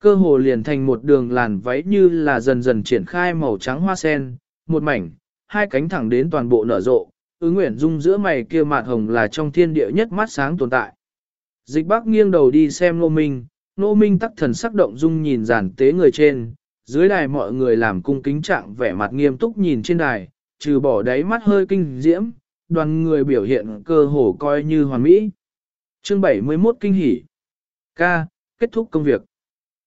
Cơ hồ liền thành một đường làn váy như là dần dần triển khai màu trắng hoa sen, một mảnh, hai cánh thẳng đến toàn bộ nở rộ, ứng nguyện dung giữa mày kia mạt hồng là trong thiên địa nhất mắt sáng tồn tại. Dịch bác nghiêng đầu đi xem nô minh, nô minh tắc thần sắc động dung nhìn giản tế người trên, dưới đài mọi người làm cung kính trạng vẻ mặt nghiêm túc nhìn trên đài, trừ bỏ đáy mắt hơi kinh diễm, đoàn người biểu hiện cơ hồ coi như hoàn mỹ. Chương 71 kinh hỉ. Ca, kết thúc công việc.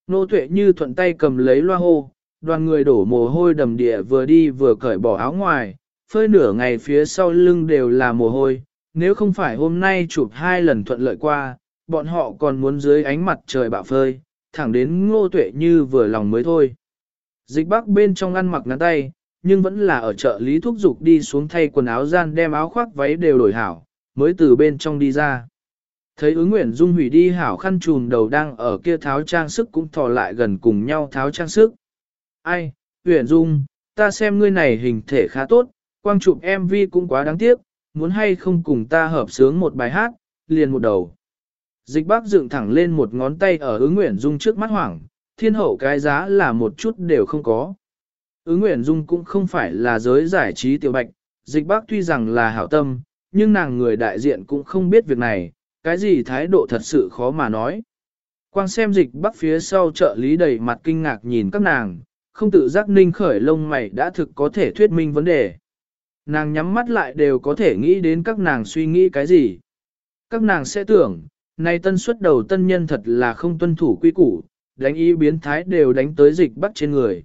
Nô tuệ như thuận tay cầm lấy loa hô, đoàn người đổ mồ hôi đầm địa vừa đi vừa cởi bỏ áo ngoài, phơi nửa ngày phía sau lưng đều là mồ hôi, nếu không phải hôm nay chụp hai lần thuận lợi qua, bọn họ còn muốn dưới ánh mặt trời bạo phơi, thẳng đến ngô tuệ như vừa lòng mới thôi. Dịch bắc bên trong ăn mặc ngắn tay, nhưng vẫn là ở chợ lý thúc dục đi xuống thay quần áo gian đem áo khoác váy đều đổi hảo, mới từ bên trong đi ra. Thấy ứng nguyện dung hủy đi hảo khăn trùm đầu đang ở kia tháo trang sức cũng thò lại gần cùng nhau tháo trang sức. Ai, Uyển Dung, ta xem ngươi này hình thể khá tốt, quang chụp MV cũng quá đáng tiếc, muốn hay không cùng ta hợp sướng một bài hát, liền một đầu. Dịch bác dựng thẳng lên một ngón tay ở ứng nguyện dung trước mắt hoảng, thiên hậu cái giá là một chút đều không có. Ứng nguyện dung cũng không phải là giới giải trí tiểu bạch, dịch bác tuy rằng là hảo tâm, nhưng nàng người đại diện cũng không biết việc này, cái gì thái độ thật sự khó mà nói. Quang xem dịch bắc phía sau trợ lý đầy mặt kinh ngạc nhìn các nàng, không tự giác ninh khởi lông mày đã thực có thể thuyết minh vấn đề. Nàng nhắm mắt lại đều có thể nghĩ đến các nàng suy nghĩ cái gì. Các nàng sẽ tưởng, nay tân xuất đầu tân nhân thật là không tuân thủ quy củ, đánh ý biến thái đều đánh tới dịch bắc trên người.